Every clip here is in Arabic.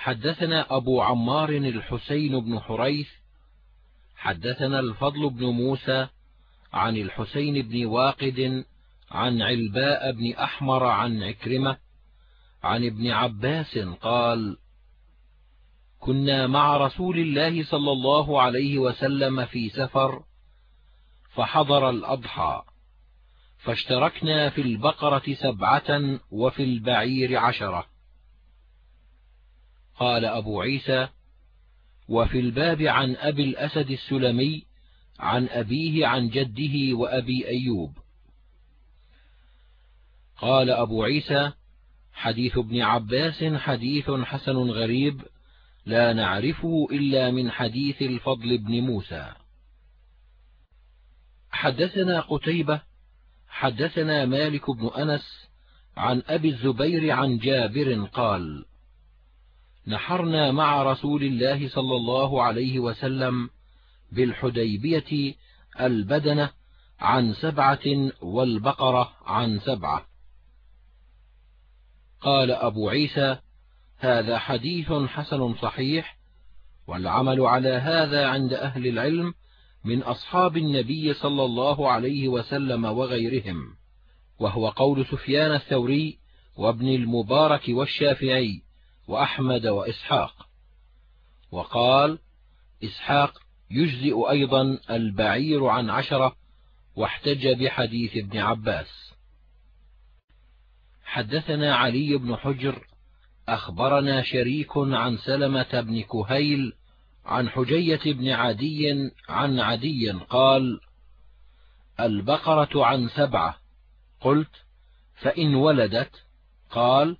حدثنا أبو عمار الحسين بن حريث حدثنا الفضل بن موسى عن الحسين بن واقد عن علباء بن أحمر عن عكرمة عن ابن عباس قال كنا مع رسول الله صلى الله عليه وسلم في سفر فحضر الأضحى فاشتركنا في البقرة سبعة وفي البعير عشرة قال أبو عيسى وفي الباب عن أبي الأسد السلمي عن أبيه عن جده وأبي أيوب. قال أبو عيسى حديث ابن عباس حديث حسن غريب لا نعرفه إلا من حديث الفضل بن موسى. حدثنا قتيبة حدثنا مالك بن أنس عن أبي الزبير عن جابر قال نحرنا مع رسول الله صلى الله عليه وسلم بالحديبية البدنة عن سبعة والبقرة عن سبعة. قال أبو عيسى هذا حديث حسن صحيح والعمل على هذا عند أهل العلم من أصحاب النبي صلى الله عليه وسلم وغيرهم وهو قول سفيان الثوري وابن المبارك والشافعي. وأحمد وإسحاق. وقال إسحاق يجزئ أيضا البعير عن عشرة واحتج بحديث ابن عباس. حدثنا علي بن حجر أخبرنا شريك عن سلمة بن كهيل عن حجية بن عدي عن عدي قال البقرة عن سبعة. قلت فإن ولدت؟ قال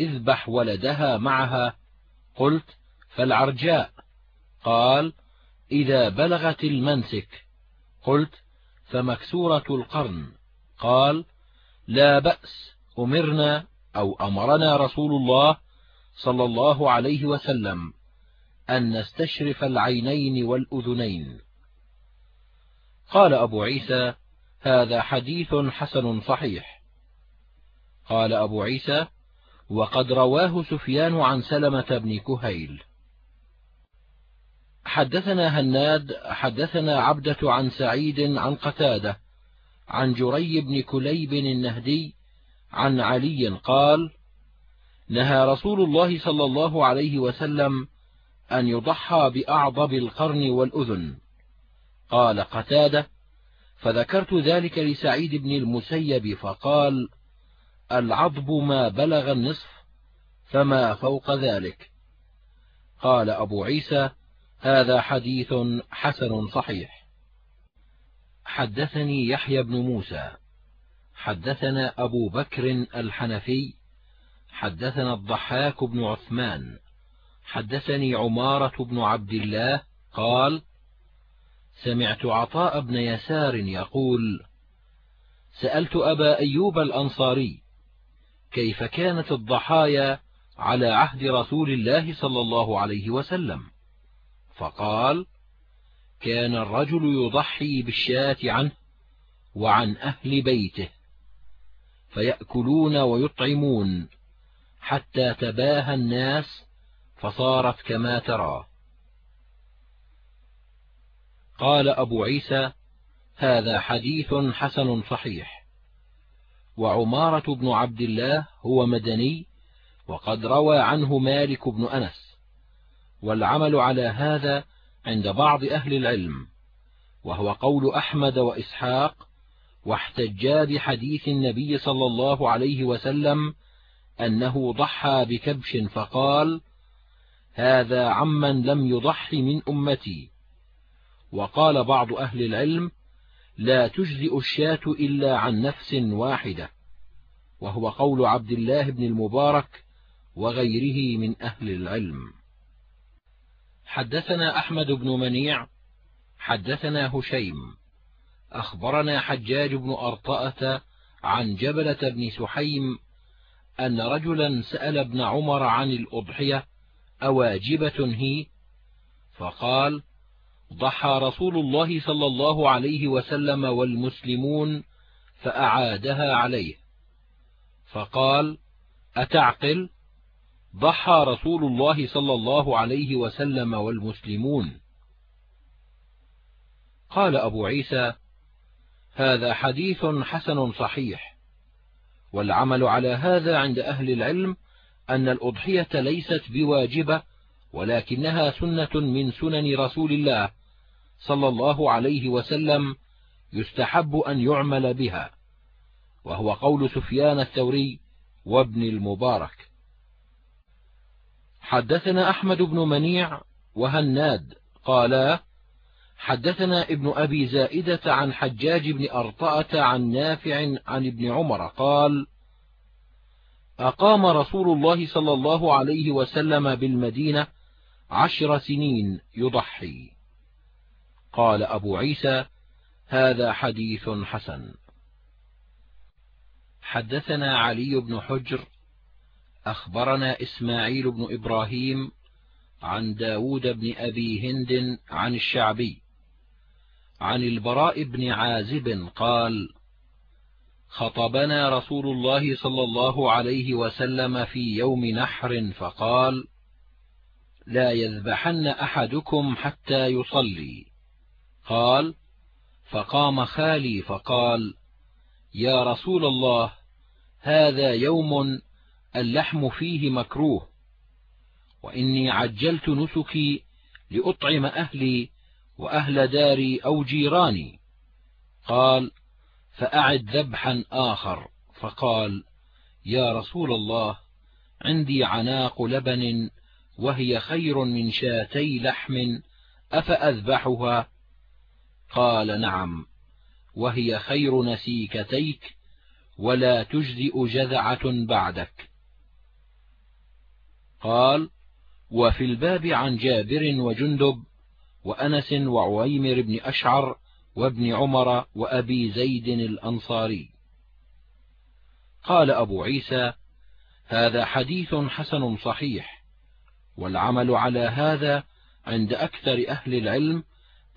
اذبح ولدها معها. قلت فالعرجاء. قال إذا بلغت المنسك. قلت فمكسورة القرن. قال لا بأس أمرنا أو أمرنا رسول الله صلى الله عليه وسلم أن نستشرف العينين والأذنين. قال أبو عيسى هذا حديث حسن صحيح. قال أبو عيسى وقد رواه سفيان عن سلمة بن كهيل. حدثنا هناد حدثنا عبدة عن سعيد عن قتادة عن جري بن كليب النهدي عن علي قال نهى رسول الله صلى الله عليه وسلم أن يضحى بأعضب القرن والأذن. قال قتادة فذكرت ذلك لسعيد بن المسيب فقال العضب ما بلغ النصف فما فوق ذلك. قال أبو عيسى هذا حديث حسن صحيح. حدثني يحيى بن موسى. حدثنا أبو بكر الحنفي. حدثنا الضحاك بن عثمان. حدثني عمارة بن عبد الله. قال سمعت عطاء بن يسار يقول سألت أبا أيوب الأنصاري كيف كانت الضحايا على عهد رسول الله صلى الله عليه وسلم. فقال كان الرجل يضحي بالشاة عنه وعن أهل بيته فيأكلون ويطعمون حتى تباهى الناس فصارت كما ترى. قال أبو عيسى هذا حديث حسن صحيح. وعمارة بن عبد الله هو مدني وقد روى عنه مالك بن أنس. والعمل على هذا عند بعض أهل العلم وهو قول أحمد وإسحاق واحتجا بحديث النبي صلى الله عليه وسلم أنه ضحى بكبش فقال هذا عمن لم يضح من أمتي وقال بعض أهل العلم لا تجزئ الشاة إلا عن نفس واحدة وهو قول عبد الله بن المبارك وغيره من أهل العلم. حدثنا أحمد بن منيع حدثنا هشيم أخبرنا حجاج بن أرطأة عن جبلة بن سحيم أن رجلا سأل ابن عمر عن الأضحية أواجبة هي فقال ضحى رسول الله صلى الله عليه وسلم والمسلمون فأعادها عليه. فقال أتعقل؟ ضحى رسول الله صلى الله عليه وسلم والمسلمون. قال أبو عيسى هذا حديث حسن صحيح والعمل على هذا عند أهل العلم أن الأضحية ليست بواجبة ولكنها سنة من سنن رسول الله صلى الله عليه وسلم يستحب أن يعمل بها. وهو قول سفيان الثوري وابن المبارك. حدثنا أحمد بن منيع وهناد قالا حدثنا ابن أبي زائدة عن حجاج بن أرطأة عن نافع عن ابن عمر قال أقام رسول الله صلى الله عليه وسلم بالمدينة عشر سنين يضحي. قال أبو عيسى هذا حديث حسن. حدثنا علي بن حجر أخبرنا إسماعيل بن إبراهيم عن داود بن أبي هند عن الشعبي عن البراء بن عازب قال خطبنا رسول الله صلى الله عليه وسلم في يوم نحر فقال لا يذبحن أحدكم حتى يصلي. قال فقام خالي فقال يا رسول الله هذا يوم اللحم فيه مكروه وإني عجلت نسكي لأطعم أهلي وأهل داري أو جيراني. قال فأعد ذبحا آخر. فقال يا رسول الله عندي عناق لبن وهي خير من شاتي لحم أفأذبحها؟ قال نعم وهي خير نسيكتيك ولا تجزئ جذعة بعدك. قال وفي الباب عن جابر وجندب وأنس وعويمر بن أشعر وابن عمر وأبي زيد الأنصاري. قال أبو عيسى هذا حديث حسن صحيح والعمل على هذا عند أكثر أهل العلم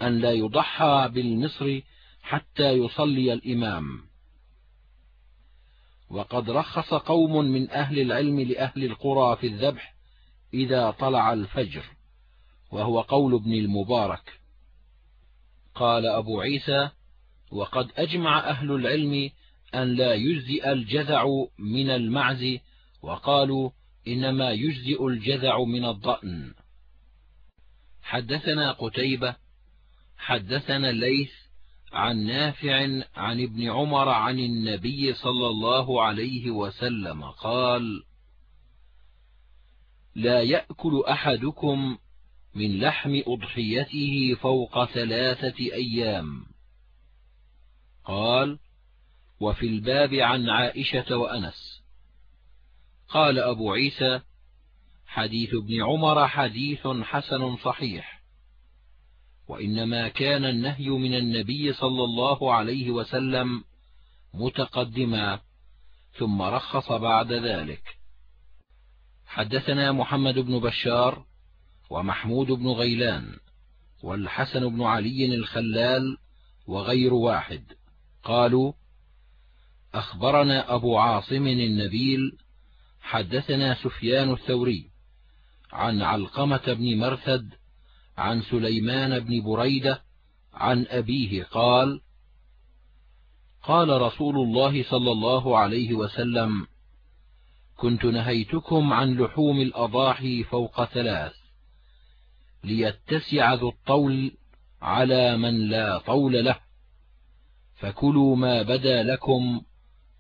أن لا يضحى بالمصر حتى يصلي الإمام. وقد رخص قوم من أهل العلم لأهل القرى في الذبح إذا طلع الفجر وهو قول ابن المبارك. قال أبو عيسى وقد أجمع أهل العلم أن لا يجزئ الجذع من المعز وقالوا إنما يجزئ الجذع من الضأن حدثنا قتيبة حدثنا الليث عن نافع عن ابن عمر عن النبي صلى الله عليه وسلم قال لا يأكل أحدكم من لحم أضحيته فوق ثلاثة أيام قال وفي الباب عن عائشة وأنس قال أبو عيسى حديث ابن عمر حديث حسن صحيح وإنما كان النهي من النبي صلى الله عليه وسلم متقدما ثم رخص بعد ذلك. حدثنا محمد بن بشار ومحمود بن غيلان والحسن بن علي الخلال وغير واحد. قالوا أخبرنا أبو عاصم النبيل حدثنا سفيان الثوري عن علقمة بن مرثد عن سليمان بن بريدة عن أبيه قال قال رسول الله صلى الله عليه وسلم كنت نهيتكم عن لحوم الأضاحي فوق ثلاث ليتسع ذو الطول على من لا طول له فكلوا ما بدا لكم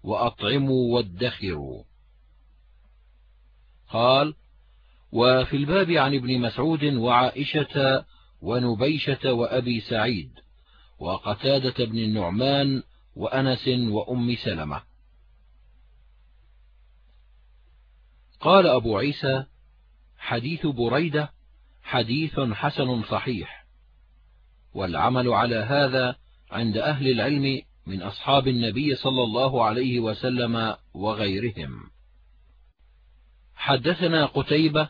وأطعموا وادخروا. قال وفي الباب عن ابن مسعود وعائشة ونبيشة وأبي سعيد وقتادة بن النعمان وأنس وأم سلمة. قال أبو عيسى حديث بريدة حديث حسن صحيح والعمل على هذا عند أهل العلم من أصحاب النبي صلى الله عليه وسلم وغيرهم. حدثنا قتيبة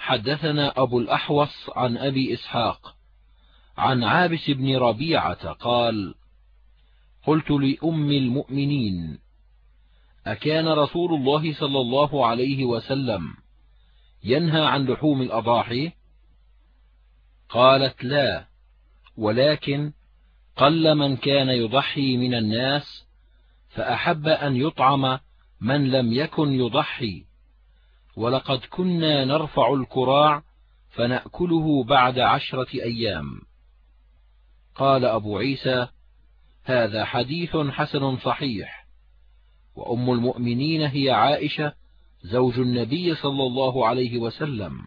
حدثنا أبو الأحوص عن أبي إسحاق عن عابس بن ربيعة قال قلت لأم المؤمنين أكان رسول الله صلى الله عليه وسلم ينهى عن لحوم الأضاحي؟ قالت لا ولكن قل من كان يضحي من الناس فأحب أن يطعم من لم يكن يضحي. ولقد كنا نرفع الكراع فنأكله بعد عشرة أيام. قال أبو عيسى هذا حديث حسن صحيح. وأم المؤمنين هي عائشة زوج النبي صلى الله عليه وسلم.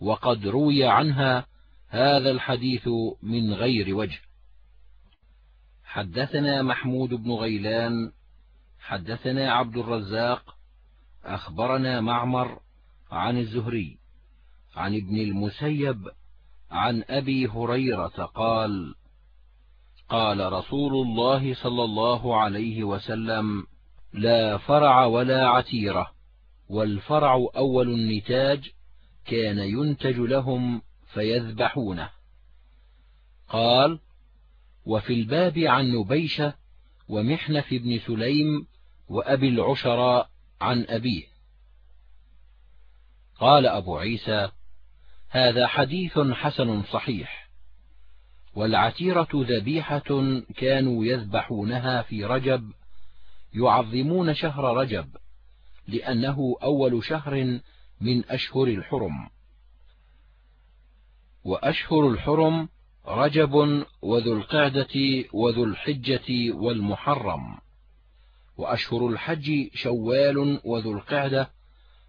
وقد روي عنها هذا الحديث من غير وجه. حدثنا محمود بن غيلان حدثنا عبد الرزاق أخبرنا معمر عن الزهري عن ابن المسيب عن أبي هريرة قال قال رسول الله صلى الله عليه وسلم لا فرع ولا عتيرة والفرع أول النتاج كان ينتج لهم فيذبحونه. قال وفي الباب عن نبيشة ومحنف بن سليم وأبي العشراء عن أبيه. قال أبو عيسى هذا حديث حسن صحيح والعتيرة ذبيحة كانوا يذبحونها في رجب يعظمون شهر رجب لأنه أول شهر من أشهر الحرم. وأشهر الحرم رجب وذو القعدة وذو الحجة والمحرم. وأشهر الحج شوال وذو القعدة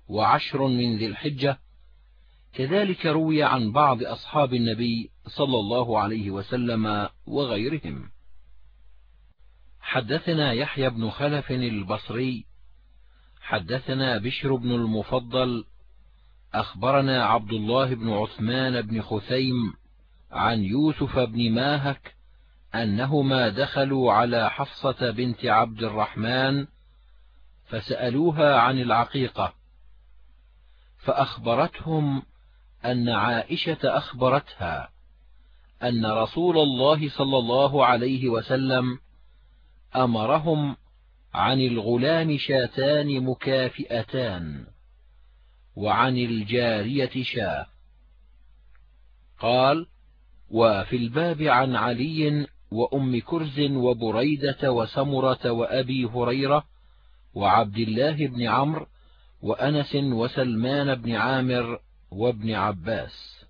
وعشر من ذي الحجة. كذلك روي عن بعض أصحاب النبي صلى الله عليه وسلم وغيرهم. حدثنا يحيى بن خلف البصري حدثنا بشر بن المفضل أخبرنا عبد الله بن عثمان بن خثيم عن يوسف بن ماهك أنهما دخلوا على حفصة بنت عبد الرحمن فسألوها عن العقيقة فأخبرتهم أن عائشة أخبرتها أن رسول الله صلى الله عليه وسلم أمرهم عن الغلام شاتان مكافئتان وعن الجارية شاة. قال وفي الباب عن علي وأم كرز وبريدة وسمرة وأبي هريرة وعبد الله بن عمرو وأنس وسلمان بن عامر وابن عباس.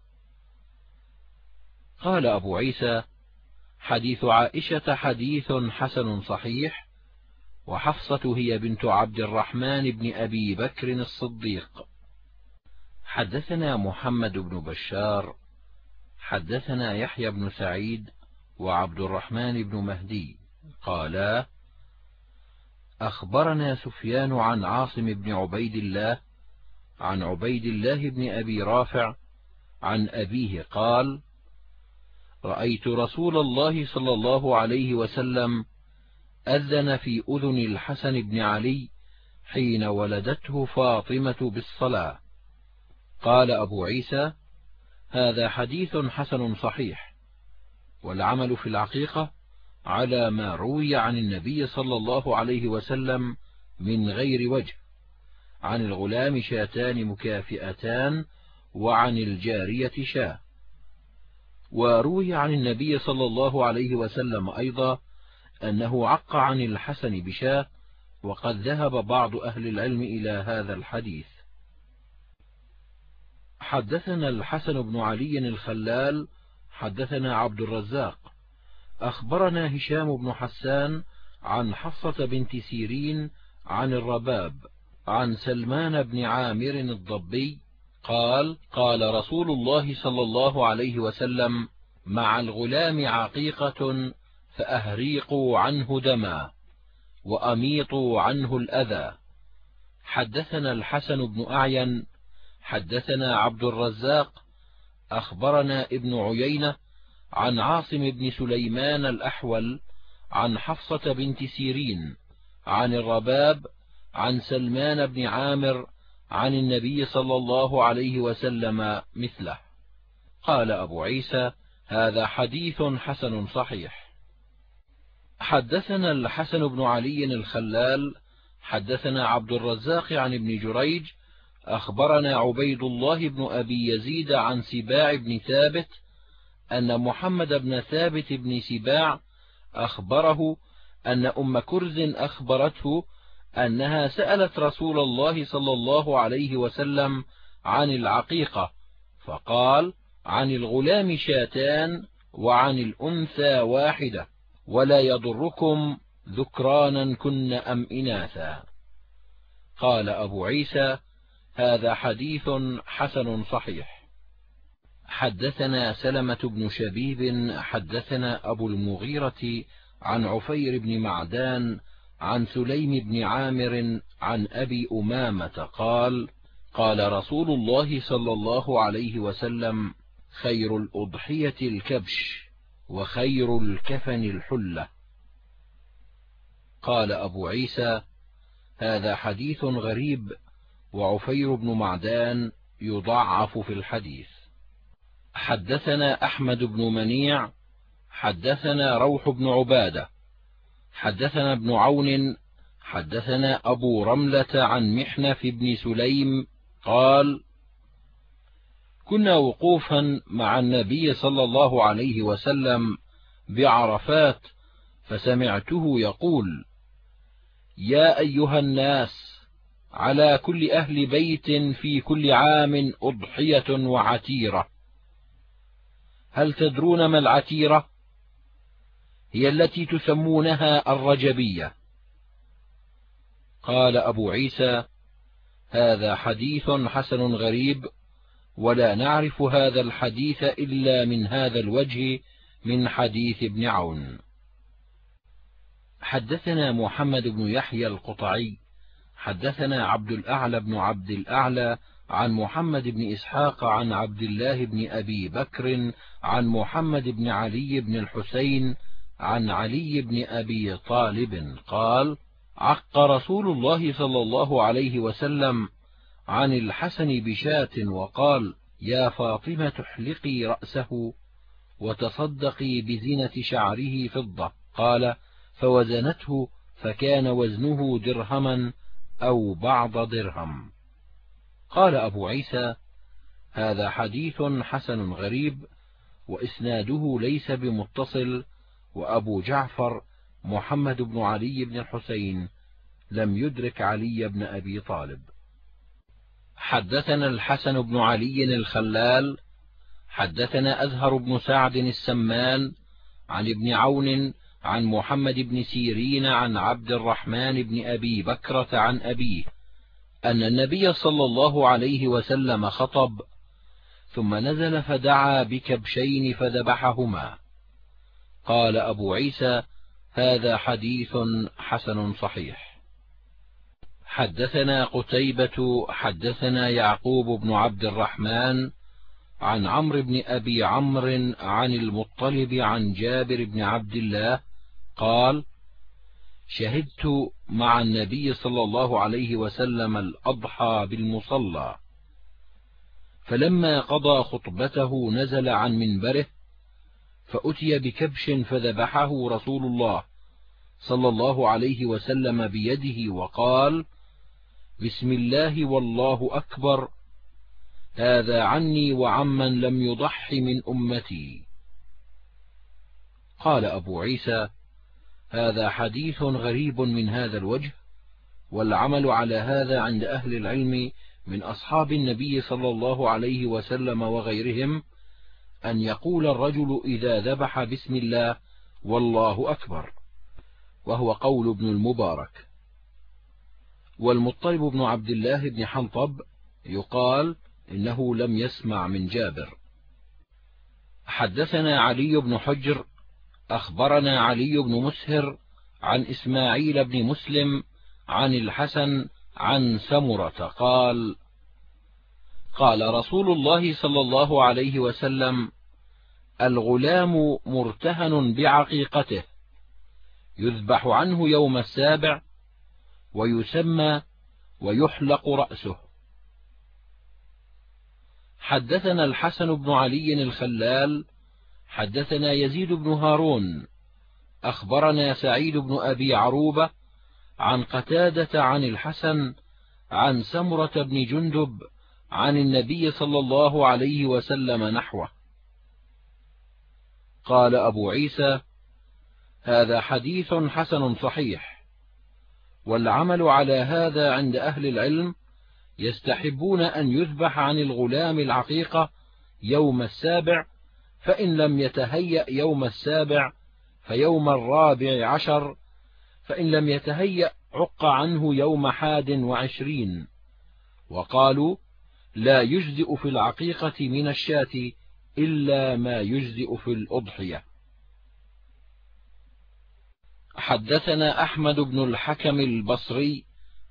قال أبو عيسى حديث عائشة حديث حسن صحيح وحفصة هي بنت عبد الرحمن بن أبي بكر الصديق. حدثنا محمد بن بشار حدثنا يحيى بن سعيد وعبد الرحمن بن مهدي قالا أخبرنا سفيان عن عاصم بن عبيد الله عن عبيد الله بن أبي رافع عن أبيه قال رأيت رسول الله صلى الله عليه وسلم أذن في أذن الحسن بن علي حين ولدته فاطمة بالصلاة. قال أبو عيسى هذا حديث حسن صحيح. والعمل في العقيقة على ما روي عن النبي صلى الله عليه وسلم من غير وجه عن الغلام شاتان مكافئتان وعن الجارية شاه وروي عن النبي صلى الله عليه وسلم أيضا أنه عق عن الحسن بشاه وقد ذهب بعض أهل العلم إلى هذا الحديث. حدثنا الحسن بن علي الخلال حدثنا عبد الرزاق. أخبرنا هشام بن حسان عن حفصة بنت سيرين عن الرباب عن سلمان بن عامر الضبي قال قال رسول الله صلى الله عليه وسلم مع الغلام عقيقة فأهريقوا عنه دما وأميطوا عنه الأذى. حدثنا الحسن بن أعين حدثنا عبد الرزاق أخبرنا ابن عيينة عن عاصم بن سليمان الأحول عن حفصة بنت سيرين عن الرباب عن سلمان بن عامر عن النبي صلى الله عليه وسلم مثله. قال أبو عيسى هذا حديث حسن صحيح. حدثنا الحسن بن علي الخلال حدثنا عبد الرزاق عن ابن جريج أخبرنا عبيد الله بن أبي يزيد عن سباع بن ثابت أن محمد بن ثابت بن سباع أخبره أن أم كرز أخبرته أنها سألت رسول الله صلى الله عليه وسلم عن العقيقة فقال عن الغلام شاتان وعن الأنثى واحدة ولا يضركم ذكرانا كن أم إناثا. قال أبو عيسى هذا حديث حسن صحيح. حدثنا سلمة بن شبيب حدثنا أبو المغيرة عن عفير بن معدان عن سليم بن عامر عن أبي أمامة قال قال رسول الله صلى الله عليه وسلم خير الأضحية الكبش وخير الكفن الحلة. قال أبو عيسى هذا حديث غريب وعفير بن معدان يضعف في الحديث. حدثنا أحمد بن منيع حدثنا روح بن عبادة حدثنا ابن عون حدثنا أبو رملة عن محنف بن سليم قال كنا وقوفا مع النبي صلى الله عليه وسلم بعرفات فسمعته يقول يا أيها الناس على كل أهل بيت في كل عام أضحية وعتيرة. هل تدرون ما العتيرة؟ هي التي تسمونها الرجبية. قال أبو عيسى هذا حديث حسن غريب ولا نعرف هذا الحديث إلا من هذا الوجه من حديث ابن عون. حدثنا محمد بن يحيى القطعي حدثنا عبد الأعلى بن عبد الأعلى عن محمد بن إسحاق عن عبد الله بن أبي بكر عن محمد بن علي بن الحسين عن علي بن أبي طالب قال عق رسول الله صلى الله عليه وسلم عن الحسن بشاة وقال يا فاطمة احلقي رأسه وتصدقي بزنة شعره فضة. قال فوزنته فكان وزنه درهما أو بعض درهم. قال أبو عيسى هذا حديث حسن غريب وإسناده ليس بمتصل وأبو جعفر محمد بن علي بن الحسين لم يدرك علي بن أبي طالب. حدثنا الحسن بن علي الخلال حدثنا أزهر بن سعد السمان عن ابن عون عن محمد بن سيرين عن عبد الرحمن بن أبي بكرة عن أبيه أن النبي صلى الله عليه وسلم خطب ثم نزل فدعا بكبشين فذبحهما. قال أبو عيسى هذا حديث حسن صحيح. حدثنا قتيبة حدثنا يعقوب بن عبد الرحمن عن عمرو بن أبي عمرو عن المطلب عن جابر بن عبد الله قال شهدت مع النبي صلى الله عليه وسلم الأضحى بالمصلى. فلما قضى خطبته نزل عن منبره فأتي بكبش فذبحه رسول الله صلى الله عليه وسلم بيده وقال بسم الله والله أكبر هذا عني وعمن لم يضح من أمتي. قال أبو عيسى هذا حديث غريب من هذا الوجه والعمل على هذا عند أهل العلم من أصحاب النبي صلى الله عليه وسلم وغيرهم أن يقول الرجل إذا ذبح بسم الله والله أكبر وهو قول ابن المبارك. والمطلب بن عبد الله بن حنطب يقال إنه لم يسمع من جابر. حدثنا علي بن حجر أخبرنا علي بن مسهر عن إسماعيل بن مسلم عن الحسن عن سمرة قال قال رسول الله صلى الله عليه وسلم الغلام مرتهن بعقيقته يذبح عنه يوم السابع ويسمى ويحلق رأسه. حدثنا الحسن بن علي الخلال حدثنا يزيد بن هارون أخبرنا سعيد بن أبي عروبة عن قتادة عن الحسن عن سمرة بن جندب عن النبي صلى الله عليه وسلم نحوه. قال أبو عيسى هذا حديث حسن صحيح والعمل على هذا عند أهل العلم يستحبون أن يذبح عن الغلام العقيقة يوم السابع فإن لم يتهيأ يوم السابع فيوم الرابع عشر فإن لم يتهيأ عق عنه يوم حاد وعشرين. وقالوا لا يجزئ في العقيقة من الشاة إلا ما يجزئ في الأضحية. حدثنا أحمد بن الحكم البصري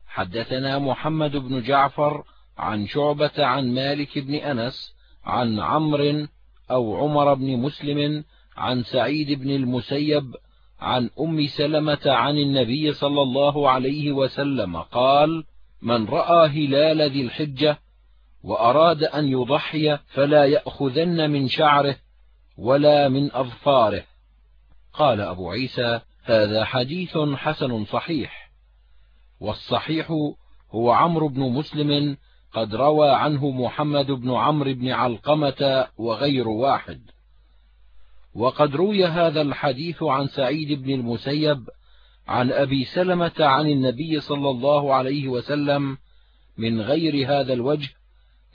حدثنا محمد بن جعفر عن شعبة عن مالك بن أنس عن عمرو أو عمر بن مسلم عن سعيد بن المسيب عن أم سلمة عن النبي صلى الله عليه وسلم قال من رأى هلال ذي الحجة وأراد أن يضحي فلا يأخذن من شعره ولا من أظفاره قال أبو عيسى هذا حديث حسن صحيح والصحيح هو عمرو بن مسلم قد روى عنه محمد بن عمرو بن علقمة وغير واحد. وقد روي هذا الحديث عن سعيد بن المسيب عن أبي سلمة عن النبي صلى الله عليه وسلم من غير هذا الوجه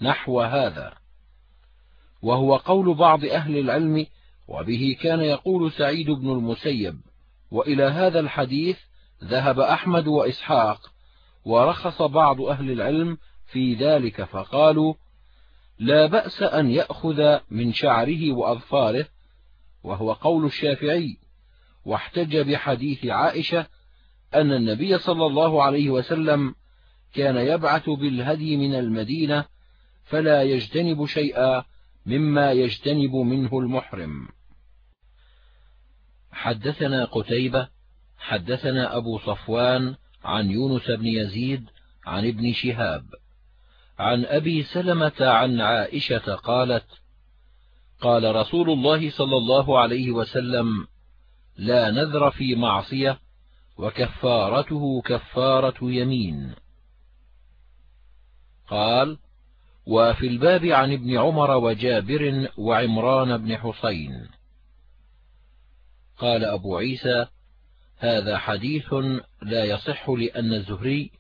نحو هذا. وهو قول بعض أهل العلم وبه كان يقول سعيد بن المسيب. وإلى هذا الحديث ذهب أحمد وإسحاق ورخص بعض أهل العلم في ذلك فقالوا لا بأس أن يأخذ من شعره وأظفاره وهو قول الشافعي واحتج بحديث عائشة أن النبي صلى الله عليه وسلم كان يبعث بالهدي من المدينة فلا يجتنب شيئا مما يجتنب منه المحرم. حدثنا قتيبة حدثنا أبو صفوان عن يونس بن يزيد عن ابن شهاب. عن أبي سلمة عن عائشة قالت قال رسول الله صلى الله عليه وسلم لا نذر في معصية وكفارته كفارة يمين. قال وفي الباب عن ابن عمر وجابر وعمران بن حسين. قال أبو عيسى هذا حديث لا يصح لأن الزهري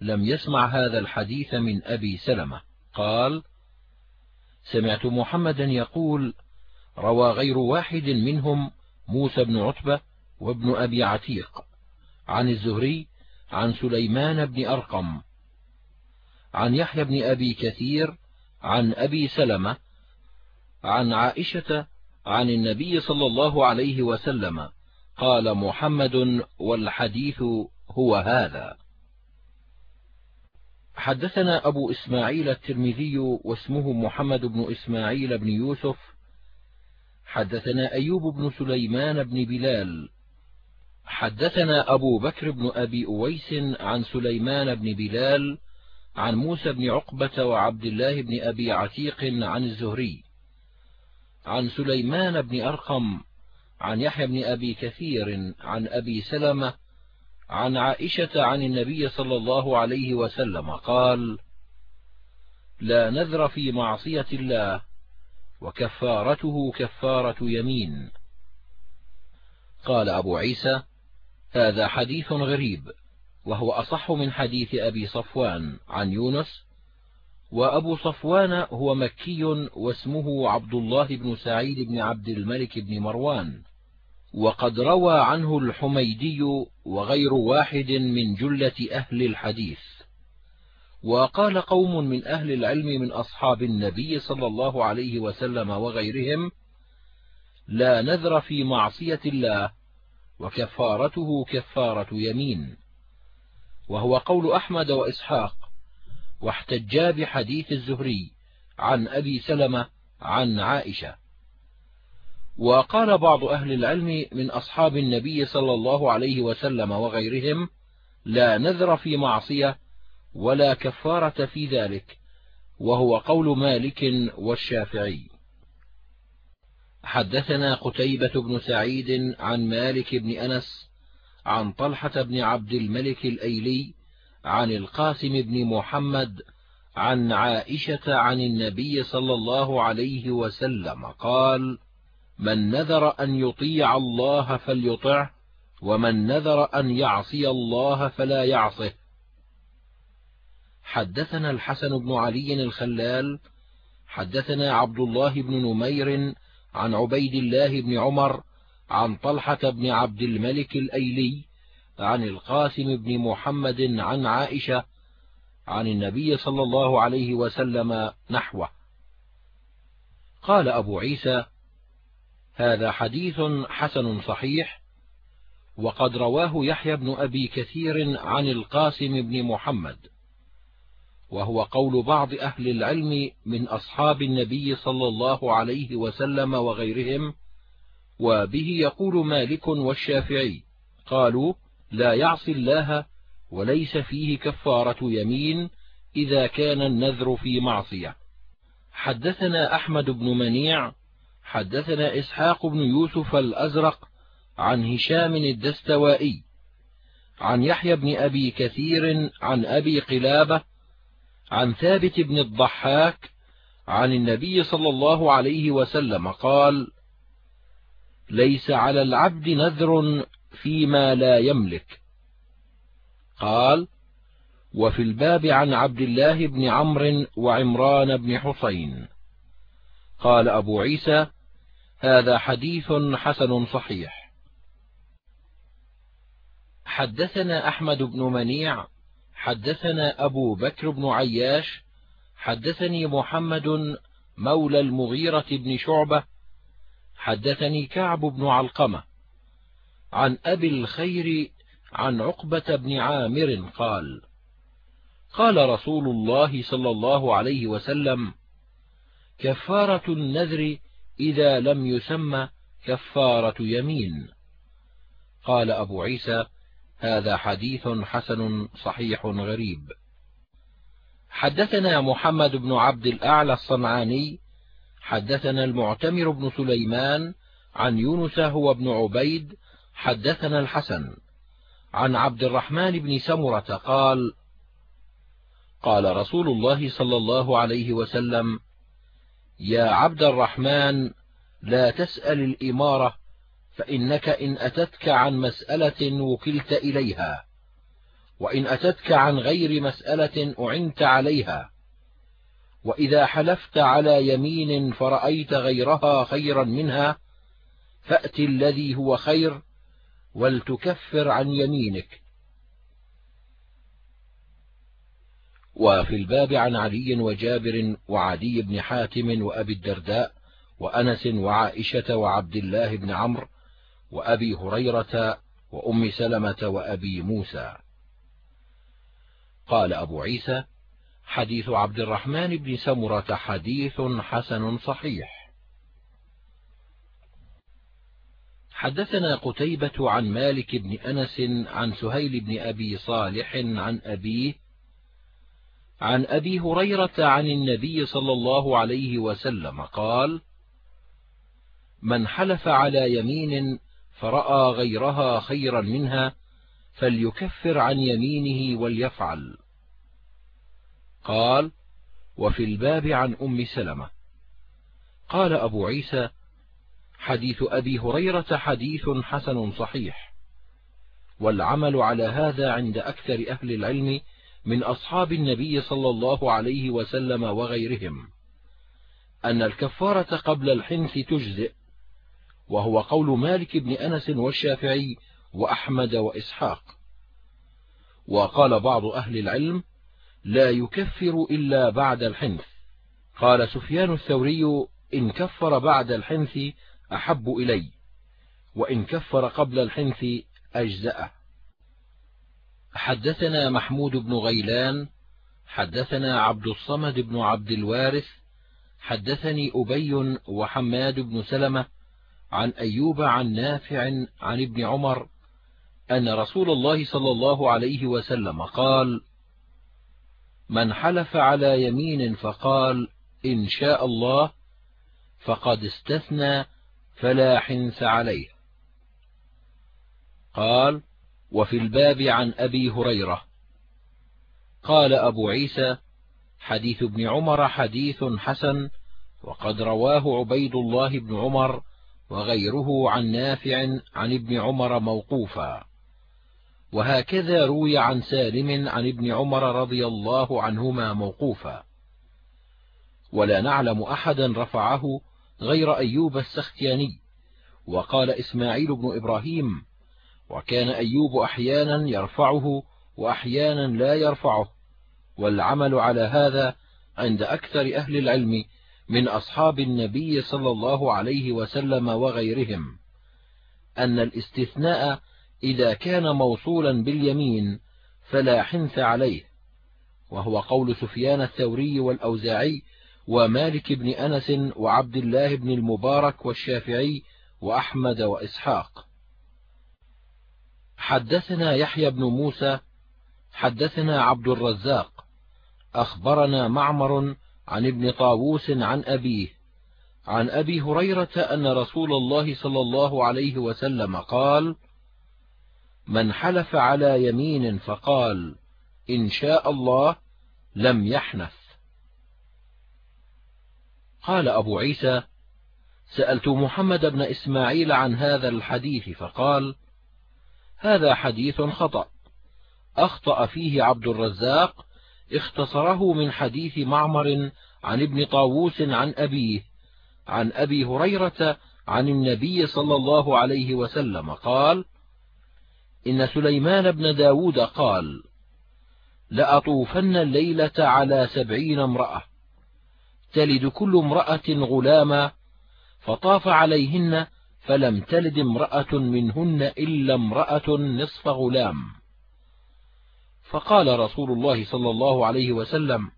لم يسمع هذا الحديث من أبي سلمة. قال سمعت محمدا يقول روى غير واحد منهم موسى بن عتبة وابن أبي عتيق عن الزهري عن سليمان بن أرقم عن يحيى بن أبي كثير عن أبي سلمة عن عائشة عن النبي صلى الله عليه وسلم قال محمد والحديث هو هذا. حدثنا أبو إسماعيل الترمذي واسمه محمد بن إسماعيل بن يوسف. حدثنا أيوب بن سليمان بن بلال. حدثنا أبو بكر بن أبي أويس عن سليمان بن بلال عن موسى بن عقبة وعبد الله بن أبي عتيق عن الزهري. عن سليمان بن أرقم عن يحيى بن أبي كثير عن أبي سلمة عن عائشة عن النبي صلى الله عليه وسلم قال لا نذر في معصية الله وكفارته كفارة يمين. قال أبو عيسى هذا حديث غريب وهو أصح من حديث أبي صفوان عن يونس وأبو صفوان هو مكي واسمه عبد الله بن سعيد بن عبد الملك بن مروان وقد روى عنه الحميدي وغير واحد من جلة أهل الحديث. وقال قوم من أهل العلم من أصحاب النبي صلى الله عليه وسلم وغيرهم لا نذر في معصية الله وكفارته كفارة يمين. وهو قول أحمد وإسحاق واحتجا بحديث الزهري عن أبي سلمة عن عائشة. وقال بعض أهل العلم من أصحاب النبي صلى الله عليه وسلم وغيرهم لا نذر في معصية ولا كفارة في ذلك وهو قول مالك والشافعي. حدثنا قتيبة بن سعيد عن مالك بن أنس عن طلحة بن عبد الملك الأيلي عن القاسم بن محمد عن عائشة عن النبي صلى الله عليه وسلم قال من نذر أن يطيع الله فليطعه ومن نذر أن يعصي الله فلا يعصه. حدثنا الحسن بن علي الخلال حدثنا عبد الله بن نمير عن عبيد الله بن عمر عن طلحة بن عبد الملك الأيلي عن القاسم بن محمد عن عائشة عن النبي صلى الله عليه وسلم نحوه. قال أبو عيسى هذا حديث حسن صحيح وقد رواه يحيى بن أبي كثير عن القاسم بن محمد وهو قول بعض أهل العلم من أصحاب النبي صلى الله عليه وسلم وغيرهم وبه يقول مالك والشافعي قالوا لا يعصي الله وليس فيه كفارة يمين إذا كان النذر في معصية. حدثنا أحمد بن منيع حدثنا إسحاق بن يوسف الأزرق عن هشام الدستوائي عن يحيى بن أبي كثير عن أبي قلابة عن ثابت بن الضحاك عن النبي صلى الله عليه وسلم قال ليس على العبد نذر فيما لا يملك قال وفي الباب عن عبد الله بن عمرو وعمران بن حسين قال أبو عيسى هذا حديث حسن صحيح. حدثنا أحمد بن منيع حدثنا أبو بكر بن عياش حدثني محمد مولى المغيرة بن شعبة حدثني كعب بن علقمة. عن أبي الخير عن عقبة بن عامر قال قال رسول الله صلى الله عليه وسلم كفارة النذر إذا لم يسمى كفارة يمين. قال أبو عيسى هذا حديث حسن صحيح غريب. حدثنا محمد بن عبد الأعلى الصنعاني حدثنا المعتمر بن سليمان عن يونس هو بن عبيد حدثنا الحسن. عن عبد الرحمن بن سمرة قال قال رسول الله صلى الله عليه وسلم يا عبد الرحمن لا تسأل الإمارة فإنك إن أتتك عن مسألة وكلت إليها وإن أتتك عن غير مسألة أعنت عليها وإذا حلفت على يمين فرأيت غيرها خيرا منها فأت الذي هو خير ولتكفر عن يمينك. وفي الباب عن علي وجابر وعدي بن حاتم وأبي الدرداء وأنس وعائشة وعبد الله بن عمرو وأبي هريرة وأم سلمة وأبي موسى. قال أبو عيسى حديث عبد الرحمن بن سمرة حديث حسن صحيح. حدثنا قتيبة عن مالك بن أنس عن سهيل بن أبي صالح عن أبيه عن أبي هريرة عن النبي صلى الله عليه وسلم قال من حلف على يمين فرأى غيرها خيرا منها فليكفر عن يمينه وليفعل. قال وفي الباب عن أم سلمة. قال أبو عيسى حديث أبي هريرة حديث حسن صحيح والعمل على هذا عند أكثر أهل العلم من أصحاب النبي صلى الله عليه وسلم وغيرهم أن الكفارة قبل الحنث تجزئ وهو قول مالك بن أنس والشافعي وأحمد وإسحاق. وقال بعض أهل العلم لا يكفر إلا بعد الحنث قال سفيان الثوري إن كفر بعد الحنث أحب إلي وإن كفر قبل الحنث أجزأه حدثنا محمود بن غيلان حدثنا عبد الصمد بن عبد الوارث حدثني أبي وحماد بن سلمة عن أيوب عن نافع عن ابن عمر أن رسول الله صلى الله عليه وسلم قال من حلف على يمين فقال إن شاء الله فقد استثنى فلا حنث عليه. قال وفي الباب عن أبي هريرة. قال أبو عيسى حديث ابن عمر حديث حسن وقد رواه عبيد الله بن عمر وغيره عن نافع عن ابن عمر موقوفا. وهكذا روي عن سالم عن ابن عمر رضي الله عنهما موقوفا. ولا نعلم أحدا رفعه غير أيوب السختياني. وقال إسماعيل بن إبراهيم وكان أيوب أحيانا يرفعه وأحيانا لا يرفعه. والعمل على هذا عند أكثر أهل العلم من أصحاب النبي صلى الله عليه وسلم وغيرهم أن الاستثناء إذا كان موصولا باليمين فلا حنث عليه وهو قول سفيان الثوري والأوزاعي ومالك بن أنس وعبد الله بن المبارك والشافعي وأحمد وإسحاق. حدثنا يحيى بن موسى حدثنا عبد الرزاق أخبرنا معمر عن ابن طاووس عن أبيه عن أبي هريرة أن رسول الله صلى الله عليه وسلم قال من حلف على يمين فقال إن شاء الله لم يحنث. قال أبو عيسى سألت محمد بن إسماعيل عن هذا الحديث فقال هذا حديث خطأ. أخطأ فيه عبد الرزاق اختصره من حديث معمر عن ابن طاووس عن أبيه عن أبي هريرة عن النبي صلى الله عليه وسلم قال إن سليمان بن داود قال لأطوفن الليلة على سبعين امرأة تلد كل امرأة غلاما فطاف عليهن فلم تلد امرأة منهن إلا امرأة نصف غلام. فقال رسول الله صلى الله عليه وسلم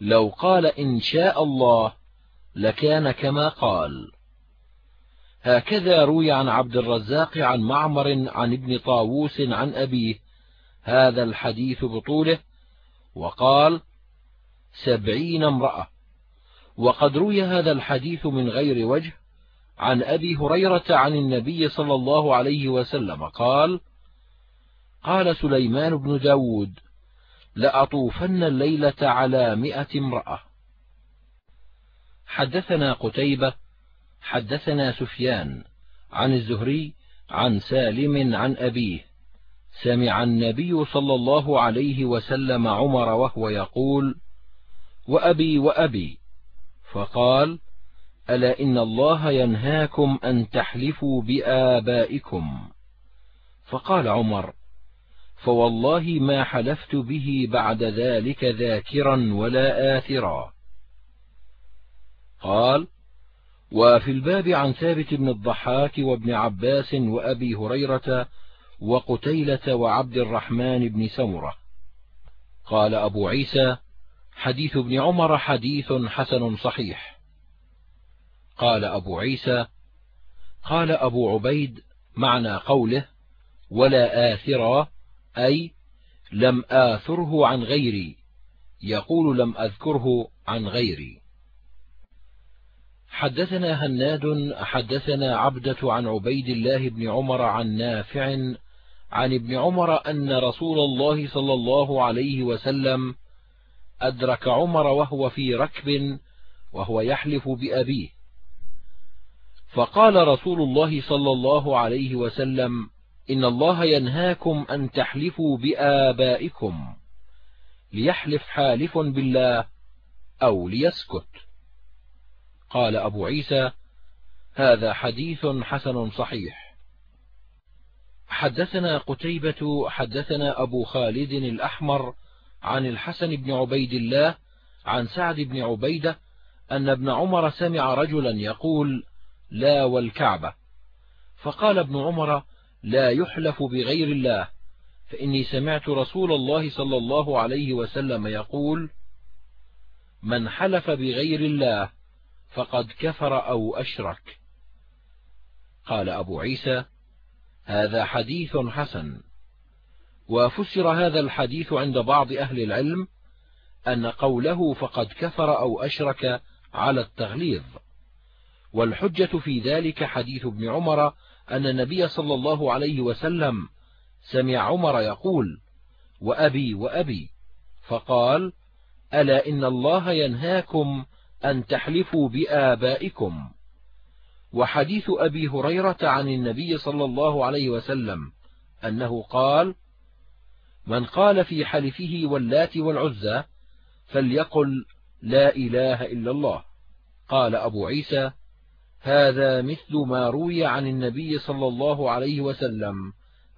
لو قال إن شاء الله لكان كما قال. هكذا روي عن عبد الرزاق عن معمر عن ابن طاووس عن أبيه هذا الحديث بطوله وقال سبعين امرأة. وقد روي هذا الحديث من غير وجه عن أبي هريرة عن النبي صلى الله عليه وسلم قال قال سليمان بن داود لأطوفن الليلة على مئة امرأة. حدثنا قتيبة حدثنا سفيان عن الزهري عن سالم عن أبيه. سمع النبي صلى الله عليه وسلم عمر وهو يقول وأبي وأبي فقال ألا إن الله ينهاكم أن تحلفوا بآبائكم؟ فقال عمر فوالله ما حلفت به بعد ذلك ذاكرا ولا آثرا. قال وفي الباب عن ثابت بن الضحاك وابن عباس وأبي هريرة وقتيلة وعبد الرحمن بن سمرة. قال أبو عيسى حديث ابن عمر حديث حسن صحيح. قال أبو عيسى قال أبو عبيد معنى قوله ولا آثرا أي لم آثره عن غيري يقول لم أذكره عن غيري. حدثنا هناد حدثنا عبدة عن عبيد الله بن عمر عن نافع عن ابن عمر أن رسول الله صلى الله عليه وسلم أدرك عمر وهو في ركب وهو يحلف بأبيه. فقال رسول الله صلى الله عليه وسلم إن الله ينهاكم أن تحلفوا بآبائكم ليحلف حالف بالله أو ليسكت. قال أبو عيسى هذا حديث حسن صحيح. حدثنا قتيبة حدثنا أبو خالد الأحمر عن الحسن بن عبيد الله عن سعد بن عبيدة أن ابن عمر سمع رجلا يقول لا والكعبة. فقال ابن عمر لا يحلف بغير الله. فإني سمعت رسول الله صلى الله عليه وسلم يقول من حلف بغير الله فقد كفر أو أشرك. قال أبو عيسى هذا حديث حسن. وفسر هذا الحديث عند بعض أهل العلم أن قوله فقد كفر أو أشرك على التغليظ. والحجة في ذلك حديث ابن عمر أن النبي صلى الله عليه وسلم سمع عمر يقول وأبي وأبي فقال ألا إن الله ينهاكم أن تحلفوا بآبائكم؟ وحديث أبي هريرة عن النبي صلى الله عليه وسلم أنه قال من قال في حلفه واللات والعزى فليقل لا إله إلا الله. قال أبو عيسى هذا مثل ما روي عن النبي صلى الله عليه وسلم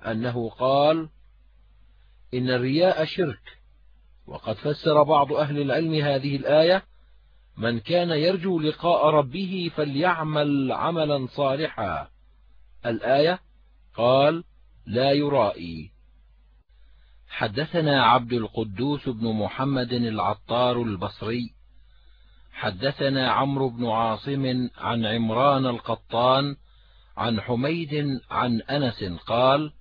أنه قال إن الرياء شرك وقد فسر بعض أهل العلم هذه الآية من كان يرجو لقاء ربه فليعمل عملا صالحا الآية قال لا يرائي حدثنا عبد القدوس بن محمد العطار البصري حدثنا عمرو بن عاصم عن عمران القطان عن حميد عن أنس قال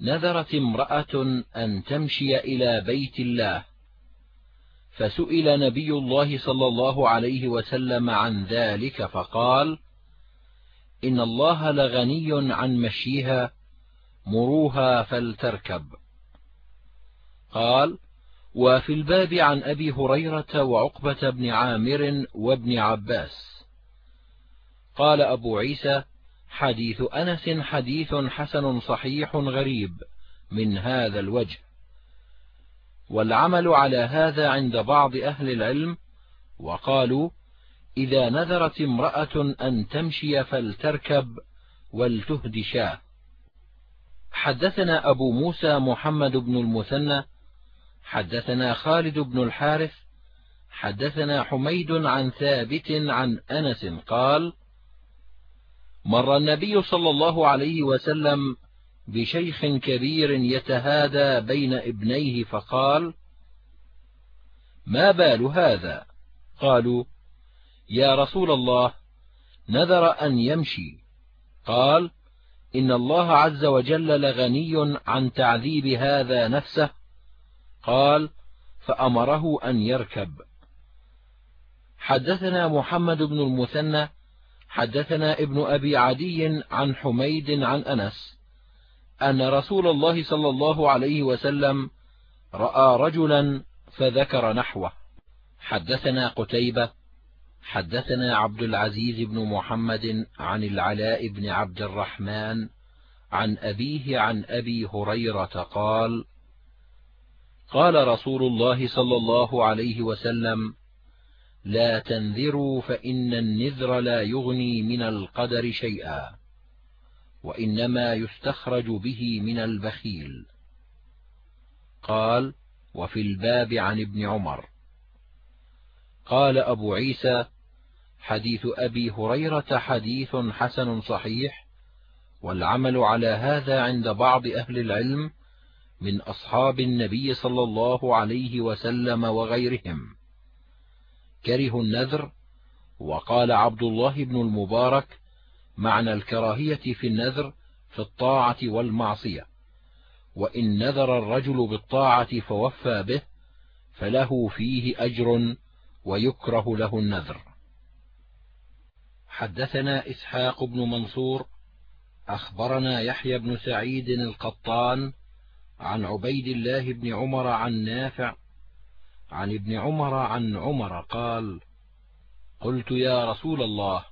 نذرت امرأة أن تمشي إلى بيت الله فسئل نبي الله صلى الله عليه وسلم عن ذلك فقال إن الله لغني عن مشيها مروها فلتركب. قال وفي الباب عن أبي هريرة وعقبة بن عامر وابن عباس. قال أبو عيسى حديث أنس حديث حسن صحيح غريب من هذا الوجه. والعمل على هذا عند بعض أهل العلم وقالوا إذا نذرت امرأة أن تمشي فلتركب ولتهد شاه حدثنا أبو موسى محمد بن المثنى حدثنا خالد بن الحارث حدثنا حميد عن ثابت عن أنس قال مر النبي صلى الله عليه وسلم بشيخ كبير يتهادى بين ابنيه فقال ما بال هذا؟ قالوا يا رسول الله نذر أن يمشي. قال إن الله عز وجل لغني عن تعذيب هذا نفسه قال فأمره أن يركب. حدثنا محمد بن المثنى حدثنا ابن أبي عدي عن حميد عن أنس أن رسول الله صلى الله عليه وسلم رأى رجلا فذكر نحوه. حدثنا قتيبة حدثنا عبد العزيز بن محمد عن العلاء بن عبد الرحمن عن أبيه عن أبي هريرة قال قال رسول الله صلى الله عليه وسلم لا تنذروا فإن النذر لا يغني من القدر شيئا وإنما يستخرج به من البخيل. قال وفي الباب عن ابن عمر. قال أبو عيسى حديث أبي هريرة حديث حسن صحيح والعمل على هذا عند بعض أهل العلم من أصحاب النبي صلى الله عليه وسلم وغيرهم. كرهوا النذر وقال عبد الله بن المبارك معنى الكراهية في النذر في الطاعة والمعصية وإن نذر الرجل بالطاعة فوفى به فله فيه أجر ويكره له النذر. حدثنا إسحاق بن منصور أخبرنا يحيى بن سعيد القطان عن عبيد الله بن عمر عن نافع عن ابن عمر عن عمر قال قلت يا رسول الله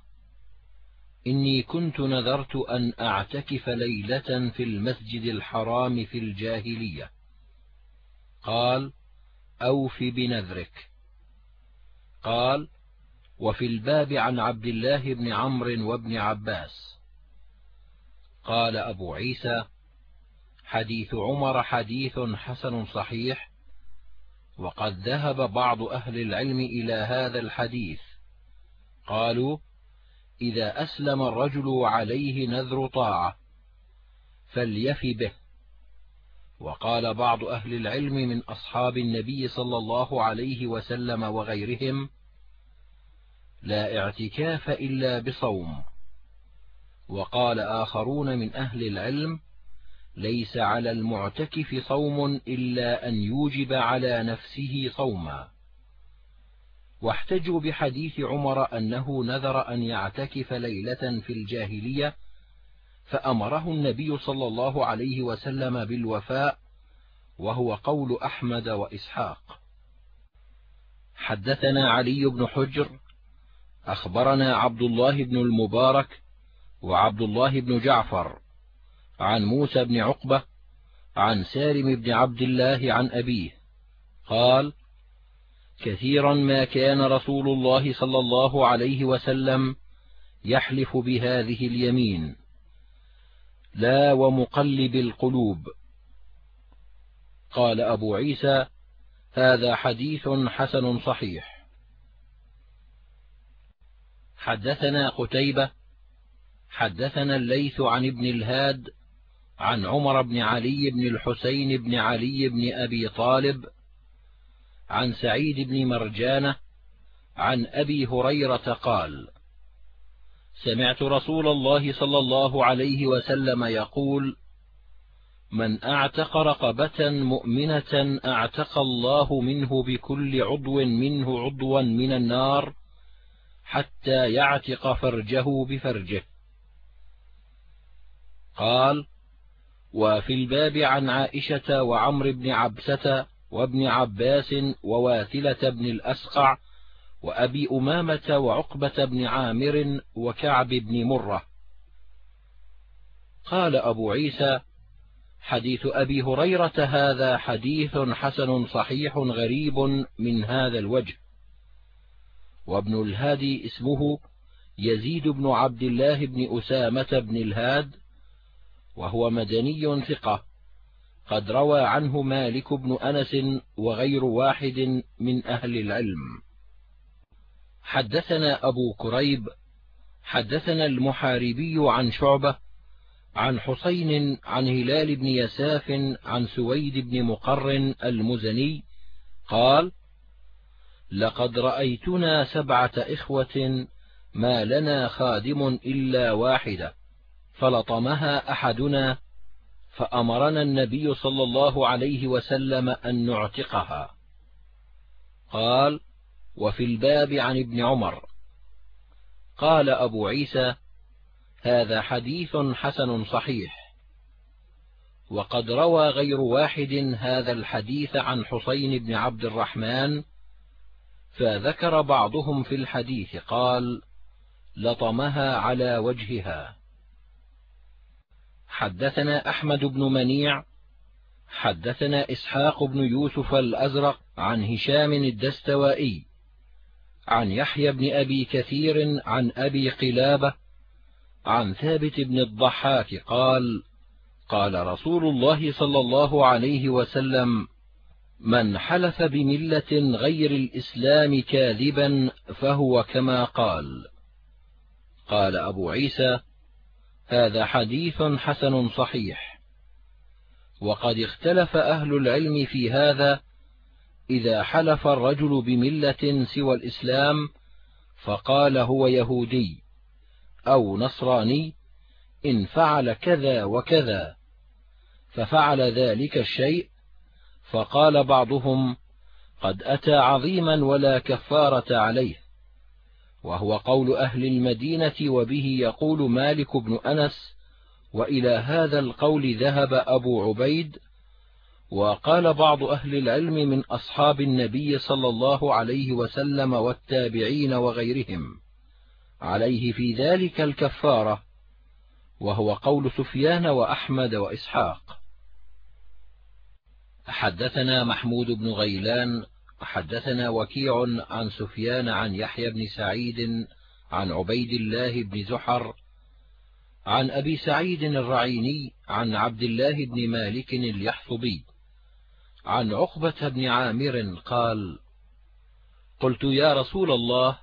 إني كنت نذرت أن أعتكف ليلة في المسجد الحرام في الجاهلية. قال أوف بنذرك. قال وفي الباب عن عبد الله بن عمرو وابن عباس. قال أبو عيسى حديث عمر حديث حسن صحيح وقد ذهب بعض أهل العلم إلى هذا الحديث. قالوا إذا أسلم الرجل عليه نذر طاعة فليف به. وقال بعض أهل العلم من أصحاب النبي صلى الله عليه وسلم وغيرهم لا اعتكاف إلا بصوم. وقال آخرون من أهل العلم ليس على المعتكف صوم إلا أن يوجب على نفسه صوما. واحتجوا بحديث عمر أنه نذر أن يعتكف ليلة في الجاهلية فأمره النبي صلى الله عليه وسلم بالوفاء وهو قول أحمد وإسحاق. حدثنا علي بن حجر أخبرنا عبد الله بن المبارك وعبد الله بن جعفر عن موسى بن عقبة عن سالم بن عبد الله عن أبيه. قال كثيرا ما كان رسول الله صلى الله عليه وسلم يحلف بهذه اليمين. لا ومقلب القلوب. قال أبو عيسى هذا حديث حسن صحيح. حدثنا قتيبة حدثنا الليث عن ابن الهاد عن عمر بن علي بن الحسين بن علي بن أبي طالب عن سعيد بن مرجانة عن أبي هريرة قال سمعت رسول الله صلى الله عليه وسلم يقول من أعتق رقبة مؤمنة أعتق الله منه بكل عضو منه عضوا من النار حتى يعتق فرجه بفرجه. قال وفي الباب عن عائشة وعمر بن عبسة وابن عباس وواثلة بن الأسقع وأبي أمامة وعقبة بن عامر وكعب بن مرة. قال أبو عيسى حديث أبي هريرة هذا حديث حسن صحيح غريب من هذا الوجه. وابن الهادي اسمه يزيد بن عبد الله بن أسامة بن الهاد وهو مدني ثقة. قد روى عنه مالك بن أنس وغير واحد من أهل العلم. حدثنا أبو كريب حدثنا المحاربي عن شعبة عن حسين عن هلال بن يساف عن سويد بن مقر المزني قال لقد رأيتنا سبعة إخوة ما لنا خادم إلا واحدة فلطمها أحدنا فأمرنا النبي صلى الله عليه وسلم أن نعتقها. قال وفي الباب عن ابن عمر. قال أبو عيسى هذا حديث حسن صحيح. وقد روى غير واحد هذا الحديث عن حسين بن عبد الرحمن فذكر بعضهم في الحديث قال لطمها على وجهها. حدثنا أحمد بن منيع حدثنا إسحاق بن يوسف الأزرق عن هشام الدستوائي عن يحيى بن أبي كثير عن أبي قلابة عن ثابت بن الضحاك قال قال رسول الله صلى الله عليه وسلم من حلف بملة غير الإسلام كاذبا فهو كما قال قال أبو عيسى هذا حديث حسن صحيح. وقد اختلف أهل العلم في هذا إذا حلف الرجل بملة سوى الإسلام فقال هو يهودي أو نصراني إن فعل كذا وكذا ففعل ذلك الشيء فقال بعضهم قد أتى عظيما ولا كفارة عليه. وهو قول أهل المدينة وبه يقول مالك بن أنس وإلى هذا القول ذهب أبو عبيد وقال بعض أهل العلم من أصحاب النبي صلى الله عليه وسلم والتابعين وغيرهم عليه في ذلك الكفارة وهو قول سفيان وأحمد وإسحاق. حدثنا محمود بن غيلان حدثنا وكيع عن سفيان عن يحيى بن سعيد عن عبيد الله بن زحر عن أبي سعيد الرعيني عن عبد الله بن مالك اليحصبي عن عقبة بن عامر قال قلت يا رسول الله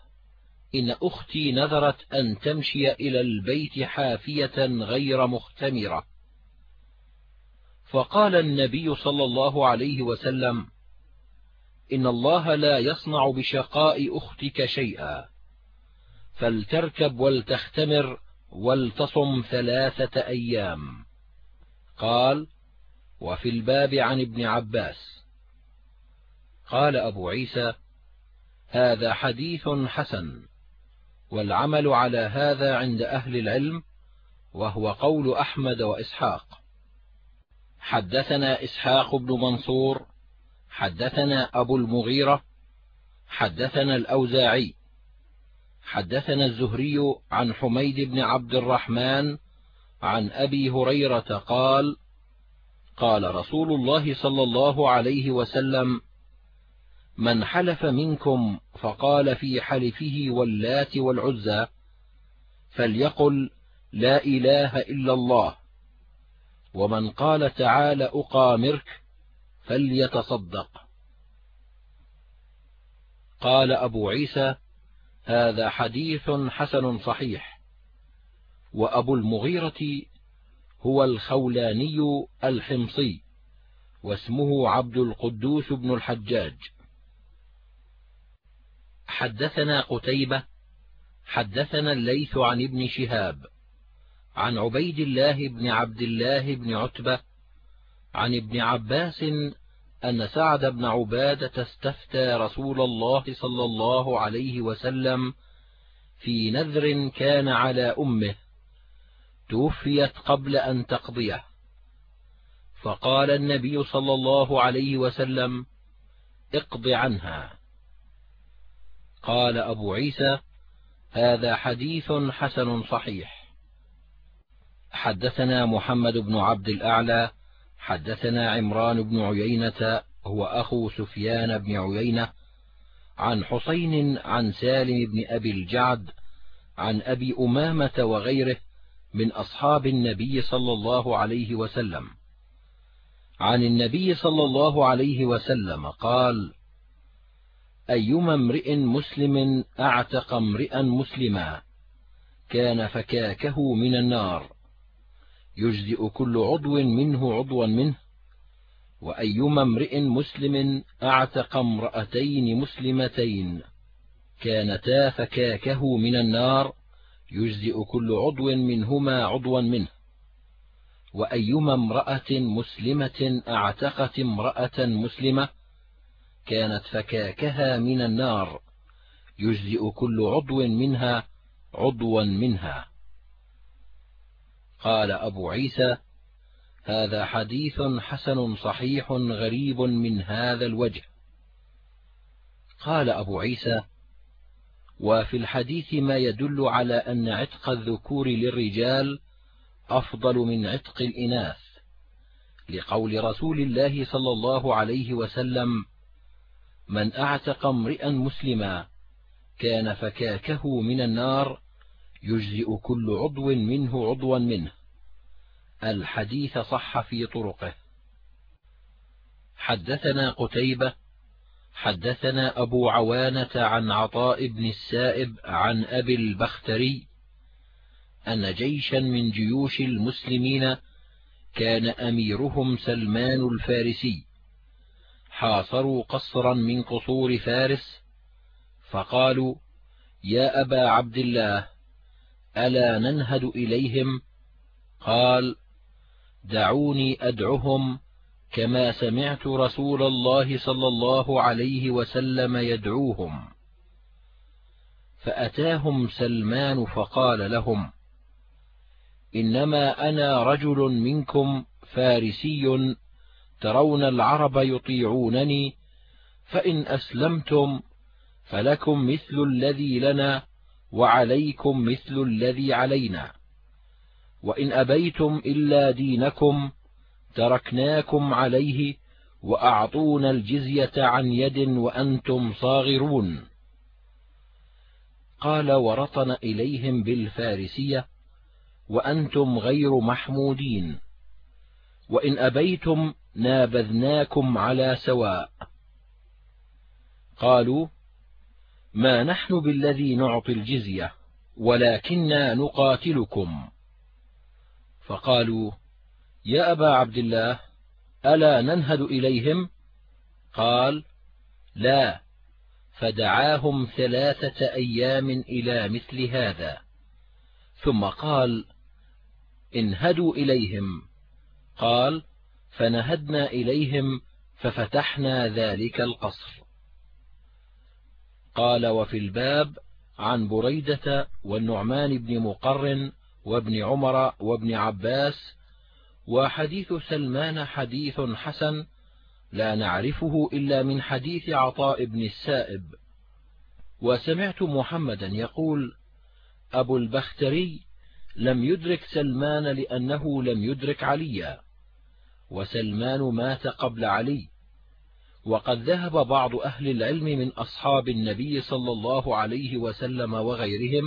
إن أختي نذرت أن تمشي إلى البيت حافية غير مختمرة. فقال النبي صلى الله عليه وسلم إن الله لا يصنع بشقاء أختك شيئا. فلتركب ولتختمر ولتصم ثلاثة أيام. قال وفي الباب عن ابن عباس. قال أبو عيسى هذا حديث حسن والعمل على هذا عند أهل العلم وهو قول أحمد وإسحاق. حدثنا إسحاق بن منصور حدثنا أبو المغيرة حدثنا الأوزاعي حدثنا الزهري عن حميد بن عبد الرحمن عن أبي هريرة قال قال رسول الله صلى الله عليه وسلم من حلف منكم فقال في حلفه واللات والعزى فليقل لا إله إلا الله ومن قال تعال أقامرك فليتصدق. قال أبو عيسى هذا حديث حسن صحيح. وأبو المغيرة هو الخولاني الحمصي واسمه عبد القدوس بن الحجاج. حدثنا قتيبة حدثنا الليث عن ابن شهاب عن عبيد الله بن عبد الله بن عتبة عن ابن عباس أن سعد بن عبادة استفتى رسول الله صلى الله عليه وسلم في نذر كان على أمه توفيت قبل أن تقضيه. فقال النبي صلى الله عليه وسلم اقض عنها. قال أبو عيسى هذا حديث حسن صحيح. حدثنا محمد بن عبد الأعلى حدثنا عمران بن عيينة هو أخو سفيان بن عيينة عن حسين عن سالم بن أبي الجعد عن أبي أمامة وغيره من أصحاب النبي صلى الله عليه وسلم. عن النبي صلى الله عليه وسلم قال أيما امرئ مسلم أعتق امرئا مسلما كان فكاكه من النار. يجزئ كل عضو منه عضوا منه وأيما امرئ مسلم أعتق امرأتين مسلمتين كانتا فكاكه من النار يجزئ كل عضو منهما عضوا منه. وأيما امرأة مسلمة أعتقت امرأة مسلمة كانت فكاكها من النار يجزئ كل عضو منها عضوا منها. قال أبو عيسى هذا حديث حسن صحيح غريب من هذا الوجه. قال أبو عيسى وفي الحديث ما يدل على أن عتق الذكور للرجال أفضل من عتق الإناث لقول رسول الله صلى الله عليه وسلم من أعتق امرئا مسلما كان فكاكه من النار يجزئ كل عضو منه عضوا منه. الحديث صح في طرقه. حدثنا قتيبة حدثنا أبو عوانة عن عطاء بن السائب عن أبي البختري أن جيشا من جيوش المسلمين كان أميرهم سلمان الفارسي. حاصروا قصرا من قصور فارس فقالوا يا أبا عبد الله ألا ننهد إليهم؟ قال دعوني أدعهم كما سمعت رسول الله صلى الله عليه وسلم يدعوهم. فأتاهم سلمان فقال لهم إنما أنا رجل منكم فارسي ترون العرب يطيعونني فإن أسلمتم فلكم مثل الذي لنا وعليكم مثل الذي علينا. وإن أبيتم إلا دينكم تركناكم عليه وأعطونا الجزية عن يد وأنتم صاغرون. قال ورطن إليهم بالفارسية وأنتم غير محمودين. وإن أبيتم نابذناكم على سواء. قالوا ما نحن بالذي نعطي الجزية ولكنا نقاتلكم. فقالوا يا أبا عبد الله ألا ننهد إليهم؟ قال لا فدعاهم ثلاثة أيام إلى مثل هذا. ثم قال انهدوا إليهم. قال فنهدنا إليهم ففتحنا ذلك القصر. قال وفي الباب عن بريدة والنعمان بن مقرن وابن عمر وابن عباس وحديث سلمان حديث حسن لا نعرفه إلا من حديث عطاء بن السائب. وسمعت محمدا يقول أبو البختري لم يدرك سلمان لأنه لم يدرك عليا وسلمان مات قبل علي وقد ذهب بعض أهل العلم من أصحاب النبي صلى الله عليه وسلم وغيرهم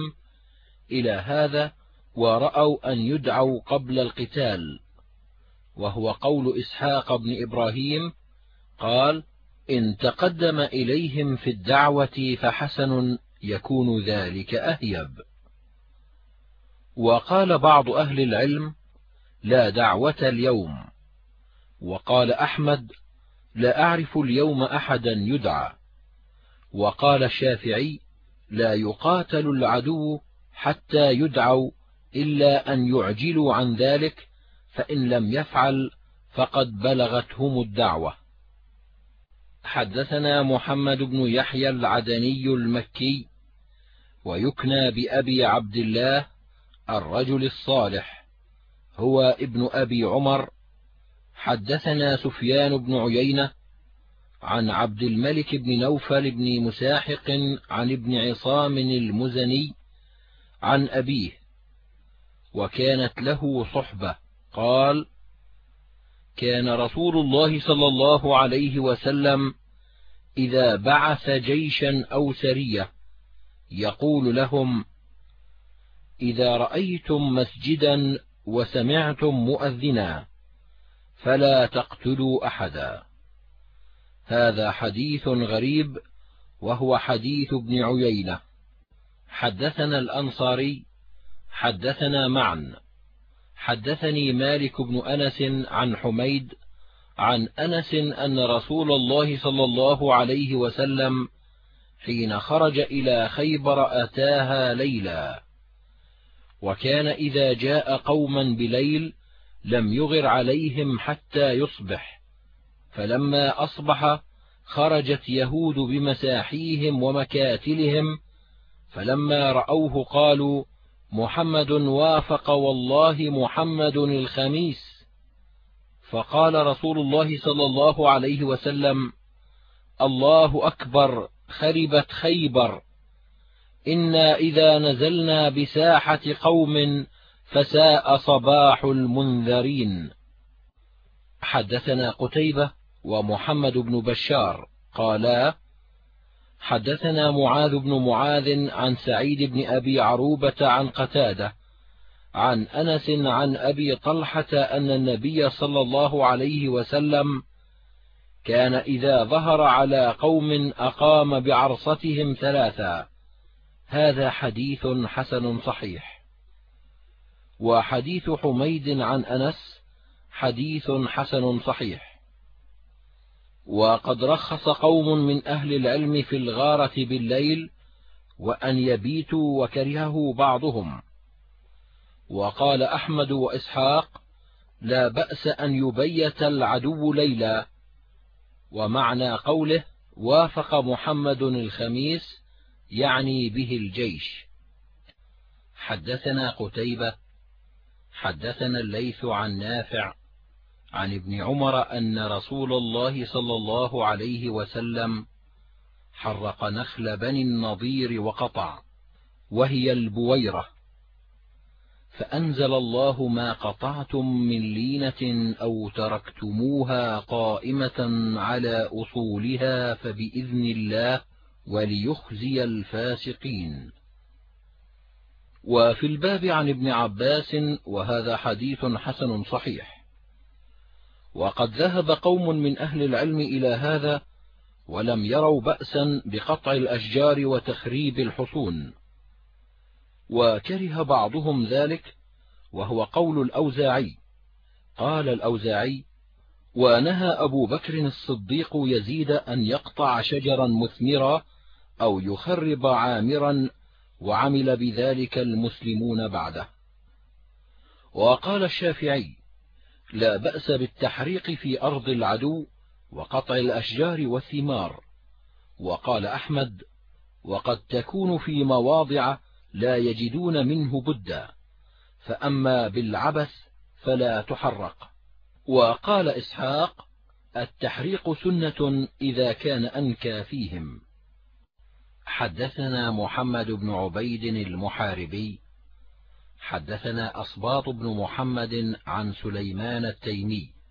إلى هذا ورأوا أن يدعوا قبل القتال وهو قول إسحاق بن إبراهيم قال إن تقدم إليهم في الدعوة فحسن يكون ذلك أهيب. وقال بعض أهل العلم لا دعوة اليوم. وقال أحمد لا أعرف اليوم أحدا يدعى. وقال الشافعي لا يقاتل العدو حتى يدعوا إلا أن يعجلوا عن ذلك فإن لم يفعل فقد بلغتهم الدعوة. حدثنا محمد بن يحيى العدني المكي ويكنى بأبي عبد الله الرجل الصالح هو ابن أبي عمر حدثنا سفيان بن عيينة عن عبد الملك بن نوفل بن مساحق عن ابن عصام المزني عن أبيه وكانت له صحبة. قال كان رسول الله صلى الله عليه وسلم إذا بعث جيشا أو سرية يقول لهم إذا رأيتم مسجدا وسمعتم مؤذنا فلا تقتلوا أحدا. هذا حديث غريب وهو حديث ابن عيينة. حدثنا الأنصاري حدثنا معا حدثني مالك بن أنس عن حميد عن أنس أن رسول الله صلى الله عليه وسلم حين خرج إلى خيبر أتاها ليلا وكان إذا جاء قوما بليل لم يغر عليهم حتى يصبح. فلما أصبح خرجت يهود بمساحيهم ومكاتلهم فلما رأوه قالوا محمد وافق والله محمد الخميس. فقال رسول الله صلى الله عليه وسلم الله أكبر خربت خيبر. إنا إذا نزلنا بساحة قوم فساء صباح المنذرين. حدثنا قتيبة ومحمد بن بشار قالا حدثنا معاذ بن معاذ عن سعيد بن أبي عروبة عن قتادة عن أنس عن أبي طلحة أن النبي صلى الله عليه وسلم كان إذا ظهر على قوم أقام بعرصتهم ثلاثا. هذا حديث حسن صحيح. وحديث حميد عن أنس حديث حسن صحيح. وقد رخص قوم من أهل العلم في الغارة بالليل وأن يبيتوا وكرهه بعضهم. وقال أحمد وإسحاق لا بأس أن يبيت العدو ليلا. ومعنى قوله وافق محمد الخميس يعني به الجيش. حدثنا قتيبة حدثنا الليث عن نافع عن ابن عمر أن رسول الله صلى الله عليه وسلم حرق نخل بني النضير وقطع وهي البويرة. فأنزل الله ما قطعتم من لينة أو تركتموها قائمة على أصولها فبإذن الله وليخزي الفاسقين. وفي الباب عن ابن عباس وهذا حديث حسن صحيح. وقد ذهب قوم من أهل العلم إلى هذا ولم يروا بأسا بقطع الأشجار وتخريب الحصون. وكره بعضهم ذلك وهو قول الأوزاعي. قال الأوزاعي ونهى أبو بكر الصديق يزيد أن يقطع شجرا مثمرا أو يخرب عامرا وعمل بذلك المسلمون بعده. وقال الشافعي لا بأس بالتحريق في أرض العدو وقطع الأشجار والثمار وقال أحمد وقد تكون في مواضع لا يجدون منه بدا فأما بالعبث فلا تحرق وقال إسحاق التحريق سنة إذا كان أنكى فيهم حدثنا محمد بن عبيد المحاربي. حدثنا أصباط بن محمد عن سليمان التيمي.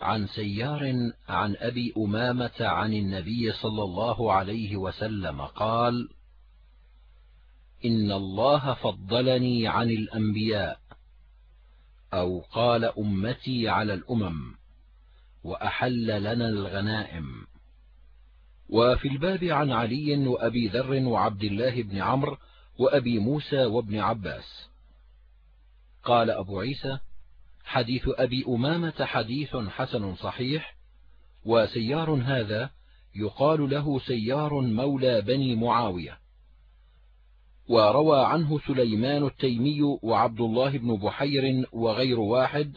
عن سيار عن أبي أمامة عن النبي صلى الله عليه وسلم قال إن الله فضلني عن الأنبياء أو قال أمتي على الأمم وأحل لنا الغنائم. وفي الباب عن علي وأبي ذر وعبد الله بن عمرو وأبي موسى وابن عباس. قال أبو عيسى حديث أبي أمامة حديث حسن صحيح وسيار هذا يقال له سيار مولى بني معاوية. وروى عنه سليمان التيمي وعبد الله بن بحير وغير واحد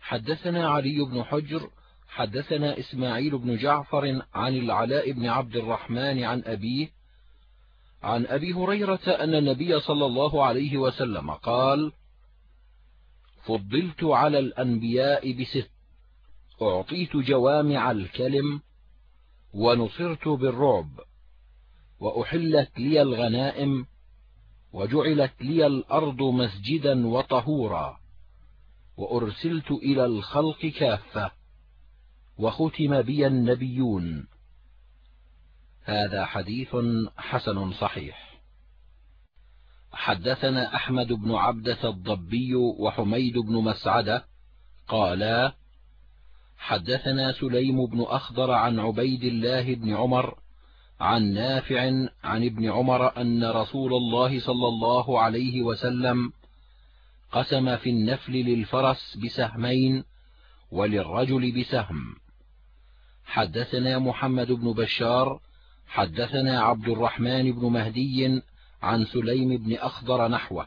حدثنا علي بن حجر حدثنا إسماعيل بن جعفر عن العلاء بن عبد الرحمن عن أبيه عن أبي هريرة أن النبي صلى الله عليه وسلم قال فضلت على الأنبياء بست أعطيت جوامع الكلم ونصرت بالرعب وأحلت لي الغنائم وجعلت لي الأرض مسجدا وطهورا وأرسلت إلى الخلق كافة. وختم بي النبيون. هذا حديث حسن صحيح. حدثنا أحمد بن عبدة الضبي وحميد بن مسعدة قالا حدثنا سليم بن أخضر عن عبيد الله بن عمر عن نافع عن ابن عمر أن رسول الله صلى الله عليه وسلم قسم في النفل للفرس بسهمين وللرجل بسهم. حدثنا محمد بن بشار حدثنا عبد الرحمن بن مهدي عن سليم بن أخضر نحوه.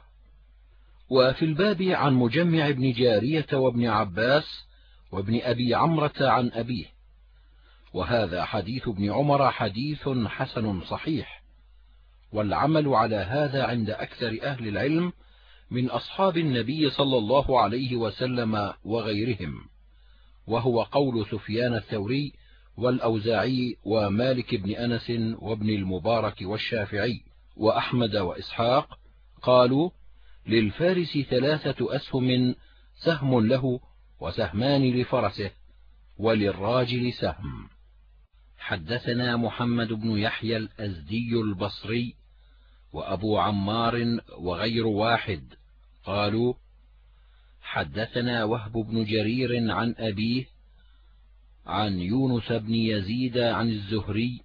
وفي الباب عن مجمع بن جارية وابن عباس وابن أبي عمرة عن أبيه. وهذا حديث ابن عمر حديث حسن صحيح. والعمل على هذا عند أكثر أهل العلم من أصحاب النبي صلى الله عليه وسلم وغيرهم. وهو قول سفيان الثوري والأوزاعي ومالك بن أنس وابن المبارك والشافعي وأحمد وإسحاق قالوا للفارس ثلاثة أسهم سهم له وسهمان لفرسه وللراجل سهم. حدثنا محمد بن يحيى الأزدي البصري وأبو عمار وغير واحد قالوا حدثنا وهب بن جرير عن أبيه عن يونس بن يزيد عن الزهري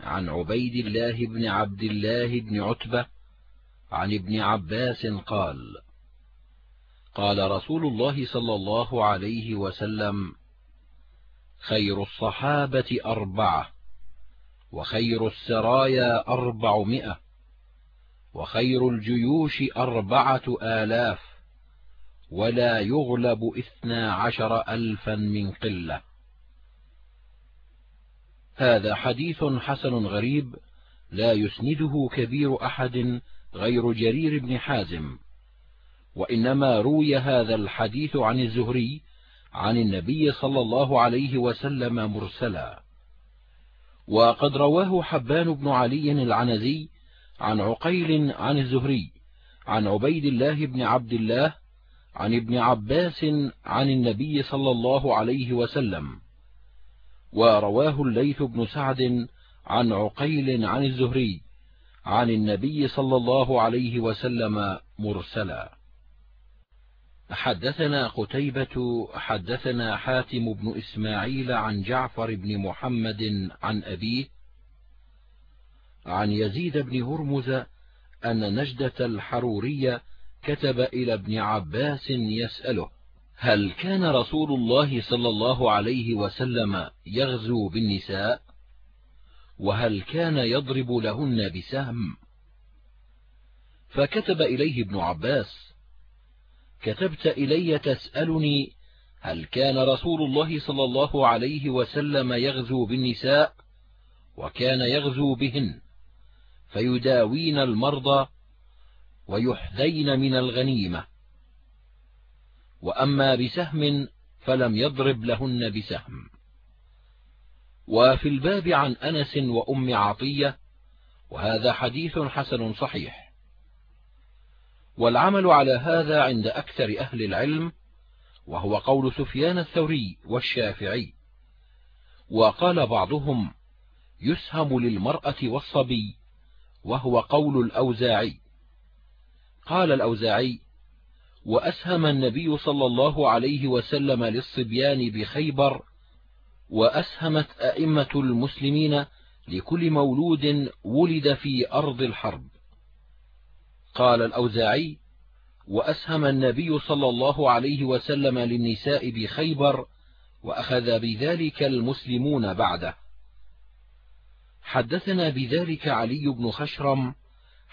عن عبيد الله بن عبد الله بن عتبة عن ابن عباس قال قال رسول الله صلى الله عليه وسلم خير الصحابة أربعة وخير السرايا أربعمائة وخير الجيوش أربعة آلاف ولا يغلب اثنا عشر ألفا من قلة. هذا حديث حسن غريب لا يسنده كبير أحد غير جرير بن حازم وإنما روي هذا الحديث عن الزهري عن النبي صلى الله عليه وسلم مرسلا. وقد رواه حبان بن علي العنزي عن عقيل عن الزهري عن عبيد الله بن عبد الله عن ابن عباس عن النبي صلى الله عليه وسلم. ورواه الليث بن سعد عن عقيل عن الزهري عن النبي صلى الله عليه وسلم مرسلا. حدثنا قتيبة حدثنا حاتم بن إسماعيل عن جعفر بن محمد عن أبيه عن يزيد بن هرمز أن نجدة الحرورية كتب إلى ابن عباس يسأله هل كان رسول الله صلى الله عليه وسلم يغزو بالنساء؟ وهل كان يضرب لهن بسهم؟ فكتب إليه ابن عباس كتبت إلي تسألني هل كان رسول الله صلى الله عليه وسلم يغزو بالنساء وكان يغزو بهن؟ فيداوين المرضى ويحذين من الغنيمة. وأما بسهم فلم يضرب لهن بسهم. وفي الباب عن أنس وأم عطية وهذا حديث حسن صحيح. والعمل على هذا عند أكثر أهل العلم وهو قول سفيان الثوري والشافعي. وقال بعضهم يسهم للمرأة والصبي وهو قول الأوزاعي. قال الأوزاعي وأسهم النبي صلى الله عليه وسلم للصبيان بخيبر وأسهمت أئمة المسلمين لكل مولود ولد في أرض الحرب. قال الأوزاعي وأسهم النبي صلى الله عليه وسلم للنساء بخيبر وأخذ بذلك المسلمون بعده. حدثنا بذلك علي بن خشرم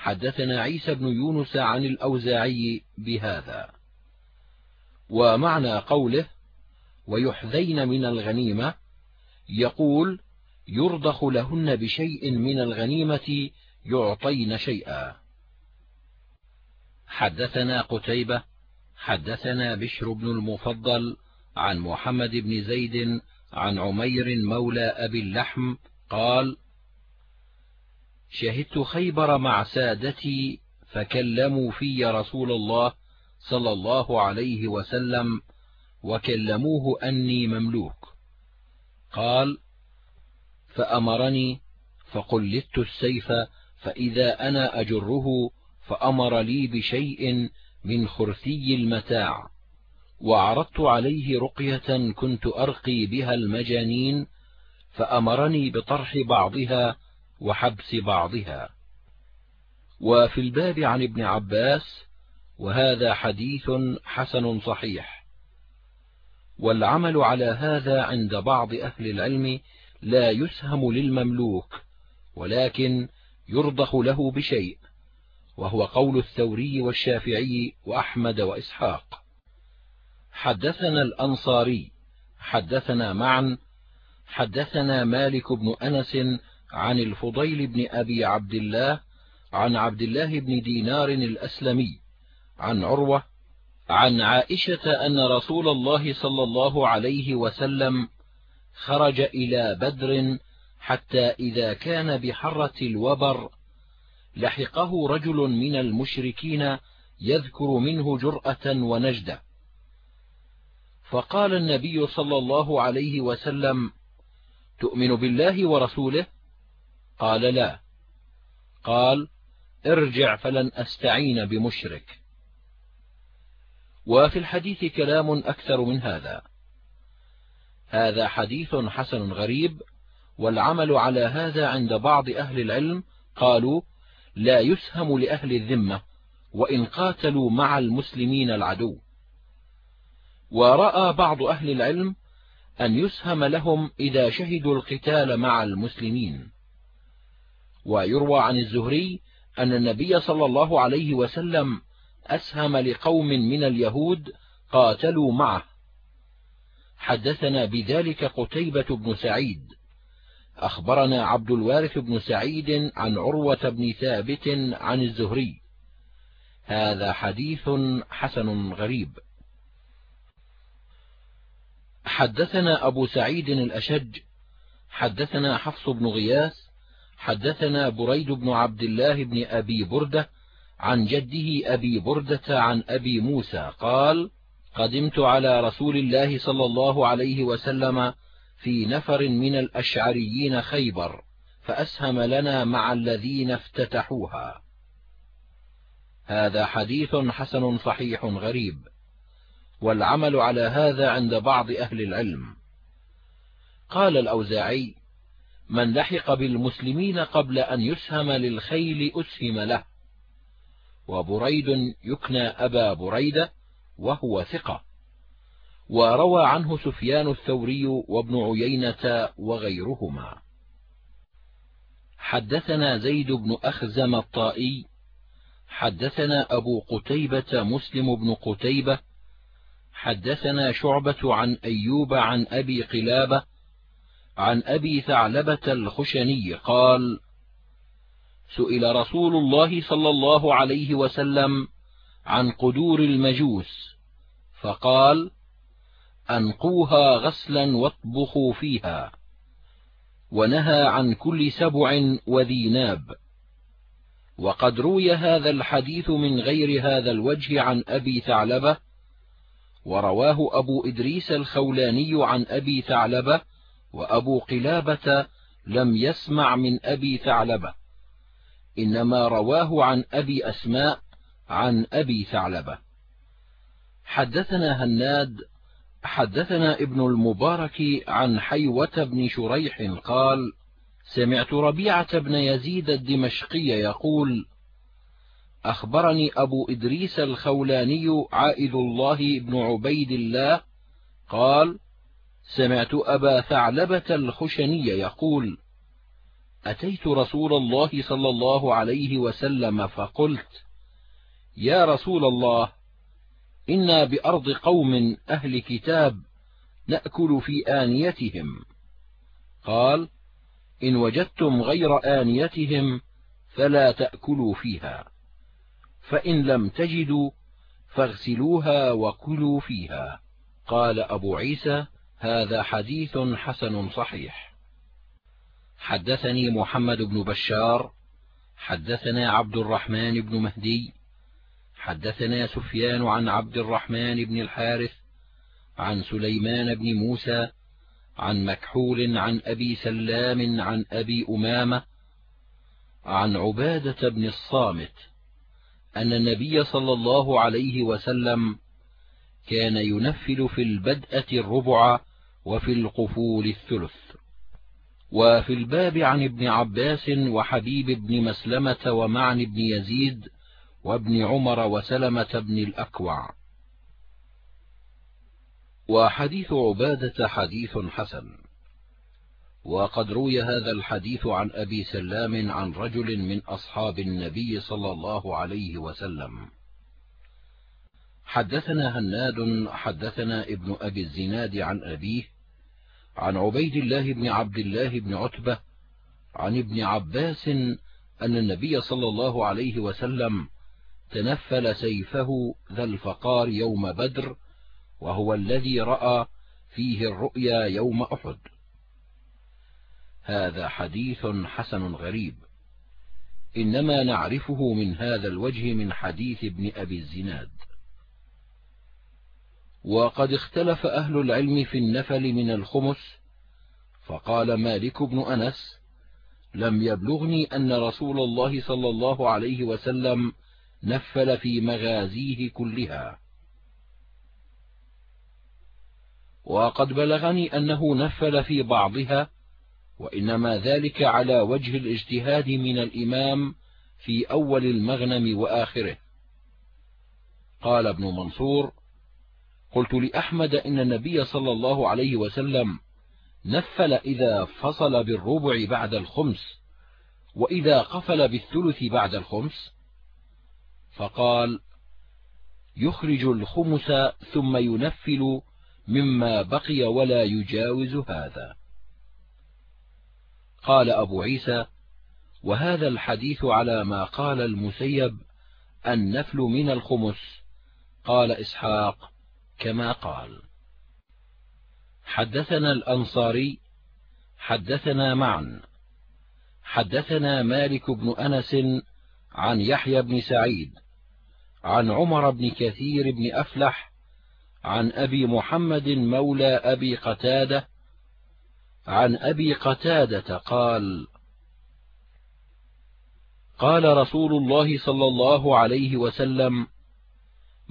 حدثنا عيسى بن يونس عن الأوزاعي بهذا. ومعنى قوله ويحذين من الغنيمة يقول يرضخ لهن بشيء من الغنيمة يعطين شيئا. حدثنا قتيبة حدثنا بشر بن المفضل عن محمد بن زيد عن عمير مولى أبي اللحم قال شهدت خيبر مع سادتي فكلموا في رسول الله صلى الله عليه وسلم وكلموه أني مملوك. قال فأمرني فقلدت السيف فإذا أنا أجره فأمر لي بشيء من خرثي المتاع. وعرضت عليه رقية كنت أرقي بها المجانين فأمرني بطرح بعضها وحبس بعضها. وفي الباب عن ابن عباس وهذا حديث حسن صحيح. والعمل على هذا عند بعض أهل العلم لا يسهم للمملوك ولكن يرضخ له بشيء وهو قول الثوري والشافعي وأحمد وإسحاق. حدثنا الأنصاري حدثنا معا حدثنا مالك بن أنس عن الفضيل بن أبي عبد الله عن عبد الله بن دينار الأسلمي عن عروة عن عائشة أن رسول الله صلى الله عليه وسلم خرج إلى بدر حتى إذا كان بحرة الوبر لحقه رجل من المشركين يذكر منه جرأة ونجدة. فقال النبي صلى الله عليه وسلم تؤمن بالله ورسوله قال لا. قال ارجع فلن أستعين بمشرك. وفي الحديث كلام أكثر من هذا. هذا حديث حسن غريب والعمل على هذا عند بعض أهل العلم قالوا لا يسهم لأهل الذمة وإن قاتلوا مع المسلمين العدو. ورأى بعض أهل العلم أن يسهم لهم إذا شهدوا القتال مع المسلمين. ويروى عن الزهري أن النبي صلى الله عليه وسلم أسهم لقوم من اليهود قاتلوا معه. حدثنا بذلك قتيبة بن سعيد. أخبرنا عبد الوارث بن سعيد عن عروة بن ثابت عن الزهري. هذا حديث حسن غريب. حدثنا أبو سعيد الأشج. حدثنا حفص بن غياث حدثنا بريد بن عبد الله بن أبي بردة عن جده أبي بردة عن أبي موسى قال قدمت على رسول الله صلى الله عليه وسلم في نفر من الأشعريين خيبر فأسهم لنا مع الذين افتتحوها. هذا حديث حسن صحيح غريب والعمل على هذا عند بعض أهل العلم. قال الأوزاعي من لحق بالمسلمين قبل أن يسهم للخيل أسهم له. وبريد يكنى أبا بريدة وهو ثقة. وروى عنه سفيان الثوري وابن عيينة وغيرهما. حدثنا زيد بن أخزم الطائي. حدثنا أبو قتيبة مسلم بن قتيبة. حدثنا شعبة عن أيوب عن أبي قلابة. عن أبي ثعلبة الخشني قال سئل رسول الله صلى الله عليه وسلم عن قدور المجوس فقال أنقوها غسلا واطبخوا فيها ونهى عن كل سبع وذي ناب وقد روي هذا الحديث من غير هذا الوجه عن أبي ثعلبة ورواه أبو إدريس الخولاني عن أبي ثعلبة وأبو قلابة لم يسمع من أبي ثعلبة إنما رواه عن أبي أسماء عن أبي ثعلبة. حدثنا هناد حدثنا ابن المبارك عن حيوة بن شريح قال سمعت ربيعة بن يزيد الدمشقي يقول أخبرني أبو إدريس الخولاني عائد الله بن عبيد الله قال سمعت أبا ثعلبة الخشني يقول أتيت رسول الله صلى الله عليه وسلم فقلت يا رسول الله إنا بأرض قوم أهل كتاب نأكل في آنيتهم. قال إن وجدتم غير آنيتهم فلا تأكلوا فيها فإن لم تجدوا فاغسلوها وكلوا فيها. قال أبو عيسى هذا حديث حسن صحيح. حدثني محمد بن بشار حدثنا عبد الرحمن بن مهدي حدثنا سفيان عن عبد الرحمن بن الحارث عن سليمان بن موسى عن مكحول عن أبي سلام عن أبي أمامة عن عبادة بن الصامت أن النبي صلى الله عليه وسلم كان ينفل في البدءة الربع وفي القفول الثلث. وفي الباب عن ابن عباس وحبيب بن مسلمة ومعن بن يزيد وابن عمر وسلمة بن الأكوع. وحديث عبادة حديث حسن. وقد روي هذا الحديث عن أبي سلام عن رجل من أصحاب النبي صلى الله عليه وسلم. حدثنا هناد حدثنا ابن أبي الزناد عن أبيه عن عبيد الله بن عبد الله بن عتبة عن ابن عباس أن النبي صلى الله عليه وسلم تنفل سيفه ذا الفقار يوم بدر وهو الذي رأى فيه الرؤيا يوم أحد. هذا حديث حسن غريب. إنما نعرفه من هذا الوجه من حديث ابن أبي الزناد. وقد اختلف أهل العلم في النفل من الخمس فقال مالك بن أنس لم يبلغني أن رسول الله صلى الله عليه وسلم نفل في مغازيه كلها. وقد بلغني أنه نفل في بعضها وإنما ذلك على وجه الاجتهاد من الإمام في أول المغنم وآخره. قال ابن منصور قلت لأحمد إن النبي صلى الله عليه وسلم نفل إذا فصل بالربع بعد الخمس وإذا قفل بالثلث بعد الخمس. فقال يخرج الخمس ثم ينفل مما بقي ولا يجاوز هذا. قال أبو عيسى وهذا الحديث على ما قال المسيب النفل من الخمس. قال إسحاق كما قال. حدثنا الأنصاري حدثنا معا حدثنا مالك بن أنس عن يحيى بن سعيد عن عمر بن كثير بن أفلح عن أبي محمد مولى أبي قتادة عن أبي قتادة قال قال رسول الله صلى الله عليه وسلم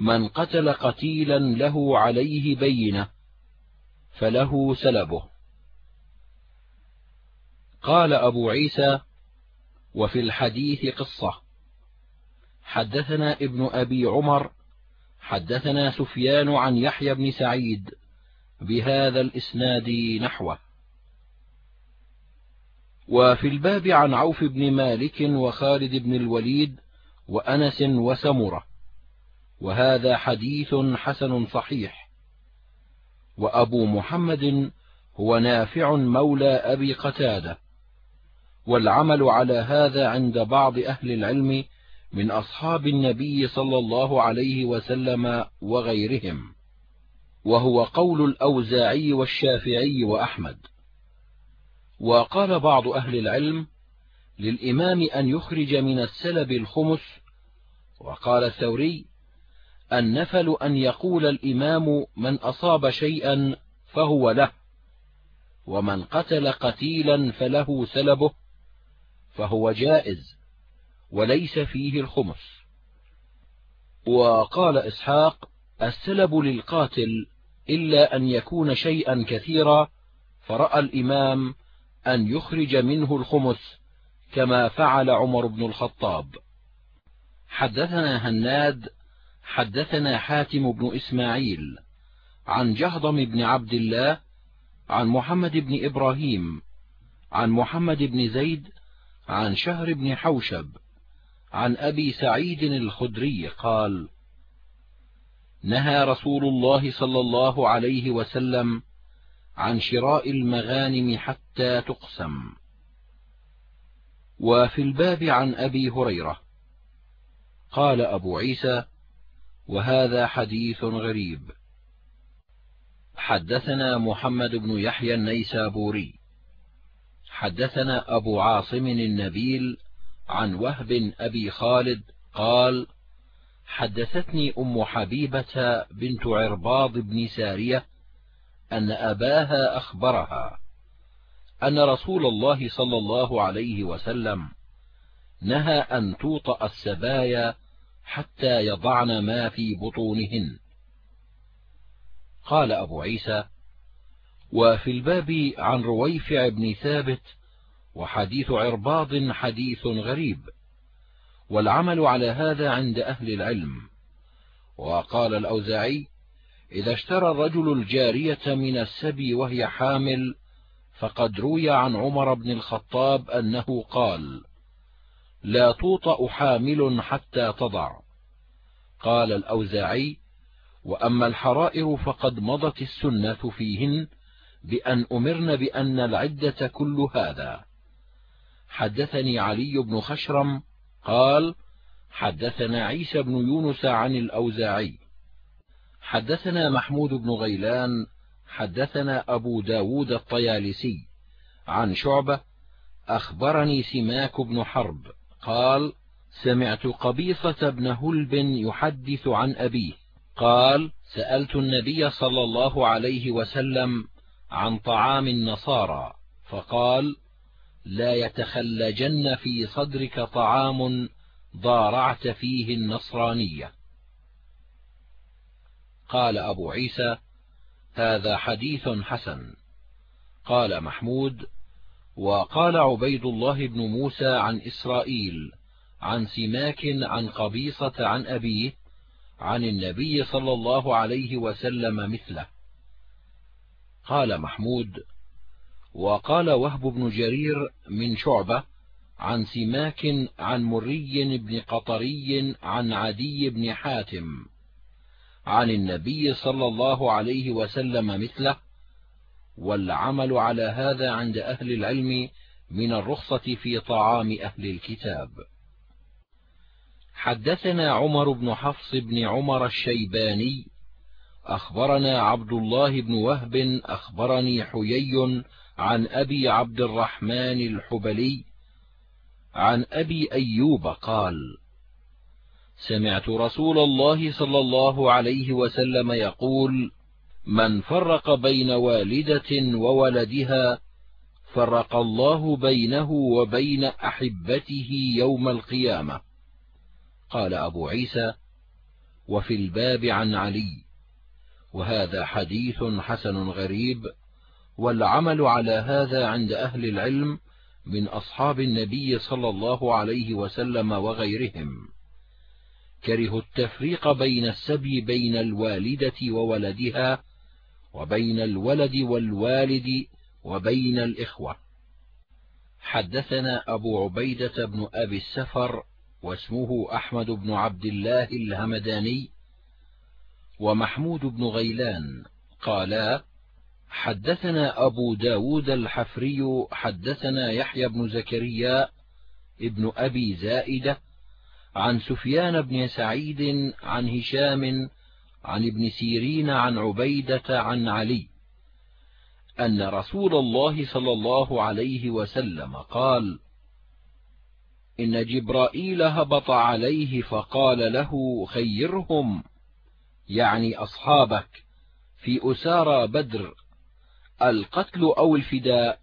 من قتل قتيلا له عليه بينة فله سلبه. قال أبو عيسى وفي الحديث قصة حدثنا ابن أبي عمر حدثنا سفيان عن يحيى بن سعيد بهذا الإسناد نحوه. وفي الباب عن عوف بن مالك وخالد بن الوليد وأنس وسمرة. وهذا حديث حسن صحيح. وأبو محمد هو نافع مولى أبي قتادة. والعمل على هذا عند بعض أهل العلم من أصحاب النبي صلى الله عليه وسلم وغيرهم. وهو قول الأوزاعي والشافعي وأحمد. وقال بعض أهل العلم للإمام أن يخرج من السلب الخمس. وقال الثوري النفل أن يقول الإمام من أصاب شيئا فهو له ومن قتل قتيلا فله سلبه فهو جائز وليس فيه الخمس. وقال إسحاق السلب للقاتل إلا أن يكون شيئا كثيرا فرأى الإمام أن يخرج منه الخمس كما فعل عمر بن الخطاب. حدثنا هناد حدثنا حاتم بن إسماعيل عن جهضم بن عبد الله عن محمد بن إبراهيم عن محمد بن زيد عن شهر بن حوشب عن أبي سعيد الخدري قال نهى رسول الله صلى الله عليه وسلم عن شراء المغانم حتى تقسم. وفي الباب عن أبي هريرة قال أبو عيسى وهذا حديث غريب. حدثنا محمد بن يحيى النيسابوري. حدثنا أبو عاصم النبيل عن وهب أبي خالد قال حدثتني أم حبيبة بنت عرباض بن سارية أن أباها أخبرها أن رسول الله صلى الله عليه وسلم نهى أن توطأ السبايا حتى يضعن ما في بطونهن. قال أبو عيسى وفي الباب عن رويفع بن ثابت وحديث عرباض حديث غريب والعمل على هذا عند أهل العلم. وقال الأوزاعي إذا اشترى الرجل الجارية من السبي وهي حامل فقد روي عن عمر بن الخطاب أنه قال لا توطأ حامل حتى تضع. قال الأوزاعي وأما الحرائر فقد مضت السنة فيهن بأن أمرن بأن العدة كل هذا. حدثني علي بن خشرم قال حدثنا عيسى بن يونس عن الأوزاعي. حدثنا محمود بن غيلان حدثنا أبو داود الطيالسي عن شعبة أخبرني سماك بن حرب. قال سمعت قبيصة بن هلب يحدث عن أبيه. قال سألت النبي صلى الله عليه وسلم عن طعام النصارى. فقال لا يتخلجن في صدرك طعام ضارعت فيه النصرانية. قال أبو عيسى هذا حديث حسن. قال محمود وقال عبيد الله بن موسى عن إسرائيل عن سماك عن قبيصة عن أبيه عن النبي صلى الله عليه وسلم مثله. قال محمود وقال وهب بن جرير من شعبة عن سماك عن مري بن قطري عن عدي بن حاتم عن النبي صلى الله عليه وسلم مثله والعمل على هذا عند أهل العلم من الرخصة في طعام أهل الكتاب. حدثنا عمر بن حفص بن عمر الشيباني أخبرنا عبد الله بن وهب أخبرني حيي عن أبي عبد الرحمن الحبلي عن أبي أيوب قال سمعت رسول الله صلى الله عليه وسلم يقول من فرق بين والدة وولدها فرق الله بينه وبين أحبته يوم القيامة. قال أبو عيسى وفي الباب عن علي. وهذا حديث حسن غريب والعمل على هذا عند أهل العلم من أصحاب النبي صلى الله عليه وسلم وغيرهم. كرهوا التفريق بين السبي بين الوالدة وولدها وبين الولد والوالد وبين الإخوة. حدثنا أبو عبيدة بن أبي السفر واسمه أحمد بن عبد الله الهمداني ومحمود بن غيلان قالا حدثنا أبو ب داود الحفري حدثنا يحيى بن زكريا ابن أبي زائدة عن سفيان بن سعيد عن هشام عن ابن سيرين عن عبيدة عن علي أن رسول الله صلى الله عليه وسلم قال إن جبرائيل هبط عليه فقال له خيرهم يعني أصحابك في أسارى بدر القتل أو الفداء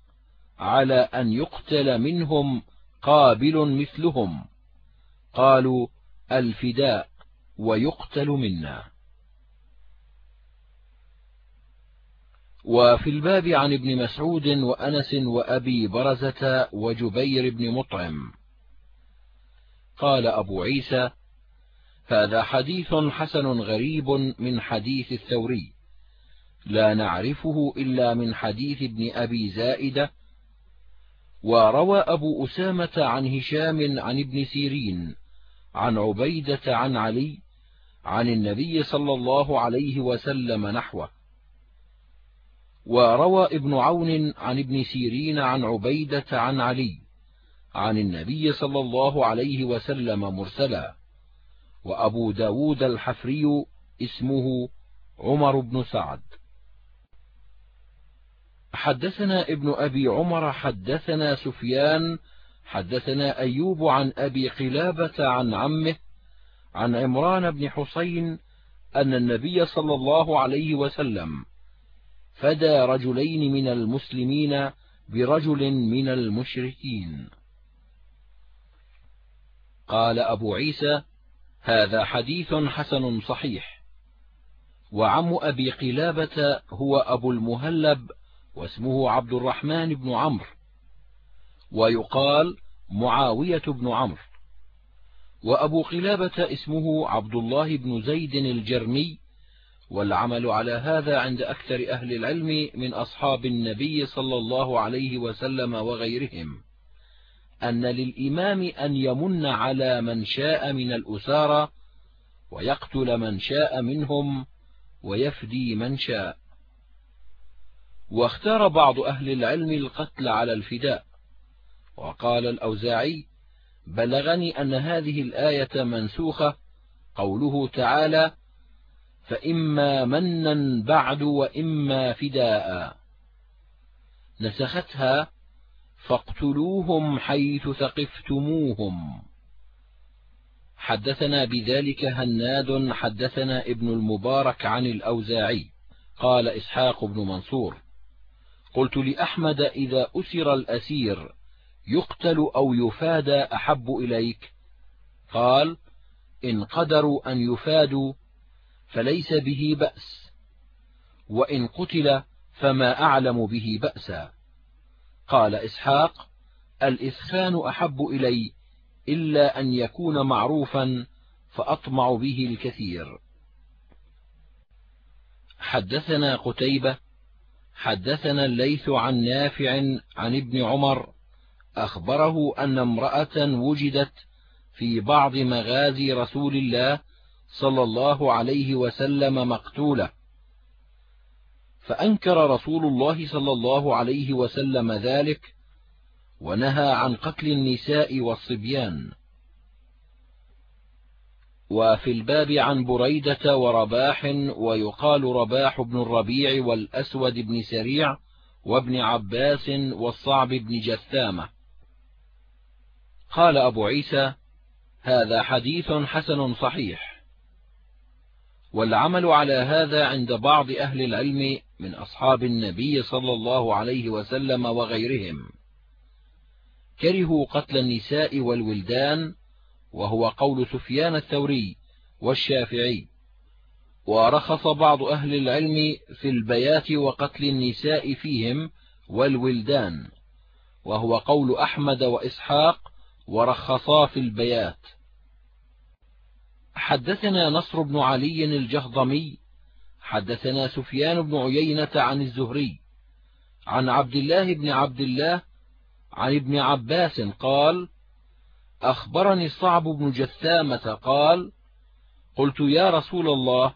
على أن يقتل منهم قابل مثلهم قالوا الفداء ويقتل منا. وفي الباب عن ابن مسعود وأنس وأبي برزة وجبير بن مطعم. قال أبو عيسى هذا حديث حسن غريب من حديث الثوري لا نعرفه إلا من حديث ابن أبي زائدة وروى أبو أسامة عن هشام عن ابن سيرين عن عبيدة عن علي عن النبي صلى الله عليه وسلم نحوه وروى ابن عون عن ابن سيرين عن عبيدة عن علي عن النبي صلى الله عليه وسلم مرسلا وأبو ب داود الحفري اسمه عمر بن سعد. حدثنا ابن أبي عمر حدثنا سفيان حدثنا أيوب عن أبي قلابة عن عمه عن عمران بن حسين أن النبي صلى الله عليه وسلم فدى رجلين من المسلمين برجل من المشركين. قال أبو عيسى هذا حديث حسن صحيح. وعم أبي قلابة هو أبو المهلب واسمه عبد الرحمن بن عمرو. ويقال معاوية بن عمرو. وأبو قلابة اسمه عبد الله بن زيد الجرمي والعمل على هذا عند أكثر أهل العلم من أصحاب النبي صلى الله عليه وسلم وغيرهم أن للإمام أن يمن على من شاء من الأسارى ويقتل من شاء منهم ويفدي من شاء. واختار بعض أهل العلم القتل على الفداء وقال الأوزاعي بلغني أن هذه الآية منسوخة قوله تعالى فإما منا بعد وإما فداء. نسختها فاقتلوهم حيث ثقفتموهم. حدثنا بذلك هناد حدثنا ابن المبارك عن الأوزاعي قال إسحاق بن منصور قلت لأحمد إذا أسر الأسير يقتل أو يفادى أحب إليك؟ قال إن قدروا أن يفادوا فليس به بأس وإن قتل فما أعلم به بأسا. قال إسحاق الإسخان أحب إلي إلا أن يكون معروفا فأطمع به الكثير. حدثنا قتيبة حدثنا الليث عن نافع عن ابن عمر أخبره أن امرأة وجدت في بعض مغازي رسول الله صلى الله عليه وسلم مقتولة فأنكر رسول الله صلى الله عليه وسلم ذلك ونهى عن قتل النساء والصبيان. وفي الباب عن بريدة ورباح ويقال رباح بن الربيع والأسود بن سريع وابن عباس والصعب بن جثامة. قال أبو عيسى هذا حديث حسن صحيح. والعمل على هذا عند بعض أهل العلم من أصحاب النبي صلى الله عليه وسلم وغيرهم. كرهوا قتل النساء والولدان وهو قول سفيان الثوري والشافعي. ورخص بعض أهل العلم في البيات وقتل النساء فيهم والولدان وهو قول أحمد وإسحاق ورخصا في البيات. حدثنا نصر بن علي الجهضمي حدثنا سفيان بن عيينة عن الزهري عن عبد الله بن عبد الله عن ابن عباس قال أخبرني الصعب بن جثامة قال قلت يا رسول الله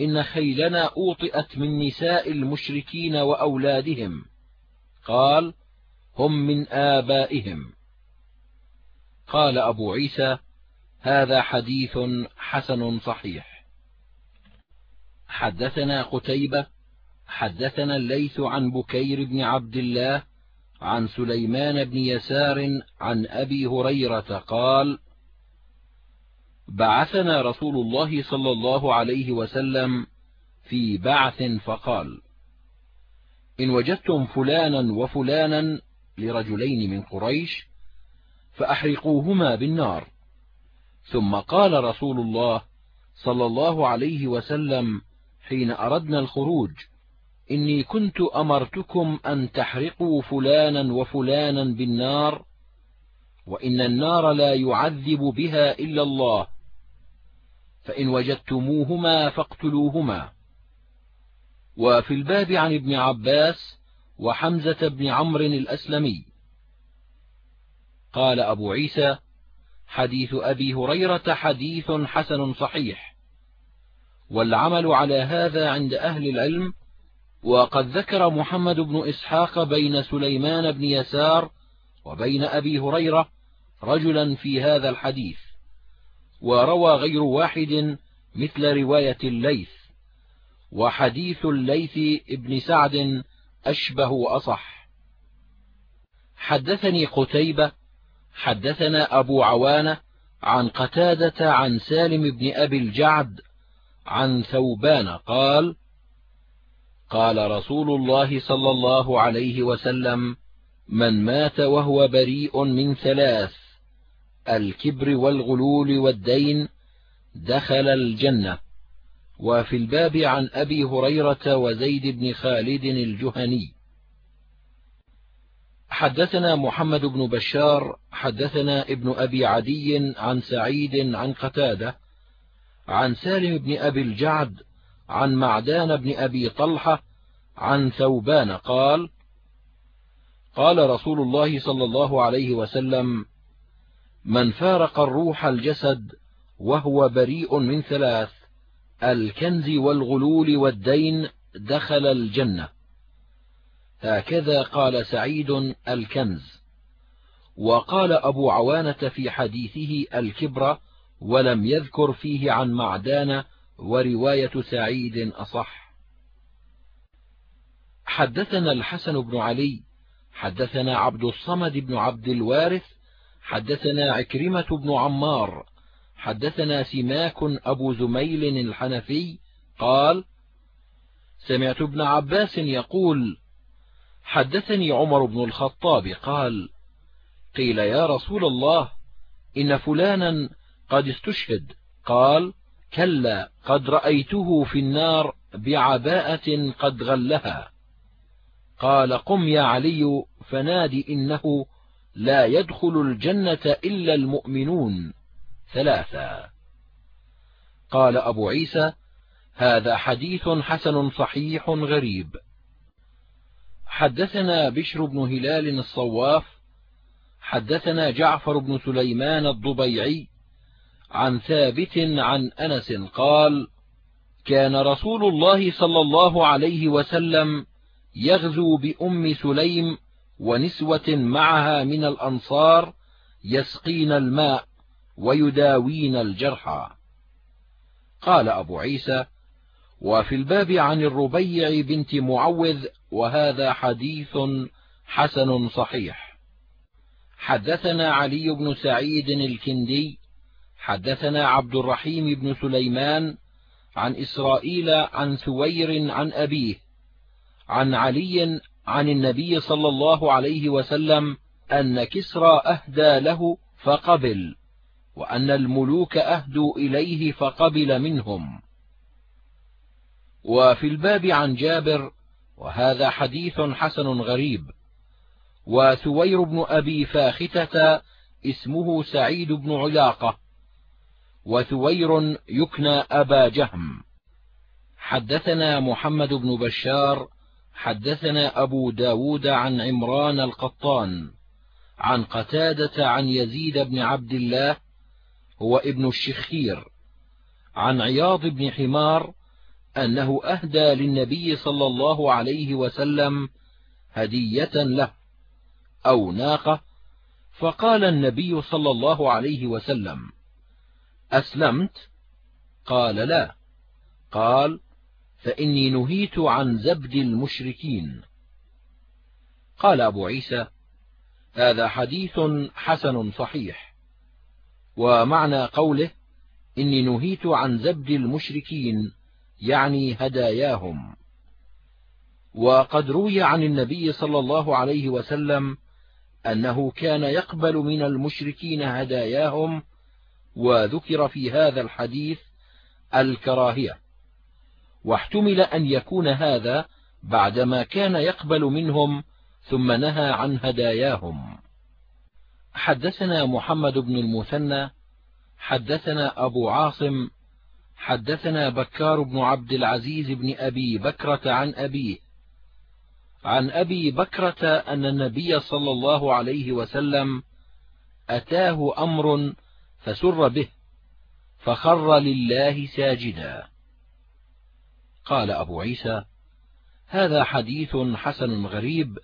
إن خيلنا أوطئت من نساء المشركين وأولادهم. قال هم من آبائهم. قال أبو عيسى هذا حديث حسن صحيح. حدثنا قتيبة حدثنا الليث عن بكير بن عبد الله عن سليمان بن يسار عن أبي هريرة قال بعثنا رسول الله صلى الله عليه وسلم في بعث فقال إن وجدتم فلانا وفلانا لرجلين من قريش فأحرقوهما بالنار. ثم قال رسول الله صلى الله عليه وسلم حين أردنا الخروج إني كنت أمرتكم أن تحرقوا فلانا وفلانا بالنار وإن النار لا يعذب بها إلا الله فإن وجدتموهما فاقتلوهما. وفي الباب عن ابن عباس وحمزة بن عمرو الأسلمي. قال أبو عيسى حديث أبي هريرة حديث حسن صحيح. والعمل على هذا عند أهل العلم وقد ذكر محمد بن إسحاق بين سليمان بن يسار وبين أبي هريرة رجلا في هذا الحديث وروى غير واحد مثل رواية الليث وحديث الليث ابن سعد أشبه وأصح حدثني قتيبة حدثنا أبو عوانة عن قتادة عن سالم بن أبي الجعد عن ثوبان قال قال رسول الله صلى الله عليه وسلم من مات وهو بريء من ثلاث الكبر والغلول والدين دخل الجنة. وفي الباب عن أبي هريرة وزيد بن خالد الجهني. حدثنا محمد بن بشار حدثنا ابن أبي عدي عن سعيد عن قتادة عن سالم بن أبي الجعد عن معدان بن أبي طلحة عن ثوبان قال قال رسول الله صلى الله عليه وسلم من فارق الروح الجسد وهو بريء من ثلاث الكنز والغلول والدين دخل الجنة. هكذا قال سعيد الكنز. وقال أبو عوانة في حديثه الكبر ولم يذكر فيه عن معدان ورواية سعيد أصح. حدثنا الحسن بن علي حدثنا عبد الصمد بن عبد الوارث حدثنا عكرمة بن عمار حدثنا سماك أبو زميل الحنفي قال سمعت ابن عباس يقول حدثني عمر بن الخطاب قال قيل يا رسول الله إن فلانا قد استشهد. قال كلا قد رأيته في النار بعباءة قد غلها. قال قم يا علي فنادي إنه لا يدخل الجنة إلا المؤمنون. ثلاثا قال أبو عيسى هذا حديث حسن صحيح غريب. حدثنا بشر بن هلال الصواف حدثنا جعفر بن سليمان الضبيعي عن ثابت عن أنس قال كان رسول الله صلى الله عليه وسلم يغزو بأم سليم ونسوة معها من الأنصار يسقين الماء ويداوين الجرحى. قال أبو عيسى وفي الباب عن الربيع بنت معوذ وهذا حديث حسن صحيح. حدثنا علي بن سعيد الكندي حدثنا عبد الرحيم بن سليمان عن إسرائيل عن ثوير عن أبيه عن علي عن النبي صلى الله عليه وسلم أن كسرى أهدى له فقبل وأن الملوك أهدوا إليه فقبل منهم. وفي الباب عن جابر وهذا حديث حسن غريب. وثوير بن أبي فاختة اسمه سعيد بن علاقة وثوير يكنى أبا جهم. حدثنا محمد بن بشار حدثنا أبو ب داود عن عمران القطان عن قتادة عن يزيد بن عبد الله هو ابن الشخير عن عياض بن حمار أنه أهدى للنبي صلى الله عليه وسلم هدية له أو ناقة فقال النبي صلى الله عليه وسلم أسلمت؟ قال لا. قال فإني نهيت عن زبد المشركين. قال أبو عيسى هذا حديث حسن صحيح ومعنى قوله إني نهيت عن زبد المشركين يعني هداياهم. وقد روي عن النبي صلى الله عليه وسلم أنه كان يقبل من المشركين هداياهم وذكر في هذا الحديث الكراهية. واحتمل أن يكون هذا بعدما كان يقبل منهم ثم نهى عن هداياهم. حدثنا محمد بن المثنى حدثنا أبو عاصم حدثنا بكار بن عبد العزيز بن أبي بكرة عن أبيه عن أبي بكرة أن النبي صلى الله عليه وسلم أتاه أمر فسر به فخر لله ساجدا. قال أبو عيسى هذا حديث حسن غريب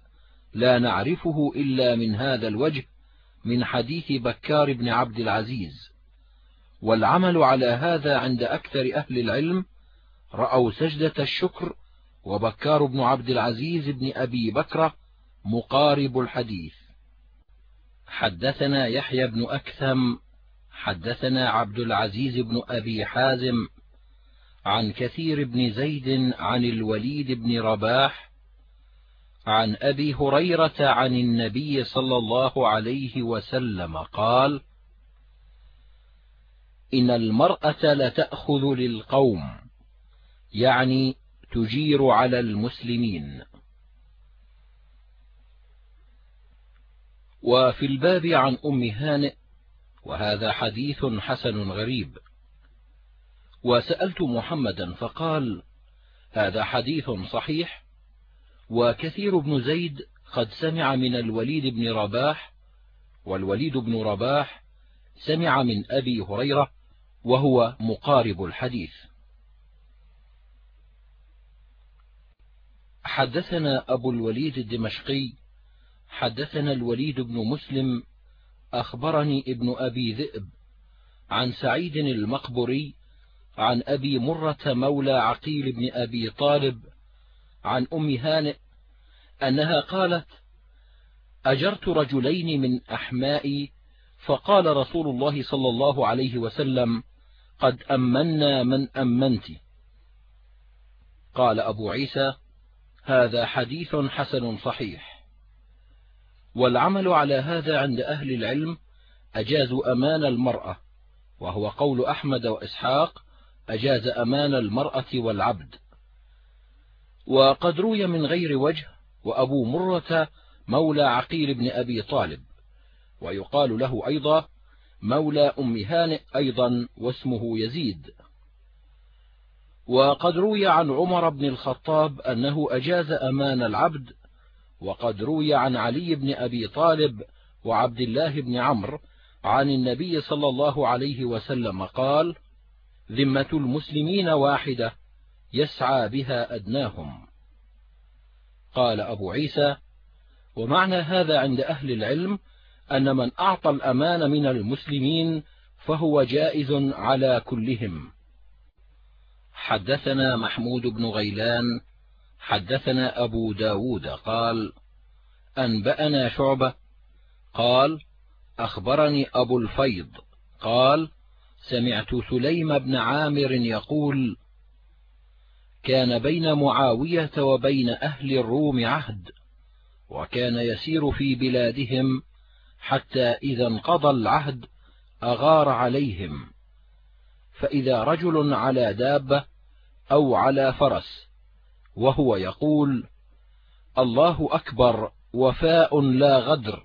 لا نعرفه إلا من هذا الوجه من حديث بكار بن عبد العزيز. والعمل على هذا عند أكثر أهل العلم رأوا سجدة الشكر وبكار بن عبد العزيز بن أبي بكرة مقارب الحديث. حدثنا يحيى بن أكثم حدثنا عبد العزيز بن أبي حازم عن كثير بن زيد عن الوليد بن رباح عن أبي هريرة عن النبي صلى الله عليه وسلم قال إن المرأة لتأخذ للقوم يعني تجير على المسلمين. وفي الباب عن أم هانئ وهذا حديث حسن غريب. وسألت محمدا فقال هذا حديث صحيح وكثير بن زيد قد سمع من الوليد بن رباح والوليد بن رباح سمع من أبي هريرة وهو مقارب الحديث. حدثنا أبو الوليد الدمشقي حدثنا الوليد بن مسلم أخبرني ابن أبي ذئب عن سعيد المقبري عن أبي مرة مولى عقيل بن أبي طالب عن أم هانئ أنها قالت أجرت رجلين من أحمائي فقال رسول الله صلى الله عليه وسلم قد أمنا من أمنت. قال أبو عيسى هذا حديث حسن صحيح. والعمل على هذا عند أهل العلم أجازوا أمان المرأة وهو قول أحمد وإسحاق أجاز أمان المرأة والعبد. وقد روي من غير وجه وأبو مرة مولى عقيل بن أبي طالب ويقال له أيضا مولى أم هانئ أيضا واسمه يزيد. وقد روي عن عمر بن الخطاب أنه أجاز أمان العبد وقد روي عن علي بن أبي طالب وعبد الله بن عمرو عن النبي صلى الله عليه وسلم قال ذمة المسلمين واحدة يسعى بها أدناهم. قال أبو عيسى ومعنى هذا عند أهل العلم أن من أعطى الأمان من المسلمين فهو جائز على كلهم. حدثنا محمود بن غيلان حدثنا أبو داود قال أنبأنا شعبة قال أخبرني أبو الفيض قال سمعت سليم بن عامر يقول كان بين معاوية وبين أهل الروم عهد وكان يسير في بلادهم حتى إذا انقضى العهد أغار عليهم. فإذا رجل على دابة أو على فرس وهو يقول الله أكبر وفاء لا غدر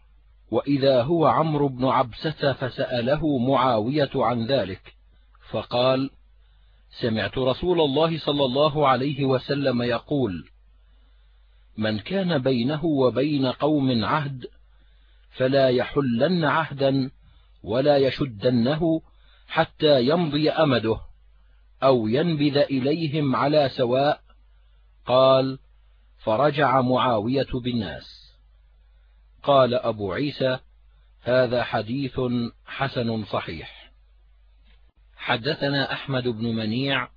وإذا هو عمرو بن عبسة فسأله معاوية عن ذلك فقال سمعت رسول الله صلى الله عليه وسلم يقول من كان بينه وبين قوم عهد فلا يحلن عهدا ولا يشدنه حتى يمضي أمده أو ينبذ إليهم على سواء. قال فرجع معاوية بالناس. قال أبو عيسى هذا حديث حسن صحيح. حدثنا أحمد بن منيع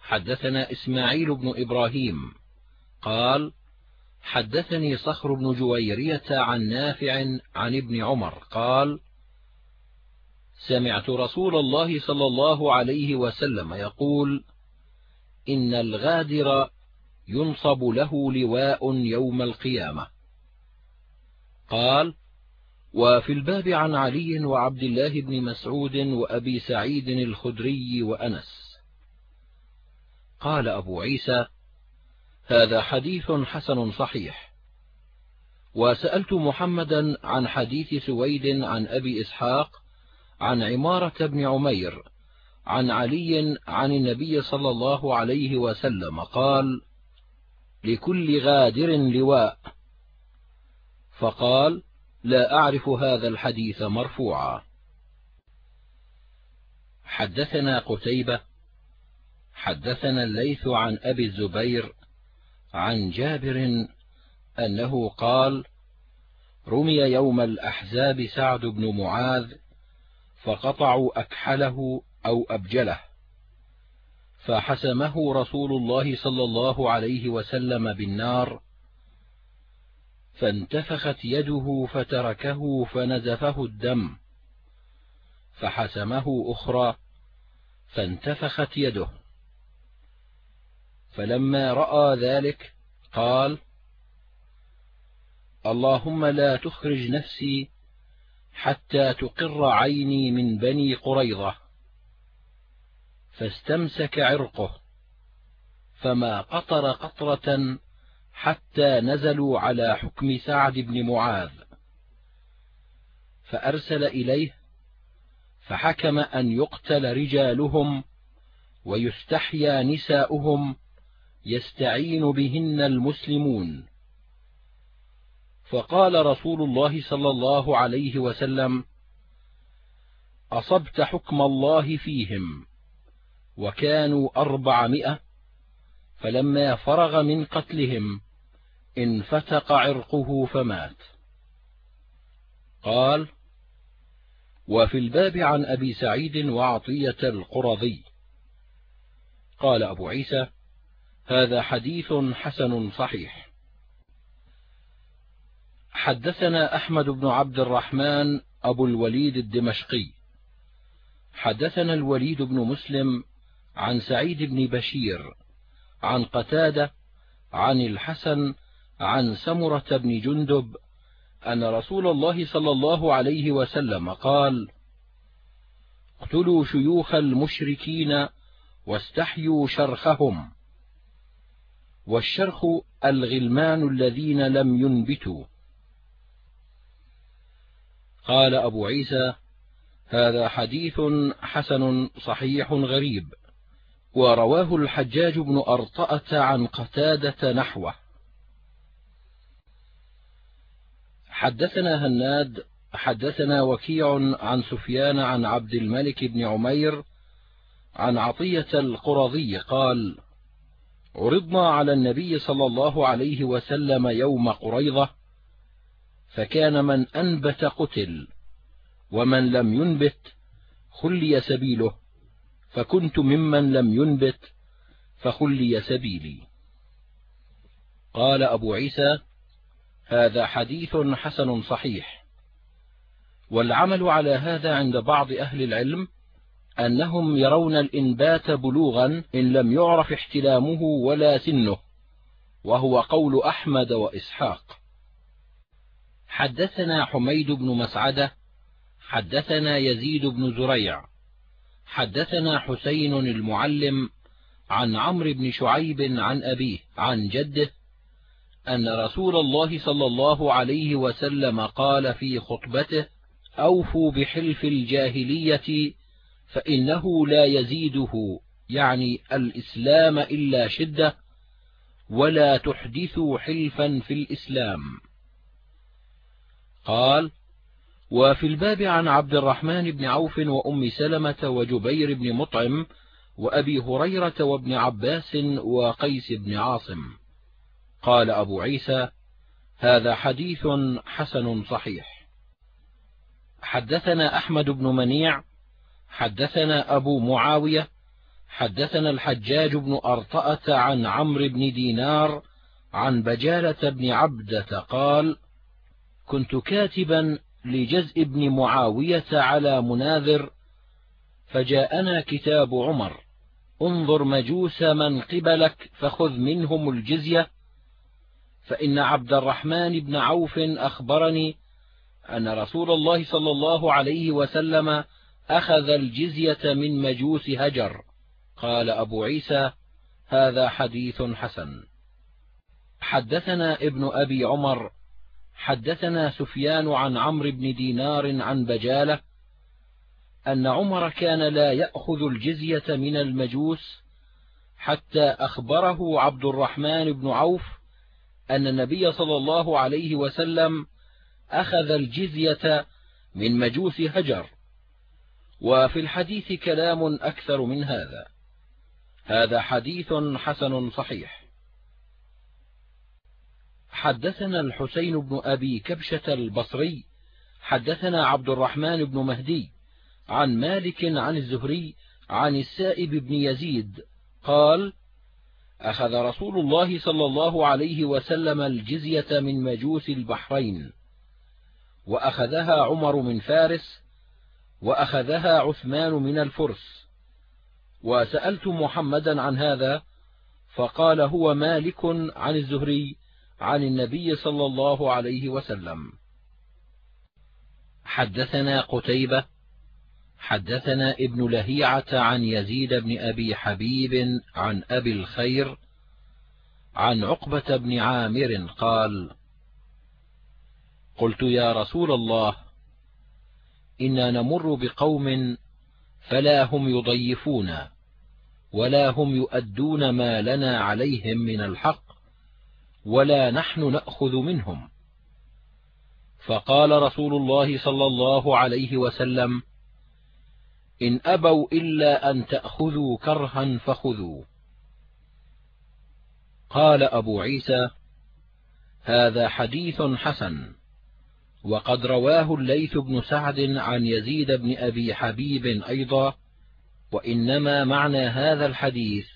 حدثنا إسماعيل بن إبراهيم قال حدثني صخر بن جويرية عن نافع عن ابن عمر قال سمعت رسول الله صلى الله عليه وسلم يقول إن الغادر ينصب له لواء يوم القيامة. قال وفي الباب عن علي وعبد الله بن مسعود وأبي سعيد الخدري وأنس. قال أبو عيسى هذا حديث حسن صحيح. وسألت محمدا عن حديث سويد عن أبي إسحاق عن عمارة بن عمير عن علي عن النبي صلى الله عليه وسلم قال لكل غادر لواء. فقال لا أعرف هذا الحديث مرفوعا. حدثنا قتيبة حدثنا الليث عن أبي الزبير عن جابر أنه قال رمي يوم الأحزاب سعد بن معاذ فقطعوا أكحله أو أبجله فحسمه رسول الله صلى الله عليه وسلم بالنار فانتفخت يده فتركه فنزفه الدم فحسمه أخرى فانتفخت يده. فلما رأى ذلك قال اللهم لا تخرج نفسي حتى تقر عيني من بني قريظة فاستمسك عرقه فما قطر قطرة حتى نزلوا على حكم سعد بن معاذ. فأرسل إليه فحكم أن يقتل رجالهم ويستحيا نساؤهم يستعين بهن المسلمون. فقال رسول الله صلى الله عليه وسلم أصبت حكم الله فيهم وكانوا أربعمائة فلما فرغ من قتلهم انفتق عرقه فمات. قال وفي الباب عن أبي سعيد وعطية القرظي قال أبو عيسى هذا حديث حسن صحيح. حدثنا أحمد بن عبد الرحمن أبو الوليد الدمشقي. حدثنا الوليد بن مسلم عن سعيد بن بشير عن قتادة عن الحسن عن سمرة بن جندب أن رسول الله صلى الله عليه وسلم قال اقتلوا شيوخ المشركين واستحيوا شرخهم. والشرخ الغلمان الذين لم ينبتوا. قال أبو عيسى هذا حديث حسن صحيح غريب ورواه الحجاج بن أرطأة عن قتادة نحوه. حدثنا هناد حدثنا وكيع عن سفيان عن عبد الملك بن عمير عن عطية القرظي قال عرضنا على النبي صلى الله عليه وسلم يوم قريضة فكان من أنبت قتل ومن لم ينبت خلي سبيله فكنت ممن لم ينبت فخلي سبيلي. قال أبو عيسى هذا حديث حسن صحيح والعمل على هذا عند بعض أهل العلم أنهم يرون الإنبات بلوغا إن لم يعرف احتلامه ولا سنه وهو قول أحمد وإسحاق. حدثنا حميد بن مسعدة حدثنا يزيد بن زريع حدثنا حسين المعلم عن عمرو بن شعيب عن أبيه عن جده أن رسول الله صلى الله عليه وسلم قال في خطبته أوفوا بحلف الجاهلية فإنه لا يزيده يعني الإسلام إلا شدة ولا تحدثوا حلفا في الإسلام. قال وفي الباب عن عبد الرحمن بن عوف وأم سلمة وجبير بن مطعم وأبي هريرة وابن عباس وقيس بن عاصم. قال أبو عيسى هذا حديث حسن صحيح. حدثنا أحمد بن منيع حدثنا أبو معاوية حدثنا الحجاج بن أرطأة عن عمرو بن دينار عن بجالة بن عبدة قال كنت كاتبا لجزء بن معاوية على مناذر فجاءنا كتاب عمر انظر مجوس من قبلك فخذ منهم الجزية فإن عبد الرحمن بن عوف أخبرني أن رسول الله صلى الله عليه وسلم أخذ الجزية من مجوس هجر. قال أبو عيسى هذا حديث حسن. حدثنا ابن أبي عمر حدثنا سفيان عن عمرو بن دينار عن بجالة أن عمر كان لا يأخذ الجزية من المجوس حتى أخبره عبد الرحمن بن عوف أن النبي صلى الله عليه وسلم أخذ الجزية من مجوس هجر. وفي الحديث كلام أكثر من هذا. هذا حديث حسن صحيح. حدثنا الحسين بن أبي كبشة البصري حدثنا عبد الرحمن بن مهدي عن مالك عن الزهري عن السائب بن يزيد قال أخذ رسول الله صلى الله عليه وسلم الجزية من مجوس البحرين وأخذها عمر من فارس وأخذها عثمان من الفرس. وسألت محمدا عن هذا فقال هو مالك عن الزهري عن النبي صلى الله عليه وسلم. حدثنا قتيبة حدثنا ابن لهيعة عن يزيد بن أبي حبيب عن أبي الخير عن عقبة بن عامر قال قلت يا رسول الله إنا نمر بقوم فلا هم يضيفونا ولا هم يؤدون ما لنا عليهم من الحق ولا نحن نأخذ منهم. فقال رسول الله صلى الله عليه وسلم إن أبوا إلا أن تأخذوا كرها فخذوا. قال أبو عيسى هذا حديث حسن. وقد رواه الليث بن سعد عن يزيد بن أبي حبيب أيضا وإنما معنى هذا الحديث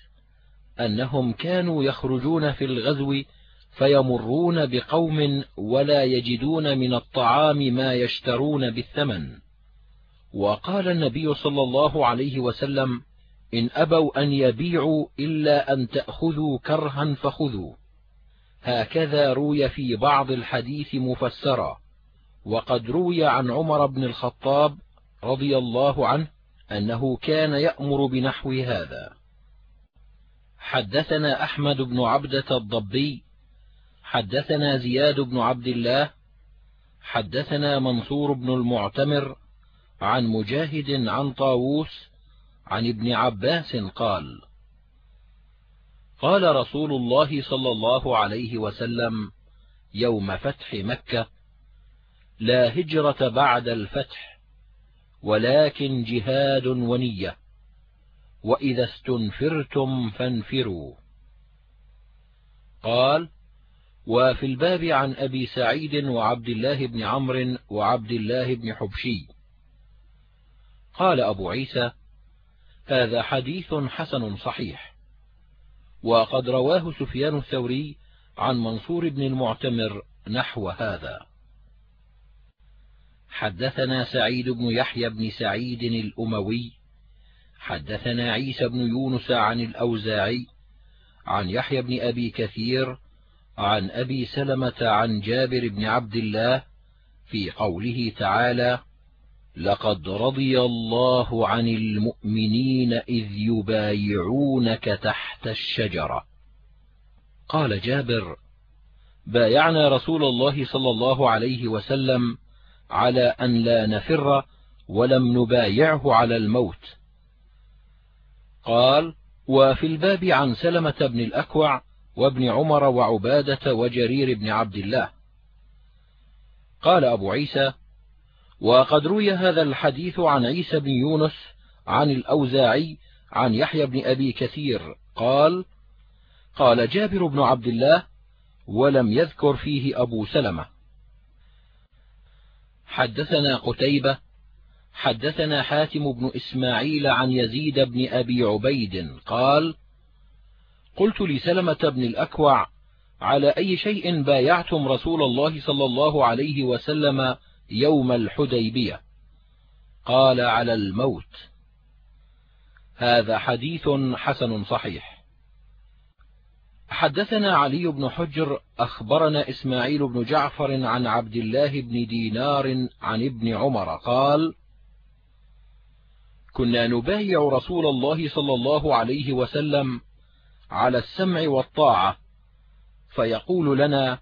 أنهم كانوا يخرجون في الغزو فيمرون بقوم ولا يجدون من الطعام ما يشترون بالثمن. وقال النبي صلى الله عليه وسلم إن أبوا أن يبيعوا إلا أن تأخذوا كرها فخذوا. هكذا روي في بعض الحديث مفسرا. وقد روي عن عمر بن الخطاب رضي الله عنه أنه كان يأمر بنحو هذا. حدثنا أحمد بن عبدة الضبي حدثنا زياد بن عبد الله حدثنا منصور بن المعتمر عن مجاهد عن طاووس عن ابن عباس قال قال رسول الله صلى الله عليه وسلم يوم فتح مكة لا هجرة بعد الفتح ولكن جهاد ونية. وإذا استنفرتم فانفروا. قال وفي الباب عن أبي سعيد وعبد الله بن عمرو وعبد الله بن حبشي. قال أبو عيسى هذا حديث حسن صحيح. وقد رواه سفيان الثوري عن منصور بن المعتمر نحو هذا. حدثنا سعيد بن يحيى بن سعيد الأموي حدثنا عيسى بن يونس عن الأوزاعي عن يحيى بن أبي كثير عن أبي سلمة عن جابر بن عبد الله في قوله تعالى لقد رضي الله عن المؤمنين إذ يبايعونك تحت الشجرة قال جابر بايعنا رسول الله صلى الله عليه وسلم على أن لا نفر ولم نبايعه على الموت. قال وفي الباب عن سلمة بن الأكوع وابن عمر وعبادة وجرير بن عبد الله. قال أبو عيسى وقد روي هذا الحديث عن عيسى بن يونس عن الأوزاعي عن يحيى بن أبي كثير. قال قال جابر بن عبد الله ولم يذكر فيه أبو سلمة. حدثنا قتيبة حدثنا حاتم بن إسماعيل عن يزيد بن أبي عبيد قال قلت لسلمة بن الأكوع على أي شيء بايعتم رسول الله صلى الله عليه وسلم يوم الحديبية؟ قال على الموت. هذا حديث حسن صحيح. حدثنا علي بن حجر أخبرنا إسماعيل بن جعفر عن عبد الله بن دينار عن ابن عمر قال كنا نبايع رسول الله صلى الله عليه وسلم على السمع والطاعة فيقول لنا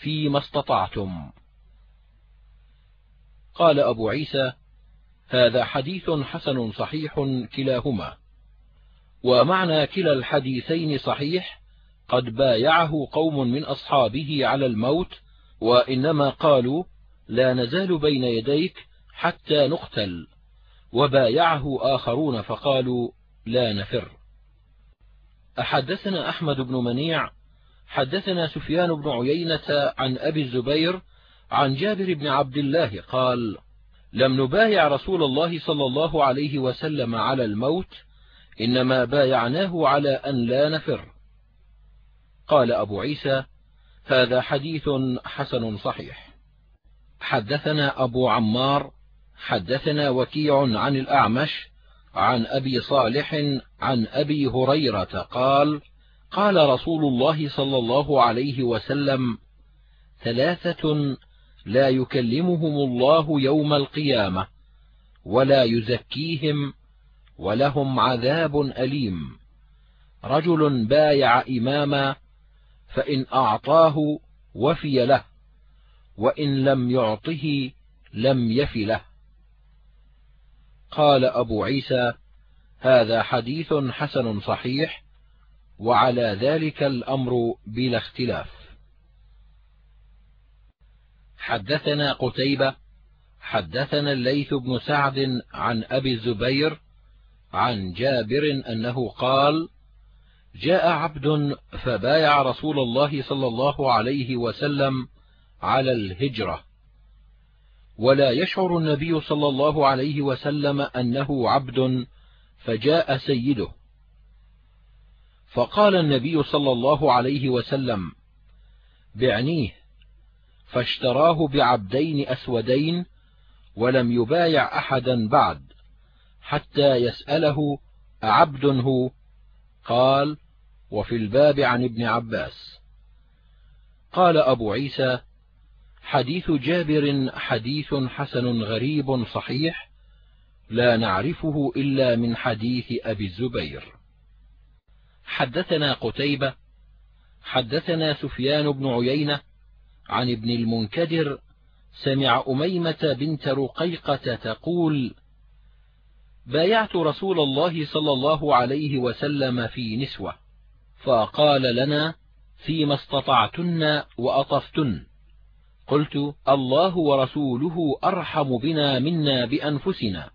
فيما استطعتم. قال أبو عيسى هذا حديث حسن صحيح كلاهما ومعنى كلا الحديثين صحيح قد بايعه قوم من أصحابه على الموت وإنما قالوا لا نزال بين يديك حتى نقتل. وبايعه آخرون فقالوا لا نفر. أحدثنا أحمد بن منيع حدثنا سفيان بن عيينة عن أبي الزبير عن جابر بن عبد الله قال لم نبايع رسول الله صلى الله عليه وسلم على الموت إنما بايعناه على أن لا نفر. قال أبو عيسى هذا حديث حسن صحيح. حدثنا أبو عمار حدثنا وكيع عن الأعمش عن أبي صالح عن أبي هريرة قال قال رسول الله صلى الله عليه وسلم ثلاثة لا يكلمهم الله يوم القيامة ولا يزكيهم ولهم عذاب أليم. رجل بايع إماما فإن أعطاه وفي له وإن لم يعطه لم يف له. قال أبو عيسى هذا حديث حسن صحيح وعلى ذلك الأمر بلا اختلاف. حدثنا قتيبة حدثنا الليث بن سعد عن أبي الزبير عن جابر أنه قال جاء عبد فبايع رسول الله صلى الله عليه وسلم على الهجرة. ولا يشعر النبي صلى الله عليه وسلم أنه عبد فجاء سيده. فقال النبي صلى الله عليه وسلم بعنيه فاشتراه بعبدين أسودين ولم يبايع أحدا بعد حتى يسأله أعبد هو قال وفي الباب عن ابن عباس. قال أبو عيسى حديث جابر حديث حسن غريب صحيح لا نعرفه إلا من حديث أبي الزبير. حدثنا قتيبة حدثنا سفيان بن عيينة عن ابن المنكدر سمع أميمة بنت رقيقة تقول بايعت رسول الله صلى الله عليه وسلم في نسوة فقال لنا فيما استطعتن وأطفتن. قلت الله ورسوله أرحم بنا منا بأنفسنا.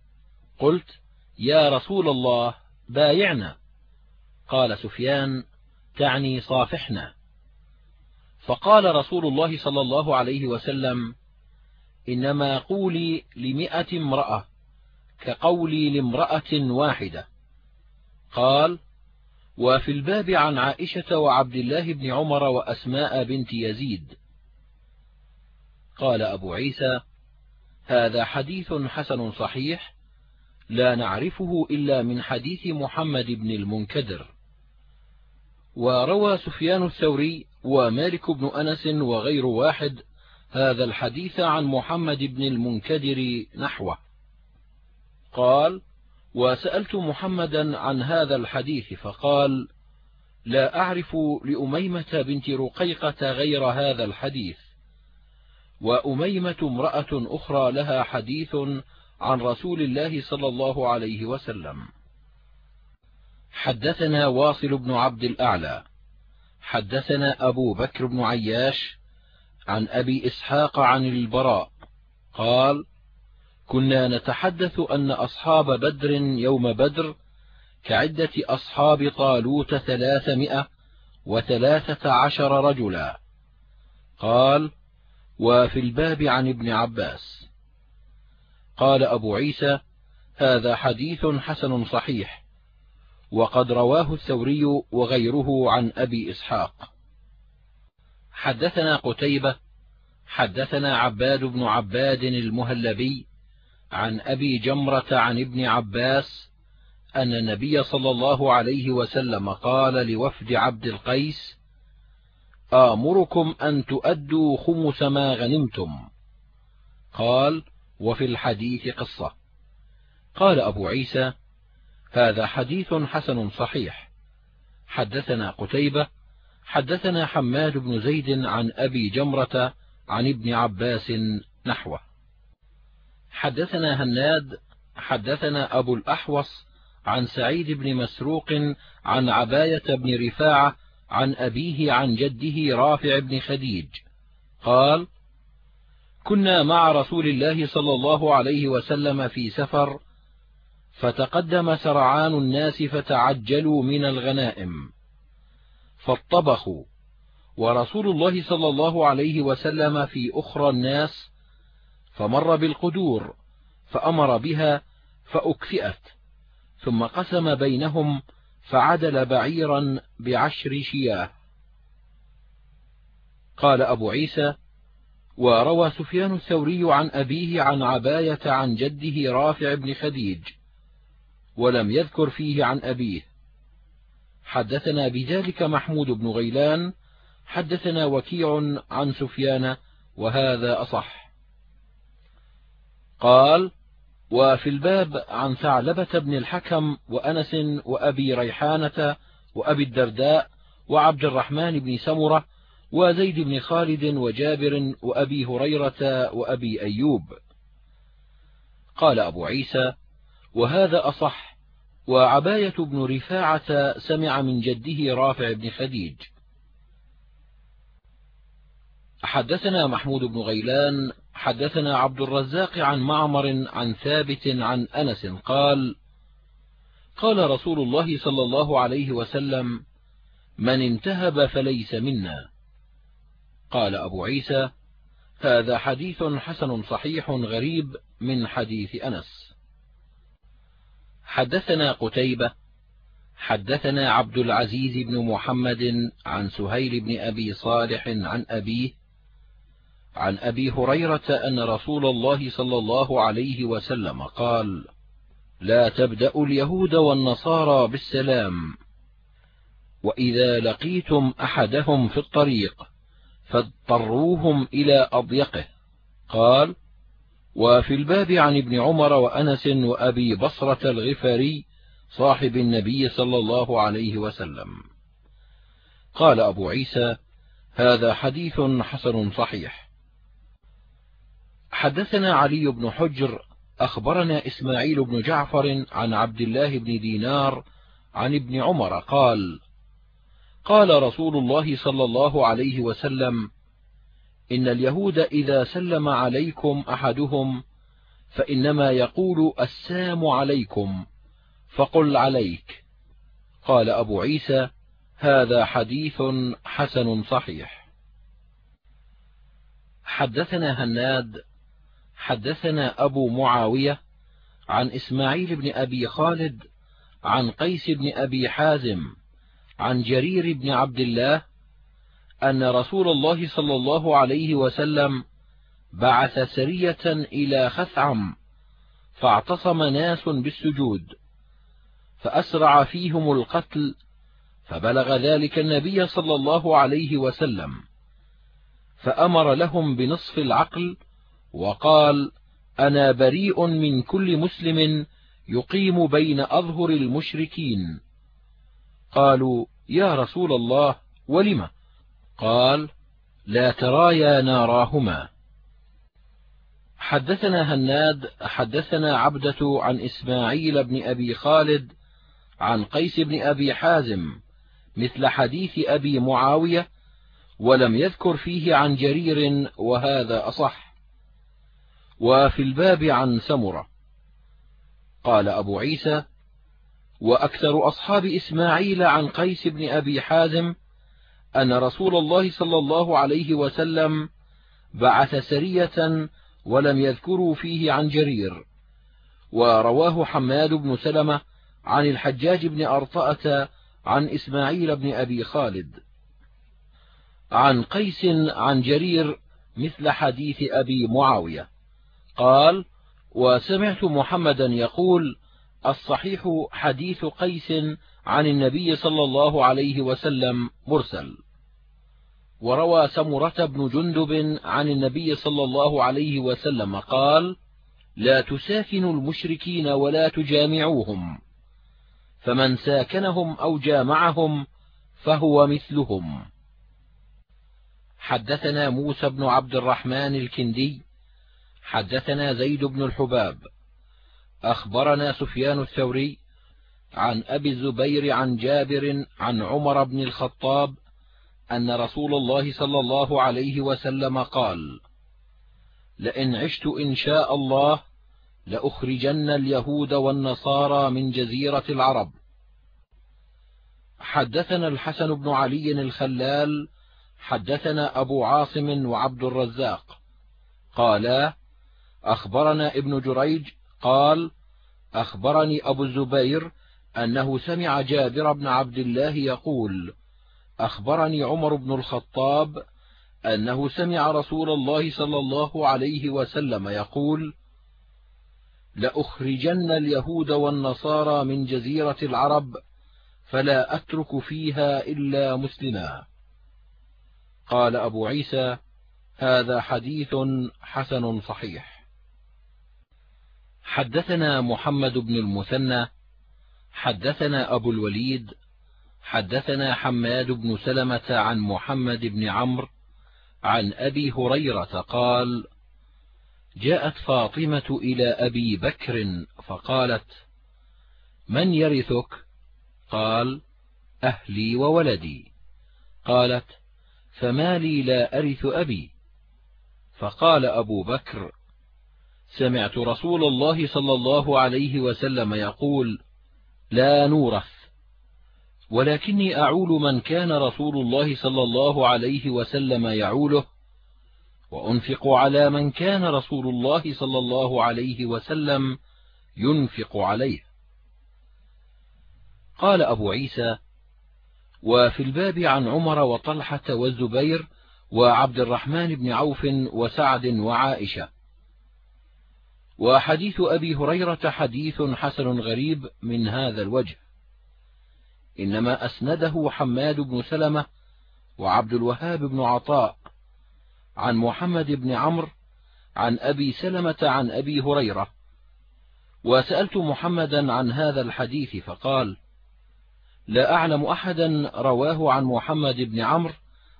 قلت يا رسول الله بايعنا. قال سفيان تعني صافحنا. فقال رسول الله صلى الله عليه وسلم إنما قولي لمئة امرأة. كقولي لامرأة واحدة. قال وفي الباب عن عائشة وعبد الله بن عمر وأسماء بنت يزيد. قال أبو عيسى هذا حديث حسن صحيح لا نعرفه إلا من حديث محمد بن المنكدر. وروى سفيان الثوري ومالك بن أنس وغير واحد هذا الحديث عن محمد بن المنكدر نحوه. قال وسألت محمدا عن هذا الحديث فقال لا أعرف لأميمة بنت رقيقة غير هذا الحديث. وأميمة امرأة أخرى لها حديث عن رسول الله صلى الله عليه وسلم. حدثنا واصل بن عبد الأعلى. حدثنا أبو بكر بن عياش عن أبي إسحاق عن البراء. قال كنا نتحدث أن أصحاب بدر يوم بدر كعدة أصحاب طالوت ثلاثمائة وثلاثة عشر رجلا. قال وفي الباب عن ابن عباس. قال أبو عيسى هذا حديث حسن صحيح وقد رواه الثوري وغيره عن أبي إسحاق. حدثنا قتيبة حدثنا عباد بن عباد المهلبي عن أبي جمرة عن ابن عباس أن النبي صلى الله عليه وسلم قال لوفد عبد القيس آمركم أن تؤدوا خمس ما غنمتم. قال وفي الحديث قصة. قال أبو عيسى هذا حديث حسن صحيح. حدثنا قتيبة حدثنا حماد بن زيد عن أبي جمرة عن ابن عباس نحوه. حدثنا هناد حدثنا أبو الأحوص عن سعيد بن مسروق عن عباية بن رفاعة عن أبيه عن جده رافع بن خديج. قال كنا مع رسول الله صلى الله عليه وسلم في سفر فتقدم سرعان الناس فتعجلوا من الغنائم فاطبخوا ورسول الله صلى الله عليه وسلم في أخرى الناس فمر بالقدور فأمر بها فأكفئت ثم قسم بينهم فعدل بعيرا بعشر شياه. قال أبو عيسى وروى سفيان الثوري عن أبيه عن عباية عن جده رافع بن خديج ولم يذكر فيه عن أبيه. حدثنا بذلك محمود بن غيلان حدثنا وكيع عن سفيان وهذا أصح. قال وفي الباب عن ثعلبة بن الحكم وأنس وأبي ريحانة وأبي الدرداء وعبد الرحمن بن سمرة وزيد بن خالد وجابر وأبي هريرة وأبي أيوب. قال أبو عيسى وهذا أصح وعباية بن رفاعة سمع من جده رافع بن خديج. حدثنا محمود بن غيلان حدثنا عبد الرزاق عن معمر عن ثابت عن أنس قال قال رسول الله صلى الله عليه وسلم من انتهب فليس منا. قال أبو عيسى هذا حديث حسن صحيح غريب من حديث أنس. حدثنا قتيبة حدثنا عبد العزيز بن محمد عن سهيل بن أبي صالح عن أبيه عن أبي هريرة أن رسول الله صلى الله عليه وسلم قال لا تبدأوا اليهود والنصارى بالسلام وإذا لقيتم أحدهم في الطريق فاضطروهم إلى أضيقه. قال وفي الباب عن ابن عمر وأنس وأبي بصرة الغفاري صاحب النبي صلى الله عليه وسلم. قال أبو عيسى هذا حديث حسن صحيح. حدثنا علي بن حجر أخبرنا إسماعيل بن جعفر عن عبد الله بن دينار عن ابن عمر قال قال رسول الله صلى الله عليه وسلم إن اليهود إذا سلم عليكم أحدهم فإنما يقول السام عليكم فقل عليك. قال أبو عيسى هذا حديث حسن صحيح. حدثنا هناد حدثنا أبو معاوية عن إسماعيل بن أبي خالد عن قيس بن أبي حازم عن جرير بن عبد الله أن رسول الله صلى الله عليه وسلم بعث سرية إلى خثعم فاعتصم ناس بالسجود فأسرع فيهم القتل فبلغ ذلك النبي صلى الله عليه وسلم فأمر لهم بنصف العقل وقال أنا بريء من كل مسلم يقيم بين أظهر المشركين. قالوا يا رسول الله ولم؟ قال لا ترايا ناراهما. حدثنا هناد حدثنا عبدة عن إسماعيل بن أبي خالد عن قيس بن أبي حازم مثل حديث أبي معاوية ولم يذكر فيه عن جرير وهذا أصح. وفي الباب عن سمرة. قال أبو عيسى وأكثر أصحاب إسماعيل عن قيس بن أبي حازم أن رسول الله صلى الله عليه وسلم بعث سرية ولم يذكروا فيه عن جرير. ورواه حماد بن سلمة عن الحجاج بن أرطأة عن إسماعيل بن أبي خالد. عن قيس عن جرير مثل حديث أبي معاوية. قال وسمعت محمدا يقول الصحيح حديث قيس عن النبي صلى الله عليه وسلم مرسل. وروى سمرة بن جندب عن النبي صلى الله عليه وسلم قال لا تساكنوا المشركين ولا تجامعوهم فمن ساكنهم أو جامعهم فهو مثلهم. حدثنا موسى بن عبد الرحمن الكندي حدثنا زيد بن الحباب أخبرنا سفيان الثوري عن أبي الزبير عن جابر عن عمر بن الخطاب أن رسول الله صلى الله عليه وسلم قال لئن عشت إن شاء الله لأخرجن اليهود والنصارى من جزيرة العرب. حدثنا الحسن بن علي الخلال حدثنا أبو عاصم وعبد الرزاق قالا أخبرنا ابن جريج قال أخبرني أبو الزبير أنه سمع جابر بن عبد الله يقول أخبرني عمر بن الخطاب أنه سمع رسول الله صلى الله عليه وسلم يقول لأخرجن اليهود والنصارى من جزيرة العرب فلا أترك فيها إلا مسلما. قال أبو عيسى هذا حديث حسن صحيح. حدثنا محمد بن المثنى حدثنا أبو الوليد حدثنا حماد بن سلمة عن محمد بن عمرو عن أبي هريرة قال جاءت فاطمة إلى أبي بكر فقالت من يرثك؟ قال أهلي وولدي. قالت فما لي لا أرث أبي. فقال أبو بكر سمعت رسول الله صلى الله عليه وسلم يقول لا نورث ولكني أعول من كان رسول الله صلى الله عليه وسلم يعوله وأنفق على من كان رسول الله صلى الله عليه وسلم ينفق عليه. قال أبو عيسى وفي الباب عن عمر وطلحة والزبير وعبد الرحمن بن عوف وسعد وعائشة. وحديث أبي هريرة حديث حسن غريب من هذا الوجه. إنما أسنده حماد بن سلمة وعبد الوهاب بن عطاء عن محمد بن عمرو عن أبي سلمة عن أبي هريرة. وسألت محمدا عن هذا الحديث فقال لا أعلم أحدا رواه عن محمد بن عمرو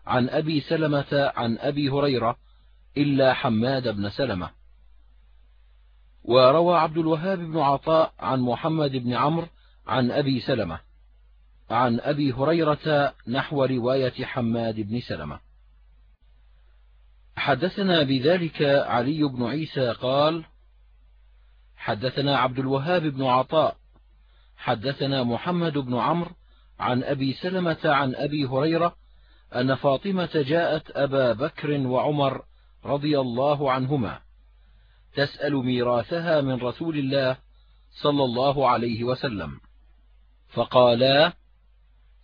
عن أبي سلمة عن أبي هريرة إلا حماد بن سلمة. وروى عبد الوهاب بن عطاء عن محمد بن عمرو عن أبي سلمة عن أبي هريرة نحو رواية حماد بن سلمة. حدثنا بذلك علي بن عيسى قال حدثنا عبد الوهاب بن عطاء حدثنا محمد بن عمرو عن أبي سلمة عن أبي هريرة أن فاطمة جاءت أبا بكر وعمر رضي الله عنهما. تسأل ميراثها من رسول الله صلى الله عليه وسلم. فقالا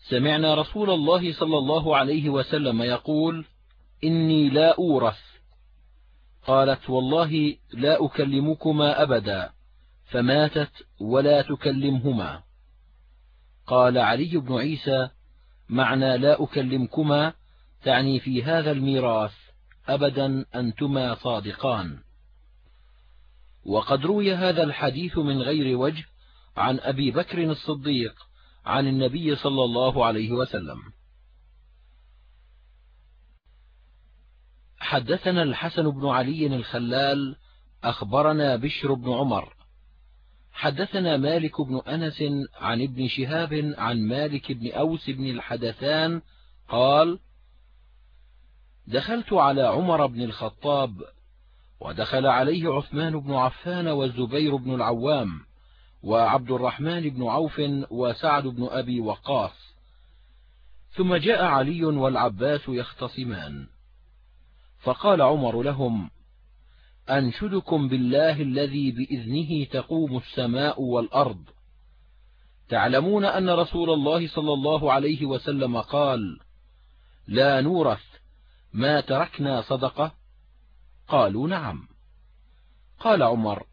سمعنا رسول الله صلى الله عليه وسلم يقول إني لا أورث. قالت والله لا أكلمكما أبدا. فماتت ولا تكلمهما. قال علي بن عيسى معنى لا أكلمكما تعني في هذا الميراث أبدا أنتما صادقان. وقد روي هذا الحديث من غير وجه عن أبي بكر الصديق عن النبي صلى الله عليه وسلم. حدثنا الحسن بن علي الخلال أخبرنا بشر بن عمر. حدثنا مالك بن أنس عن ابن شهاب عن مالك بن أوس بن الحدثان قال دخلت على عمر بن الخطاب ودخل عليه عثمان بن عفان والزبير بن العوام وعبد الرحمن بن عوف وسعد بن أبي وقاص. ثم جاء علي والعباس يختصمان. فقال عمر لهم أنشدكم بالله الذي بإذنه تقوم السماء والأرض. تعلمون أن رسول الله صلى الله عليه وسلم قال لا نورث ما تركنا صدقة قالوا نعم. قال عمر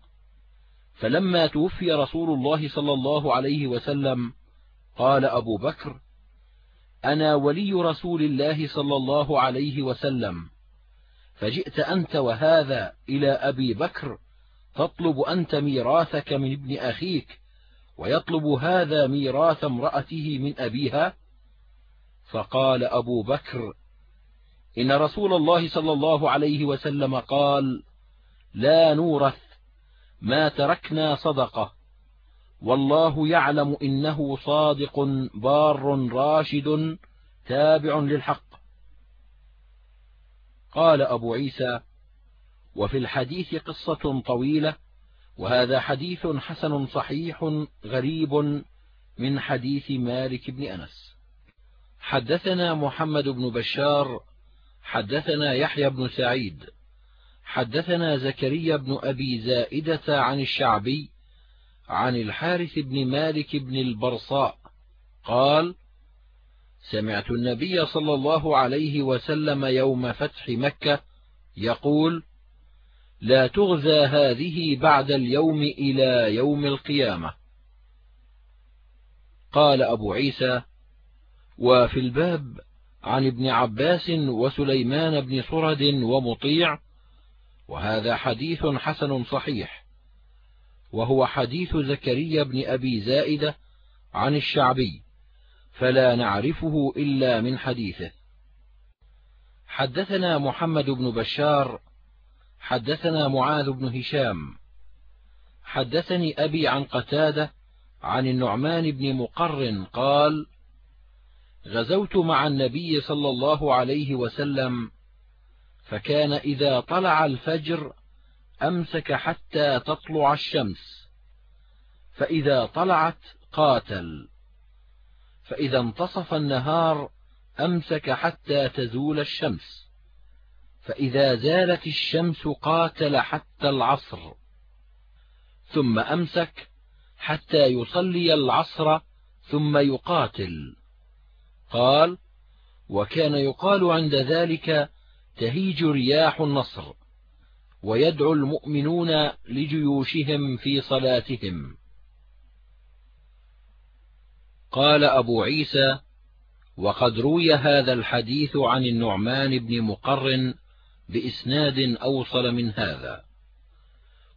فلما توفي رسول الله صلى الله عليه وسلم قال أبو بكر أنا ولي رسول الله صلى الله عليه وسلم فجئت أنت وهذا إلى أبي بكر تطلب أنت ميراثك من ابن أخيك ويطلب هذا ميراث امرأته من أبيها؟ فقال أبو بكر إن رسول الله صلى الله عليه وسلم قال لا نورث ما تركنا صدقة والله يعلم إنه صادق بار راشد تابع للحق. قال أبو عيسى وفي الحديث قصة طويلة وهذا حديث حسن صحيح غريب من حديث مالك بن أنس. حدثنا محمد بن بشار حدثنا يحيى بن سعيد حدثنا زكريا بن أبي زائدة عن الشعبي عن الحارث بن مالك بن البرصاء قال سمعت النبي صلى الله عليه وسلم يوم فتح مكة يقول لا تغزى هذه بعد اليوم إلى يوم القيامة. قال أبو عيسى وفي الباب عن ابن عباس وسليمان بن صرد ومطيع وهذا حديث حسن صحيح وهو حديث زكريا بن أبي زائدة عن الشعبي فلا نعرفه إلا من حديثه. حدثنا محمد بن بشار حدثنا معاذ بن هشام حدثني أبي عن قتادة عن النعمان بن مقر قال غزوت مع النبي صلى الله عليه وسلم فكان إذا طلع الفجر أمسك حتى تطلع الشمس فإذا طلعت قاتل فإذا انتصف النهار أمسك حتى تزول الشمس فإذا زالت الشمس قاتل حتى العصر ثم أمسك حتى يصلي العصر ثم يقاتل. قال وكان يقال عند ذلك تهيج رياح النصر ويدعو المؤمنون لجيوشهم في صلاتهم. قال أبو عيسى وقد روي هذا الحديث عن النعمان بن مقر بإسناد أوصل من هذا.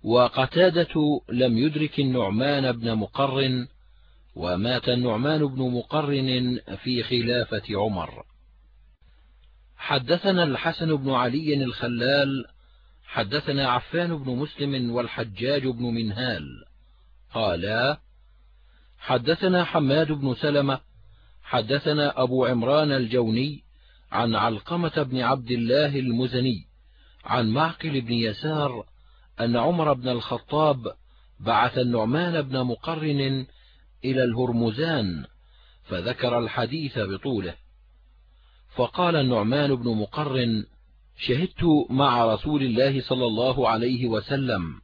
وقتادة لم يدرك النعمان بن مقر ومات النعمان بن مقرن في خلافة عمر. حدثنا الحسن بن علي الخلال حدثنا عفان بن مسلم والحجاج بن منهال. قالا حدثنا حماد بن سلمة حدثنا أبو عمران الجوني عن علقمة بن عبد الله المزني عن معقل بن يسار أن عمر بن الخطاب بعث النعمان بن مقرن إلى الهرمزان فذكر الحديث بطوله. فقال النعمان بن مقرن شهدت مع رسول الله صلى الله عليه وسلم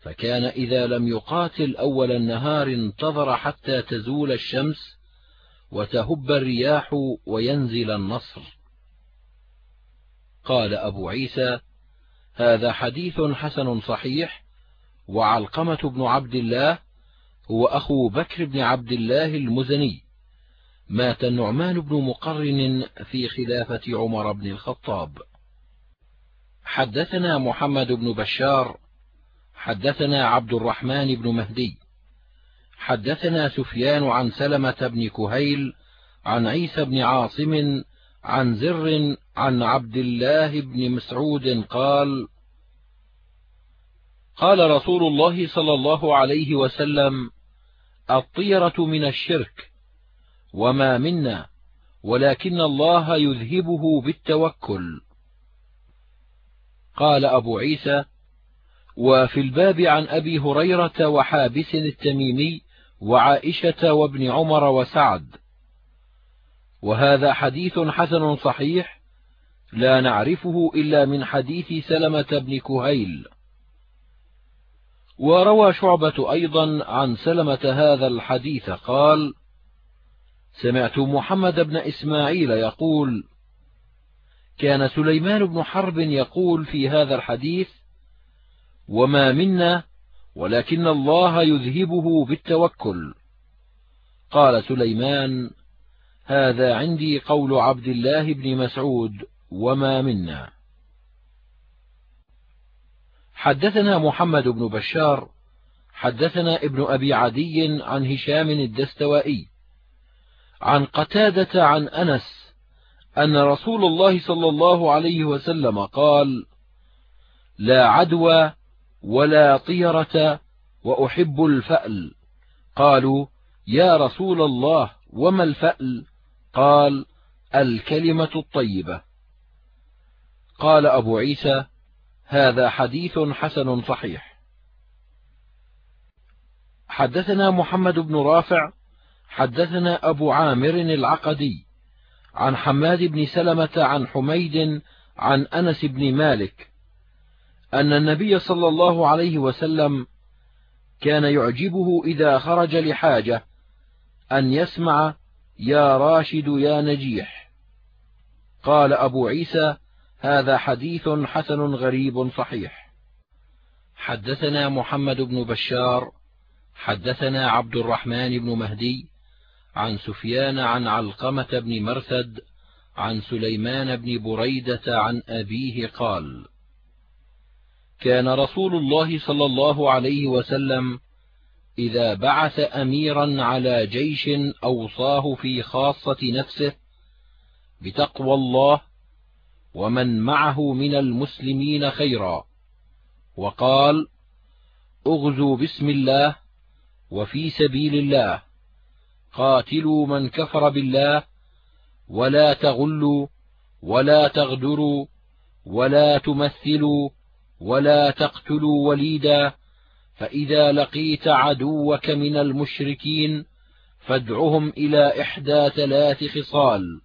فكان إذا لم يقاتل أول النهار انتظر حتى تزول الشمس وتهب الرياح وينزل النصر. قال أبو عيسى هذا حديث حسن صحيح وعلقمة بن عبد الله هو أخو بكر بن عبد الله المزني. مات النعمان بن مقرن في خلافة عمر بن الخطاب. حدثنا محمد بن بشار حدثنا عبد الرحمن بن مهدي. حدثنا سفيان عن سلمة بن كهيل عن عيسى بن عاصم عن زر عن عبد الله بن مسعود قال قال رسول الله صلى الله عليه وسلم الطيرة من الشرك وما منا ولكن الله يذهبه بالتوكل. قال أبو عيسى وفي الباب عن أبي هريرة وحابس التميمي وعائشة وابن عمر وسعد. وهذا حديث حسن صحيح لا نعرفه إلا من حديث سلمة بن كهيل. وروى شعبة أيضا عن سلمة هذا الحديث قال سمعت محمد بن إسماعيل يقول كان سليمان بن حرب يقول في هذا الحديث وما منا ولكن الله يذهبه بالتوكل. قال سليمان هذا عندي قول عبد الله بن مسعود وما منا. حدثنا محمد بن بشار حدثنا ابن أبي عدي عن هشام الدستوائي عن قتادة عن أنس أن رسول الله صلى الله عليه وسلم قال لا عدوى ولا طيرة وأحب الفأل. قالوا يا رسول الله وما الفأل؟ قال الكلمة الطيبة. قال أبو عيسى هذا حديث حسن صحيح. حدثنا محمد بن رافع حدثنا أبو عامر العقدي عن حماد بن سلمة عن حميد عن أنس بن مالك أن النبي صلى الله عليه وسلم كان يعجبه إذا خرج لحاجة أن يسمع يا راشد يا نجيح قال أبو عيسى هذا حديث حسن غريب صحيح. حدثنا محمد بن بشار حدثنا عبد الرحمن بن مهدي عن سفيان عن علقمة بن مرثد عن سليمان بن بريدة عن أبيه قال كان رسول الله صلى الله عليه وسلم إذا بعث أميرا على جيش أوصاه في خاصة نفسه بتقوى الله ومن معه من المسلمين خيرا. وقال أغزوا بسم الله وفي سبيل الله. قاتلوا من كفر بالله ولا تغلوا ولا تغدروا ولا تمثلوا ولا تقتلوا وليدا. فإذا لقيت عدوك من المشركين فادعهم إلى إحدى ثلاث خصال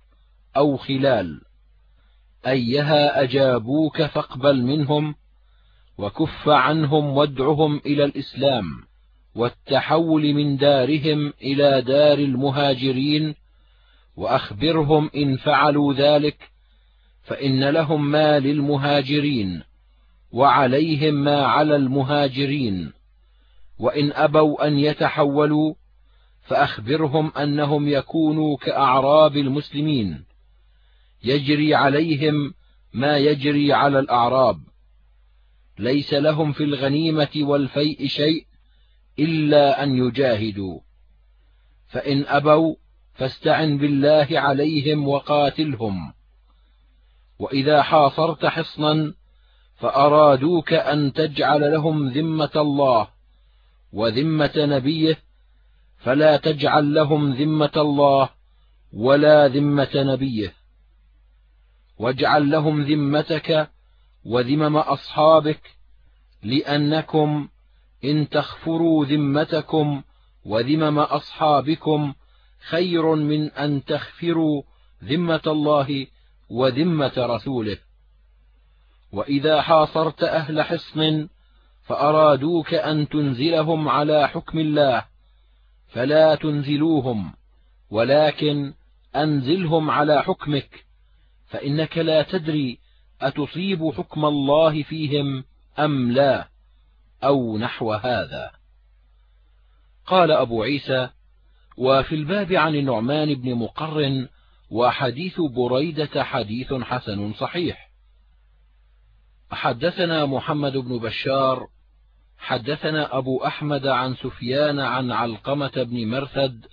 أو خلال. أيها أجابوك فاقبل منهم وكف عنهم وادعهم إلى الإسلام والتحول من دارهم إلى دار المهاجرين وأخبرهم إن فعلوا ذلك فإن لهم ما للمهاجرين وعليهم ما على المهاجرين وإن أبوا أن يتحولوا فأخبرهم أنهم يكونوا كأعراب المسلمين يجري عليهم ما يجري على الأعراب. ليس لهم في الغنيمة والفيء شيء إلا أن يجاهدوا. فإن أبوا فاستعن بالله عليهم وقاتلهم. وإذا حاصرت حصنا فأرادوك أن تجعل لهم ذمة الله وذمة نبيه فلا تجعل لهم ذمة الله ولا ذمة نبيه. واجعل لهم ذمتك وذمم أصحابك لأنكم إن تخفروا ذمتكم وذمم أصحابكم خير من أن تخفروا ذمة الله وذمة رسوله. وإذا حاصرت أهل حصن فأرادوك أن تنزلهم على حكم الله فلا تنزلوهم ولكن أنزلهم على حكمك. فإنك لا تدري أتصيب حكم الله فيهم أم لا أو نحو هذا. قال أبو عيسى وفي الباب عن النعمان بن مقر وحديث بريدة حديث حسن صحيح. حدثنا محمد بن بشار حدثنا أبو أحمد عن سفيان عن علقمة بن مرثد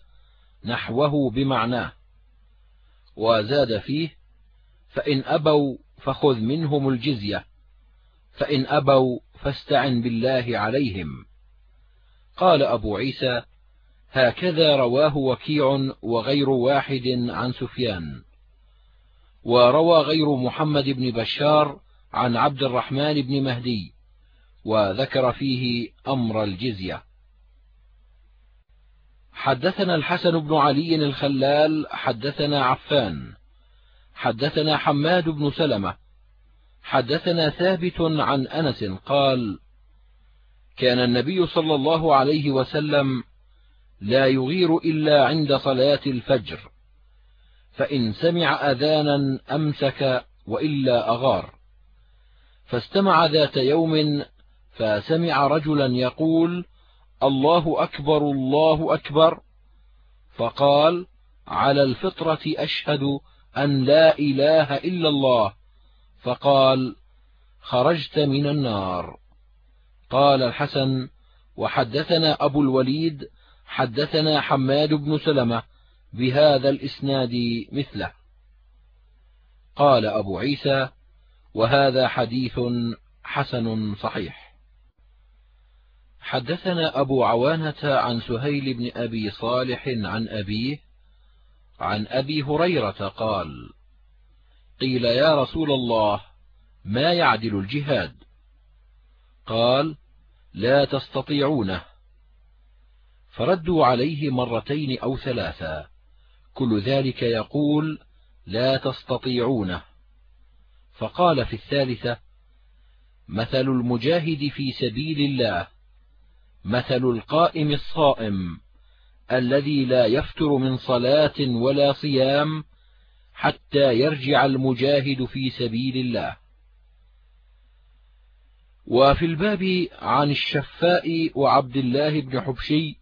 نحوه بمعناه وزاد فيه فإن أبوا فخذ منهم الجزية فإن أبوا فاستعن بالله عليهم. قال أبو عيسى هكذا رواه وكيع وغير واحد عن سفيان. وروى غير محمد بن بشار عن عبد الرحمن بن مهدي وذكر فيه أمر الجزية. حدثنا الحسن بن علي الخلال حدثنا عفان. حدثنا حماد بن سلمة. حدثنا ثابت عن أنس قال كان النبي صلى الله عليه وسلم لا يغير إلا عند صلاة الفجر فإن سمع أذانا أمسك وإلا أغار. فاستمع ذات يوم فسمع رجلا يقول الله أكبر الله أكبر. فقال على الفطرة أشهد أن لا إله إلا الله. فقال خرجت من النار. قال الحسن وحدثنا أبو الوليد حدثنا حماد بن سلمة بهذا الإسناد مثله. قال أبو عيسى وهذا حديث حسن صحيح. حدثنا أبو عوانة عن سهيل بن أبي صالح عن أبيه عن أبي هريرة قال قيل يا رسول الله ما يعدل الجهاد؟ قال لا تستطيعونه. فردوا عليه مرتين أو ثلاثا كل ذلك يقول لا تستطيعونه. فقال في الثالثة مثل المجاهد في سبيل الله مثل القائم الصائم. الذي لا يفتر من صلاة ولا صيام حتى يرجع المجاهد في سبيل الله. وفي الباب عن الشفاء وعبد الله بن حبشي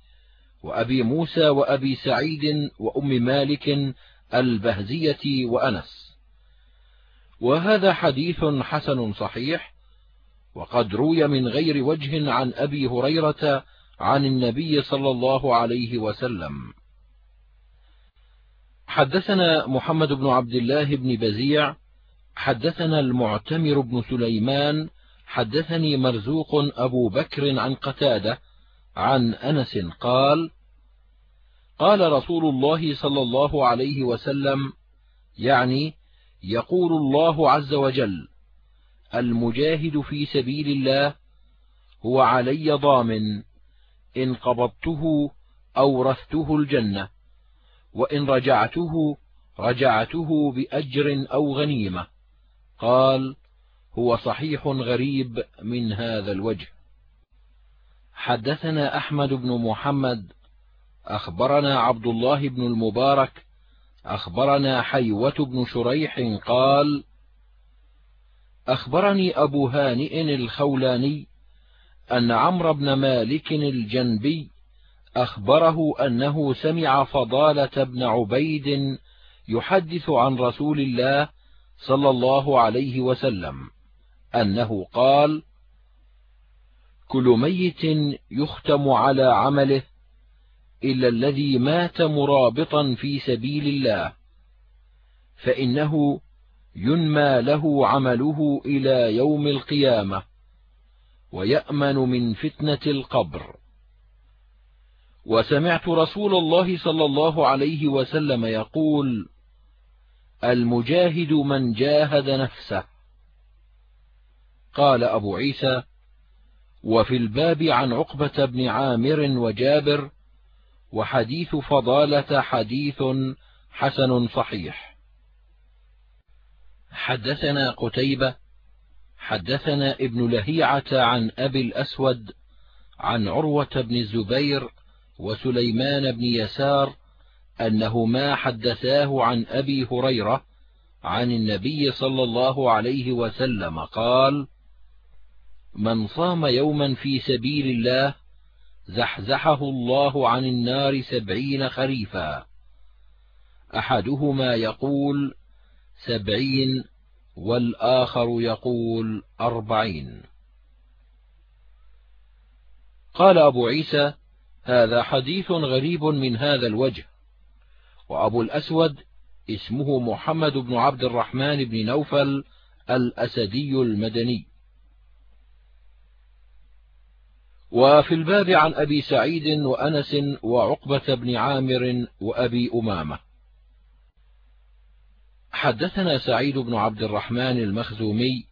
وأبي موسى وأبي سعيد وأم مالك البهزية وأنس. وهذا حديث حسن صحيح وقد روي من غير وجه عن أبي هريرة عن النبي صلى الله عليه وسلم. حدثنا محمد بن عبد الله بن بزيع حدثنا المعتمر بن سليمان حدثني مرزوق أبو بكر عن قتادة عن أنس قال قال رسول الله صلى الله عليه وسلم يعني يقول الله عز وجل المجاهد في سبيل الله هو علي ضامن. إن قبضته أورثته الجنة وإن رجعته رجعته بأجر أو غنيمة. قال هو صحيح غريب من هذا الوجه. حدثنا أحمد بن محمد أخبرنا عبد الله بن المبارك أخبرنا حيوة بن شريح قال أخبرني أبو هانئ الخولاني أن عمرو بن مالك الجنبي أخبره أنه سمع فضالة بن عبيد يحدث عن رسول الله صلى الله عليه وسلم أنه قال كل ميت يختم على عمله إلا الذي مات مرابطا في سبيل الله فإنه ينمى له عمله إلى يوم القيامة. ويأمن من فتنة القبر. وسمعت رسول الله صلى الله عليه وسلم يقول المجاهد من جاهد نفسه. قال أبو عيسى وفي الباب عن عقبة بن عامر وجابر وحديث فضالة حديث حسن صحيح. حدثنا قتيبة حدثنا ابن لهيعة عن أبي الأسود عن عروة بن الزبير وسليمان بن يسار أنهما حدثاه عن أبي هريرة عن النبي صلى الله عليه وسلم قال من صام يوما في سبيل الله زحزحه الله عن النار سبعين خريفا. أحدهما يقول سبعين والآخر يقول أربعين. قال أبو عيسى هذا حديث غريب من هذا الوجه. وأبو الأسود اسمه محمد بن عبد الرحمن بن نوفل الأسدي المدني. وفي الباب عن أبي سعيد وأنس وعقبة بن عامر وأبي أمامة. حدثنا سعيد بن عبد الرحمن المخزومي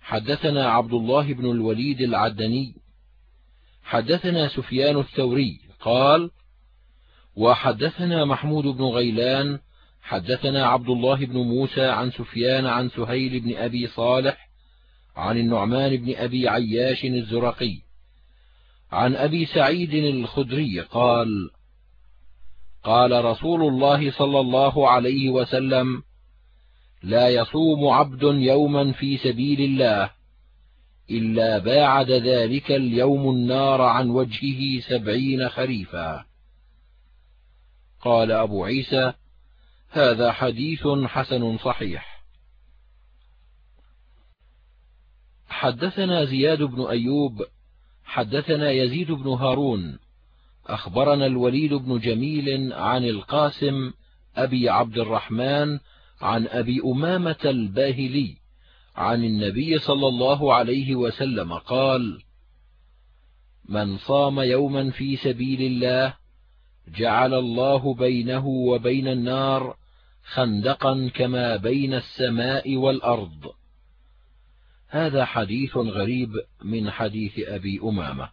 حدثنا عبد الله بن الوليد العدني حدثنا سفيان الثوري قال وحدثنا محمود بن غيلان حدثنا عبد الله بن موسى عن سفيان عن سهيل بن أبي صالح عن النعمان بن أبي عياش الزرقي عن أبي سعيد الخدري قال قال رسول الله صلى الله عليه وسلم لا يصوم عبد يوما في سبيل الله إلا باعد ذلك اليوم النار عن وجهه سبعين خريفا. قال أبو عيسى هذا حديث حسن صحيح. حدثنا زياد بن أيوب حدثنا يزيد بن هارون أخبرنا الوليد بن جميل عن القاسم أبي عبد الرحمن عن أبي أمامة الباهلي عن النبي صلى الله عليه وسلم قال من صام يوما في سبيل الله جعل الله بينه وبين النار خندقا كما بين السماء والأرض. هذا حديث غريب من حديث أبي أمامة.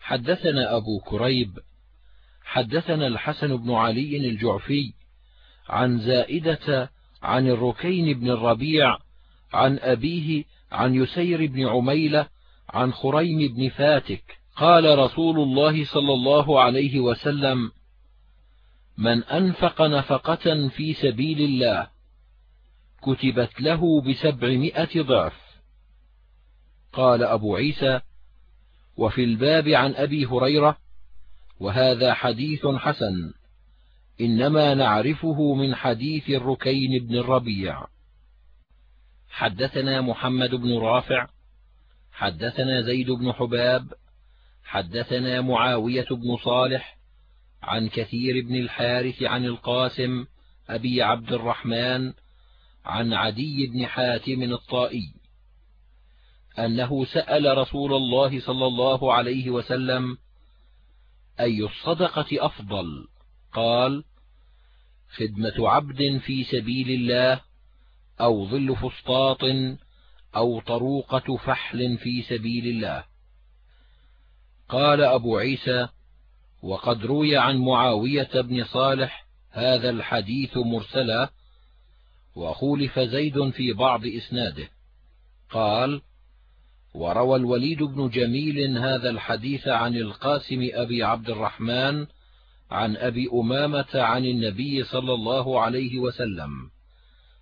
حدثنا أبو كريب حدثنا الحسن بن علي الجعفي عن زائدة عن الركين بن الربيع عن أبيه عن يسير بن عميلة عن خريم بن فاتك. قال رسول الله صلى الله عليه وسلم من أنفق نفقة في سبيل الله كتبت له بسبعمائة ضعف. قال أبو عيسى وفي الباب عن أبي هريرة وهذا حديث حسن. إنما نعرفه من حديث الركين بن الربيع. حدثنا محمد بن رافع حدثنا زيد بن حباب حدثنا معاوية بن صالح عن كثير بن الحارث عن القاسم أبي عبد الرحمن عن عدي بن حاتم الطائي أنه سأل رسول الله صلى الله عليه وسلم أي الصدقة أفضل؟ قال خدمة عبد في سبيل الله أو ظل فسطاط أو طروقة فحل في سبيل الله. قال أبو عيسى وقد روي عن معاوية بن صالح هذا الحديث مرسلا وخولف زيد في بعض إسناده. قال وروى الوليد بن جميل هذا الحديث عن القاسم أبي عبد الرحمن عن أبي أمامة عن النبي صلى الله عليه وسلم.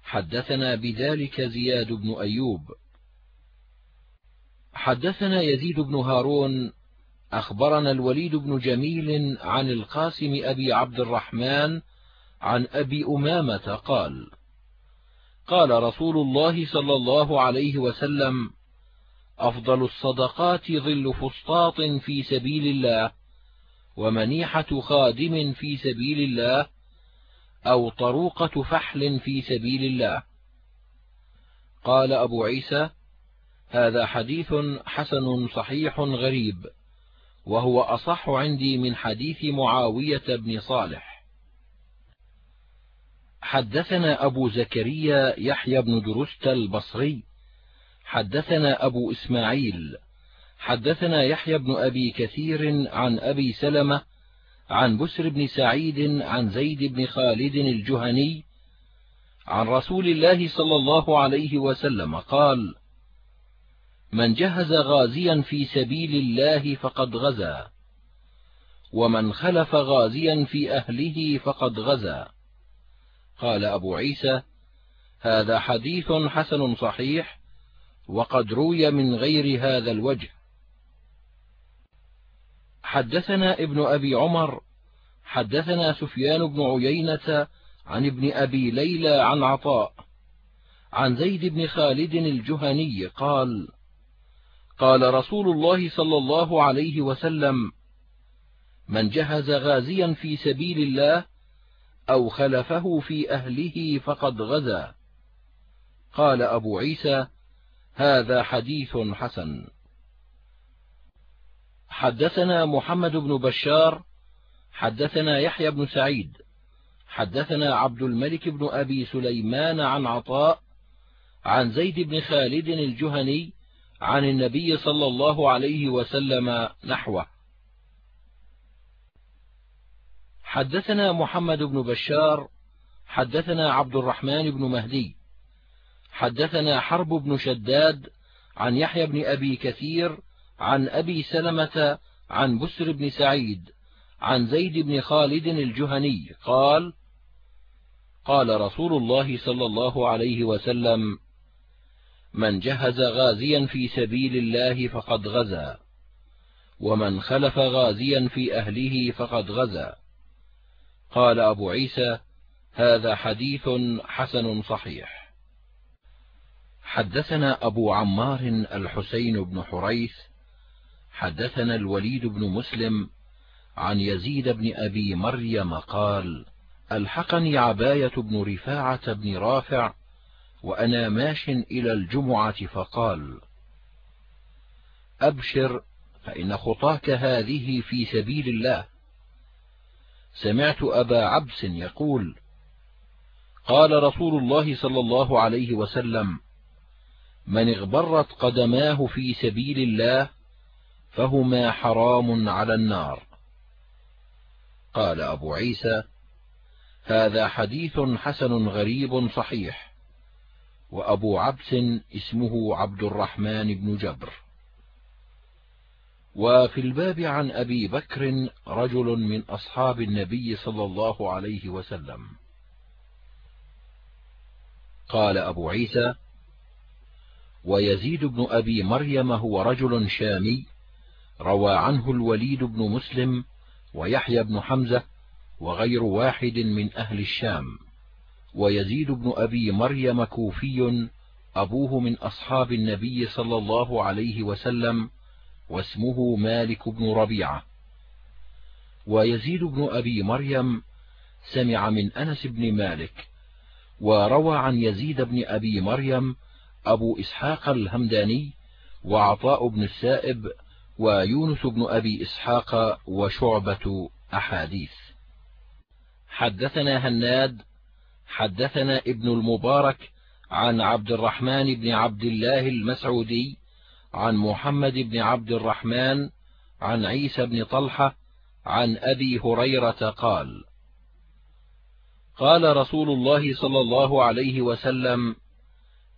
حدثنا بذلك زياد بن أيوب. حدثنا يزيد بن هارون. أخبرنا الوليد بن جميل عن القاسم أبي عبد الرحمن عن أبي أمامة قال قال رسول الله صلى الله عليه وسلم أفضل الصدقات ظل فسطاط في سبيل الله. ومنيحة خادم في سبيل الله أو طروقة فحل في سبيل الله. قال أبو عيسى هذا حديث حسن صحيح غريب وهو أصح عندي من حديث معاوية بن صالح. حدثنا أبو زكريا يحيى بن درست البصري حدثنا أبو إسماعيل حدثنا يحيى بن أبي كثير عن أبي سلمة عن بسر بن سعيد عن زيد بن خالد الجهني عن رسول الله صلى الله عليه وسلم قال من جهز غازيا في سبيل الله فقد غزا ومن خلف غازيا في أهله فقد غزا. قال أبو عيسى هذا حديث حسن صحيح وقد روي من غير هذا الوجه. حدثنا ابن أبي عمر حدثنا سفيان بن عيينة عن ابن أبي ليلى عن عطاء عن زيد بن خالد الجهني قال قال رسول الله صلى الله عليه وسلم من جهز غازيا في سبيل الله أو خلفه في أهله فقد غزا قال أبو عيسى هذا حديث حسن حدثنا محمد بن بشار حدثنا يحيى بن سعيد حدثنا عبد الملك بن أبي سليمان عن عطاء عن زيد بن خالد الجهني عن النبي صلى الله عليه وسلم نحوه. حدثنا محمد بن بشار حدثنا عبد الرحمن بن مهدي حدثنا حرب بن شداد عن يحيى بن أبي كثير عن أبي سلمة عن بسر بن سعيد عن زيد بن خالد الجهني قال قال رسول الله صلى الله عليه وسلم من جهز غازيا في سبيل الله فقد غزا ومن خلف غازيا في أهله فقد غزا. قال أبو عيسى هذا حديث حسن صحيح. حدثنا أبو عمار الحسين بن حريث حدثنا الوليد بن مسلم عن يزيد بن أبي مريم قال ألحقني عباية بن رفاعة بن رافع وأنا ماش إلى الجمعة فقال أبشر فإن خطاك هذه في سبيل الله. سمعت أبا عبس يقول قال رسول الله صلى الله عليه وسلم من اغبرت قدماه في سبيل الله فهما حرام على النار. قال أبو عيسى هذا حديث حسن غريب صحيح وأبو عبس اسمه عبد الرحمن بن جبر. وفي الباب عن أبي بكر رجل من أصحاب النبي صلى الله عليه وسلم. قال أبو عيسى ويزيد بن أبي مريم هو رجل شامي روى عنه الوليد بن مسلم ويحيى بن حمزة وغير واحد من أهل الشام ويزيد بن أبي مريم كوفي أبوه من أصحاب النبي صلى الله عليه وسلم واسمه مالك بن ربيعة. ويزيد بن أبي مريم سمع من أنس بن مالك وروى عن يزيد بن أبي مريم أبو إسحاق الهمداني وعطاء بن السائب ويونس بن أبي إسحاق وشعبة أحاديث. حدثنا هناد حدثنا ابن المبارك عن عبد الرحمن بن عبد الله المسعودي عن محمد بن عبد الرحمن عن عيسى بن طلحة عن أبي هريرة قال قال رسول الله صلى الله عليه وسلم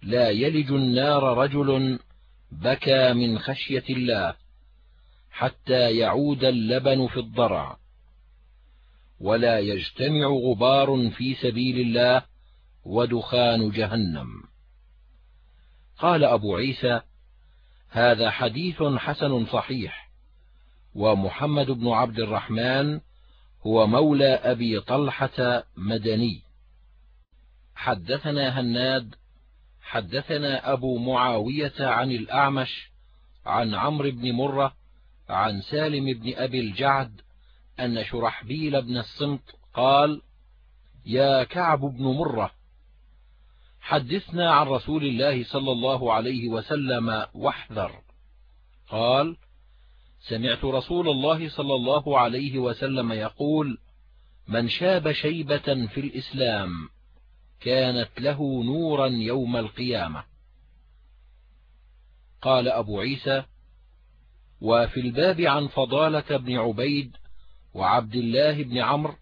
لا يلج النار رجل بكى من خشية الله حتى يعود اللبن في الضرع. ولا يجتمع غبار في سبيل الله ودخان جهنم. قال أبو عيسى هذا حديث حسن صحيح ومحمد بن عبد الرحمن هو مولى أبي طلحة مدني. حدثنا هناد حدثنا أبو معاوية عن الأعمش عن عمرو بن مرة عن سالم بن أبي الجعد أن شرحبيل بن الصمت قال يا كعب بن مرة حدثنا عن رسول الله صلى الله عليه وسلم واحذر. قال سمعت رسول الله صلى الله عليه وسلم يقول من شاب شيبة في الإسلام كانت له نورا يوم القيامة. قال أبو عيسى وفي الباب عن فضالة بن عبيد وعبد الله بن عمرو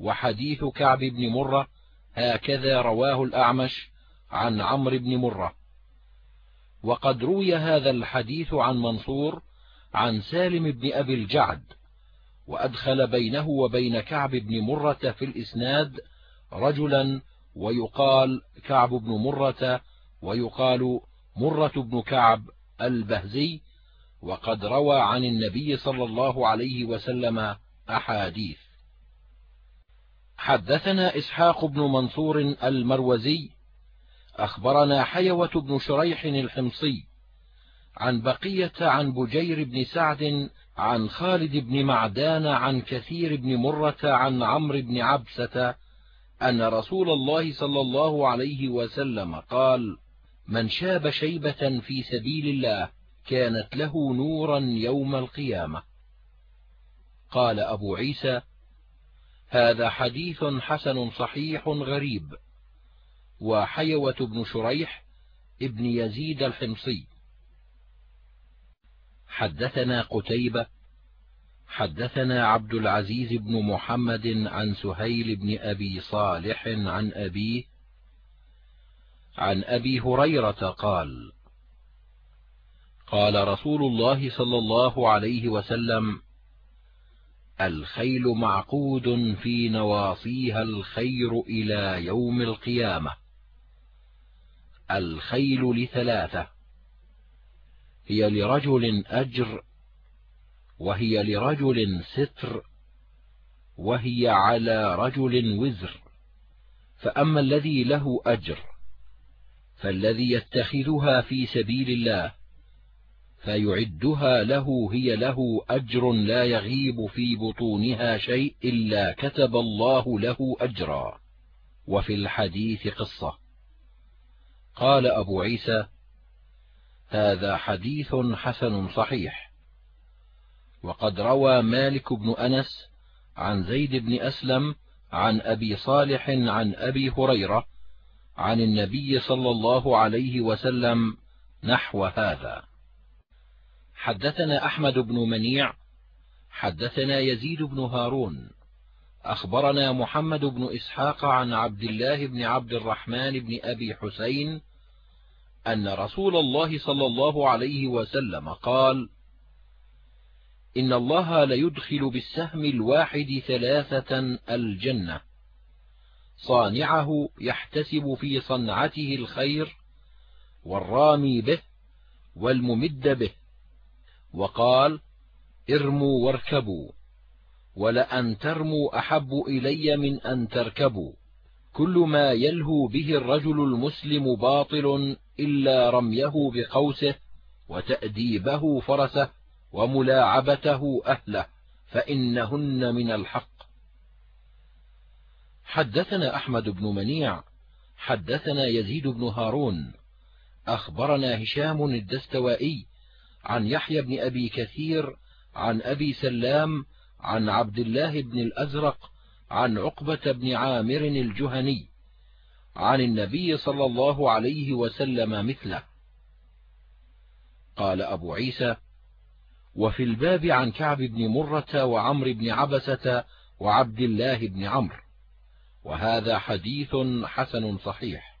وحديث كعب بن مرة هكذا رواه الأعمش عن عمرو بن مرة. وقد روي هذا الحديث عن منصور عن سالم بن أبي الجعد وأدخل بينه وبين كعب بن مرة في الإسناد رجلا ويقال كعب بن مرة ويقال مرة بن كعب البهزي وقد روى عن النبي صلى الله عليه وسلم أحاديث. حدثنا إسحاق بن منصور المروزي أخبرنا حيوة بن شريح الحمصي عن بقية عن بجير بن سعد عن خالد بن معدان عن كثير بن مرة عن عمرو بن عبسة أن رسول الله صلى الله عليه وسلم قال من شاب شيبة في سبيل الله كانت له نورا يوم القيامة. قال أبو عيسى هذا حديث حسن صحيح غريب. وحيوة بن شريح ابن يزيد الحمصي. حدثنا قتيبة حدثنا عبد العزيز بن محمد عن سهيل بن أبي صالح عن أبيه عن أبي هريرة قال قال رسول الله صلى الله عليه وسلم الخيل معقود في نواصيها الخير إلى يوم القيامة. الخيل لثلاثة هي لرجل أجر وهي لرجل ستر وهي على رجل وزر. فأما الذي له أجر فالذي يتخذها في سبيل الله فيعدها له هي له أجر لا يغيب في بطونها شيء إلا كتب الله له أجرا. وفي الحديث قصة. قال أبو عيسى هذا حديث حسن صحيح. وقد روى مالك بن أنس عن زيد بن أسلم عن أبي صالح عن أبي هريرة عن النبي صلى الله عليه وسلم نحو هذا. حدثنا أحمد بن منيع حدثنا يزيد بن هارون أخبرنا محمد بن إسحاق عن عبد الله بن عبد الرحمن بن أبي حسين أن رسول الله صلى الله عليه وسلم قال إن الله ليدخل بالسهم الواحد ثلاثة الجنة صانعه يحتسب في صنعته الخير والرامي به والممد به وقال ارموا واركبوا ولأن ترموا أحب إلي من أن تركبوا. كل ما يلهو به الرجل المسلم باطل إلا رميه بقوسه وتأديبه فرسه وملاعبته أهله فإنهن من الحق. حدثنا أحمد بن منيع حدثنا يزيد بن هارون أخبرنا هشام الدستوائي عن يحيى بن أبي كثير عن أبي سلام عن عبد الله بن الأزرق عن عقبة بن عامر الجهني عن النبي صلى الله عليه وسلم مثله. قال أبو عيسى وفي الباب عن كعب بن مرة وعمر بن عبسة وعبد الله بن عمرو وهذا حديث حسن صحيح.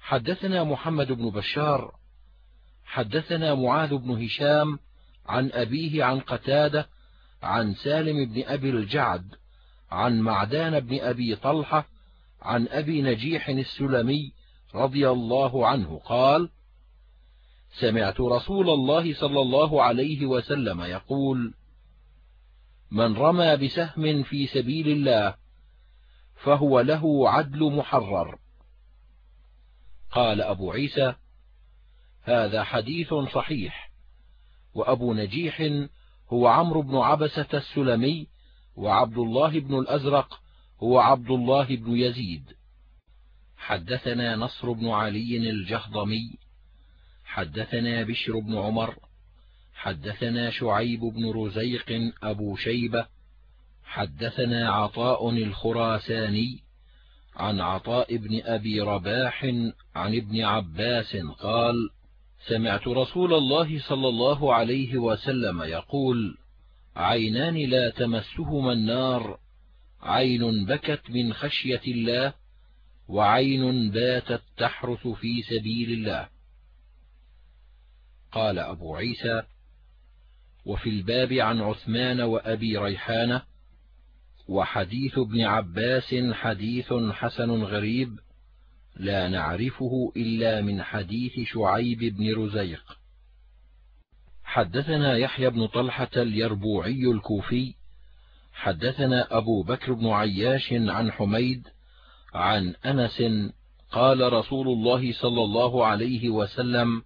حدثنا محمد بن بشار حدثنا معاذ بن هشام عن أبيه عن قتادة عن سالم بن أبي الجعد عن معدان بن أبي طلحة عن أبي نجيح السلمي رضي الله عنه قال سمعت رسول الله صلى الله عليه وسلم يقول من رمى بسهم في سبيل الله فهو له عدل محرر قال أبو عيسى هذا حديث صحيح. وأبو نجيح هو عمرو بن عبسة السلمي وعبد الله بن الأزرق هو عبد الله بن يزيد. حدثنا نصر بن علي الجهضمي حدثنا بشر بن عمر حدثنا شعيب بن رزيق أبو شيبة حدثنا عطاء الخراساني عن عطاء بن أبي رباح عن ابن عباس قال سمعت رسول الله صلى الله عليه وسلم يقول عينان لا تمسهما النار عين بكت من خشية الله وعين باتت تحرث في سبيل الله. قال أبو عيسى وفي الباب عن عثمان وأبي ريحانة وحديث ابن عباس حديث حسن غريب لا نعرفه إلا من حديث شعيب بن رزيق. حدثنا يحيى بن طلحة اليربوعي الكوفي حدثنا أبو بكر بن عياش عن حميد عن أنس قال رسول الله صلى الله عليه وسلم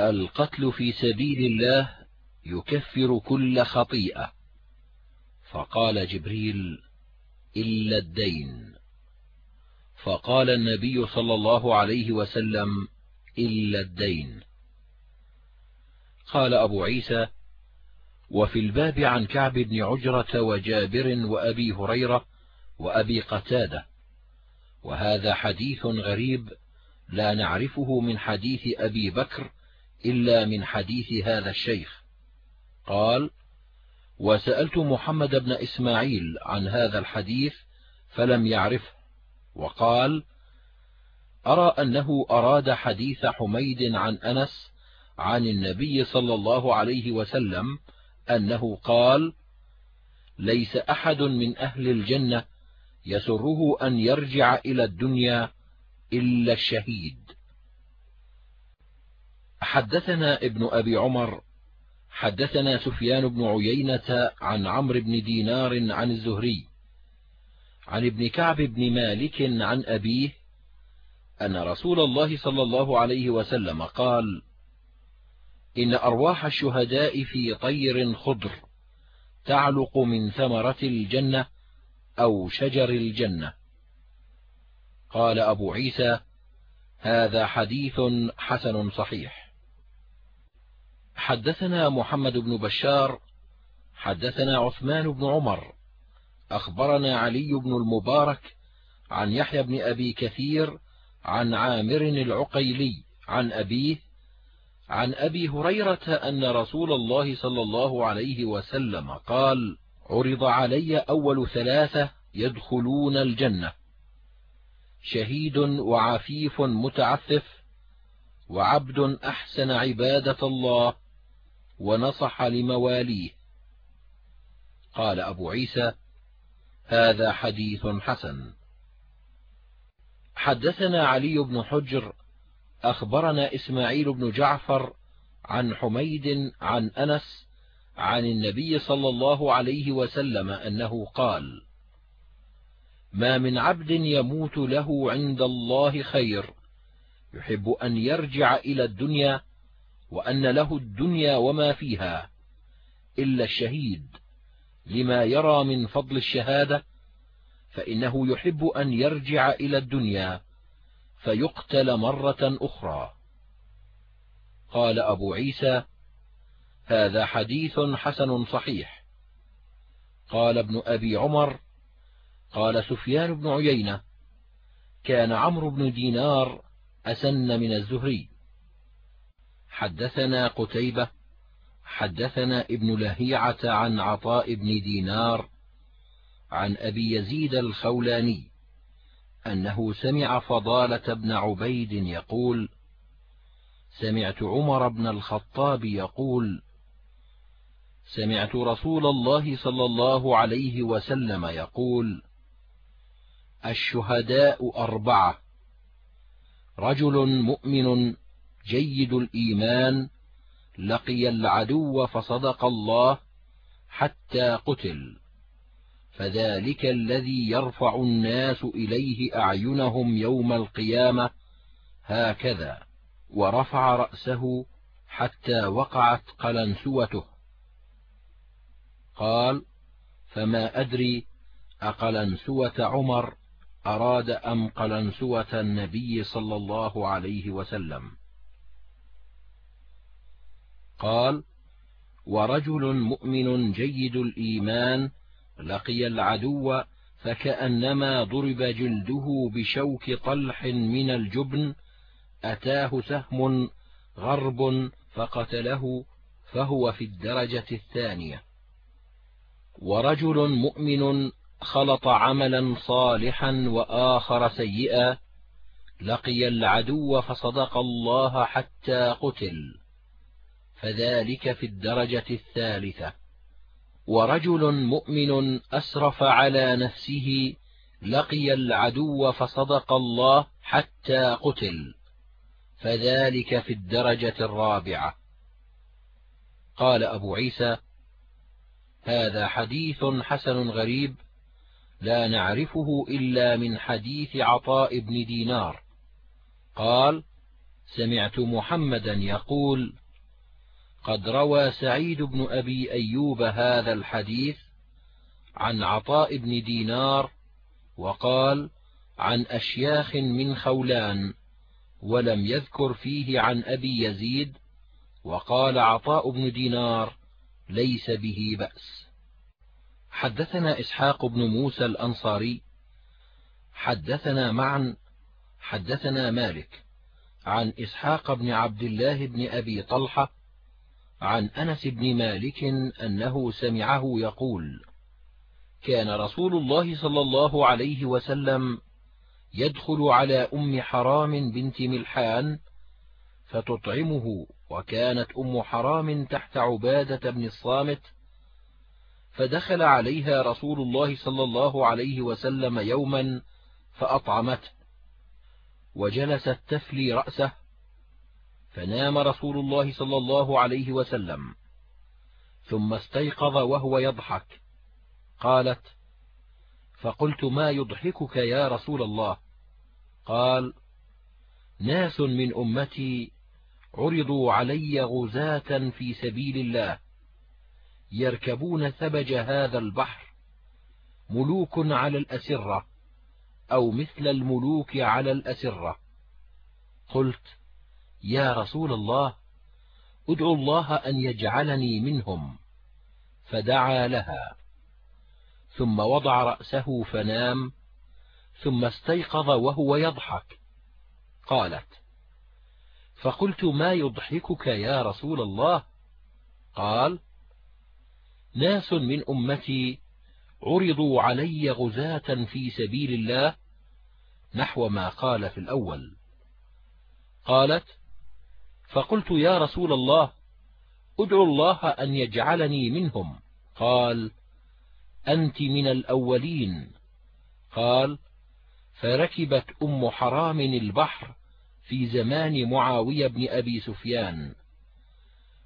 القتل في سبيل الله يكفر كل خطيئة. فقال جبريل إلا الدين. فقال النبي صلى الله عليه وسلم إلا الدين. قال أبو عيسى وفي الباب عن كعب بن عجرة وجابر وأبي هريرة وأبي قتادة. وهذا حديث غريب لا نعرفه من حديث أبي بكر إلا من حديث هذا الشيخ. قال وسألت محمد بن إسماعيل عن هذا الحديث فلم يعرفه. وقال أرى أنه أراد حديث حميد عن أنس عن النبي صلى الله عليه وسلم أنه قال ليس أحد من أهل الجنة يسره أن يرجع إلى الدنيا إلا الشهيد. حدثنا ابن أبي عمر حدثنا سفيان بن عيينة عن عمرو بن دينار عن الزهري عن ابن كعب بن مالك عن أبيه أن رسول الله صلى الله عليه وسلم قال إن أرواح الشهداء في طير خضر تعلق من ثمرة الجنة أو شجر الجنة. قال أبو عيسى هذا حديث حسن صحيح. حدثنا محمد بن بشار حدثنا عثمان بن عمر أخبرنا علي بن المبارك عن يحيى بن أبي كثير عن عامر العقيلي عن أبيه عن أبي هريرة أن رسول الله صلى الله عليه وسلم قال عرض علي أول ثلاثة يدخلون الجنة. شهيد وعفيف متعفف وعبد أحسن عبادة الله ونصح لمواليه. قال أبو عيسى هذا حديث حسن. حدثنا علي بن حجر أخبرنا إسماعيل بن جعفر عن حميد عن أنس عن النبي صلى الله عليه وسلم أنه قال ما من عبد يموت له عند الله خير يحب أن يرجع إلى الدنيا وأن له الدنيا وما فيها إلا الشهيد. لما يرى من فضل الشهادة فإنه يحب أن يرجع إلى الدنيا فيقتل مرة أخرى. قال أبو عيسى هذا حديث حسن صحيح. قال ابن أبي عمر قال سفيان بن عيينة كان عمرو بن دينار أسن من الزهري. حدثنا قتيبة حدثنا ابن لهيعة عن عطاء بن دينار عن أبي يزيد الخولاني أنه سمع فضالة بن عبيد يقول سمعت عمر بن الخطاب يقول سمعت رسول الله صلى الله عليه وسلم يقول الشهداء أربعة رجل مؤمن جيد الإيمان لقي العدو فصدق الله حتى قتل. فذلك الذي يرفع الناس إليه أعينهم يوم القيامة هكذا ورفع رأسه حتى وقعت قلنسوته. قال فما أدري أقلنسوة عمر أراد أم قلنسوة النبي صلى الله عليه وسلم؟ قال ورجل مؤمن جيد الإيمان لقي العدو فكأنما ضرب جلده بشوك طلح من الجبن أتاه سهم غرب فقتله فهو في الدرجة الثانية. ورجل مؤمن خلط عملا صالحا وآخر سيئا لقي العدو فصدق الله حتى قتل. فذلك في الدرجة الثالثة. ورجل مؤمن أسرف على نفسه لقي العدو فصدق الله حتى قتل. فذلك في الدرجة الرابعة. قال أبو عيسى هذا حديث حسن غريب لا نعرفه إلا من حديث عطاء بن دينار. قال سمعت محمدا يقول قد روى سعيد بن أبي أيوب هذا الحديث عن عطاء بن دينار وقال عن أشياخ من خولان ولم يذكر فيه عن أبي يزيد وقال عطاء بن دينار ليس به بأس. حدثنا إسحاق بن موسى الأنصاري حدثنا معا حدثنا مالك عن إسحاق بن عبد الله بن أبي طلحة عن أنس بن مالك أنه سمعه يقول كان رسول الله صلى الله عليه وسلم يدخل على أم حرام بنت ملحان فتطعمه وكانت أم حرام تحت عبادة بن الصامت فدخل عليها رسول الله صلى الله عليه وسلم يوما فأطعمته وجلست تفلي رأسه فنام رسول الله صلى الله عليه وسلم. ثم استيقظ وهو يضحك. قالت فقلت ما يضحكك يا رسول الله؟ قال ناس من أمتي عرضوا علي غزاة في سبيل الله. يركبون ثبج هذا البحر ملوك على الأسرة أو مثل الملوك على الأسرة. قلت يا رسول الله ادعو الله أن يجعلني منهم. فدعا لها. ثم وضع رأسه فنام ثم استيقظ وهو يضحك. قالت فقلت ما يضحكك يا رسول الله؟ قال ناس من أمتي عرضوا علي غزاة في سبيل الله نحو ما قال في الأول. قالت فقلت يا رسول الله ادعو الله أن يجعلني منهم. قال أنت من الأولين. قال فركبت أم حرام البحر في زمان معاوية بن أبي سفيان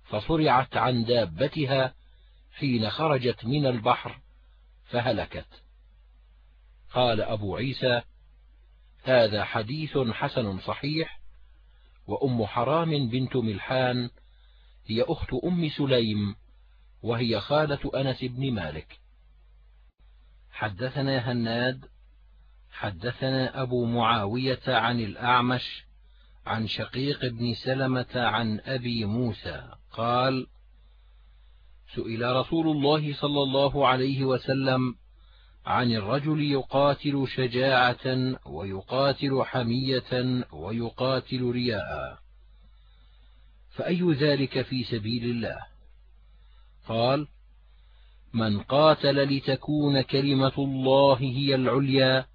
فصرعت عن دابتها حين خرجت من البحر فهلكت. قال أبو عيسى هذا حديث حسن صحيح وأم حرام بنت ملحان هي أخت أم سليم وهي خالة أنس بن مالك. حدثنا هناد حدثنا أبو معاوية عن الأعمش عن شقيق بن سلمة عن أبي موسى قال سئل رسول الله صلى الله عليه وسلم عن الرجل يقاتل شجاعة ويقاتل حمية ويقاتل رياء. فأي ذلك في سبيل الله؟ قال من قاتل لتكون كلمة الله هي العليا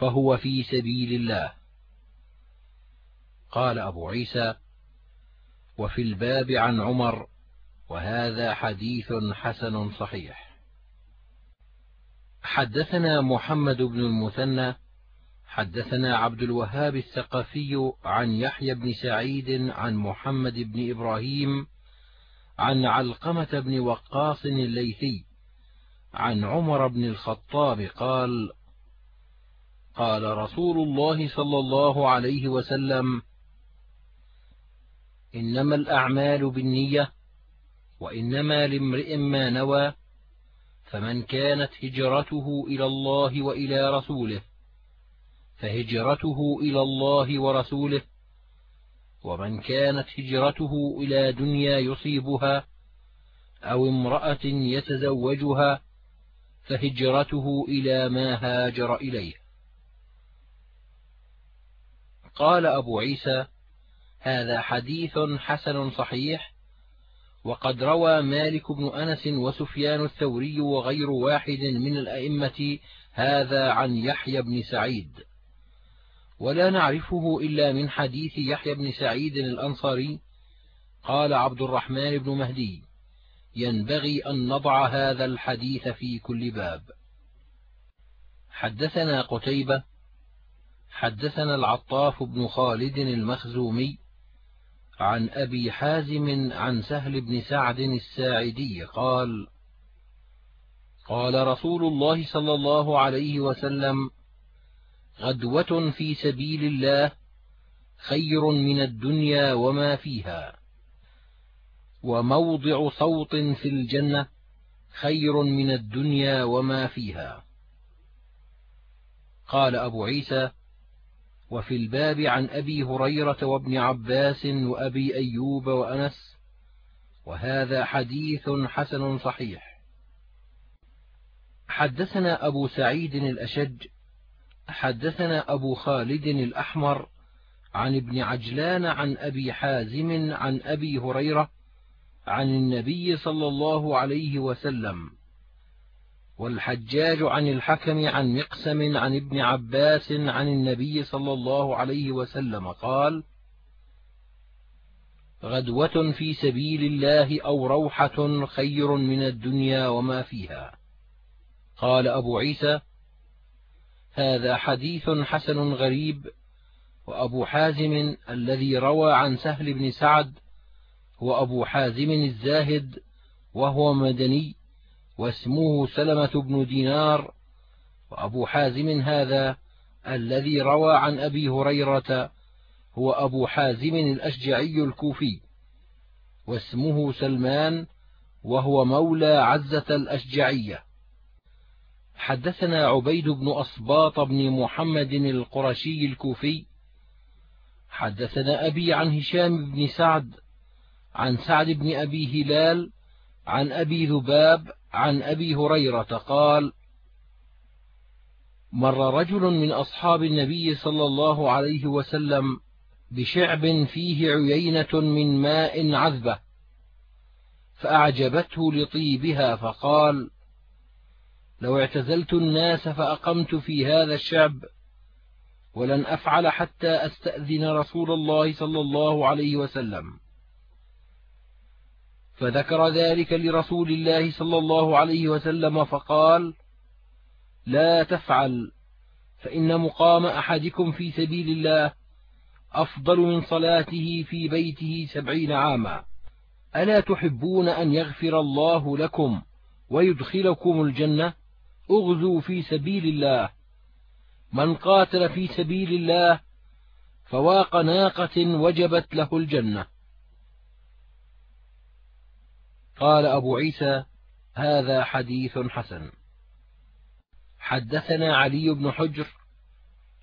فهو في سبيل الله. قال أبو عيسى وفي الباب عن عمر وهذا حديث حسن صحيح. حدثنا محمد بن المثنى حدثنا عبد الوهاب الثقفي عن يحيى بن سعيد عن محمد بن إبراهيم عن علقمة بن وقاص الليثي عن عمر بن الخطاب قال قال رسول الله صلى الله عليه وسلم إنما الأعمال بالنية وإنما لامرئ ما نوى فمن كانت هجرته إلى الله وإلى رسوله فهجرته إلى الله ورسوله ومن كانت هجرته إلى دنيا يصيبها أو امرأة يتزوجها فهجرته إلى ما هاجر إليه. قال أبو عيسى هذا حديث حسن صحيح وقد روى مالك بن أنس وسفيان الثوري وغير واحد من الأئمة هذا عن يحيى بن سعيد. ولا نعرفه إلا من حديث يحيى بن سعيد الأنصاري قال عبد الرحمن بن مهدي ينبغي أن نضع هذا الحديث في كل باب. حدثنا قتيبة حدثنا العطاف بن خالد المخزومي عن أبي حازم عن سهل بن سعد الساعدي قال قال رسول الله صلى الله عليه وسلم غدوة في سبيل الله خير من الدنيا وما فيها وموضع صوت في الجنة خير من الدنيا وما فيها. قال أبو عيسى وفي الباب عن أبي هريرة وابن عباس وأبي أيوب وأنس وهذا حديث حسن صحيح. حدثنا أبو سعيد الأشج حدثنا أبو خالد الأحمر عن ابن عجلان عن أبي حازم عن أبي هريرة عن النبي صلى الله عليه وسلم. والحجاج عن الحكم عن مقسم عن ابن عباس عن النبي صلى الله عليه وسلم قال غدوة في سبيل الله أو روحة خير من الدنيا وما فيها. قال أبو عيسى هذا حديث حسن غريب وأبو حازم الذي روى عن سهل بن سعد هو أبو حازم الزاهد وهو مدني واسمه سلمة بن دينار وأبو حازم هذا الذي روى عن أبي هريرة هو أبو حازم الأشجعي الكوفي واسمه سلمان وهو مولى عزة الأشجعية. حدثنا عبيد بن أصباط بن محمد القرشي الكوفي. حدثنا أبي عن هشام بن سعد عن سعد بن أبي هلال عن أبي ذباب عن أبي هريرة قال مر رجل من أصحاب النبي صلى الله عليه وسلم بشعب فيه عيينة من ماء عذبة فأعجبته لطيبها فقال لو اعتزلت الناس فأقمت في هذا الشعب ولن أفعل حتى أستأذن رسول الله صلى الله عليه وسلم. فذكر ذلك لرسول الله صلى الله عليه وسلم فقال لا تفعل فإن مقام أحدكم في سبيل الله أفضل من صلاته في بيته سبعين عاما. ألا تحبون أن يغفر الله لكم ويدخلكم الجنة؟ أغزوا في سبيل الله. من قاتل في سبيل الله فواق ناقة وجبت له الجنة. قال أبو عيسى هذا حديث حسن. حدثنا علي بن حجر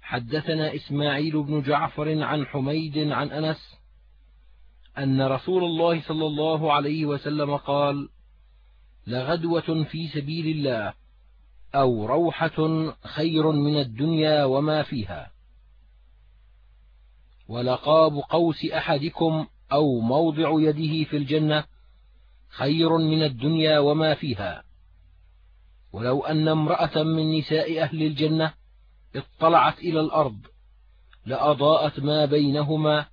حدثنا إسماعيل بن جعفر عن حميد عن أنس أن رسول الله صلى الله عليه وسلم قال لغدوة في سبيل الله أو روحة خير من الدنيا وما فيها. ولقاب قوس أحدكم أو موضع يده في الجنة خير من الدنيا وما فيها. ولو أن امرأة من نساء أهل الجنة اطلعت إلى الأرض لأضاءت ما بينهما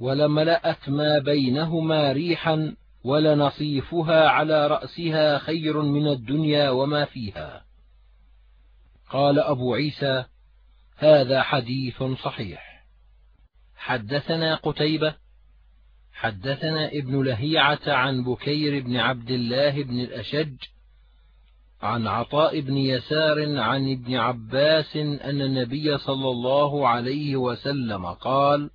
ولملأت ما بينهما ريحا ولنصيفها على رأسها خير من الدنيا وما فيها. قال أبو عيسى هذا حديث صحيح. حدثنا قتيبة حدثنا ابن لهيعة عن بكير بن عبد الله بن الأشج عن عطاء بن يسار عن ابن عباس أن النبي صلى الله عليه وسلم قال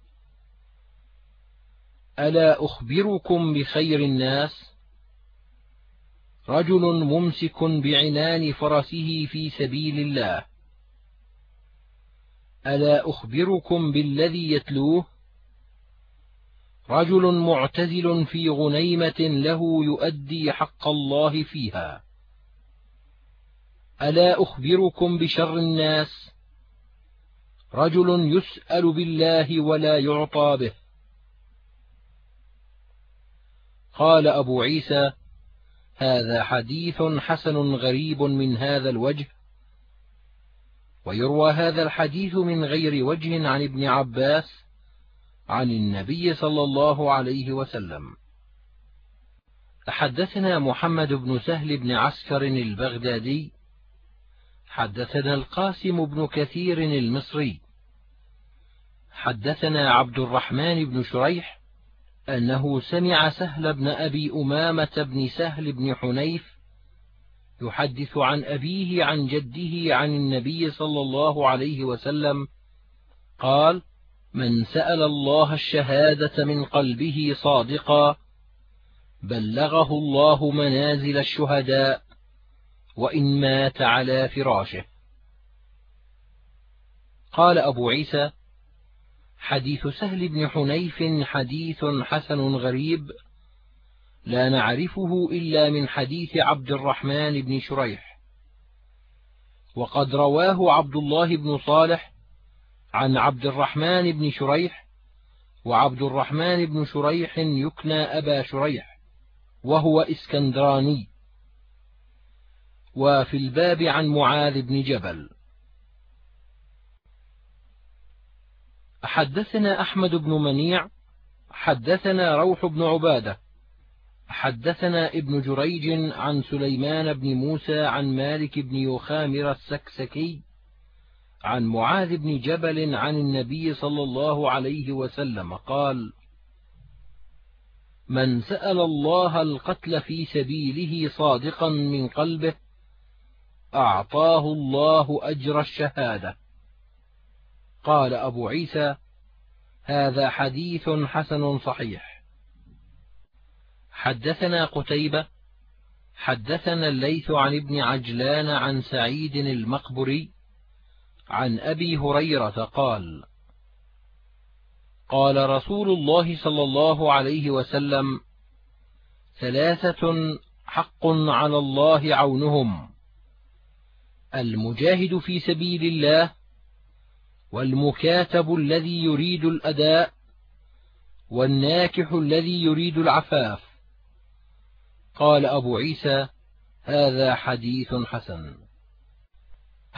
ألا أخبركم بخير الناس؟ رجل ممسك بعنان فرسه في سبيل الله. ألا أخبركم بالذي يتلوه؟ رجل معتزل في غنيمة له يؤدي حق الله فيها. ألا أخبركم بشر الناس؟ رجل يسأل بالله ولا يعطى به. قال أبو عيسى هذا حديث حسن غريب من هذا الوجه. ويروى هذا الحديث من غير وجه عن ابن عباس. عن النبي صلى الله عليه وسلم. حدثنا محمد بن سهل بن عسكر البغدادي. حدثنا القاسم بن كثير المصري. حدثنا عبد الرحمن بن شريح أنه سمع سهل بن أبي أمامة بن سهل بن حنيف يحدث عن أبيه عن جده عن النبي صلى الله عليه وسلم قال من سأل الله الشهادة من قلبه صادقا بلغه الله منازل الشهداء وإن مات على فراشه. قال أبو عيسى حديث سهل بن حنيف حديث حسن غريب لا نعرفه إلا من حديث عبد الرحمن بن شريح. وقد رواه عبد الله بن صالح عن عبد الرحمن بن شريح وعبد الرحمن بن شريح يكنى أبا شريح وهو إسكندراني. وفي الباب عن معاذ بن جبل. حدثنا أحمد بن منيع حدثنا روح بن عبادة حدثنا ابن جريج عن سليمان بن موسى عن مالك بن يخامر السكسكي عن معاذ بن جبل عن النبي صلى الله عليه وسلم قال من سأل الله القتل في سبيله صادقا من قلبه أعطاه الله أجر الشهادة. قال أبو عيسى هذا حديث حسن صحيح. حدثنا قتيبة حدثنا الليث عن ابن عجلان عن سعيد المقبري عن أبي هريرة قال قال رسول الله صلى الله عليه وسلم ثلاثة حق على الله عونهم المجاهد في سبيل الله والمكاتب الذي يريد الأداء والناكح الذي يريد العفاف. قال أبو عيسى هذا حديث حسن.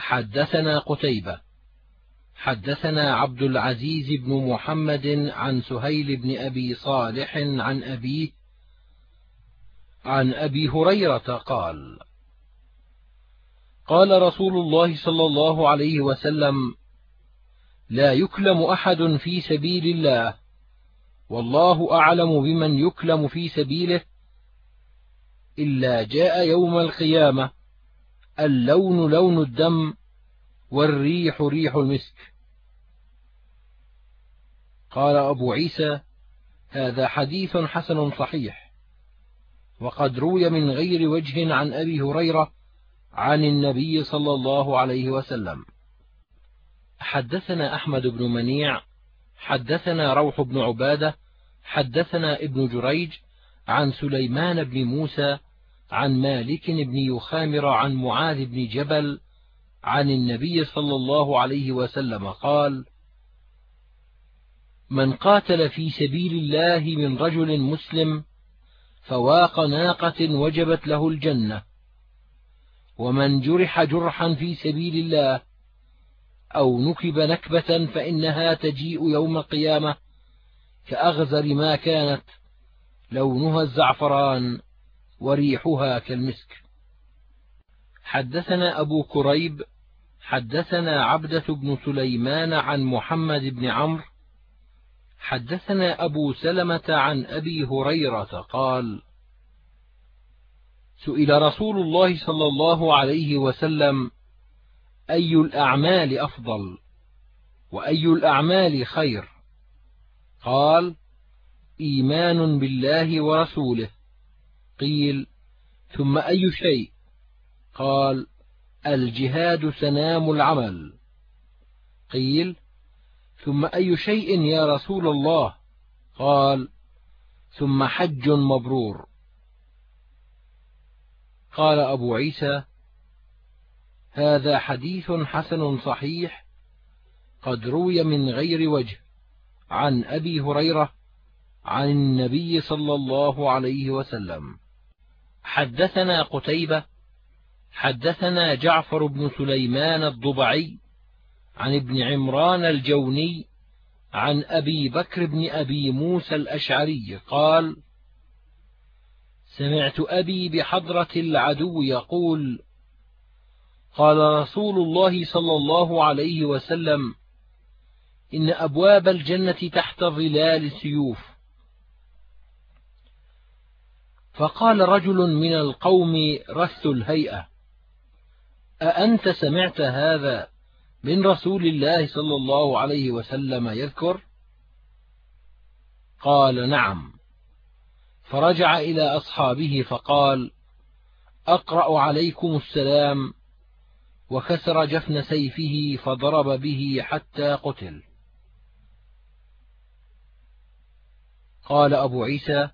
حدثنا قتيبة. حدثنا عبد العزيز بن محمد عن سهيل بن أبي صالح عن أبيه عن أبي هريرة قال قال رسول الله صلى الله عليه وسلم لا يكلم أحد في سبيل الله والله أعلم بمن يكلم في سبيله إلا جاء يوم القيامة. اللون لون الدم والريح ريح المسك. قال أبو عيسى هذا حديث حسن صحيح وقد روي من غير وجه عن أبي هريرة عن النبي صلى الله عليه وسلم. حدثنا أحمد بن منيع حدثنا روح بن عبادة حدثنا ابن جريج عن سليمان بن موسى عن مالك بن يخامر عن معاذ بن جبل عن النبي صلى الله عليه وسلم قال من قاتل في سبيل الله من رجل مسلم فواق ناقة وجبت له الجنة ومن جرح جرحا في سبيل الله أو نكب نكبة فإنها تجيء يوم القيامة كأغزر ما كانت لونها الزعفران. وريحها كالمسك. حدثنا أبو كريب حدثنا عبدة بن سليمان عن محمد بن عمرو حدثنا أبو سلمة عن أبي هريرة قال سئل رسول الله صلى الله عليه وسلم أي الأعمال أفضل وأي الأعمال خير؟ قال إيمان بالله ورسوله. قيل ثم أي شيء؟ قال الجهاد سنام العمل. قيل ثم أي شيء يا رسول الله؟ قال ثم حج مبرور. قال أبو عيسى هذا حديث حسن صحيح قد روي من غير وجه عن أبي هريرة عن النبي صلى الله عليه وسلم. حدثنا قتيبة حدثنا جعفر بن سليمان الضبعي عن ابن عمران الجوني عن أبي بكر بن أبي موسى الأشعري قال سمعت أبي بحضرة العدو يقول قال رسول الله صلى الله عليه وسلم إن أبواب الجنة تحت ظلال السيوف فقال رجل من القوم رث الهيئة. أأنت سمعت هذا من رسول الله صلى الله عليه وسلم يذكر؟ قال نعم. فرجع إلى أصحابه فقال أقرأ عليكم السلام وكسر جفن سيفه فضرب به حتى قتل. قال أبو عيسى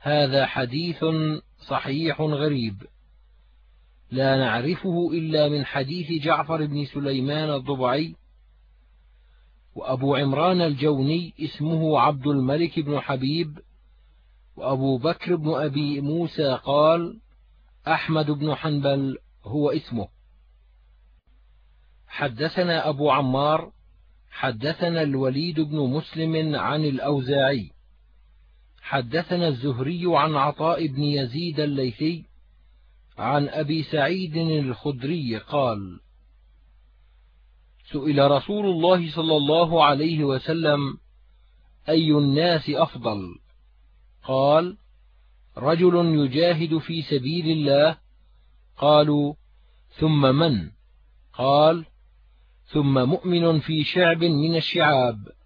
هذا حديث صحيح غريب. لا نعرفه إلا من حديث جعفر بن سليمان الضبعي وأبو عمران الجوني اسمه عبد الملك بن حبيب وأبو بكر بن أبي موسى قال أحمد بن حنبل هو اسمه. حدثنا أبو عمار حدثنا الوليد بن مسلم عن الأوزاعي. حدثنا الزهري عن عطاء بن يزيد الليثي عن أبي سعيد الخدري قال سئل رسول الله صلى الله عليه وسلم أي الناس أفضل؟ قال رجل يجاهد في سبيل الله؟ قالوا ثم من؟ قال ثم مؤمن في شعب من الشعاب.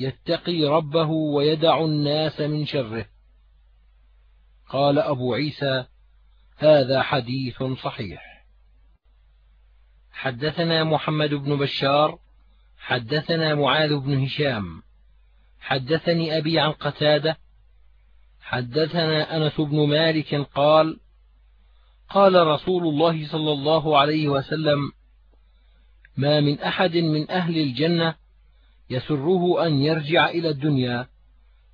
يتقي ربه ويدع الناس من شره. قال أبو عيسى هذا حديث صحيح. حدثنا محمد بن بشار حدثنا معاذ بن هشام حدثني أبي عن قتادة حدثنا أنس بن مالك قال قال رسول الله صلى الله عليه وسلم ما من أحد من أهل الجنة يسره أن يرجع إلى الدنيا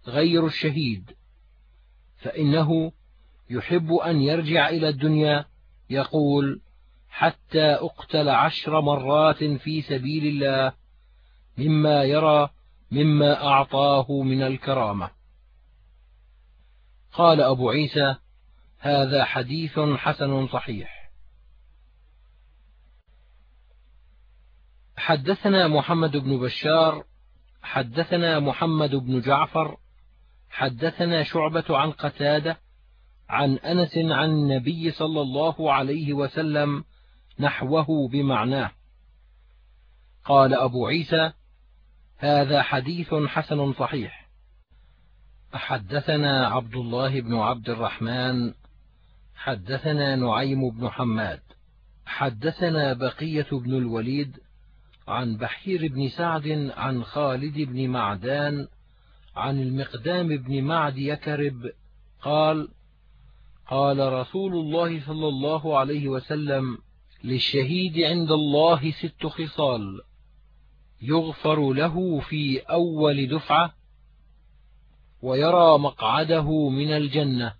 غير الشهيد فإنه يحب أن يرجع إلى الدنيا يقول حتى أقتل عشر مرات في سبيل الله مما يرى مما أعطاه من الكرامة. قال أبو عيسى هذا حديث حسن صحيح. حدثنا محمد بن بشار حدثنا محمد بن جعفر حدثنا شعبة عن قتادة عن أنس عن النبي صلى الله عليه وسلم نحوه بمعناه. قال أبو عيسى هذا حديث حسن صحيح. حدثنا عبد الله بن عبد الرحمن حدثنا نعيم بن حماد حدثنا بقية بن الوليد عن بحير بن سعد عن خالد بن معدان عن المقدام بن معد يكرب قال قال رسول الله صلى الله عليه وسلم للشهيد عند الله ست خصال يغفر له في أول دفعة ويرى مقعده من الجنة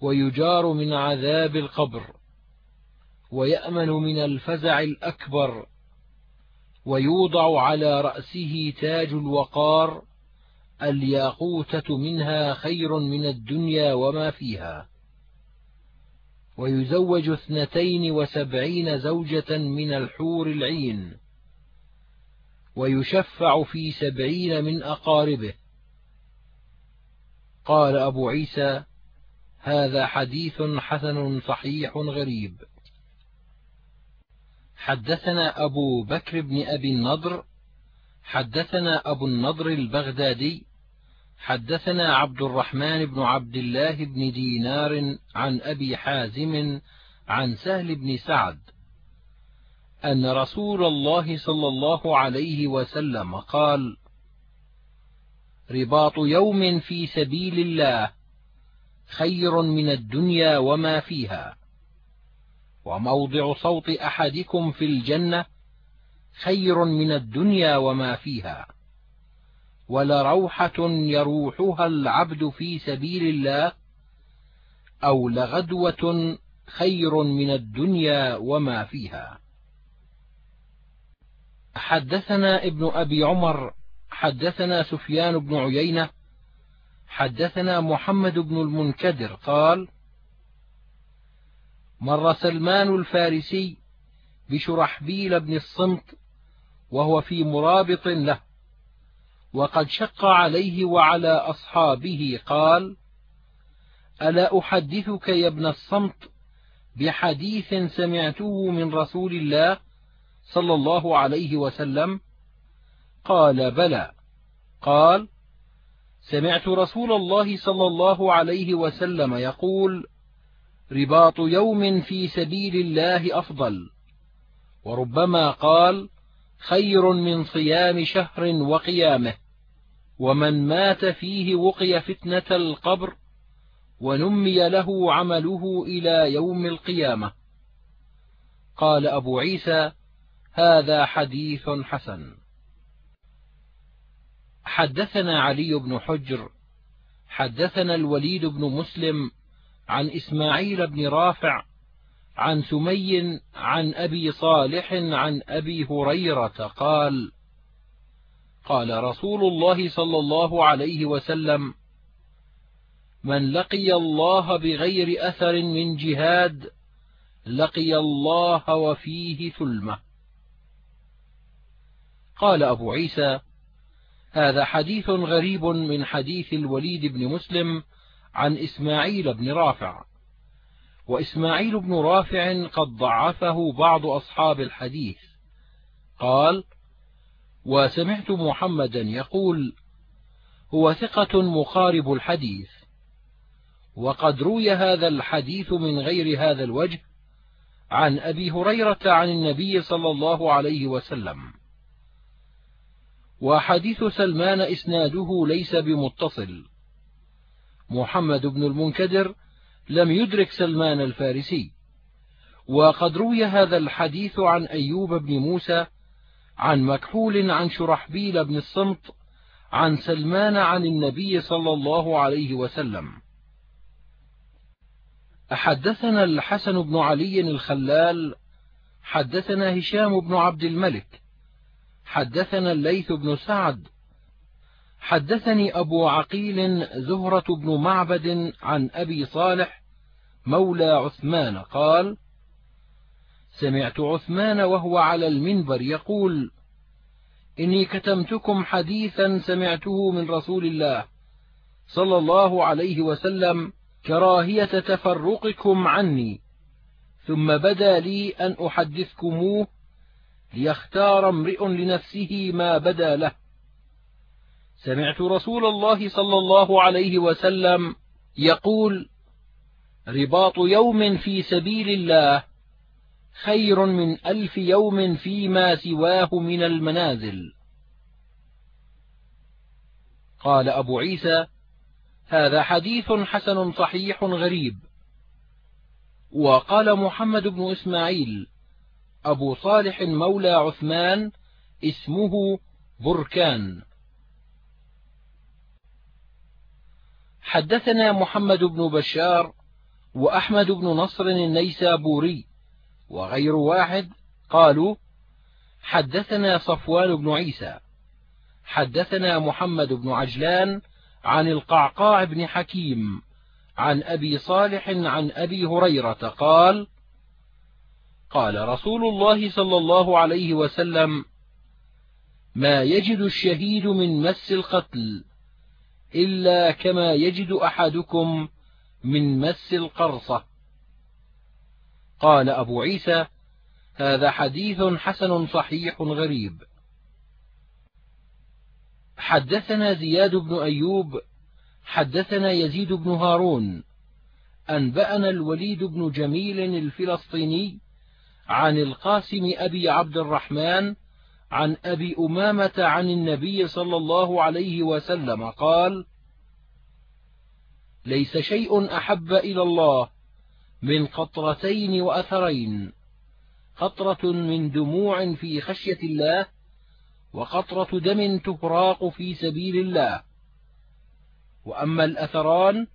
ويجار من عذاب القبر ويأمن من الفزع الأكبر. ويوضع على رأسه تاج الوقار الياقوتة منها خير من الدنيا وما فيها. ويزوج اثنتين وسبعين زوجة من الحور العين. ويشفع في سبعين من أقاربه. قال أبو عيسى هذا حديث حسن صحيح غريب. حدثنا أبو بكر بن أبي النضر حدثنا أبو النضر البغدادي حدثنا عبد الرحمن بن عبد الله بن دينار عن أبي حازم عن سهل بن سعد أن رسول الله صلى الله عليه وسلم قال رباط يوم في سبيل الله خير من الدنيا وما فيها. وموضع صوت أحدكم في الجنة خير من الدنيا وما فيها ولروحة يروحها العبد في سبيل الله أو لغدوة خير من الدنيا وما فيها. حدثنا ابن أبي عمر حدثنا سفيان بن عيينة حدثنا محمد بن المنكدر قال مر سلمان الفارسي بشرحبيل بن الصمت وهو في مرابط له وقد شق عليه وعلى أصحابه قال ألا أحدثك يا ابن الصمت بحديث سمعته من رسول الله صلى الله عليه وسلم؟ قال بلى قال سمعت رسول الله صلى الله عليه وسلم يقول رباط يوم في سبيل الله أفضل. وربما قال خير من صيام شهر وقيامه ومن مات فيه وقي فتنة القبر ونمي له عمله إلى يوم القيامة. قال أبو عيسى هذا حديث حسن. حدثنا علي بن حجر حدثنا الوليد بن مسلم عن إسماعيل بن رافع عن سمي عن أبي صالح عن أبي هريرة قال قال رسول الله صلى الله عليه وسلم من لقي الله بغير أثر من جهاد لقي الله وفيه ثلمة قال أبو عيسى هذا حديث غريب من حديث الوليد بن مسلم عن إسماعيل بن رافع. وإسماعيل بن رافع قد ضعفه بعض أصحاب الحديث. قال وسمعت محمدا يقول هو ثقة مقارب الحديث. وقد روي هذا الحديث من غير هذا الوجه عن أبي هريرة عن النبي صلى الله عليه وسلم. وحديث سلمان إسناده ليس بمتصل. محمد بن المنكدر لم يدرك سلمان الفارسي. وقد روي هذا الحديث عن أيوب بن موسى عن مكحول عن شرحبيل بن الصمت عن سلمان عن النبي صلى الله عليه وسلم. حدثنا الحسن بن علي الخلال حدثنا هشام بن عبد الملك حدثنا الليث بن سعد حدثني أبو عقيل زهرة بن معبد عن أبي صالح مولى عثمان قال سمعت عثمان وهو على المنبر يقول إني كتمتكم حديثا سمعته من رسول الله صلى الله عليه وسلم كراهية تفرقكم عني ثم بدا لي أن أحدثكموه ليختار امرئ لنفسه ما بدا له. سمعت رسول الله صلى الله عليه وسلم يقول رباط يوم في سبيل الله خير من ألف يوم فيما سواه من المنازل. قال أبو عيسى هذا حديث حسن صحيح غريب. وقال محمد بن إسماعيل أبو صالح مولى عثمان اسمه بركان. حدثنا محمد بن بشار وأحمد بن نصر النيسابوري وغير واحد قالوا حدثنا صفوان بن عيسى حدثنا محمد بن عجلان عن القعقاع بن حكيم عن أبي صالح عن أبي هريرة قال قال رسول الله صلى الله عليه وسلم ما يجد الشهيد من مس القتل إلا كما يجد أحدكم من مس القرصة. قال أبو عيسى هذا حديث حسن صحيح غريب. حدثنا زياد بن أيوب حدثنا يزيد بن هارون أنبأنا الوليد بن جميل الفلسطيني عن القاسم أبي عبد الرحمن عن أبي أمامة عن النبي صلى الله عليه وسلم قال ليس شيء أحب إلى الله من قطرتين وأثرين قطرة من دموع في خشية الله وقطرة دم تفراق في سبيل الله وأما الأثران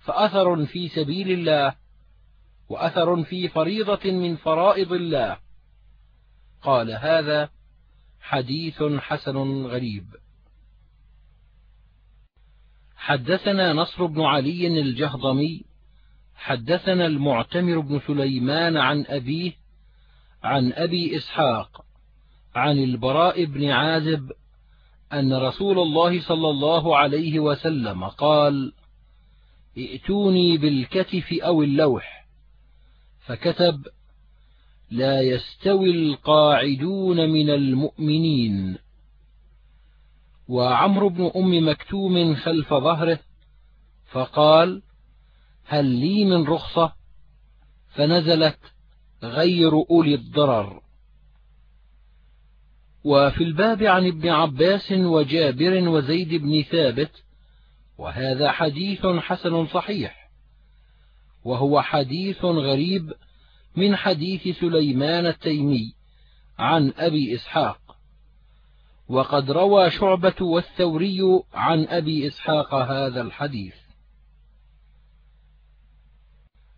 فأثر في سبيل الله وأثر في فريضة من فرائض الله. قال هذا حديث حسن غريب. حدثنا نصر بن علي الجهضمي حدثنا المعتمر بن سليمان عن أبيه عن أبي إسحاق عن البراء بن عازب أن رسول الله صلى الله عليه وسلم قال ائتوني بالكتف أو اللوح. فكتب لا يستوي القاعدون من المؤمنين. وعمرو بن أم مكتوم خلف ظهره فقال هل لي من رخصة؟ فنزلت غير أولي الضرر. وفي الباب عن ابن عباس وجابر وزيد بن ثابت وهذا حديث حسن صحيح وهو حديث غريب من حديث سليمان التيمي عن أبي إسحاق. وقد روى شعبة والثوري عن أبي إسحاق هذا الحديث.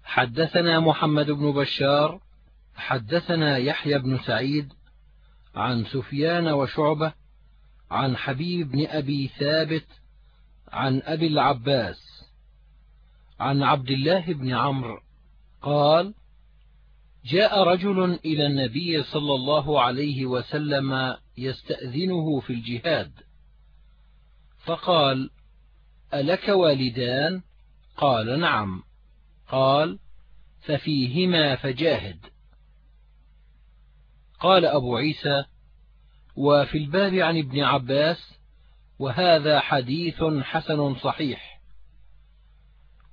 حدثنا محمد بن بشار حدثنا يحيى بن سعيد عن سفيان وشعبة عن حبيب بن أبي ثابت عن أبي العباس. عن عبد الله بن عمرو قال جاء رجل إلى النبي صلى الله عليه وسلم يستأذنه في الجهاد. فقال ألك والدان؟ قال نعم. قال ففيهما فجاهد. قال أبو عيسى وفي الباب عن ابن عباس وهذا حديث حسن صحيح.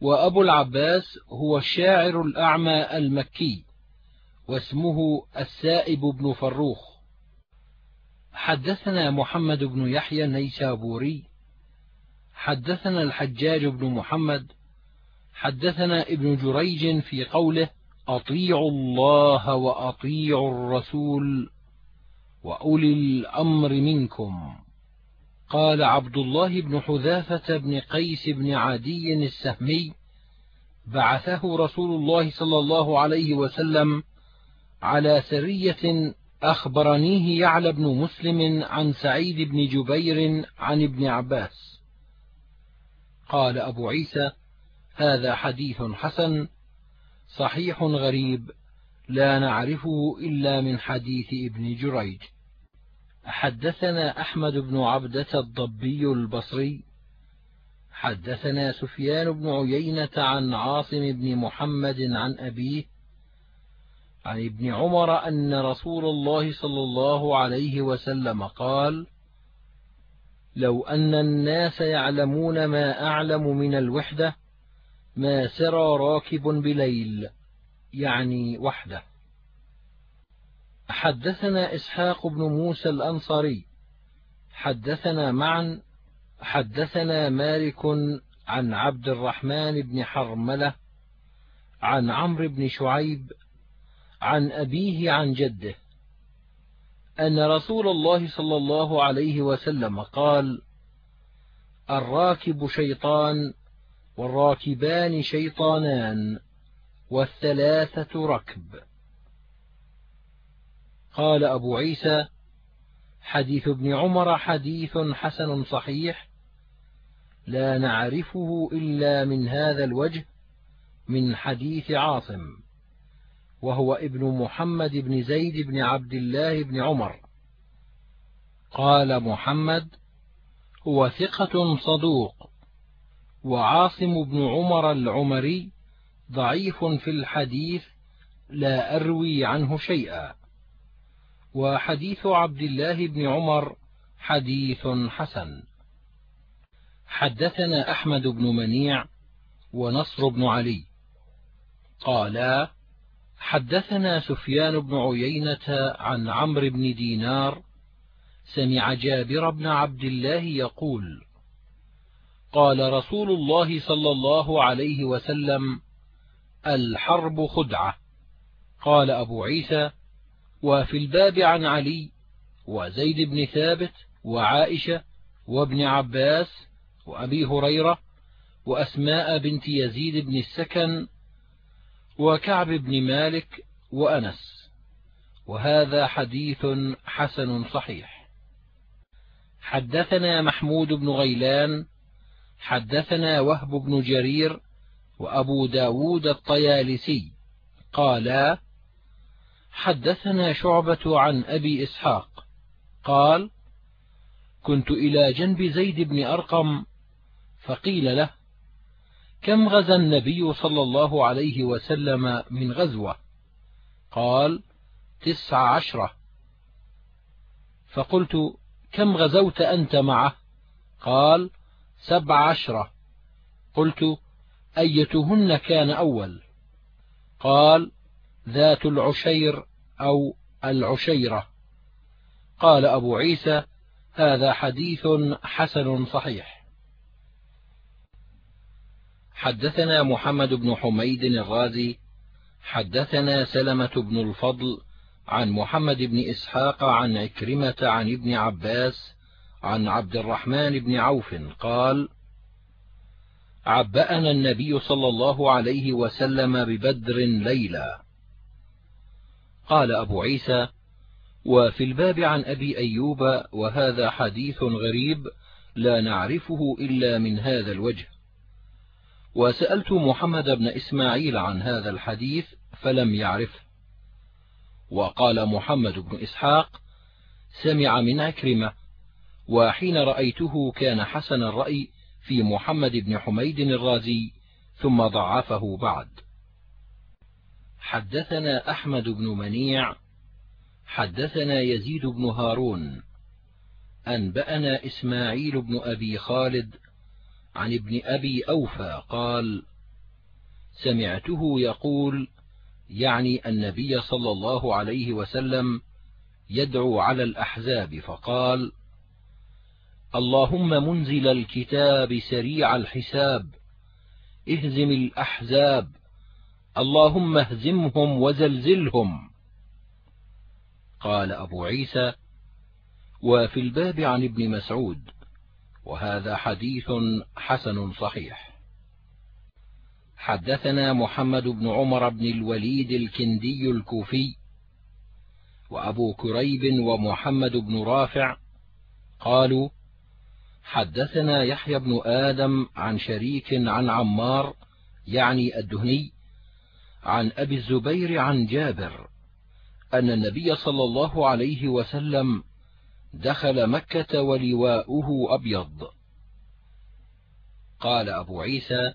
وأبو العباس هو الشاعر الأعمى المكي. واسمه السائب بن فروخ. حدثنا محمد بن يحيى النيسابوري. حدثنا الحجاج بن محمد. حدثنا ابن جريج في قوله أطيعوا الله وأطيعوا الرسول وأولي الأمر منكم. قال عبد الله بن حذافة بن قيس بن عدي السهمي بعثه رسول الله صلى الله عليه وسلم على سرية أخبرنيه يعلى بن مسلم عن سعيد بن جبير عن ابن عباس. قال أبو عيسى هذا حديث حسن صحيح غريب لا نعرفه إلا من حديث ابن جريج. حدثنا أحمد بن عبدة الضبي البصري. حدثنا سفيان بن عيينة عن عاصم بن محمد عن أبيه عن ابن عمر أن رسول الله صلى الله عليه وسلم قال لو أن الناس يعلمون ما أعلم من الوحدة ما سرى راكب بليل يعني وحده. حدثنا إسحاق بن موسى الأنصاري حدثنا معا حدثنا مالك عن عبد الرحمن بن حرملة عن عمرو بن شعيب عن أبيه عن جده. أن رسول الله صلى الله عليه وسلم قال الراكب شيطان والراكبان شيطانان والثلاثة ركب. قال أبو عيسى حديث ابن عمر حديث حسن صحيح لا نعرفه إلا من هذا الوجه من حديث عاصم. وهو ابن محمد بن زيد بن عبد الله بن عمر. قال محمد هو ثقة صدوق وعاصم بن عمر العمري ضعيف في الحديث لا أروي عنه شيئا. وحديث عبد الله بن عمر حديث حسن. حدثنا أحمد بن منيع ونصر بن علي. قالا حدثنا سفيان بن عيينة عن عمرو بن دينار سمع جابر بن عبد الله يقول قال رسول الله صلى الله عليه وسلم الحرب خدعة. قال أبو عيسى وفي الباب عن علي وزيد بن ثابت وعائشة وابن عباس وأبي هريرة وأسماء بنت يزيد بن السكن وكعب بن مالك وأنس وهذا حديث حسن صحيح. حدثنا محمود بن غيلان حدثنا وهب بن جرير وأبو داود الطيالسي قالا حدثنا شعبة عن أبي إسحاق قال كنت إلى جنب زيد بن أرقم فقيل له كم غزا النبي صلى الله عليه وسلم من غزوة؟ قال تسع عشرة. فقلت كم غزوت أنت معه؟ قال سبع عشرة. قلت أيتهن كان أول؟ قال ذات العشير أو العشيرة. قال أبو عيسى هذا حديث حسن صحيح. حدثنا محمد بن حميد الرازي حدثنا سلمة بن الفضل عن محمد بن إسحاق عن عكرمة عن ابن عباس عن عبد الرحمن بن عوف قال عبأنا النبي صلى الله عليه وسلم ببدر ليلا. قال أبو عيسى وفي الباب عن أبي أيوب وهذا حديث غريب لا نعرفه إلا من هذا الوجه. وسألت محمد بن إسماعيل عن هذا الحديث فلم يعرفه وقال محمد بن إسحاق سمع من عكرمة وحين رأيته كان حسن الرأي في محمد بن حميد الرازي ثم ضعفه بعد. حدثنا أحمد بن منيع حدثنا يزيد بن هارون أنبأنا إسماعيل بن أبي خالد عن ابن أبي أوفى قال سمعته يقول يعني النبي صلى الله عليه وسلم يدعو على الأحزاب فقال اللهم منزل الكتاب سريع الحساب اهزم الأحزاب اللهم اهزمهم وزلزلهم. قال أبو عيسى وفي الباب عن ابن مسعود وهذا حديث حسن صحيح. حدثنا محمد بن عمر بن الوليد الكندي الكوفي وأبو كريب ومحمد بن رافع قالوا حدثنا يحيى بن آدم عن شريك عن عمار يعني الدهني عن أبي الزبير عن جابر أن النبي صلى الله عليه وسلم دخل مكة ولواؤه أبيض. قال أبو عيسى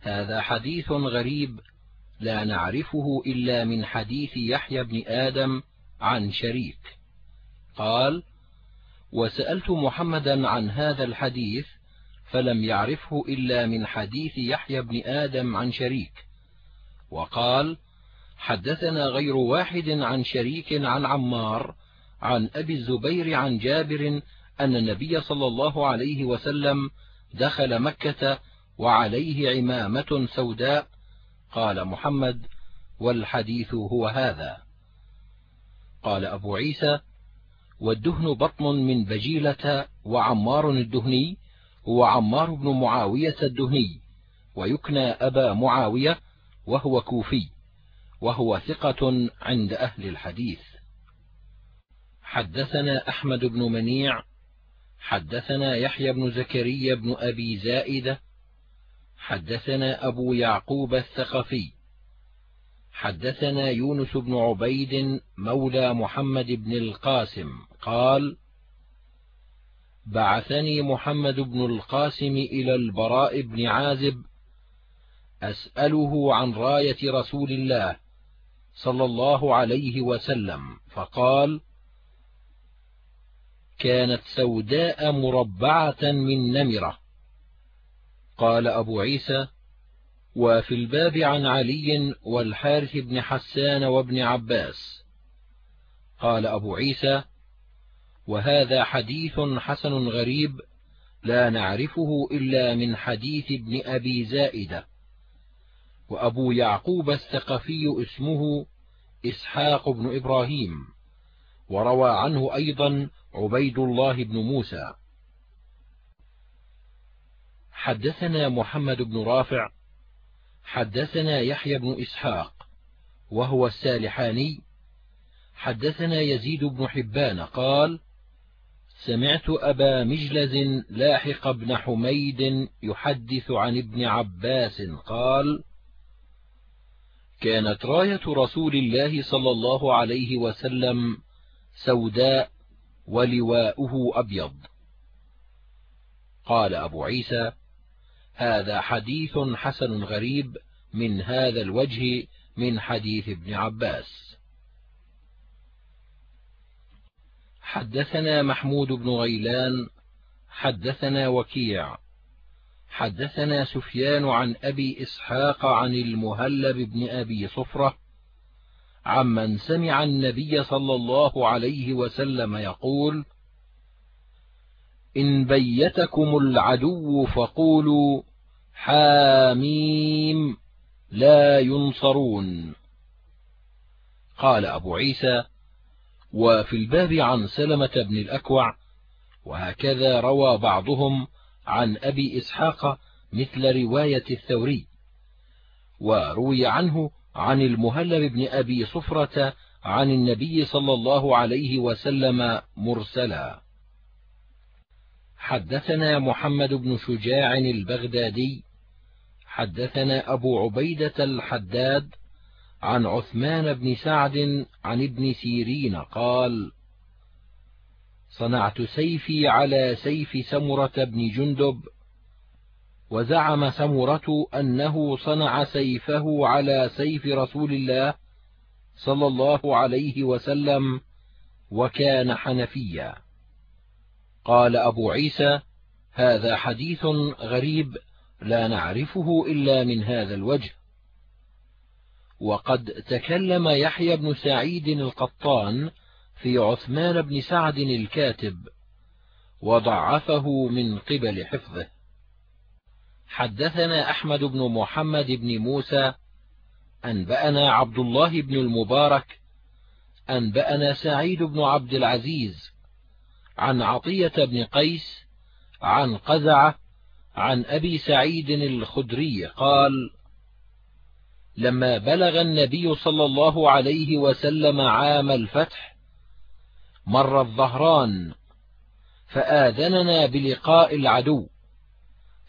هذا حديث غريب لا نعرفه إلا من حديث يحيى بن آدم عن شريك. قال وسألت محمدا عن هذا الحديث فلم يعرفه إلا من حديث يحيى بن آدم عن شريك. وقال حدثنا غير واحد عن شريك عن عمار عن أبي الزبير عن جابر أن النبي صلى الله عليه وسلم دخل مكة وعليه عمامة سوداء. قال محمد والحديث هو هذا. قال أبو عيسى والدهن بطن من بجيلة وعمار الدهني هو عمار بن معاوية الدهني ويكنى أبا معاوية وهو كوفي وهو ثقة عند أهل الحديث. حدثنا أحمد بن منيع حدثنا يحيى بن زكريا بن أبي زائدة حدثنا أبو يعقوب الثقفي حدثنا يونس بن عبيد مولى محمد بن القاسم قال بعثني محمد بن القاسم إلى البراء بن عازب أسأله عن راية رسول الله صلى الله عليه وسلم فقال كانت سوداء مربعة من نمرة. قال أبو عيسى وفي الباب عن علي والحارث بن حسان وابن عباس. قال أبو عيسى وهذا حديث حسن غريب لا نعرفه إلا من حديث ابن أبي زائدة. وأبو يعقوب الثقفي اسمه إسحاق بن إبراهيم. وروى عنه أيضا عبيد الله بن موسى. حدثنا محمد بن رافع حدثنا يحيى بن إسحاق وهو السالحاني. حدثنا يزيد بن حبان قال سمعت أبا مجلز لاحق بن حميد يحدث عن ابن عباس قال كانت راية رسول الله صلى الله عليه وسلم سوداء ولواؤه أبيض. قال أبو عيسى هذا حديث حسن غريب من هذا الوجه من حديث ابن عباس. حدثنا محمود بن غيلان حدثنا وكيع حدثنا سفيان عن أبي إسحاق عن المهلب بن أبي صفرة عمن سمع النبي صلى الله عليه وسلم يقول إن بيتكم العدو فقولوا حاميم لا ينصرون. قال أبو عيسى وفي الباب عن سلمة بن الأكوع وهكذا روى بعضهم عن أبي إسحاق مثل رواية الثوري وروي عنه عن المهلب بن أبي صفرة عن النبي صلى الله عليه وسلم مرسلا. حدثنا محمد بن شجاع البغدادي حدثنا أبو عبيدة الحداد عن عثمان بن سعد عن ابن سيرين قال صنعت سيفي على سيف سمرة بن جندب وزعم سمرة أنه صنع سيفه على سيف رسول الله صلى الله عليه وسلم وكان حنفيا. قال أبو عيسى هذا حديث غريب لا نعرفه إلا من هذا الوجه. وقد تكلم يحيى بن سعيد القطان في عثمان بن سعد الكاتب وضعفه من قبل حفظه. حدثنا أحمد بن محمد بن موسى أنبأنا عبد الله بن المبارك أنبأنا سعيد بن عبد العزيز عن عطية بن قيس عن قزعة عن أبي سعيد الخدري قال لما بلغ النبي صلى الله عليه وسلم عام الفتح مر الظهران فآذننا بلقاء العدو.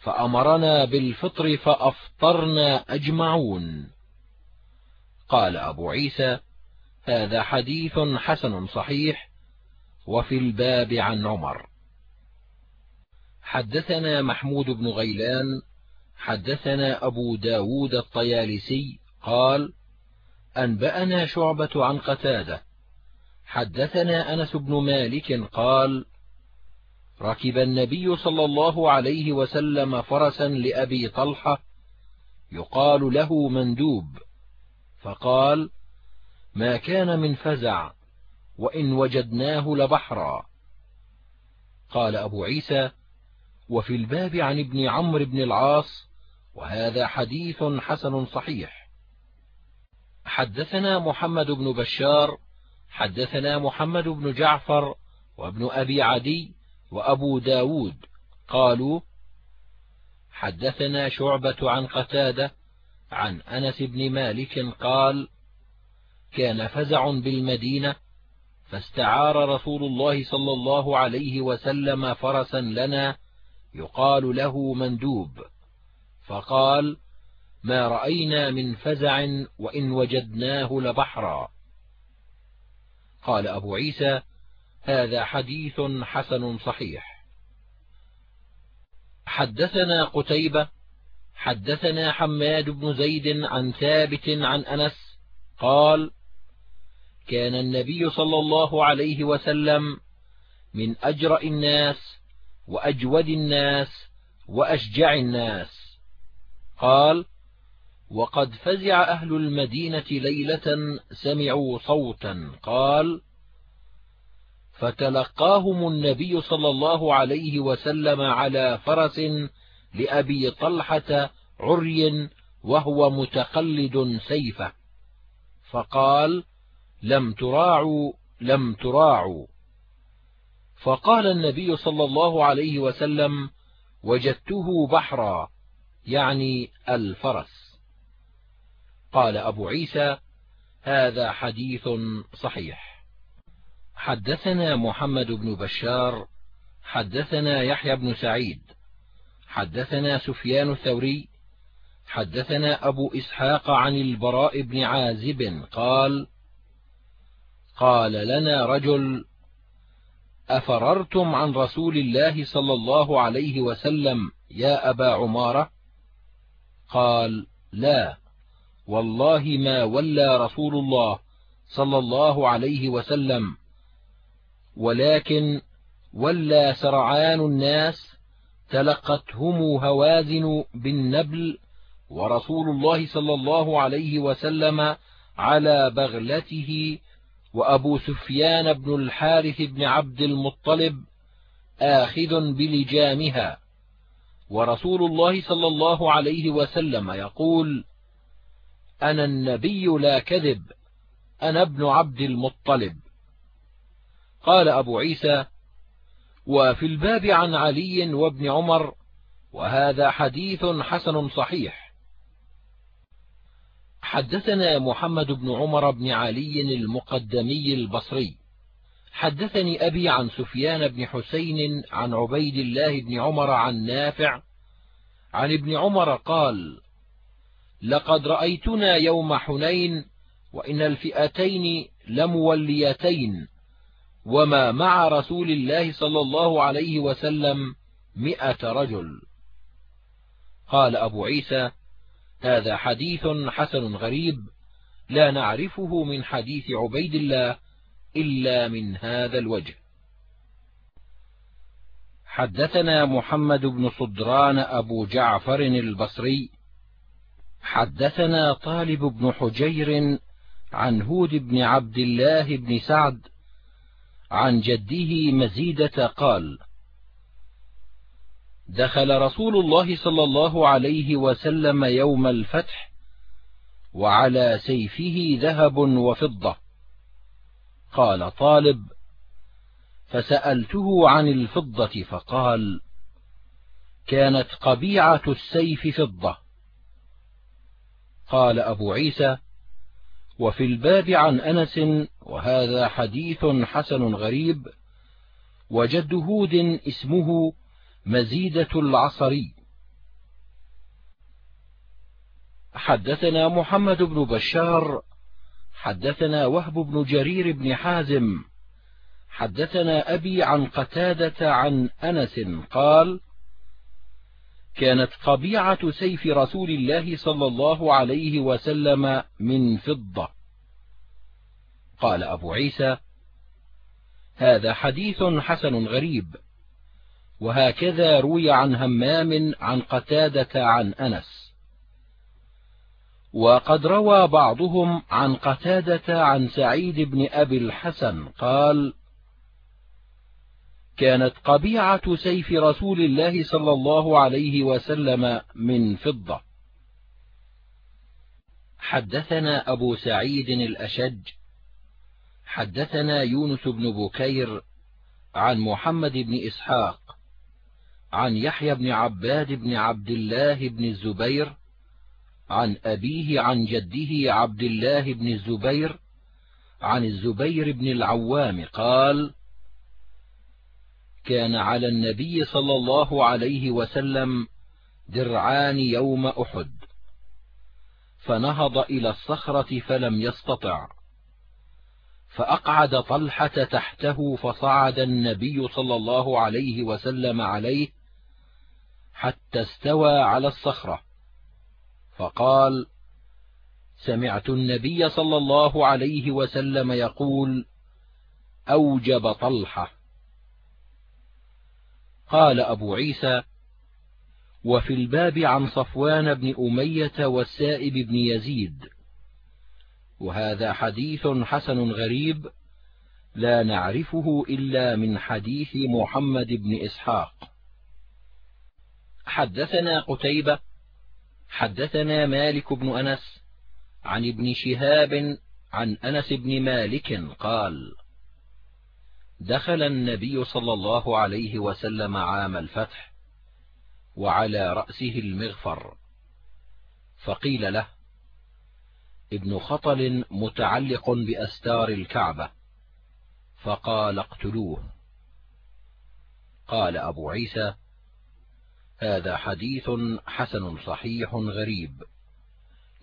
فأمرنا بالفطر فأفطرنا أجمعون. قال أبو عيسى هذا حديث حسن صحيح وفي الباب عن عمر. حدثنا محمود بن غيلان حدثنا أبو داود الطيالسي قال أنبأنا شعبة عن قتادة. حدثنا أنس بن مالك قال ركب النبي صلى الله عليه وسلم فرسا لأبي طلحة يقال له مندوب فقال ما كان من فزع وإن وجدناه لبحرا. قال أبو عيسى وفي الباب عن ابن عمرو بن العاص وهذا حديث حسن صحيح. حدثنا محمد بن بشار حدثنا محمد بن جعفر وابن أبي عدي وأبو داود قالوا حدثنا شعبة عن قتادة عن أنس بن مالك قال كان فزع بالمدينة فاستعار رسول الله صلى الله عليه وسلم فرسا لنا يقال له مندوب فقال ما رأينا من فزع وإن وجدناه لبحرا قال أبو عيسى هذا حديث حسن صحيح. حدثنا قتيبة حدثنا حماد بن زيد عن ثابت عن أنس قال كان النبي صلى الله عليه وسلم من أجرأ الناس وأجود الناس وأشجع الناس. قال وقد فزع أهل المدينة ليلة سمعوا صوتا. قال فتلقاهم النبي صلى الله عليه وسلم على فرس لأبي طلحة عري وهو متقلد سيفه. فقال لم تراعوا لم تراعوا. فقال النبي صلى الله عليه وسلم وجدته بحرا يعني الفرس. قال أبو عيسى هذا حديث صحيح. حدثنا محمد بن بشار حدثنا يحيى بن سعيد حدثنا سفيان الثوري حدثنا أبو إسحاق عن البراء بن عازب قال قال لنا رجل أفررتم عن رسول الله صلى الله عليه وسلم يا أبا عمارة؟ قال لا والله ما ولى رسول الله صلى الله عليه وسلم ولكن ولى سرعان الناس تلقتهم هوازن بالنبل ورسول الله صلى الله عليه وسلم على بغلته وأبو سفيان بن الحارث بن عبد المطلب آخذ بلجامها. ورسول الله صلى الله عليه وسلم يقول أنا النبي لا كذب أنا ابن عبد المطلب. قال أبو عيسى وفي الباب عن علي وابن عمر وهذا حديث حسن صحيح. حدثنا محمد بن عمر بن علي المقدمي البصري. حدثني أبي عن سفيان بن حسين عن عبيد الله بن عمر عن نافع. عن ابن عمر قال لقد رأيتنا يوم حنين وإن الفئتين لموليتين. وما مع رسول الله صلى الله عليه وسلم مئة رجل قال أبو عيسى هذا حديث حسن غريب لا نعرفه من حديث عبيد الله إلا من هذا الوجه. حدثنا محمد بن صدران أبو جعفر البصري. حدثنا طالب بن حجير عن هود بن عبد الله بن سعد عن جده مزيدة قال دخل رسول الله صلى الله عليه وسلم يوم الفتح وعلى سيفه ذهب وفضة. قال طالب فسألته عن الفضة فقال كانت قبيعة السيف فضة. قال أبو عيسى وفي الباب عن أنس وهذا حديث حسن غريب وجد هود اسمه مزيدة العصري. حدثنا محمد بن بشار حدثنا وهب بن جرير بن حازم حدثنا أبي عن قتادة عن أنس قال كانت قبيعة سيف رسول الله صلى الله عليه وسلم من فضة. قال أبو عيسى هذا حديث حسن غريب وهكذا روي عن همام عن قتادة عن أنس. وقد روى بعضهم عن قتادة عن سعيد بن أبي الحسن قال كانت قبيعة سيف رسول الله صلى الله عليه وسلم من فضة. حدثنا أبو سعيد الأشج حدثنا يونس بن بكير عن محمد بن إسحاق عن يحيى بن عباد بن عبد الله بن الزبير عن أبيه عن جده عبد الله بن الزبير عن الزبير بن العوام قال كان على النبي صلى الله عليه وسلم درعان يوم أحد. فنهض إلى الصخرة فلم يستطع. فأقعد طلحة تحته فصعد النبي صلى الله عليه وسلم عليه حتى استوى على الصخرة. فقال سمعت النبي صلى الله عليه وسلم يقول أوجب طلحة. قال أبو عيسى وفي الباب عن صفوان بن أمية والسائب بن يزيد. وهذا حديث حسن غريب لا نعرفه إلا من حديث محمد بن إسحاق. حدثنا قتيبة حدثنا مالك بن أنس عن ابن شهاب عن أنس بن مالك قال دخل النبي صلى الله عليه وسلم عام الفتح وعلى رأسه المغفر. فقيل له ابن خطل متعلق بأستار الكعبة. فقال اقتلوه. قال أبو عيسى هذا حديث حسن صحيح غريب.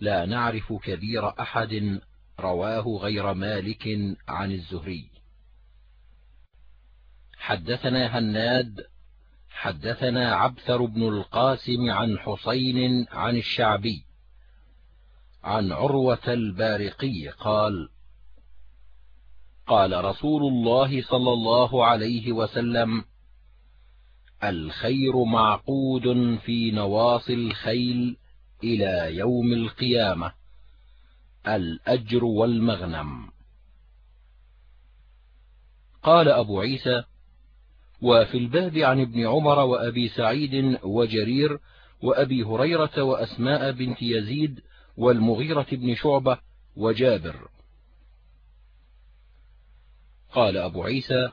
لا نعرف كبير أحد رواه غير مالك عن الزهري. حدثنا هناد حدثنا عبثر بن القاسم عن حسين عن الشعبي عن عروة البارقي قال قال رسول الله صلى الله عليه وسلم الخير معقود في نواصي الخيل إلى يوم القيامة الأجر والمغنم. قال أبو عيسى وفي الباب عن ابن عمر وأبي سعيد وجرير وأبي هريرة وأسماء بنت يزيد والمغيرة بن شعبة وجابر. قال أبو عيسى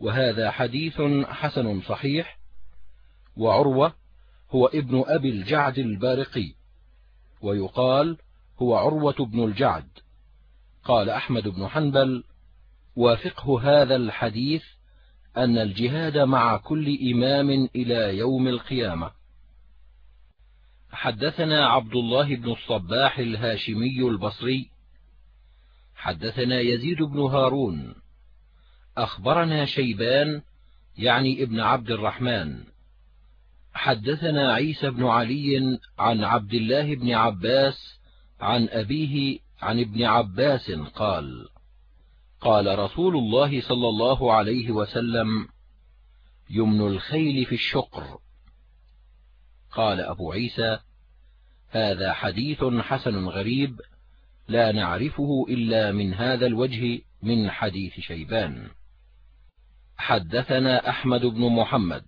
وهذا حديث حسن صحيح وعروة هو ابن أبي الجعد البارقي ويقال هو عروة بن الجعد. قال أحمد بن حنبل وفقه هذا الحديث أن الجهاد مع كل إمام إلى يوم القيامة. حدثنا عبد الله بن الصباح الهاشمي البصري. حدثنا يزيد بن هارون. أخبرنا شيبان يعني ابن عبد الرحمن. حدثنا عيسى بن علي عن عبد الله بن عباس عن أبيه عن ابن عباس قال قال رسول الله صلى الله عليه وسلم يمن الخيل في الشقر. قال أبو عيسى هذا حديث حسن غريب لا نعرفه إلا من هذا الوجه من حديث شيبان. حدثنا أحمد بن محمد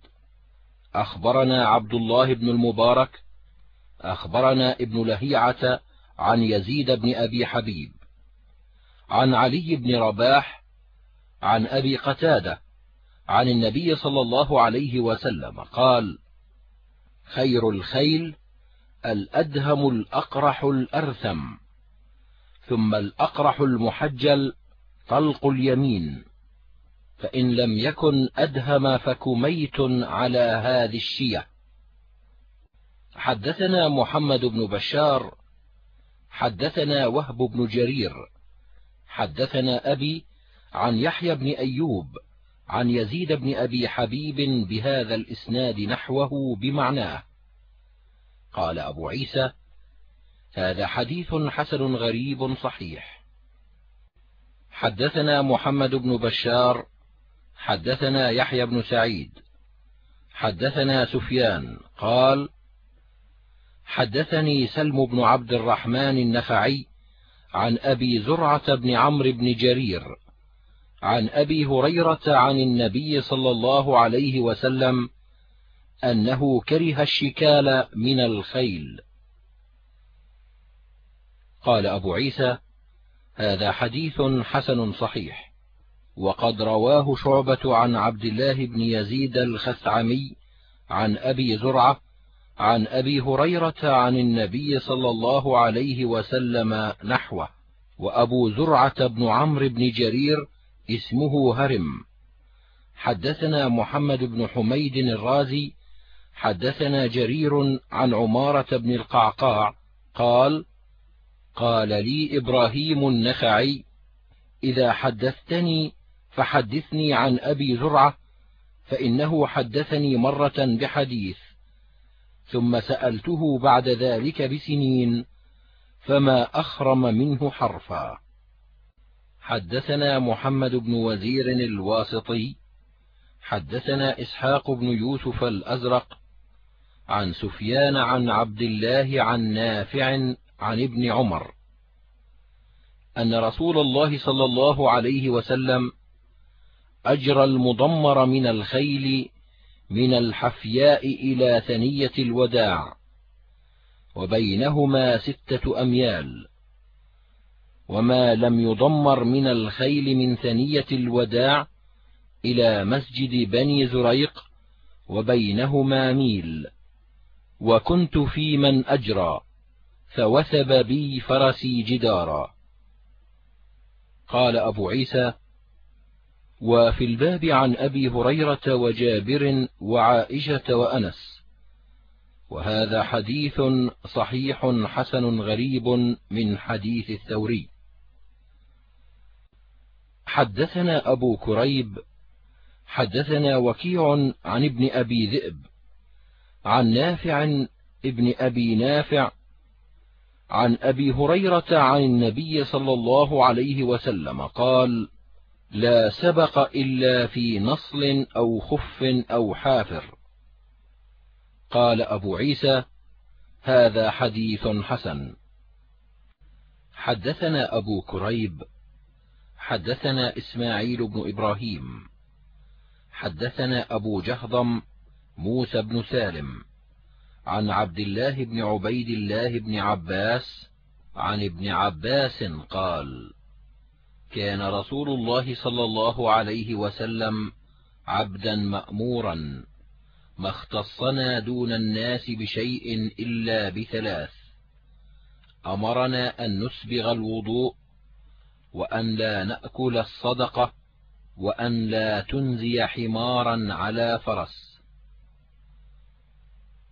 أخبرنا عبد الله بن المبارك أخبرنا ابن لهيعة عن يزيد بن أبي حبيب عن علي بن رباح عن أبي قتادة عن النبي صلى الله عليه وسلم قال خير الخيل الأدهم الأقرح الأرثم ثم الأقرح المحجل طلق اليمين فإن لم يكن أدهم فكميت على هذه الشية. حدثنا محمد بن بشار حدثنا وهب بن جرير حدثنا أبي عن يحيى بن أيوب عن يزيد بن أبي حبيب بهذا الإسناد نحوه بمعناه. قال أبو عيسى هذا حديث حسن غريب صحيح. حدثنا محمد بن بشار حدثنا يحيى بن سعيد حدثنا سفيان قال حدثني سلم بن عبد الرحمن النخعي عن أبي زرعة بن عمرو بن جرير عن أبي هريرة عن النبي صلى الله عليه وسلم أنه كره الشكال من الخيل. قال أبو عيسى هذا حديث حسن صحيح وقد رواه شعبة عن عبد الله بن يزيد الخثعمي عن أبي زرعة عن أبي هريرة عن النبي صلى الله عليه وسلم نحوه وأبو زرعة بن عمرو بن جرير اسمه هرم. حدثنا محمد بن حميد الرازي حدثنا جرير عن عمارة بن القعقاع قال قال لي إبراهيم النخعي إذا حدثتني فحدثني عن أبي زرعة فإنه حدثني مرة بحديث. ثم سألته بعد ذلك بسنين فما أخرم منه حرفا. حدثنا محمد بن وزير الواسطي حدثنا إسحاق بن يوسف الأزرق عن سفيان عن عبد الله عن نافع عن ابن عمر. أن رسول الله صلى الله عليه وسلم أجرى المضمر من الخيل من الحفياء إلى ثنية الوداع وبينهما ستة أميال وما لم يضمر من الخيل من ثنية الوداع إلى مسجد بني زريق وبينهما ميل وكنت في من أجرى فوثب بي فرسي جدارا. قال أبو عيسى وفي الباب عن أبي هريرة وجابر وعائشة وأنس. وهذا حديث صحيح حسن غريب من حديث الثوري. حدثنا أبو كريب حدثنا وكيع عن ابن أبي ذئب عن نافع ابن أبي نافع عن أبي هريرة عن النبي صلى الله عليه وسلم قال لا سبق إلا في نصل أو خف أو حافر. قال أبو عيسى هذا حديث حسن. حدثنا أبو كريب حدثنا إسماعيل بن إبراهيم حدثنا أبو جهضم موسى بن سالم عن عبد الله بن عبيد الله بن عباس عن ابن عباس قال كان رسول الله صلى الله عليه وسلم عبدا مأمورا ما اختصنا دون الناس بشيء إلا بثلاث. أمرنا أن نسبغ الوضوء وأن لا نأكل الصدقة وأن لا تنزي حمارا على فرس.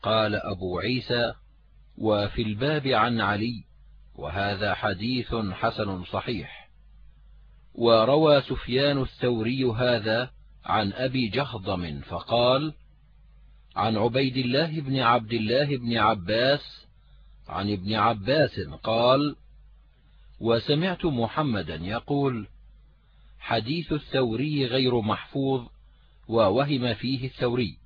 قال أبو عيسى وفي الباب عن علي وهذا حديث حسن صحيح. وروى سفيان الثوري هذا عن أبي جهضم فقال عن عبيد الله بن عبد الله بن عباس عن ابن عباس قال وسمعت محمدا يقول حديث الثوري غير محفوظ ووهم فيه الثوري.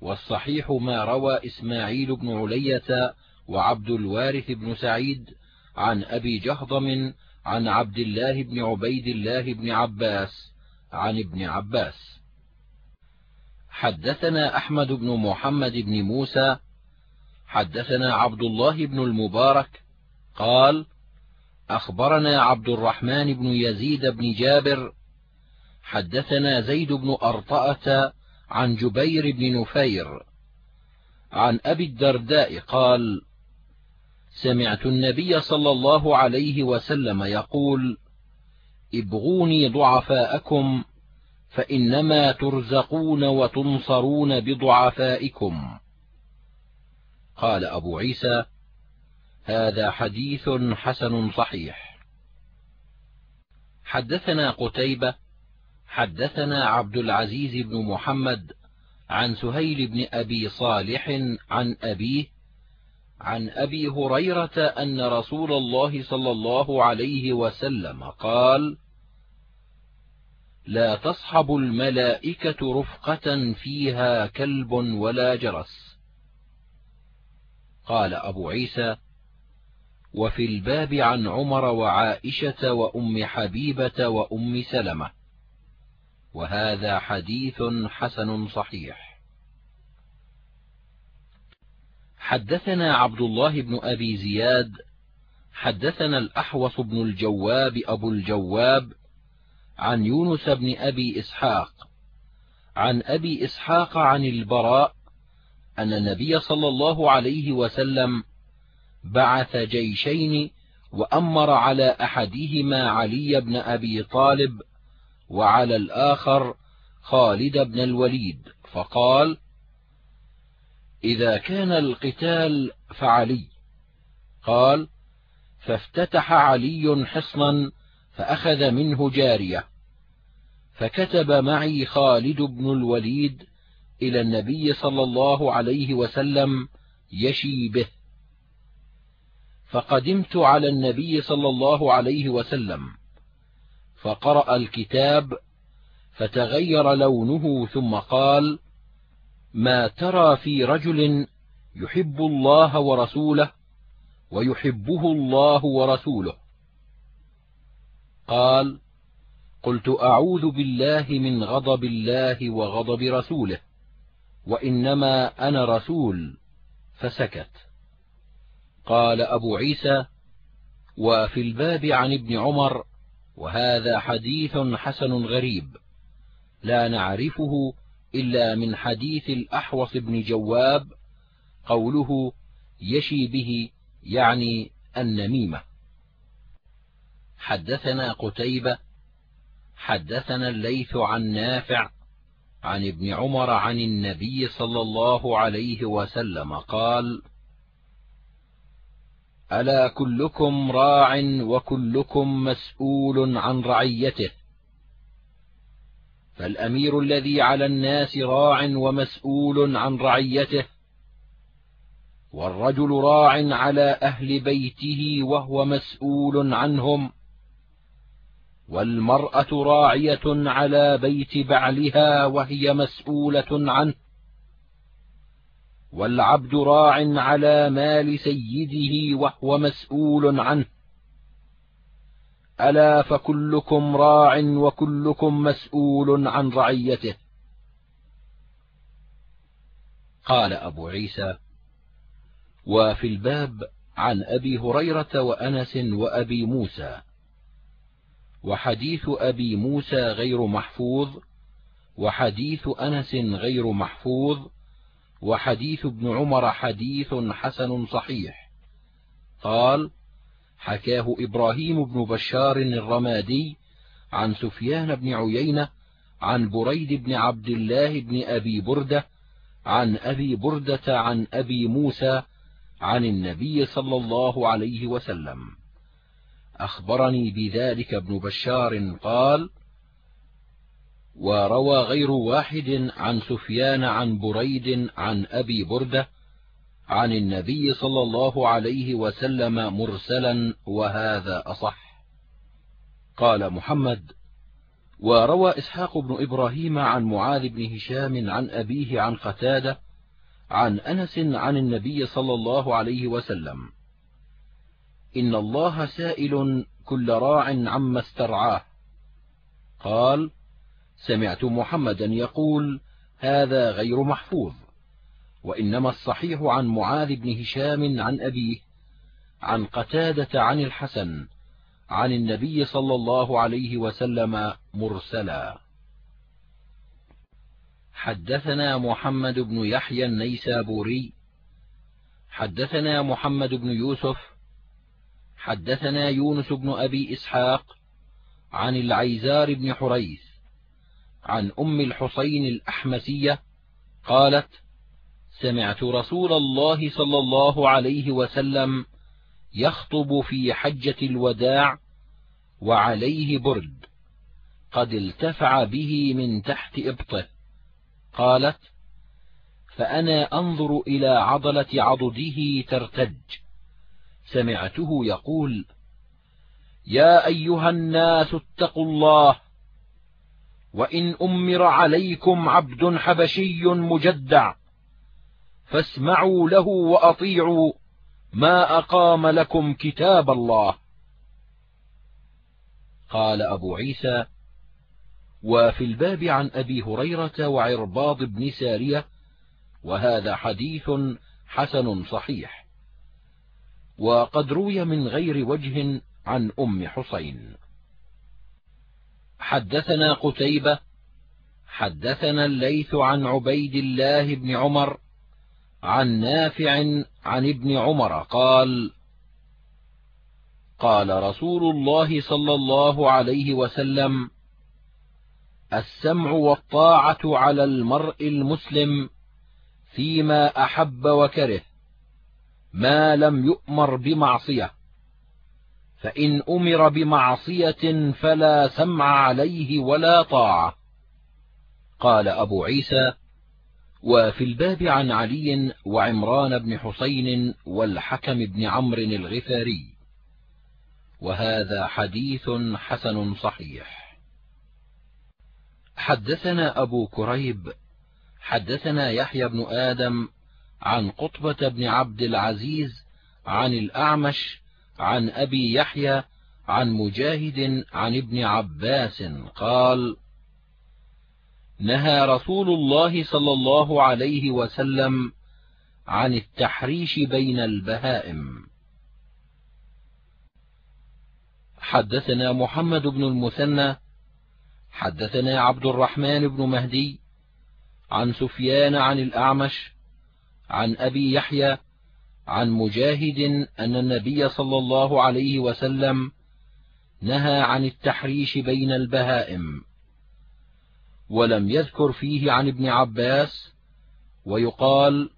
والصحيح ما روى إسماعيل بن علية وعبد الوارث بن سعيد عن أبي جهضم عن عبد الله بن عبيد الله بن عباس عن ابن عباس. حدثنا أحمد بن محمد بن موسى حدثنا عبد الله بن المبارك قال أخبرنا عبد الرحمن بن يزيد بن جابر حدثنا زيد بن أرطأة عن جبير بن نفير عن أبي الدرداء قال سمعت النبي صلى الله عليه وسلم يقول ابغوني ضعفاءكم فإنما ترزقون وتنصرون بضعفائكم. قال أبو عيسى هذا حديث حسن صحيح. حدثنا قتيبة حدثنا عبد العزيز بن محمد عن سهيل بن أبي صالح عن أبيه عن أبي هريرة أن رسول الله صلى الله عليه وسلم قال لا تصحب الملائكة رفقة فيها كلب ولا جرس. قال أبو عيسى وفي الباب عن عمر وعائشة وأم حبيبة وأم سلمة وهذا حديث حسن صحيح. حدثنا عبد الله بن أبي زياد حدثنا الأحوص بن الجواب أبو الجواب عن يونس بن أبي إسحاق عن أبي إسحاق عن البراء أن النبي صلى الله عليه وسلم بعث جيشين وأمر على أحدهما علي بن أبي طالب وعلى الآخر خالد بن الوليد فقال إذا كان القتال فعلي. قال فافتتح علي حصنا فأخذ منه جارية. فكتب معي خالد بن الوليد إلى النبي صلى الله عليه وسلم يشي به. فقدمت على النبي صلى الله عليه وسلم. فقرأ الكتاب فتغير لونه ثم قال ما ترى في رجل يحب الله ورسوله ويحبه الله ورسوله. قال قلت أعوذ بالله من غضب الله وغضب رسوله وإنما أنا رسول فسكت. قال أبو عيسى وفي الباب عن ابن عمر وهذا حديث حسن غريب لا نعرفه إلا من حديث الأحوص بن جواب قوله يشي به يعني النميمة. حدثنا قتيبة حدثنا الليث عن نافع عن ابن عمر عن النبي صلى الله عليه وسلم قال ألا كلكم راع وكلكم مسؤول عن رعيته؟ فالأمير الذي على الناس راع ومسؤول عن رعيته والرجل راع على أهل بيته وهو مسؤول عنهم والمرأة راعية على بيت بعلها وهي مسؤولة عنه والعبد راع على مال سيده وهو مسؤول عنه. ألا فكلكم راع وكلكم مسؤول عن رعيته. قال أبو عيسى وفي الباب عن أبي هريرة وأنس وأبي موسى. وحديث أبي موسى غير محفوظ وحديث أنس غير محفوظ وحديث ابن عمر حديث حسن صحيح. قال حكاه إبراهيم بن بشار الرمادي عن سفيان بن عيينة عن بريد بن عبد الله بن أبي بردة عن أبي بردة عن أبي موسى عن النبي صلى الله عليه وسلم. أخبرني بذلك ابن بشار قال وروى غير واحد عن سفيان عن بريد عن أبي بردة عن النبي صلى الله عليه وسلم مرسلا وهذا أصح. قال محمد وروى إسحاق بن إبراهيم عن معاذ بن هشام عن أبيه عن قتادة عن أنس عن النبي صلى الله عليه وسلم إن الله سائل كل راع عما استرعاه. قال سمعت محمدا يقول هذا غير محفوظ. وإنما الصحيح عن معاذ بن هشام عن أبيه عن قتادة عن الحسن عن النبي صلى الله عليه وسلم مرسلا. حدثنا محمد بن يحيى النيسابوري حدثنا محمد بن يوسف حدثنا يونس بن أبي إسحاق عن العيزار بن حريث عن أم الحسين الأحمسية قالت سمعت رسول الله صلى الله عليه وسلم يخطب في حجة الوداع وعليه برد قد التفع به من تحت إبطه. قالت فأنا أنظر إلى عضلة عضده ترتج. سمعته يقول يا أيها الناس اتقوا الله وإن أمر عليكم عبد حبشي مجدع. فاسمعوا له وأطيعوا ما أقام لكم كتاب الله. قال أبو عيسى وفي الباب عن أبي هريرة وعرباض بن سارية وهذا حديث حسن صحيح. وقد روي من غير وجه عن أم حسين. حدثنا قتيبة حدثنا الليث عن عبيد الله بن عمر عن نافع عن ابن عمر قال قال رسول الله صلى الله عليه وسلم السمع والطاعة على المرء المسلم فيما أحب وكره ما لم يؤمر بمعصية فإن أمر بمعصية فلا سمع عليه ولا طاعة. قال أبو عيسى وفي الباب عن علي وعمران بن حسين والحكم بن عمرو الغفاري. وهذا حديث حسن صحيح. حدثنا أبو كريب حدثنا يحيى بن آدم عن قطبة بن عبد العزيز عن الأعمش عن أبي يحيى عن مجاهد عن ابن عباس قال نهى رسول الله صلى الله عليه وسلم عن التحريش بين البهائم. حدثنا محمد بن المثنى حدثنا عبد الرحمن بن مهدي عن سفيان عن الأعمش عن أبي يحيى عن مجاهد أن النبي صلى الله عليه وسلم نهى عن التحريش بين البهائم. ولم يذكر فيه عن ابن عباس ويقال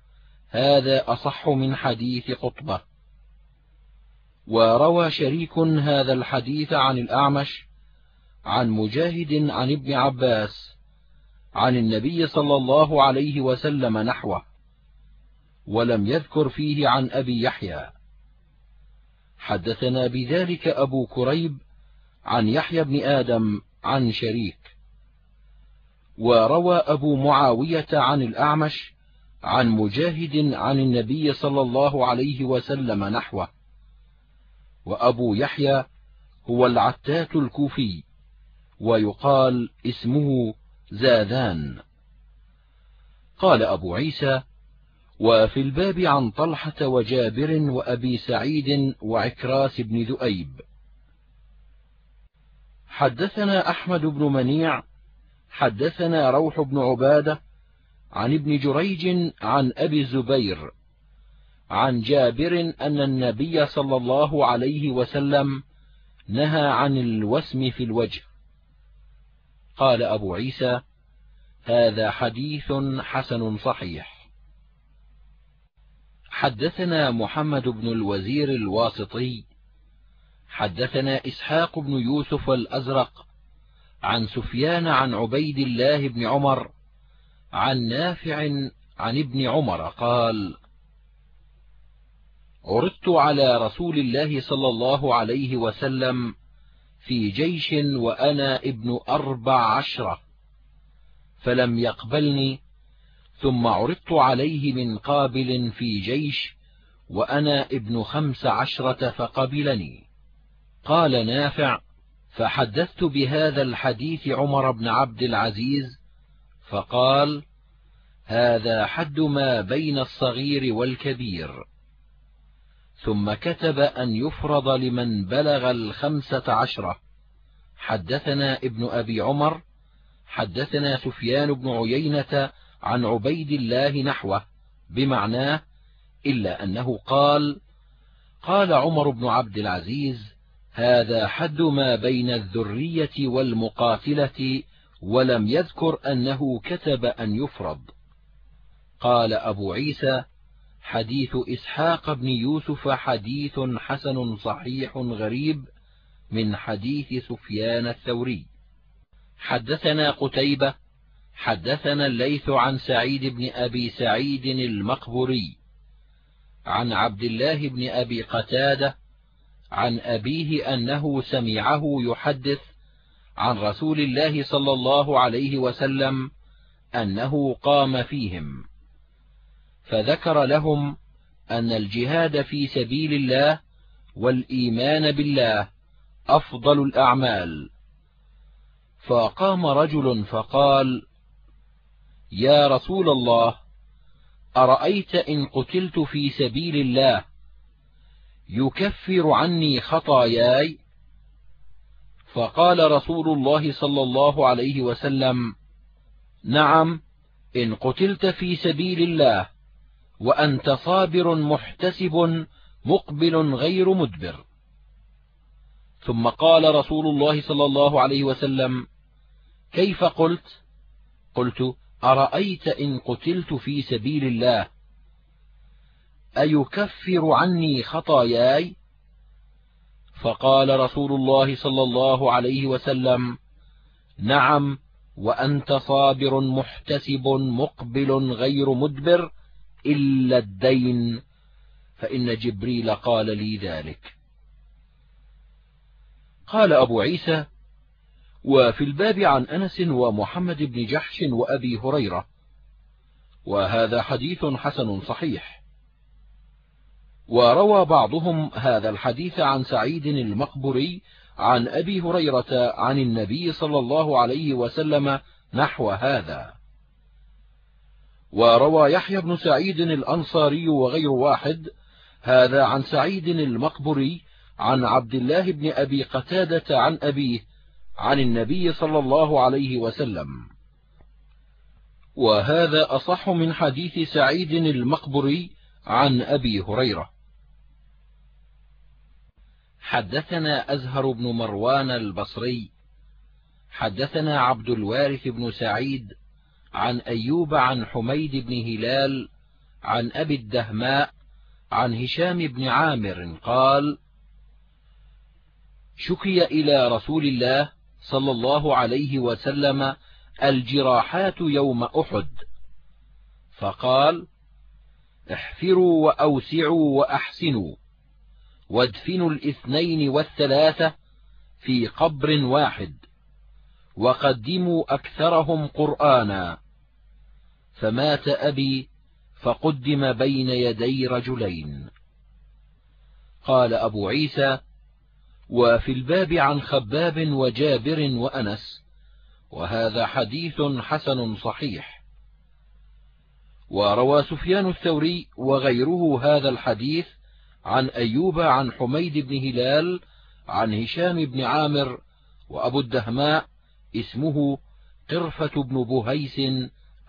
هذا أصح من حديث قطبة. وروى شريك هذا الحديث عن الأعمش عن مجاهد عن ابن عباس عن النبي صلى الله عليه وسلم نحوه ولم يذكر فيه عن أبي يحيى. حدثنا بذلك أبو كريب عن يحيى بن آدم عن شريك. وروى أبو معاوية عن الأعمش عن مجاهد عن النبي صلى الله عليه وسلم نحوه. وأبو يحيى هو العتات الكوفي ويقال اسمه زاذان. قال أبو عيسى وفي الباب عن طلحة وجابر وأبي سعيد وعكراس بن ذؤيب. حدثنا أحمد بن منيع حدثنا روح بن عبادة عن ابن جريج عن أبي الزبير عن جابر أن النبي صلى الله عليه وسلم نهى عن الوسم في الوجه. قال أبو عيسى هذا حديث حسن صحيح. حدثنا محمد بن الوزير الواسطي. حدثنا إسحاق بن يوسف الأزرق. عن سفيان عن عبيد الله بن عمر عن نافع عن ابن عمر قال عرضت على رسول الله صلى الله عليه وسلم في جيش وأنا ابن أربع عشرة فلم يقبلني ثم عرضت عليه من قابل في جيش وأنا ابن خمس عشرة فقبلني. قال نافع فحدثت بهذا الحديث عمر بن عبد العزيز فقال هذا حد ما بين الصغير والكبير. ثم كتب أن يفرض لمن بلغ الخمسة عشرة. حدثنا ابن أبي عمر حدثنا سفيان بن عيينة عن عبيد الله نحوه بمعناه إلا أنه قال قال عمر بن عبد العزيز هذا حد ما بين الذرية والمقاتلة ولم يذكر أنه كتب أن يفرض. قال أبو عيسى حديث إسحاق بن يوسف حديث حسن صحيح غريب من حديث سفيان الثوري. حدثنا قتيبة حدثنا الليث عن سعيد بن أبي سعيد المقبري عن عبد الله بن أبي قتادة عن أبيه أنه سمعه يحدث عن رسول الله صلى الله عليه وسلم أنه قام فيهم. فذكر لهم أن الجهاد في سبيل الله والإيمان بالله أفضل الأعمال. فقام رجل فقال يا رسول الله أرأيت إن قتلت في سبيل الله يكفر عني خطاياي؟ فقال رسول الله صلى الله عليه وسلم نعم إن قتلت في سبيل الله وأنت صابر محتسب مقبل غير مدبر. ثم قال رسول الله صلى الله عليه وسلم كيف قلت؟ قلت أرأيت إن قتلت في سبيل الله؟ أيكفر عني خطاياي؟ فقال رسول الله صلى الله عليه وسلم نعم وأنت صابر محتسب مقبل غير مدبر إلا الدين فإن جبريل قال لي ذلك. قال أبو عيسى وفي الباب عن أنس ومحمد بن جحش وأبي هريرة وهذا حديث حسن صحيح. وروى بعضهم هذا الحديث عن سعيد المقبري عن أبي هريرة عن النبي صلى الله عليه وسلم نحو هذا. وروى يحيى بن سعيد الأنصاري وغير واحد هذا عن سعيد المقبري عن عبد الله بن أبي قتادة عن أبيه عن النبي صلى الله عليه وسلم. وهذا أصح من حديث سعيد المقبري عن أبي هريرة. حدثنا أزهر بن مروان البصري حدثنا عبد الوارث بن سعيد عن أيوب عن حميد بن هلال عن أبي الدهماء عن هشام بن عامر قال شكي إلى رسول الله صلى الله عليه وسلم الجراحات يوم أحد فقال احفروا وأوسعوا وأحسنوا وادفنوا الاثنين والثلاثة في قبر واحد وقدموا أكثرهم قرآنا. فمات أبي فقدم بين يدي رجلين. قال أبو عيسى وفي الباب عن خباب وجابر وأنس وهذا حديث حسن صحيح. وروى سفيان الثوري وغيره هذا الحديث عن أيوب عن حميد بن هلال عن هشام بن عامر وأبو الدهماء اسمه قرفة بن بهيس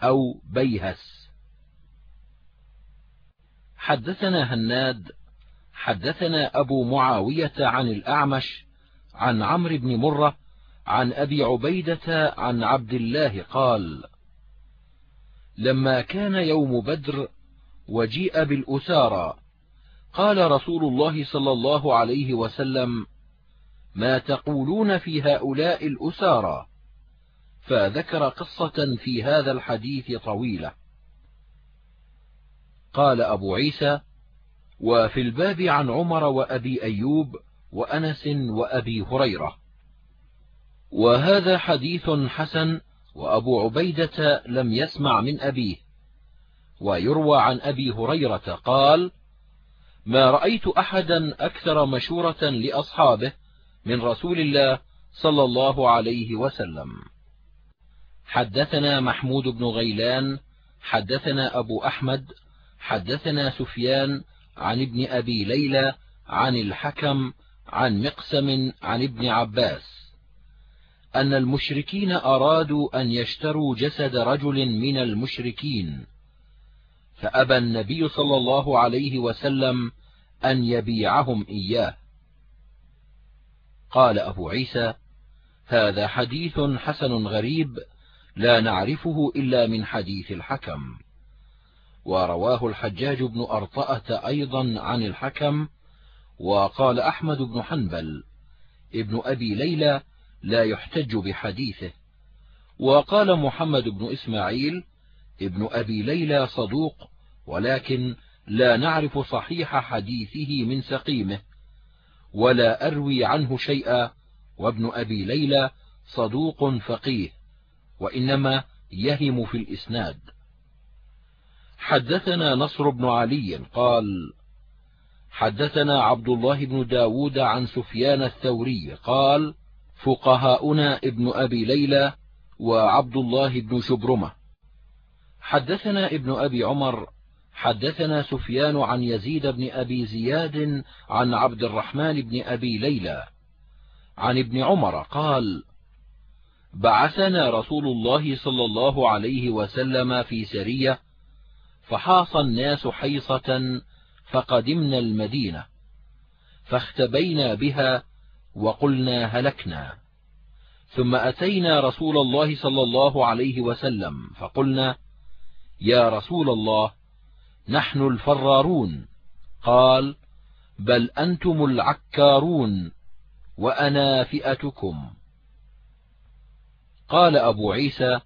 أو بيهس. حدثنا هناد حدثنا أبو معاوية عن الأعمش عن عمرو بن مرة عن أبي عبيدة عن عبد الله قال لما كان يوم بدر وجيء بالأسارى قال رسول الله صلى الله عليه وسلم ما تقولون في هؤلاء الأسارى؟ فذكر قصة في هذا الحديث طويلة. قال أبو عيسى وفي الباب عن عمر وأبي أيوب وأنس وأبي هريرة. وهذا حديث حسن وأبو عبيدة لم يسمع من أبيه. ويروى عن أبي هريرة قال ما رأيت أحدا أكثر مشورة لأصحابه من رسول الله صلى الله عليه وسلم. حدثنا محمود بن غيلان حدثنا أبو أحمد حدثنا سفيان عن ابن أبي ليلى عن الحكم عن مقسم عن ابن عباس. أن المشركين أرادوا أن يشتروا جسد رجل من المشركين. فأبى النبي صلى الله عليه وسلم أن يبيعهم إياه. قال أبو عيسى هذا حديث حسن غريب لا نعرفه إلا من حديث الحكم. ورواه الحجاج بن أرطأة أيضا عن الحكم وقال أحمد بن حنبل ابن أبي ليلى لا يحتج بحديثه. وقال محمد بن إسماعيل ابن أبي ليلى صدوق ولكن لا نعرف صحيح حديثه من سقيمه ولا أروي عنه شيئا وابن أبي ليلى صدوق فقيه وإنما يهم في الإسناد. حدثنا نصر بن علي قال حدثنا عبد الله بن داود عن سفيان الثوري قال فقهاؤنا ابن أبي ليلى وعبد الله بن شبرمة. حدثنا ابن أبي عمر حدثنا سفيان عن يزيد بن أبي زياد عن عبد الرحمن بن أبي ليلى عن ابن عمر قال بعثنا رسول الله صلى الله عليه وسلم في سرية فحاص الناس حيصة فقدمنا المدينة فاختبينا بها وقلنا هلكنا. ثم أتينا رسول الله صلى الله عليه وسلم فقلنا يا رسول الله نحن الفرارون. قال بل أنتم العكارون وأنا فئتكم. قال أبو عيسى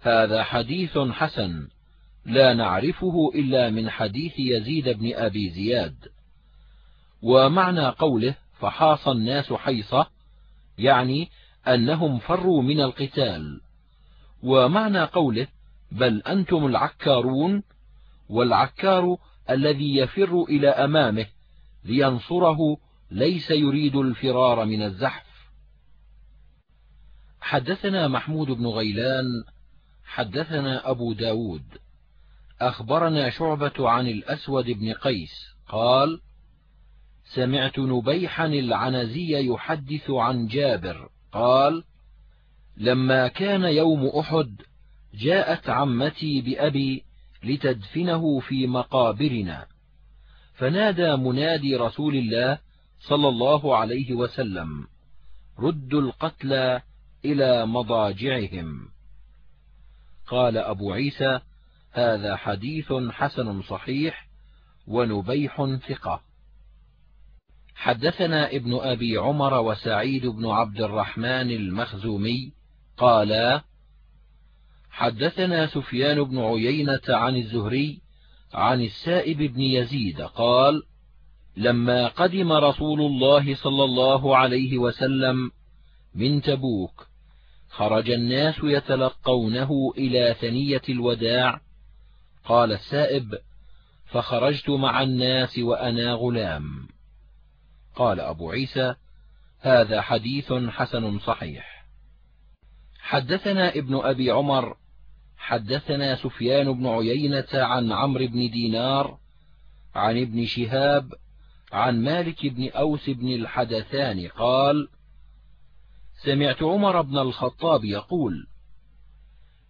هذا حديث حسن لا نعرفه إلا من حديث يزيد بن أبي زياد. ومعنى قوله فحاص الناس حيصة يعني أنهم فروا من القتال. ومعنى قوله بل أنتم العكارون والعكار الذي يفر إلى أمامه لينصره ليس يريد الفرار من الزحف. حدثنا محمود بن غيلان حدثنا أبو ب داود أخبرنا شعبة عن الأسود بن قيس قال سمعت نبيحا العنزي يحدث عن جابر قال لما كان يوم أحد جاءت عمتي بأبي لتدفنه في مقابرنا. فنادى منادي رسول الله صلى الله عليه وسلم ردوا القتلى إلى مضاجعهم. قال أبو عيسى هذا حديث حسن صحيح ونبيح ثقة. حدثنا ابن أبي عمر وسعيد بن عبد الرحمن المخزومي قالا حدثنا سفيان بن عيينة عن الزهري عن السائب بن يزيد قال لما قدم رسول الله صلى الله عليه وسلم من تبوك خرج الناس يتلقونه إلى ثنية الوداع قال السائب فخرجت مع الناس وأنا غلام. قال أبو عيسى هذا حديث حسن صحيح. حدثنا ابن أبي عمر حدثنا سفيان بن عيينة عن عمرو بن دينار عن ابن شهاب عن مالك بن أوس بن الحدثان قال سمعت عمر بن الخطاب يقول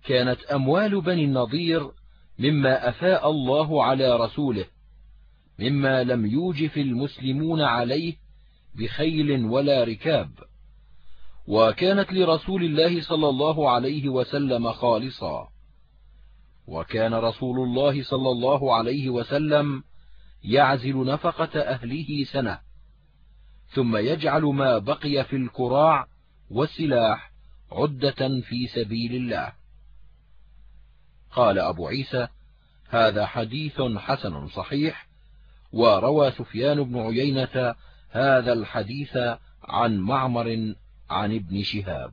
كانت أموال بني النضير مما أفاء الله على رسوله مما لم يوجف المسلمون عليه بخيل ولا ركاب. وكانت لرسول الله صلى الله عليه وسلم خالصا. وكان رسول الله صلى الله عليه وسلم يعزل نفقة أهله سنة ثم يجعل ما بقي في الكراع والسلاح عدة في سبيل الله. قال أبو عيسى هذا حديث حسن صحيح وروى سفيان بن عيينة هذا الحديث عن معمر عن ابن شهاب.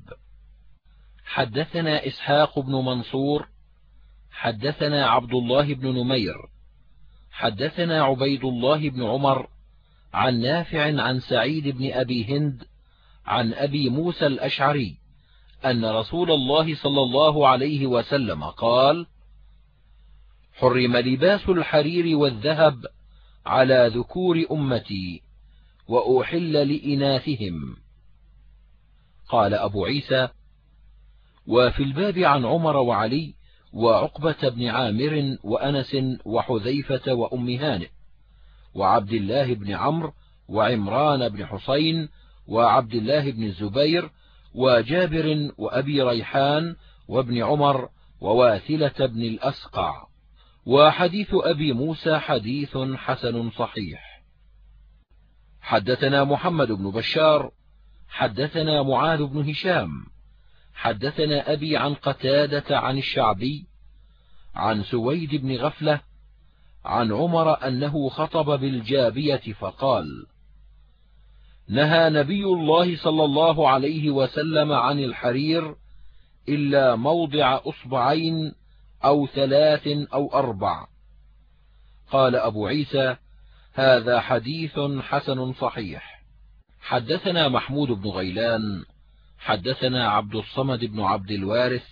حدثنا إسحاق بن منصور حدثنا عبد الله بن نمير حدثنا عبيد الله بن عمر عن نافع عن سعيد بن أبي هند عن أبي موسى الأشعري أن رسول الله صلى الله عليه وسلم قال حرم لباس الحرير والذهب على ذكور أمتي وأحل لإناثهم. قال أبو عيسى وفي الباب عن عمر وعلي وعقبة بن عامر وأنس وحذيفة وأم هانئ وعبد الله بن عمرو وعمران بن حسين وعبد الله بن الزبير وجابر وأبي ريحان وابن عمر وواثلة بن الأسقع. وحديث أبي موسى حديث حسن صحيح. حدثنا محمد بن بشار حدثنا معاذ بن هشام. حدثنا أبي عن قتادة عن الشعبي عن سويد بن غفلة عن عمر أنه خطب بالجابية فقال نهى نبي الله صلى الله عليه وسلم عن الحرير إلا موضع أصبعين أو ثلاث أو أربع قال أبو عيسى هذا حديث حسن صحيح حدثنا محمود بن غيلان حدثنا عبد الصمد بن عبد الوارث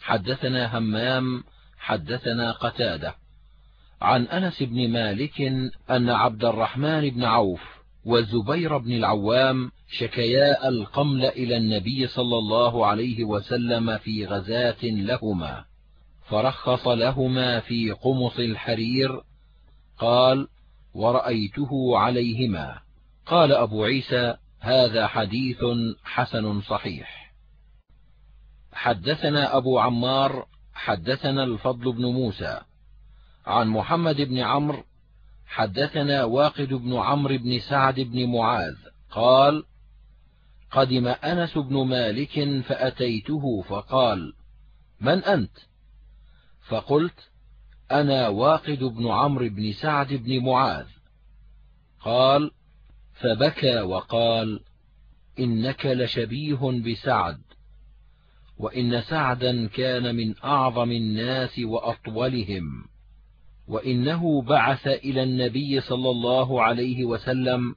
حدثنا همام حدثنا قتادة. عن أنس بن مالك أن عبد الرحمن بن عوف والزبير بن العوام شكيا القمل إلى النبي صلى الله عليه وسلم في غزاة لهما فرخص لهما في قمص الحرير قال ورأيته عليهما. قال أبو عيسى هذا حديث حسن صحيح. حدثنا أبو عمار حدثنا الفضل بن موسى. عن محمد بن عمرو حدثنا واقد بن عمرو بن سعد بن معاذ. قال قدم أنس بن مالك فأتيته فقال من أنت؟ فقلت أنا واقد بن عمرو بن سعد بن معاذ. قال فبكى وقال إنك لشبيه بسعد وإن سعدا كان من أعظم الناس وأطولهم وإنه بعث إلى النبي صلى الله عليه وسلم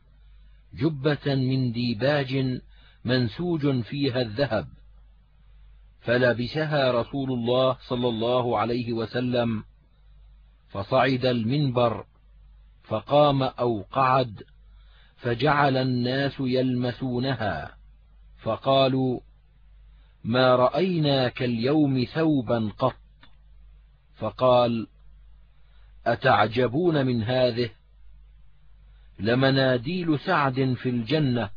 جبة من ديباج منسوج فيها الذهب فلبسها رسول الله صلى الله عليه وسلم فصعد المنبر فقام أو قعد فجعل الناس يلمسونها. فقالوا ما رأينا كاليوم ثوبا قط. فقال أتعجبون من هذه؟ لمناديل سعد في الجنة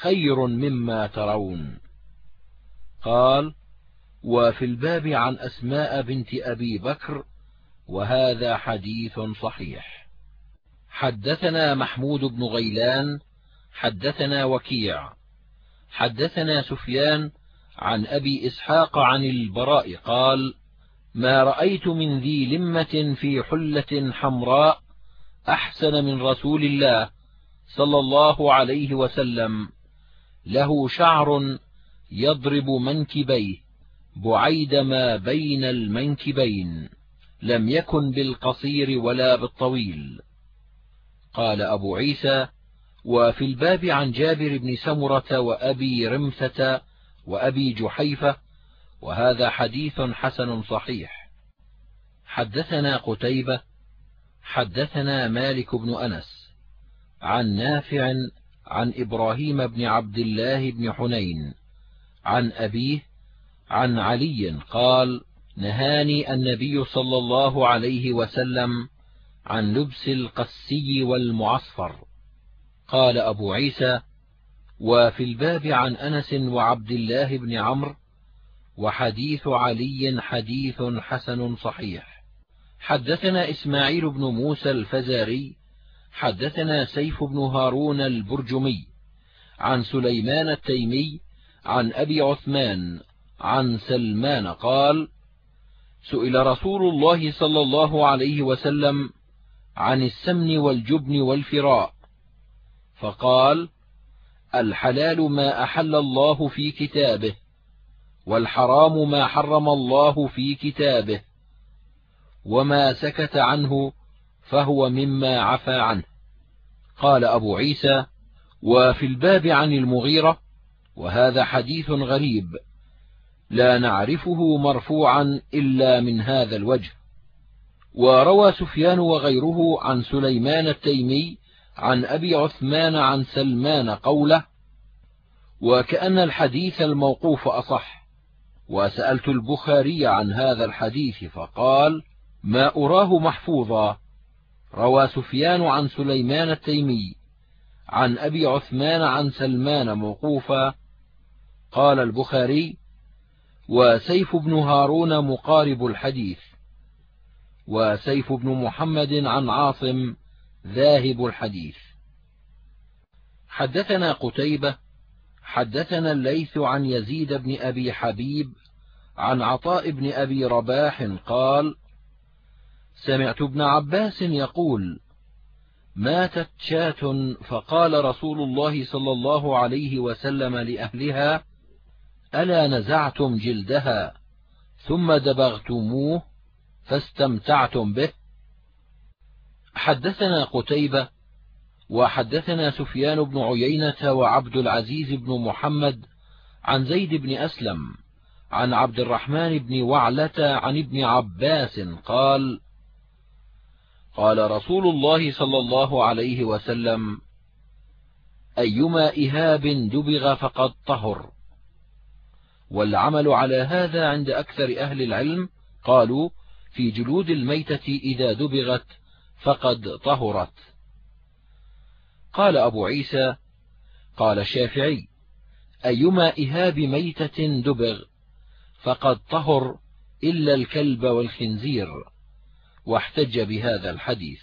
خير مما ترون. قال وفي الباب عن أسماء بنت أبي بكر وهذا حديث صحيح. حدثنا محمود بن غيلان حدثنا وكيع حدثنا سفيان عن أبي إسحاق عن البراء قال ما رأيت من ذي لمة في حلة حمراء أحسن من رسول الله صلى الله عليه وسلم. له شعر يضرب منكبيه بعيد ما بين المنكبين لم يكن بالقصير ولا بالطويل. قال أبو عيسى وفي الباب عن جابر بن سمرة وأبي رمثة وأبي جحيفة وهذا حديث حسن صحيح. حدثنا قتيبة حدثنا مالك بن أنس عن نافع عن إبراهيم بن عبد الله بن حنين عن أبيه عن علي قال نهاني النبي صلى الله عليه وسلم عن لبس القسي والمعصفر. قال أبو عيسى وفي الباب عن أنس وعبد الله بن عمرو وحديث علي حديث حسن صحيح. حدثنا إسماعيل بن موسى الفزاري حدثنا سيف بن هارون البرجمي عن سليمان التيمي عن أبي عثمان عن سلمان قال سئل رسول الله صلى الله عليه وسلم عن السمن والجبن والفراء. فقال الحلال ما أحل الله في كتابه والحرام ما حرم الله في كتابه وما سكت عنه فهو مما عفى عنه. قال أبو عيسى وفي الباب عن المغيرة وهذا حديث غريب لا نعرفه مرفوعا إلا من هذا الوجه. وروى سفيان وغيره عن سليمان التيمي عن أبي عثمان عن سلمان قوله وكأن الحديث الموقوف أصح وسألت البخاري عن هذا الحديث فقال ما أراه محفوظا. روى سفيان عن سليمان التيمي عن أبي عثمان عن سلمان موقوفا. قال البخاري وسيف بن هارون مقارب الحديث. وسيف بن محمد عن عاصم ذاهب الحديث. حدثنا قتيبة حدثنا الليث عن يزيد بن أبي حبيب عن عطاء بن أبي رباح قال سمعت ابن عباس يقول ماتت شاة فقال رسول الله صلى الله عليه وسلم لأهلها ألا نزعتم جلدها ثم دبغتموه؟ فاستمتعتم به. حدثنا قتيبة وحدثنا سفيان بن عيينة وعبد العزيز بن محمد عن زيد بن أسلم عن عبد الرحمن بن وعلة عن ابن عباس قال قال رسول الله صلى الله عليه وسلم أيما إهاب دبغ فقد طهر. والعمل على هذا عند أكثر أهل العلم قالوا في جلود الميتة إذا دبغت فقد طهرت. قال أبو عيسى قال الشافعي أيما إهاب ميتة دبغ فقد طهر إلا الكلب والخنزير واحتج بهذا الحديث.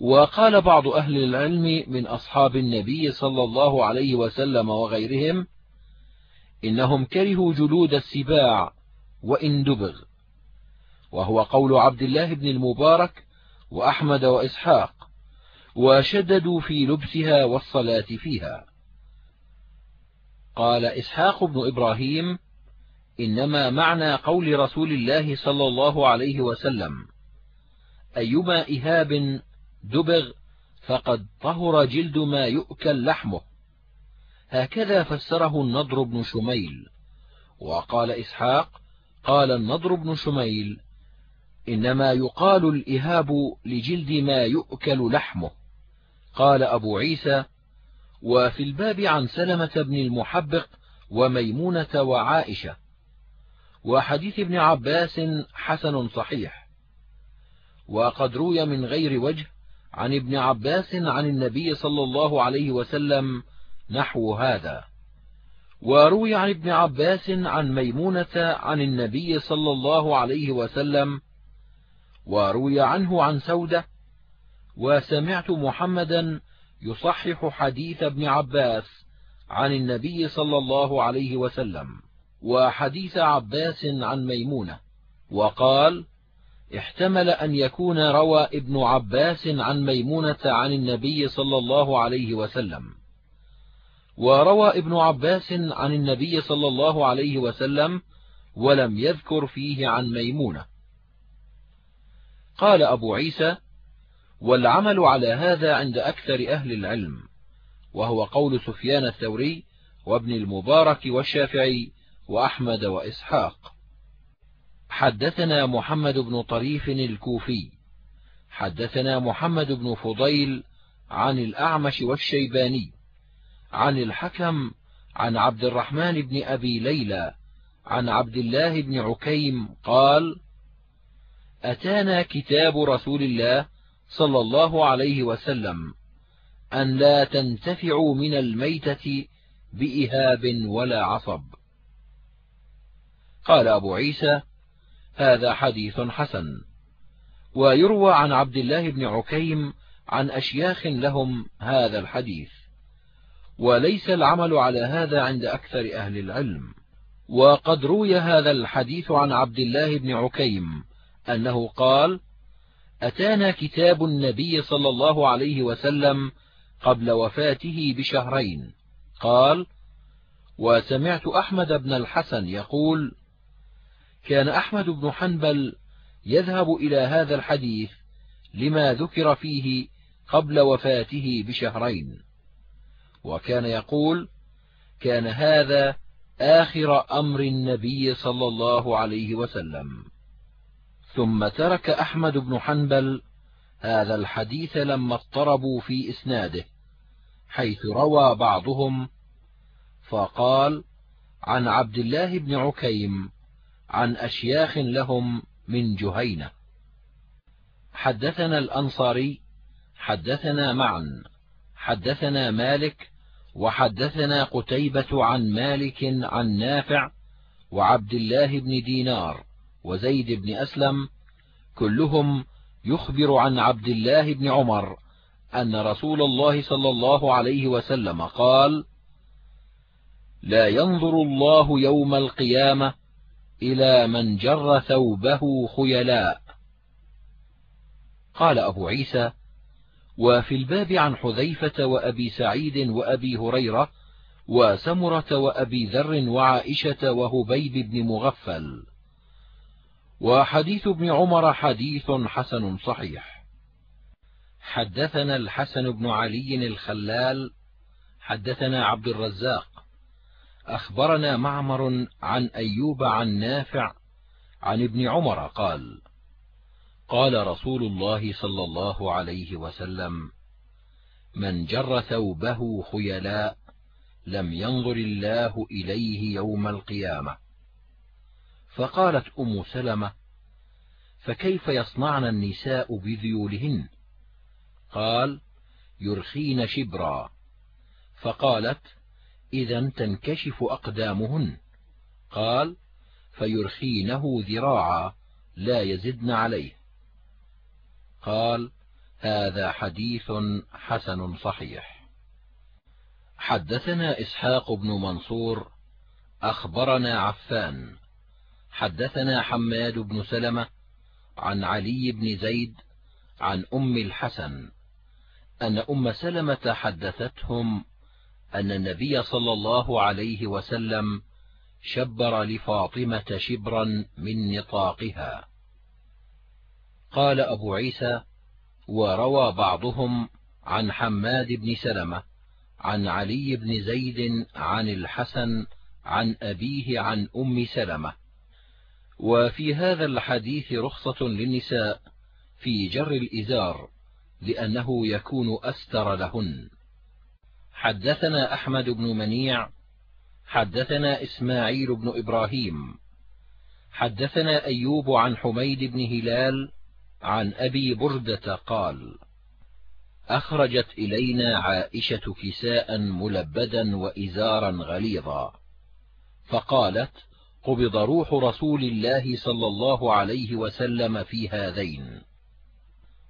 وقال بعض أهل العلم من أصحاب النبي صلى الله عليه وسلم وغيرهم إنهم كرهوا جلود السباع وإن دبغ. وهو قول عبد الله بن المبارك وأحمد وإسحاق وشددوا في لبسها والصلاة فيها. قال إسحاق بن إبراهيم إنما معنى قول رسول الله صلى الله عليه وسلم أيما إهاب دبغ فقد طهر جلد ما يؤكل لحمه. هكذا فسره النضر بن شميل. وقال إسحاق قال النضر بن شميل إنما يقال الإهاب لجلد ما يؤكل لحمه. قال أبو عيسى وفي الباب عن سلمة بن المحبق وميمونة وعائشة. وحديث ابن عباس حسن صحيح. وقد روي من غير وجه عن ابن عباس عن النبي صلى الله عليه وسلم نحو هذا. وروي عن ابن عباس عن ميمونة عن النبي صلى الله عليه وسلم وروي عنه عن سودة وسمعت محمدا يصحح حديث ابن عباس عن النبي صلى الله عليه وسلم وحديث عباس عن ميمونة وقال احتمل أن يكون روى ابن عباس عن ميمونة عن النبي صلى الله عليه وسلم. وروى ابن عباس عن النبي صلى الله عليه وسلم ولم يذكر فيه عن ميمونة. قال أبو عيسى والعمل على هذا عند أكثر أهل العلم وهو قول سفيان الثوري وابن المبارك والشافعي وأحمد وإسحاق. حدثنا محمد بن طريف الكوفي حدثنا محمد بن فضيل عن الأعمش والشيباني عن الحكم عن عبد الرحمن بن أبي ليلى عن عبد الله بن عكيم قال أتانا كتاب رسول الله صلى الله عليه وسلم أن لا تنتفعوا من الميتة بإهاب ولا عصب. قال أبو عيسى هذا حديث حسن. ويروى عن عبد الله بن عكيم عن أشياخ لهم هذا الحديث. وليس العمل على هذا عند أكثر أهل العلم. وقد روي هذا الحديث عن عبد الله بن عكيم أنه قال أتانا كتاب النبي صلى الله عليه وسلم قبل وفاته بشهرين. قال وسمعت أحمد بن الحسن يقول كان أحمد بن حنبل يذهب إلى هذا الحديث لما ذكر فيه قبل وفاته بشهرين. وكان يقول كان هذا آخر أمر النبي صلى الله عليه وسلم. ثم ترك أحمد بن حنبل هذا الحديث لما اضطربوا في إسناده حيث روى بعضهم فقال عن عبد الله بن عكيم عن أشياخ لهم من جهينة. حدثنا الأنصاري حدثنا معا حدثنا مالك وحدثنا قتيبة عن مالك عن نافع وعبد الله بن دينار. وزيد بن أسلم كلهم يخبر عن عبد الله بن عمر أن رسول الله صلى الله عليه وسلم قال لا ينظر الله يوم القيامة إلى من جر ثوبه خيلاء. قال أبو عيسى وفي الباب عن حذيفة وأبي سعيد وأبي هريرة وسمرة وأبي ذر وعائشة وهبيب بن مغفل. وحديث ابن عمر حديث حسن صحيح. حدثنا الحسن بن علي الخلال حدثنا عبد الرزاق. أخبرنا معمر عن أيوب عن نافع عن ابن عمر قال قال رسول الله صلى الله عليه وسلم من جر ثوبه خيلاء لم ينظر الله إليه يوم القيامة. فقالت أم سلمة فكيف يصنعن النساء بذيولهن؟ قال يرخين شبرا. فقالت إذا تنكشف أقدامهن. قال فيرخينه ذراعا لا يزدن عليه. قال هذا حديث حسن صحيح. حدثنا إسحاق بن منصور أخبرنا عفان حدثنا حماد بن سلمة عن علي بن زيد عن أم الحسن أن أم سلمة حدثتهم أن النبي صلى الله عليه وسلم شبر لفاطمة شبرا من نطاقها. قال أبو عيسى وروى بعضهم عن حماد بن سلمة عن علي بن زيد عن الحسن عن أبيه عن أم سلمة وفي هذا الحديث رخصة للنساء في جر الإزار لأنه يكون أستر لهن. حدثنا أحمد بن منيع حدثنا إسماعيل بن إبراهيم حدثنا أيوب عن حميد بن هلال عن أبي بردة قال أخرجت إلينا عائشة كساء ملبدا وإزارا غليظا فقالت قبض روح رسول الله صلى الله عليه وسلم في هذين.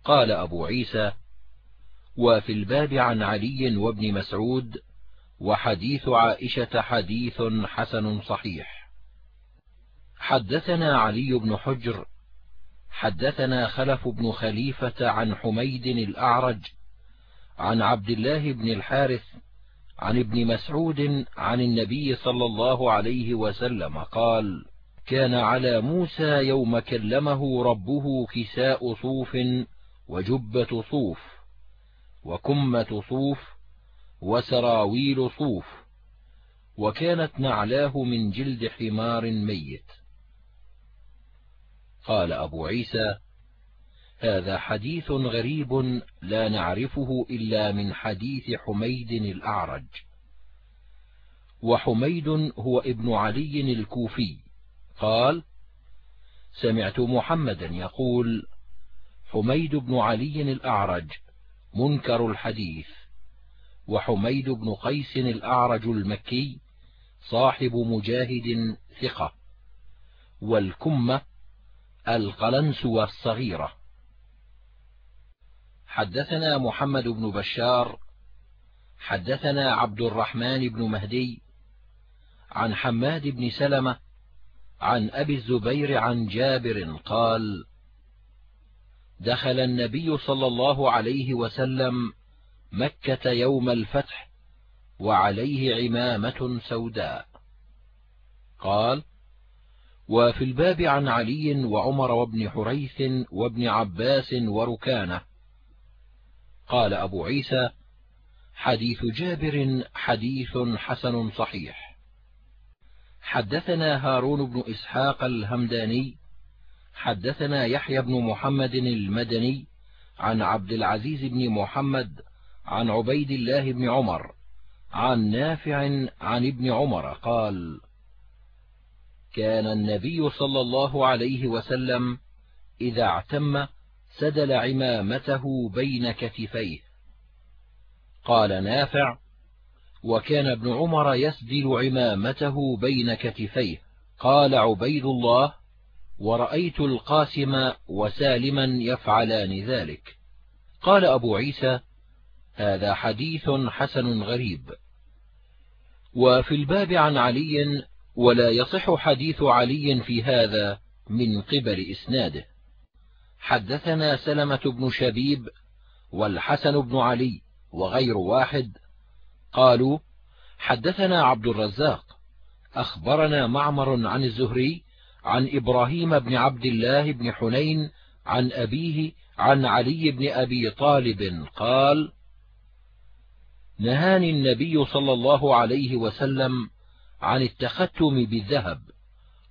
قال أبو عيسى وفي الباب عن علي وابن مسعود وحديث عائشة حديث حسن صحيح. حدثنا علي بن حجر حدثنا خلف بن خليفة عن حميد الأعرج عن عبد الله بن الحارث عن ابن مسعود عن النبي صلى الله عليه وسلم قال كان على موسى يوم كلمه ربه كساء صوف وجبة صوف وكمة صوف وسراويل صوف وكانت نعلاه من جلد حمار ميت. قال أبو عيسى هذا حديث غريب لا نعرفه إلا من حديث حميد الأعرج. وحميد هو ابن علي الكوفي. قال سمعت محمدا يقول حميد بن علي الأعرج منكر الحديث وحميد بن قيس الأعرج المكي صاحب مجاهد ثقة والكمة القلنسوة الصغيرة. حدثنا محمد بن بشار حدثنا عبد الرحمن بن مهدي عن حماد بن سلمة عن أبي الزبير عن جابر قال دخل النبي صلى الله عليه وسلم مكة يوم الفتح وعليه عمامة سوداء. قال وفي الباب عن علي وعمر وابن حريث وابن عباس وركانة قال أبو عيسى حديث جابر حديث حسن صحيح. حدثنا هارون بن إسحاق الهمداني حدثنا يحيى بن محمد المدني عن عبد العزيز بن محمد عن عبيد الله بن عمر عن نافع عن ابن عمر قال كان النبي صلى الله عليه وسلم إذا اعتم سدل عمامته بين كتفيه. قال نافع وكان ابن عمر يسدل عمامته بين كتفيه. قال عبيد الله ورأيت القاسم وسالما يفعلان ذلك. قال أبو عيسى هذا حديث حسن غريب. وفي الباب عن علي ولا يصح حديث علي في هذا من قبل إسناده. حدثنا سلمة بن شبيب والحسن بن علي وغير واحد قالوا حدثنا عبد الرزاق أخبرنا معمر عن الزهري عن إبراهيم بن عبد الله بن حنين عن أبيه عن علي بن أبي طالب قال نهاني النبي صلى الله عليه وسلم عن التختم بالذهب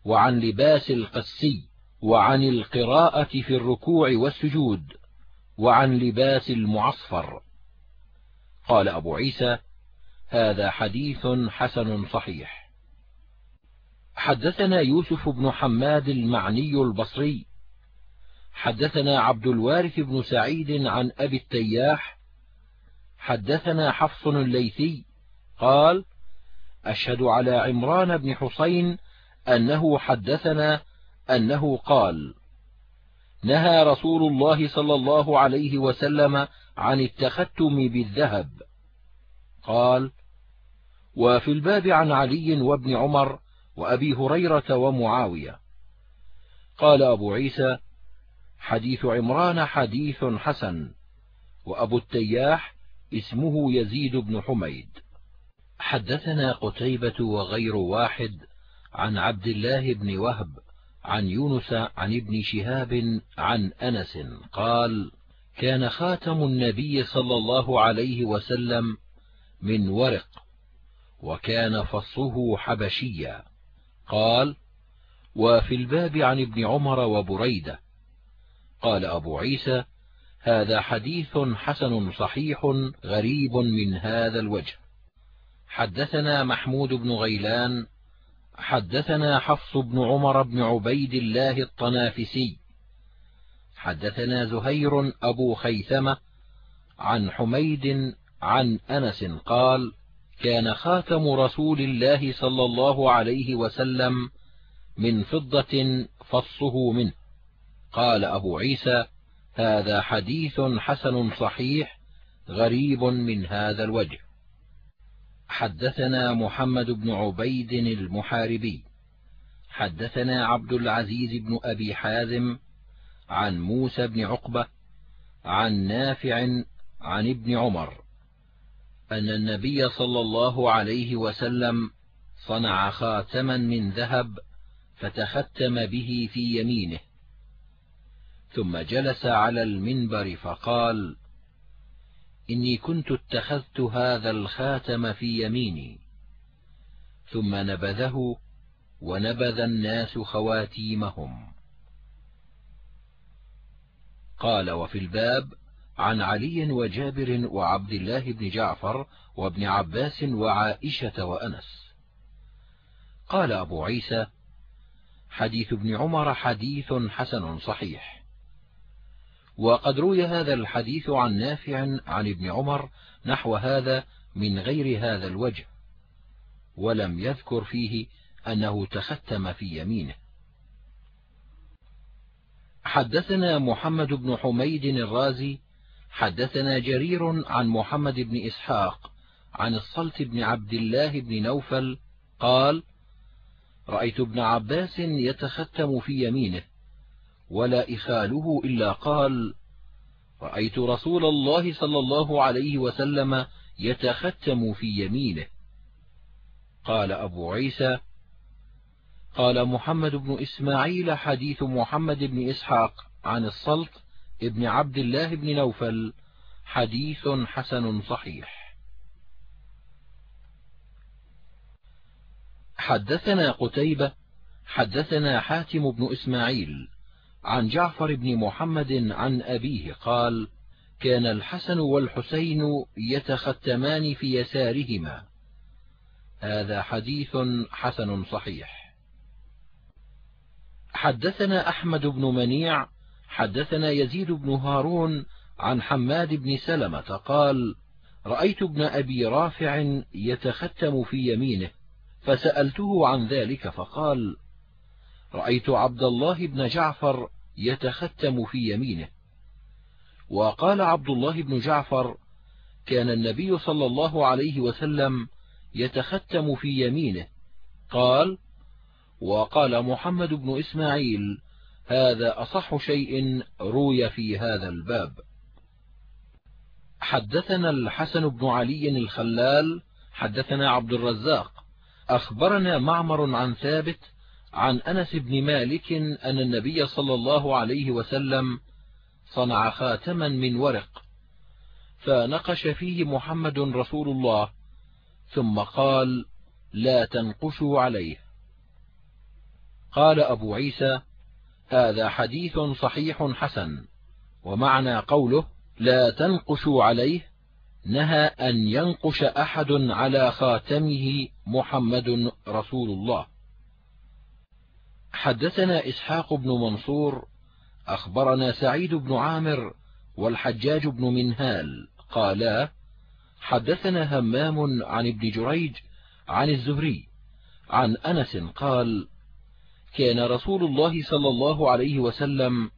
وعن لباس القسي وعن القراءة في الركوع والسجود وعن لباس المعصفر. قال أبو عيسى هذا حديث حسن صحيح. حدثنا يوسف بن حماد المعني البصري. حدثنا عبد الوارث بن سعيد عن أبي التياح. حدثنا حفص الليثي. قال أشهد على عمران بن حسين أنه حدثنا أنه قال نهى رسول الله صلى الله عليه وسلم عن التختم بالذهب. قال وفي الباب عن علي وابن عمر وأبي هريرة ومعاوية. قال أبو عيسى حديث عمران حديث حسن وأبو التياح اسمه يزيد بن حميد. حدثنا قتيبة وغير واحد عن عبد الله بن وهب عن يونس عن ابن شهاب عن أنس قال كان خاتم النبي صلى الله عليه وسلم من ورق وكان فصه حبشيا قال وفي الباب عن ابن عمر وبريدة. قال أبو عيسى هذا حديث حسن صحيح غريب من هذا الوجه. حدثنا محمود بن غيلان حدثنا حفص بن عمر بن عبيد الله الطنافسي. حدثنا زهير أبو خيثمة عن حميد عن أنس قال كان خاتم رسول الله صلى الله عليه وسلم من فضة فصه منه. قال أبو عيسى هذا حديث حسن صحيح غريب من هذا الوجه. حدثنا محمد بن عبيد المحاربي. حدثنا عبد العزيز بن أبي حازم عن موسى بن عقبة عن نافع عن ابن عمر أن النبي صلى الله عليه وسلم صنع خاتما من ذهب فتختم به في يمينه. ثم جلس على المنبر فقال إني كنت اتخذت هذا الخاتم في يميني. ثم نبذه ونبذ الناس خواتيمهم. قال وفي الباب عن علي وجابر وعبد الله بن جعفر وابن عباس وعائشة وأنس. قال أبو عيسى حديث ابن عمر حديث حسن صحيح. وقد روي هذا الحديث عن نافع عن ابن عمر نحو هذا من غير هذا الوجه ولم يذكر فيه أنه تختم في يمينه. حدثنا محمد بن حميد الرازي حدثنا جرير عن محمد بن إسحاق عن الصلت بن عبد الله بن نوفل قال رأيت ابن عباس يتختم في يمينه ولا إخاله إلا قال رأيت رسول الله صلى الله عليه وسلم يتختم في يمينه. قال أبو عيسى قال محمد بن إسماعيل حديث محمد بن إسحاق عن الصلت ابن عبد الله بن نوفل حديث حسن صحيح. حدثنا قتيبة حدثنا حاتم بن إسماعيل عن جعفر بن محمد عن أبيه قال كان الحسن والحسين يتختمان في يسارهما. هذا حديث حسن صحيح. حدثنا أحمد بن منيع حدثنا يزيد بن هارون عن حماد بن سلمة قال رأيت ابن أبي رافع يتختم في يمينه فسألته عن ذلك فقال رأيت عبد الله بن جعفر يتختم في يمينه. وقال عبد الله بن جعفر كان النبي صلى الله عليه وسلم يتختم في يمينه. قال وقال محمد بن إسماعيل هذا أصح شيء روي في هذا الباب. حدثنا الحسن بن علي الخلال حدثنا عبد الرزاق أخبرنا معمر عن ثابت عن أنس بن مالك أن النبي صلى الله عليه وسلم صنع خاتما من ورق فنقش فيه محمد رسول الله ثم قال لا تنقشوا عليه قال أبو عيسى هذا حديث صحيح حسن ومعنى قوله لا تنقشوا عليه نهى أن ينقش أحد على خاتمه محمد رسول الله. حدثنا إسحاق بن منصور أخبرنا سعيد بن عامر والحجاج بن منهال قالا حدثنا همام عن ابن جريج عن الزهري عن أنس قال كان رسول الله صلى الله عليه وسلم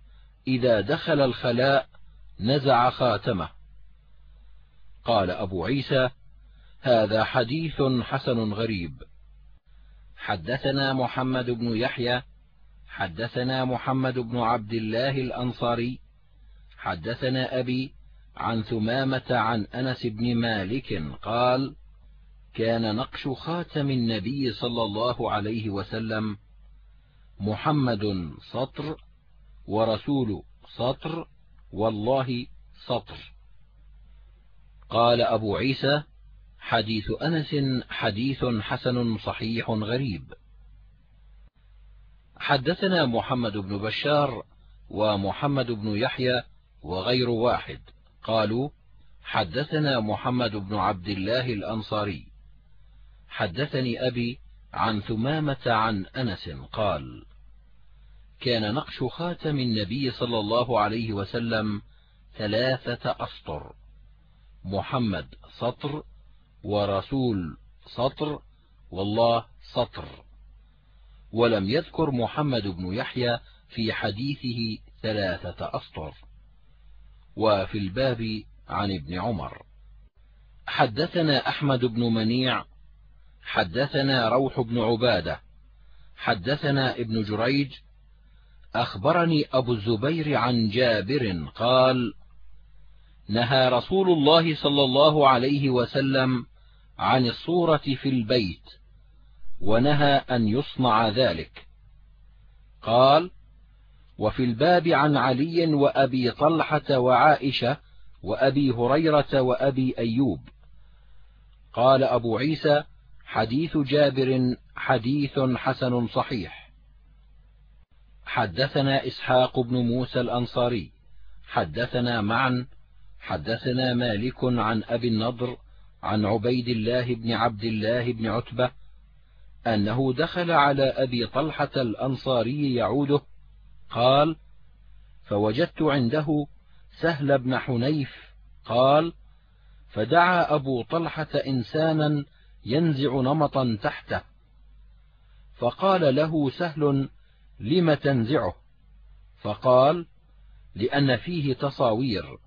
إذا دخل الخلاء نزع خاتمه. قال أبو عيسى هذا حديث حسن غريب. حدثنا محمد بن يحيى حدثنا محمد بن عبد الله الأنصاري حدثنا أبي عن ثمامة عن أنس بن مالك قال كان نقش خاتم النبي صلى الله عليه وسلم محمد سطر ورسول سطر والله سطر. قال أبو عيسى حديث أنس حديث حسن صحيح غريب. حدثنا محمد بن بشار ومحمد بن يحيى وغير واحد. قالوا حدثنا محمد بن عبد الله الأنصاري. حدثني أبي عن ثمامة عن أنس قال كان نقش خاتم النبي صلى الله عليه وسلم ثلاثة أسطر. محمد سطر ورسول سطر والله سطر. ولم يذكر محمد بن يحيى في حديثه ثلاثة أسطر. وفي الباب عن ابن عمر. حدثنا أحمد بن منيع حدثنا روح بن عبادة حدثنا ابن جريج أخبرني أبو الزبير عن جابر قال نهى رسول الله صلى الله عليه وسلم عن الصورة في البيت ونهى أن يصنع ذلك. قال وفي الباب عن علي وأبي طلحة وعائشة وأبي هريرة وأبي أيوب. قال أبو عيسى حديث جابر حديث حسن صحيح. حدثنا إسحاق بن موسى الأنصاري حدثنا معا حدثنا مالك عن أبي النضر عن عبيد الله بن عبد الله بن عتبة أنه دخل على أبي طلحة الأنصاري يعوده قال فوجدت عنده سهل بن حنيف قال فدعا أبو طلحة إنسانا ينزع نمطا تحته فقال له سهل لم تنزعه؟ فقال لأن فيه تصاوير.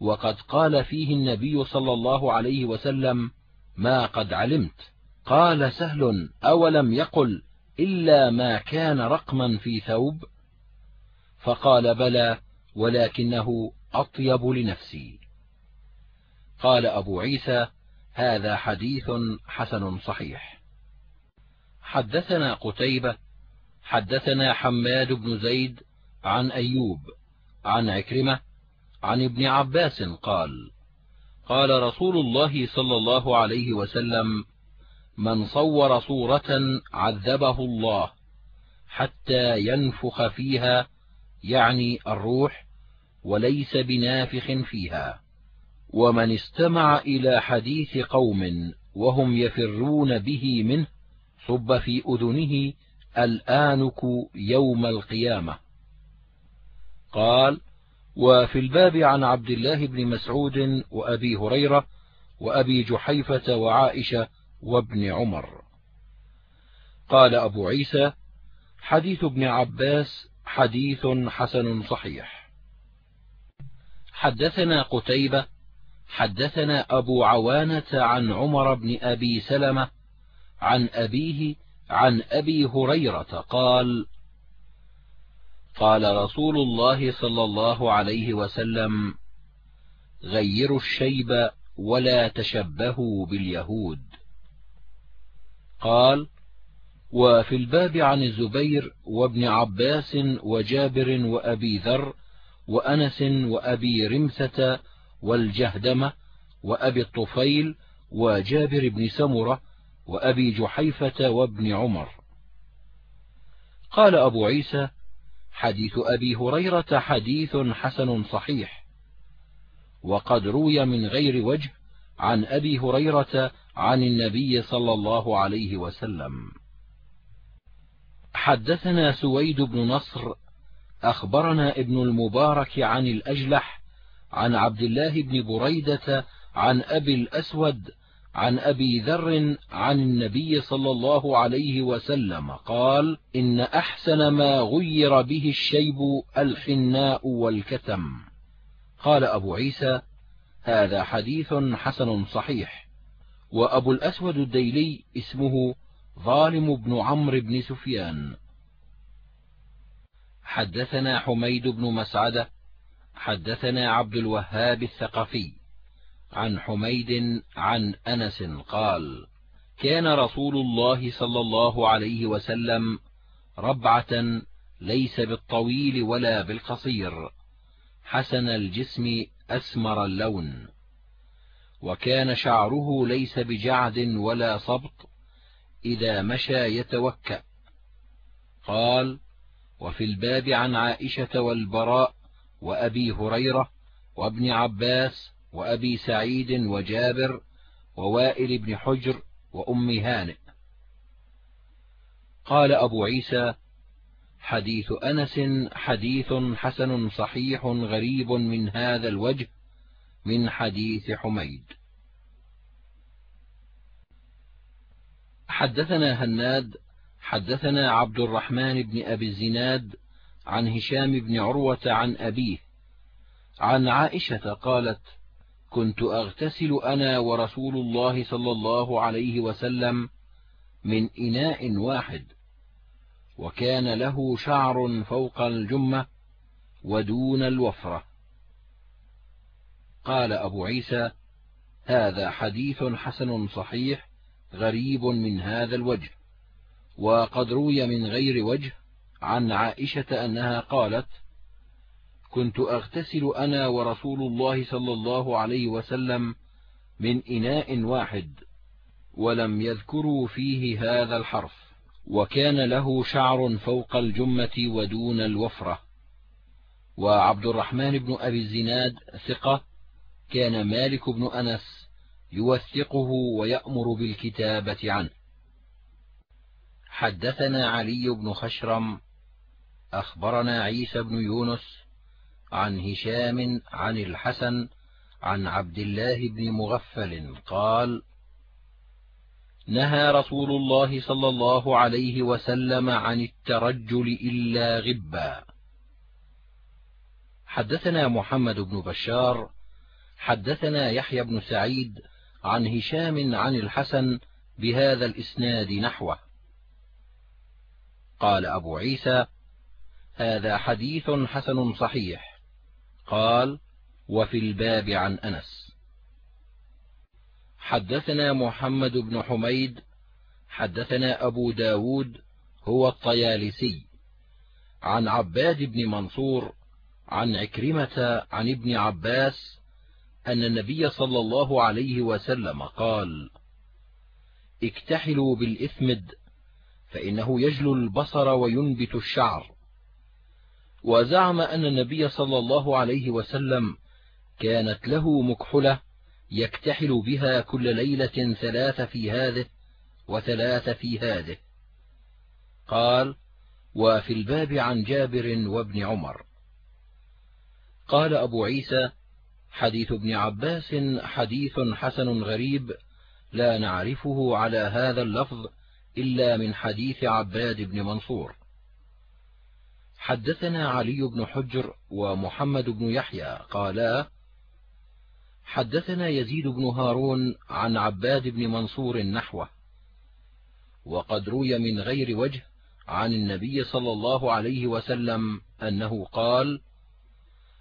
وقد قال فيه النبي صلى الله عليه وسلم ما قد علمت. قال سهل أولم يقل إلا ما كان رقما في ثوب؟ فقال بلى ولكنه أطيب لنفسي. قال أبو عيسى هذا حديث حسن صحيح. حدثنا قتيبة حدثنا حماد بن زيد عن أيوب عن عكرمة عن ابن عباس قال قال رسول الله صلى الله عليه وسلم من صور صورة عذبه الله حتى ينفخ فيها يعني الروح وليس بنافخ فيها. ومن استمع إلى حديث قوم وهم يفرون به منه صب في أذنه الآنك يوم القيامة. قال وفي الباب عن عبد الله بن مسعود وأبي هريرة وأبي جحيفة وعائشة وابن عمر. قال أبو عيسى حديث ابن عباس حديث حسن صحيح. حدثنا قتيبة حدثنا أبو عوانة عن عمر بن أبي سلمة عن أبيه عن أبي هريرة قال قال رسول الله صلى الله عليه وسلم غيروا الشيب ولا تشبهوا باليهود. قال وفي الباب عن الزبير وابن عباس وجابر وأبي ذر وأنس وأبي رمثة والجهدمة وأبي الطفيل وجابر بن سمرة وأبي جحيفة وابن عمر. قال أبو عيسى حديث أبي هريرة حديث حسن صحيح. وقد روي من غير وجه عن أبي هريرة عن النبي صلى الله عليه وسلم. حدثنا سويد بن نصر أخبرنا ابن المبارك عن الأجلح عن عبد الله بن بريدة عن أبي الأسود عن أبي ذر عن النبي صلى الله عليه وسلم قال إن أحسن ما غير به الشيب الحناء والكتم. قال أبو عيسى هذا حديث حسن صحيح. وأبو الأسود الديلي اسمه ظالم بن عمرو بن سفيان. حدثنا حميد بن مسعدة حدثنا عبد الوهاب الثقفي عن حميد عن أنس قال كان رسول الله صلى الله عليه وسلم ربعة ليس بالطويل ولا بالقصير حسن الجسم أسمر اللون. وكان شعره ليس بجعد ولا صبط إذا مشى يتوكأ. قال وفي الباب عن عائشة والبراء وأبي هريرة وابن عباس وأبي سعيد وجابر ووائل بن حجر وأم هانئ. قال أبو عيسى حديث أنس حديث حسن صحيح غريب من هذا الوجه من حديث حميد. حدثنا هناد حدثنا عبد الرحمن بن أبي الزناد عن هشام بن عروة عن أبيه. عن عائشة قالت كنت أغتسل أنا ورسول الله صلى الله عليه وسلم من إناء واحد وكان له شعر فوق الجمة ودون الوفرة. قال أبو عيسى هذا حديث حسن صحيح غريب من هذا الوجه وقد روي من غير وجه عن عائشة أنها قالت كنت أغتسل أنا ورسول الله صلى الله عليه وسلم من إناء واحد ولم يذكروا فيه هذا الحرف وكان له شعر فوق الجمة ودون الوفرة. وعبد الرحمن بن أبي الزناد ثقة كان مالك بن أنس يوثقه ويأمر بالكتابة عنه. حدثنا علي بن خشرم أخبرنا عيسى بن يونس عن هشام عن الحسن عن عبد الله بن مغفل قال نهى رسول الله صلى الله عليه وسلم عن الترجل إلا غبا. حدثنا محمد بن بشار حدثنا يحيى بن سعيد عن هشام عن الحسن بهذا الإسناد نحوه. قال أبو عيسى هذا حديث حسن صحيح. قال وفي الباب عن أنس. حدثنا محمد بن حميد حدثنا أبو ب داود هو الطيالسي عن عباد بن منصور عن عكرمة عن ابن عباس أن النبي صلى الله عليه وسلم قال اكتحلوا بالإثمد فإنه يجلو البصر وينبت الشعر. وزعم أن النبي صلى الله عليه وسلم كانت له مكحلة يكتحل بها كل ليلة ثلاث في هذه وثلاث في هذه. قال وفي الباب عن جابر وابن عمر. قال أبو عيسى حديث ابن عباس حديث حسن غريب لا نعرفه على هذا اللفظ إلا من حديث عباد بن منصور. حدثنا علي بن حجر ومحمد بن يحيى قالا حدثنا يزيد بن هارون عن عباد بن منصور نحوه وقد روي من غير وجه عن النبي صلى الله عليه وسلم أنه قال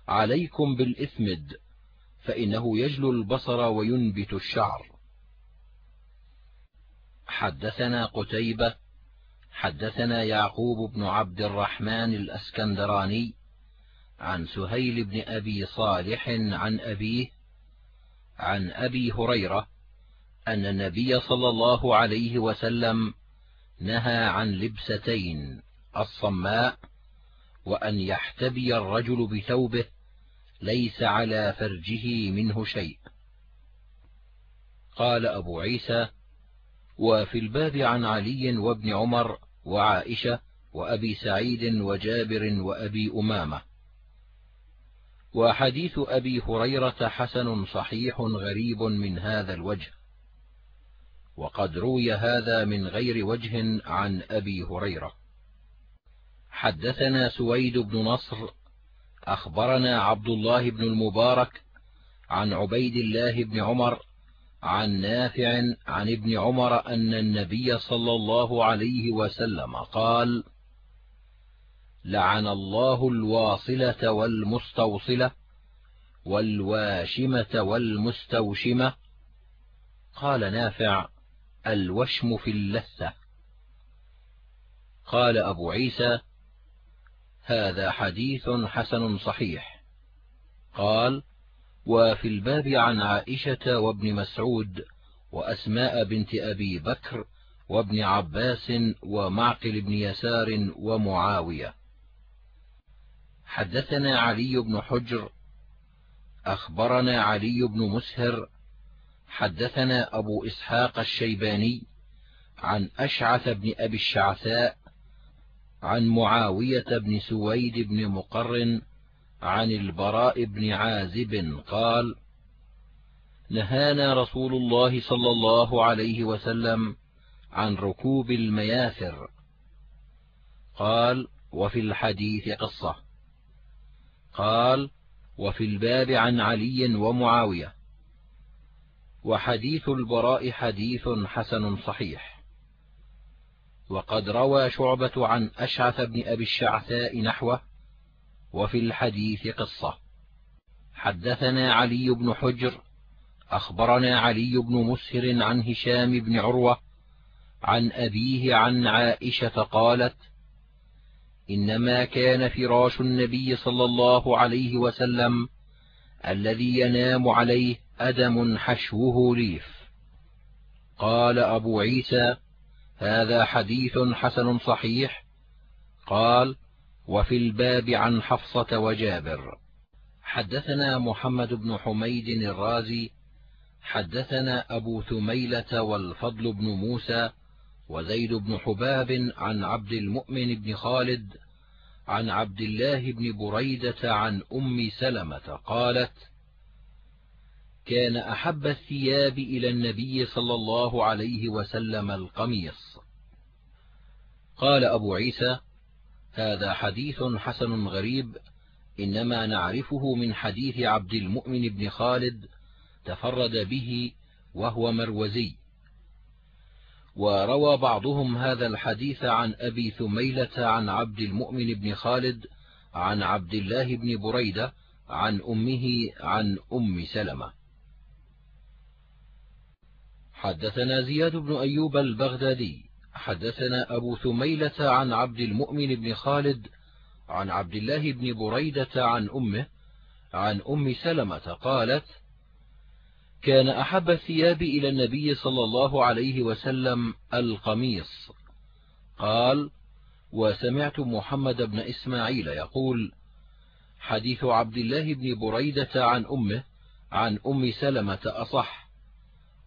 عليكم بالإثمد فإنه يجلو البصر وينبت الشعر. حدثنا قتيبة حدثنا يعقوب بن عبد الرحمن الأسكندراني عن سهيل بن أبي صالح عن أبيه عن أبي هريرة أن النبي صلى الله عليه وسلم نهى عن لبستين الصماء وأن يحتبي الرجل بثوبه ليس على فرجه منه شيء. قال أبو عيسى وفي الباب عن علي وابن عمر وعائشة وأبي سعيد وجابر وأبي أمامة. وحديث أبي هريرة حسن صحيح غريب من هذا الوجه. وقد روي هذا من غير وجه عن أبي هريرة. حدثنا سويد بن نصر أخبرنا عبد الله بن المبارك عن عبيد الله بن عمر عن نافع عن ابن عمر أن النبي صلى الله عليه وسلم قال لعن الله الواصلة والمستوصلة والواشمة والمستوشمة قال نافع الوشم في اللثة قال أبو عيسى هذا حديث حسن صحيح قال وفي الباب عن عائشة وابن مسعود وأسماء بنت أبي بكر وابن عباس ومعقل بن يسار ومعاوية. حدثنا علي بن حجر أخبرنا علي بن مسهر حدثنا أبو إسحاق الشيباني عن أشعث بن أبي الشعثاء عن معاوية بن سويد بن مقرن عن البراء بن عازب قال نهانا رسول الله صلى الله عليه وسلم عن ركوب المياثر قال وفي الحديث قصة. قال وفي الباب عن علي ومعاوية. وحديث البراء حديث حسن صحيح. وقد روى شعبة عن أشعث بن أبي الشعثاء نحوه وفي الحديث قصة. حدثنا علي بن حجر أخبرنا علي بن مسهر عن هشام بن عروة عن أبيه عن عائشة قالت إنما كان فراش النبي صلى الله عليه وسلم الذي ينام عليه أدم حشوه ليف قال أبو عيسى هذا حديث حسن صحيح. قال وفي الباب عن حفصة وجابر. حدثنا محمد بن حميد الرازي حدثنا أبو ثميلة والفضل بن موسى وزيد بن حباب عن عبد المؤمن بن خالد عن عبد الله بن بريدة عن أم سلمة قالت كان أحب الثياب إلى النبي صلى الله عليه وسلم القميص. قال أبو عيسى هذا حديث حسن غريب إنما نعرفه من حديث عبد المؤمن بن خالد تفرد به وهو مروزي. وروى بعضهم هذا الحديث عن أبي ثميلة عن عبد المؤمن بن خالد عن عبد الله بن بريدة عن أمه عن أم سلمة. حدثنا زياد بن أيوب البغدادي. حدثنا أبو ثميلة عن عبد المؤمن بن خالد عن عبد الله بن بريدة عن أمه عن أم سلمة قالت كان أحب الثياب إلى النبي صلى الله عليه وسلم القميص. قال وسمعت محمد بن إسماعيل يقول حديث عبد الله بن بريدة عن أمه عن أم سلمة أصح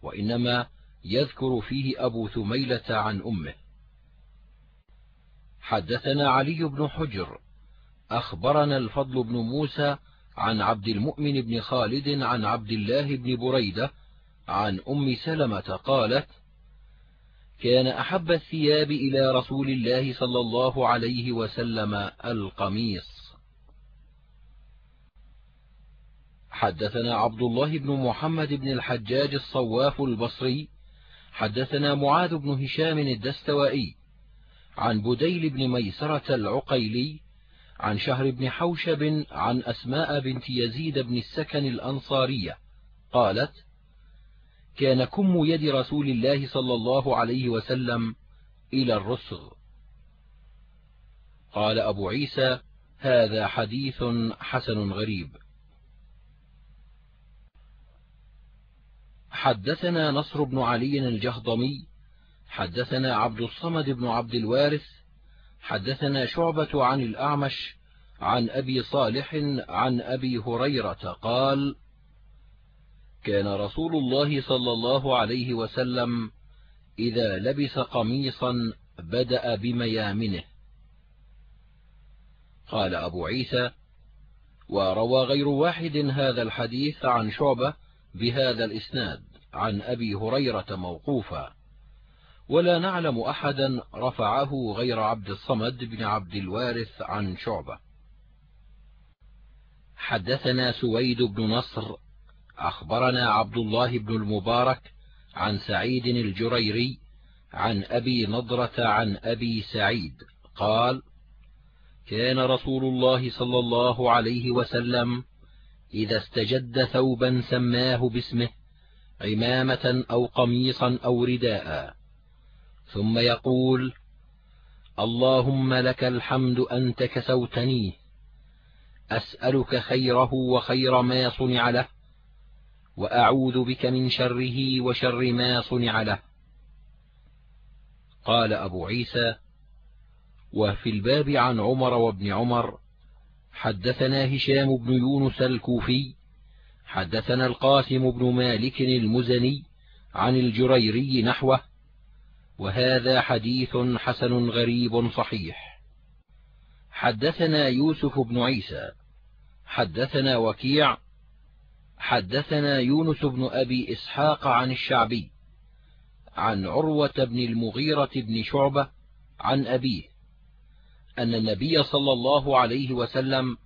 وإنما يذكر فيه أبو ثميلة عن أمه. حدثنا علي بن حجر أخبرنا الفضل بن موسى عن عبد المؤمن بن خالد عن عبد الله بن بريدة عن أم سلمة قالت كان أحب الثياب إلى رسول الله صلى الله عليه وسلم القميص. حدثنا عبد الله بن محمد بن الحجاج الصواف البصري حدثنا معاذ بن هشام الدستوائي عن بديل بن ميسرة العقيلي عن شهر بن حوشب عن أسماء بنت يزيد بن السكن الأنصارية قالت كان كم يد رسول الله صلى الله عليه وسلم إلى الرسغ. قال أبو عيسى هذا حديث حسن غريب. حدثنا نصر بن علي الجهضمي حدثنا عبد الصمد بن عبد الوارث حدثنا شعبة عن الأعمش عن أبي صالح عن أبي هريرة قال كان رسول الله صلى الله عليه وسلم إذا لبس قميصا بدأ بميامنه. قال أبو عيسى وروى غير واحد هذا الحديث عن شعبة بهذا الإسناد عن أبي هريرة موقوفا. ولا نعلم أحدا رفعه غير عبد الصمد بن عبد الوارث عن شعبة. حدثنا سويد بن نصر أخبرنا عبد الله بن المبارك عن سعيد الجريري عن أبي نضرة عن أبي سعيد. قال كان رسول الله صلى الله عليه وسلم إذا استجد ثوبا سماه باسمه عمامة أو قميصا أو رداء. ثم يقول اللهم لك الحمد أنت كسوتنيه أسألك خيره وخير ما صنع له وأعوذ بك من شره وشر ما صنع له. قال أبو عيسى وفي الباب عن عمر وابن عمر حدثنا هشام بن يونس الكوفي حدثنا القاسم بن مالك المزني عن الجريري نحوه وهذا حديث حسن غريب صحيح. حدثنا يوسف بن عيسى حدثنا وكيع حدثنا يونس بن أبي إسحاق عن الشعبي عن عروة بن المغيرة بن شعبة عن أبيه. أن النبي صلى الله عليه وسلم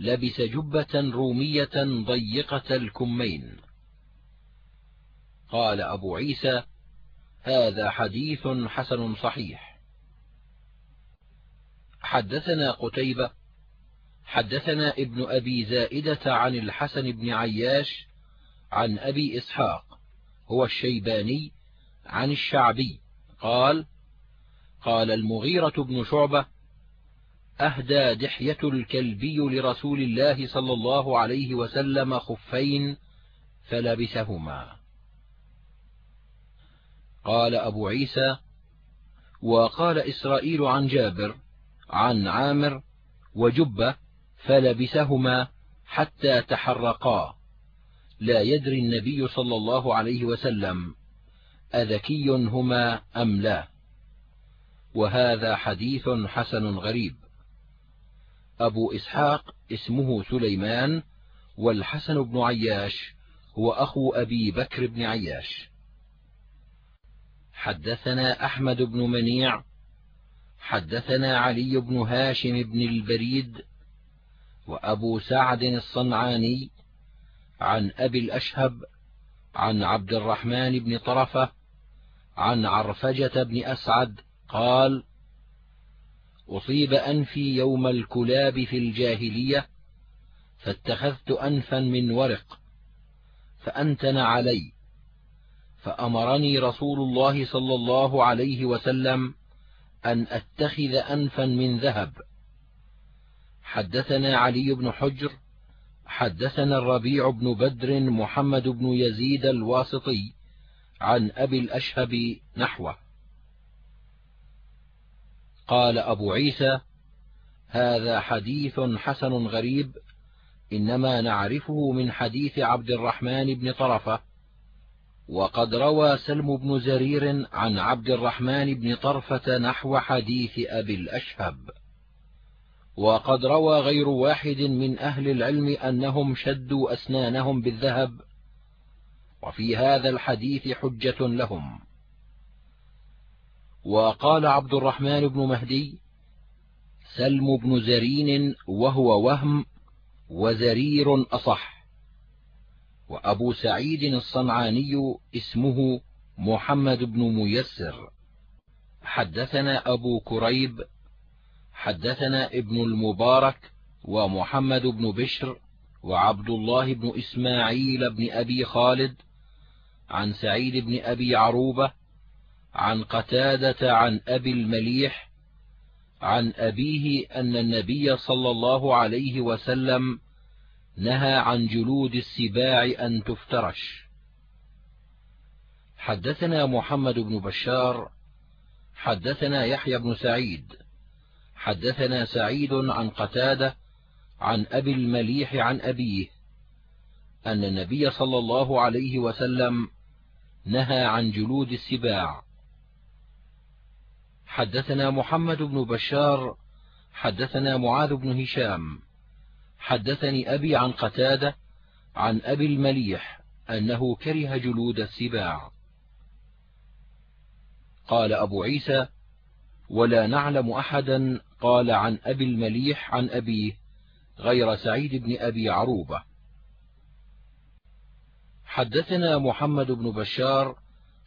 لبس جبة رومية ضيقة الكمين. قال أبو عيسى هذا حديث حسن صحيح. حدثنا قتيبة حدثنا ابن أبي زائدة عن الحسن بن عياش عن أبي إسحاق هو الشيباني عن الشعبي قال قال المغيرة بن شعبة أهدى دحية الكلبي لرسول الله صلى الله عليه وسلم خفين فلبسهما. قال أبو عيسى وقال إسرائيل عن جابر عن عامر وجبة فلبسهما حتى تحرقا. لا يدري النبي صلى الله عليه وسلم أذكي هما أم لا. وهذا حديث حسن غريب. أبو إسحاق اسمه سليمان والحسن بن عياش هو أخو أبي بكر بن عياش. حدثنا أحمد بن منيع حدثنا علي بن هاشم بن البريد وأبو سعد الصنعاني عن أبي الأشهب عن عبد الرحمن بن طرفة عن عرفجة بن أسعد قال أصيب أنفي يوم الكلاب في الجاهلية فاتخذت أنفا من ورق فأنتن علي فأمرني رسول الله صلى الله عليه وسلم أن أتخذ أنفا من ذهب. حدثنا علي بن حجر حدثنا الربيع بن بدر محمد بن يزيد الواسطي عن أبي الأشهب نحوه. قال أبو عيسى هذا حديث حسن غريب إنما نعرفه من حديث عبد الرحمن بن طرفة وقد روى سلم بن زرير عن عبد الرحمن بن طرفة نحو حديث أبي الأشهب. وقد روى غير واحد من أهل العلم أنهم شدوا أسنانهم بالذهب وفي هذا الحديث حجة لهم. وقال عبد الرحمن بن مهدي سلم بن زرين وهو وهم وزرير أصح. وأبو سعيد الصنعاني اسمه محمد بن ميسر. حدثنا أبو كريب حدثنا ابن المبارك ومحمد بن بشر وعبد الله بن إسماعيل بن أبي خالد عن سعيد بن أبي عروبة عن قتادة عن أبي المليح عن أبيه أن النبي صلى الله عليه وسلم نهى عن جلود السباع أن تفترش. حدثنا محمد بن بشار حدثنا يحيى بن سعيد حدثنا سعيد عن قتادة عن أبي المليح عن أبيه أن النبي صلى الله عليه وسلم نهى عن جلود السباع. حدثنا محمد بن بشار حدثنا معاذ بن هشام. حدثني أبي عن قتادة عن أبي المليح أنه كره جلود السباع. قال أبو عيسى ولا نعلم أحدا قال عن أبي المليح عن أبيه غير سعيد بن أبي عروبة. حدثنا محمد بن بشار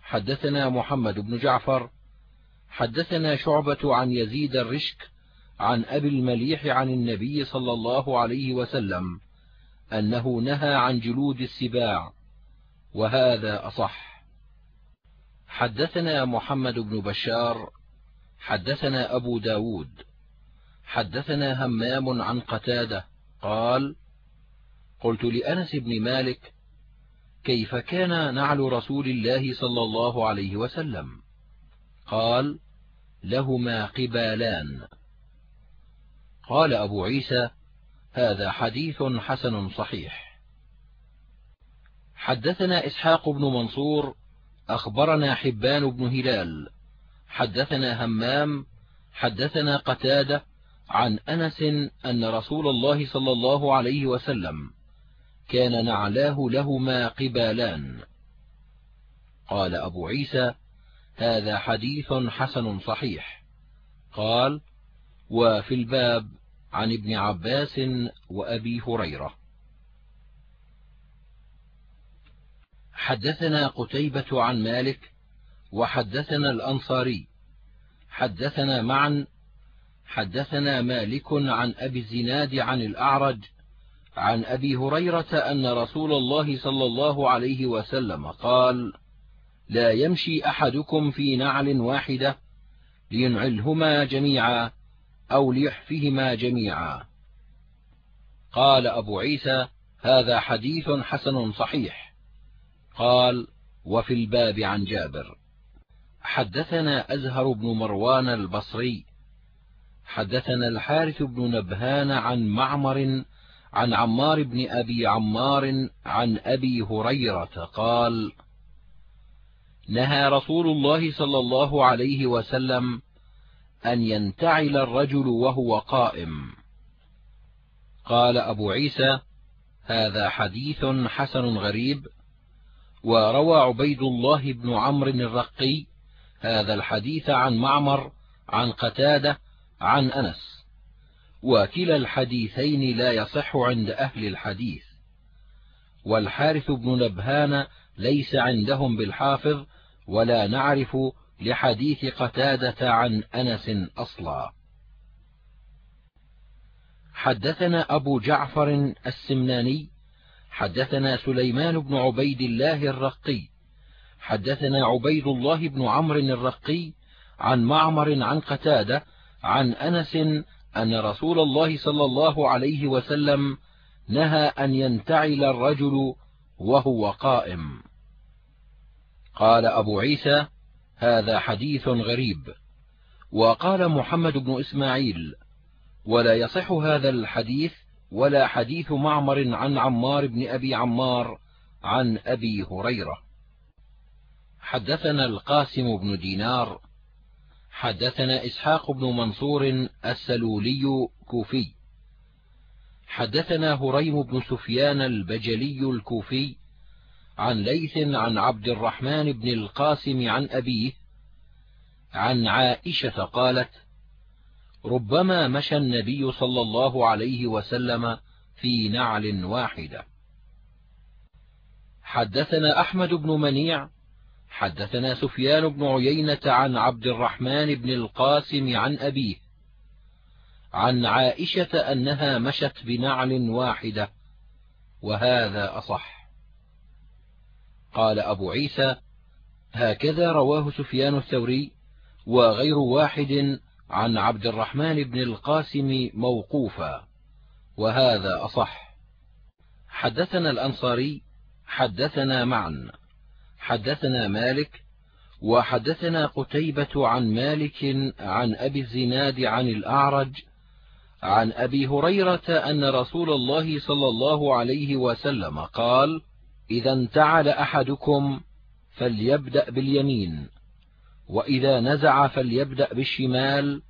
حدثنا محمد بن جعفر حدثنا شعبة عن يزيد الرشك عن أبي المليح عن النبي صلى الله عليه وسلم أنه نهى عن جلود السباع وهذا أصح. حدثنا محمد بن بشار حدثنا أبو ب داود حدثنا همام عن قتادة قال قلت لأنس بن مالك كيف كان نعل رسول الله صلى الله عليه وسلم؟ قال لهما قبالان. قال أبو عيسى هذا حديث حسن صحيح. حدثنا إسحاق بن منصور أخبرنا حبان بن هلال. حدثنا همام. حدثنا قتادة عن أنس أن رسول الله صلى الله عليه وسلم كان نعلاه لهما قبالان. قال أبو عيسى هذا حديث حسن صحيح. قال وفي الباب عن ابن عباس وأبي هريرة. حدثنا قتيبة عن مالك وحدثنا الأنصاري. حدثنا معا حدثنا مالك عن أبي الزناد عن الأعرج عن أبي هريرة أن رسول الله صلى الله عليه وسلم قال لا يمشي أحدكم في نعل واحدة لينعلهما جميعا أو ليحفهما جميعا. قال أبو عيسى هذا حديث حسن صحيح. قال وفي الباب عن جابر. حدثنا أزهر بن مروان البصري. حدثنا الحارث بن نبهان عن معمر عن عمار بن أبي عمار عن أبي هريرة قال نهى رسول الله صلى الله عليه وسلم أن ينتعل الرجل وهو قائم. قال أبو عيسى هذا حديث حسن غريب. وروى عبيد الله بن عمرو الرقي هذا الحديث عن معمر عن قتادة عن أنس. وكلا الحديثين لا يصح عند أهل الحديث. والحارث بن نبهان ليس عندهم بالحافظ ولا نعرف لحديث قتادة عن أنس أصلا. حدثنا أبو جعفر السمناني حدثنا سليمان بن عبيد الله الرقي حدثنا عبيد الله بن عمرو الرقي عن معمر عن قتادة عن أنس أن رسول الله صلى الله عليه وسلم نهى أن ينتعل الرجل وهو قائم. قال أبو عيسى هذا حديث غريب. وقال محمد بن إسماعيل ولا يصح هذا الحديث ولا حديث معمر عن عمار بن أبي عمار عن أبي هريرة. حدثنا القاسم بن دينار حدثنا إسحاق بن منصور السلولي كوفي. حدثنا هريم بن سفيان البجلي الكوفي عن ليث عن عبد الرحمن بن القاسم عن أبيه عن عائشة قالت ربما مشى النبي صلى الله عليه وسلم في نعل واحدة. حدثنا أحمد بن منيع حدثنا سفيان بن عيينة عن عبد الرحمن بن القاسم عن أبيه عن عائشة أنها مشت بنعل واحدة وهذا أصح. قال أبو عيسى هكذا رواه سفيان الثوري وغير واحد عن عبد الرحمن بن القاسم موقوفا وهذا أصح. حدثنا الأنصاري حدثنا معا حدثنا مالك وحدثنا قتيبة عن مالك عن أبي الزناد عن الأعرج عن أبي هريرة أن رسول الله صلى الله عليه وسلم قال إذا انتعل أحدكم فليبدأ باليمين وإذا نزع فليبدأ بالشمال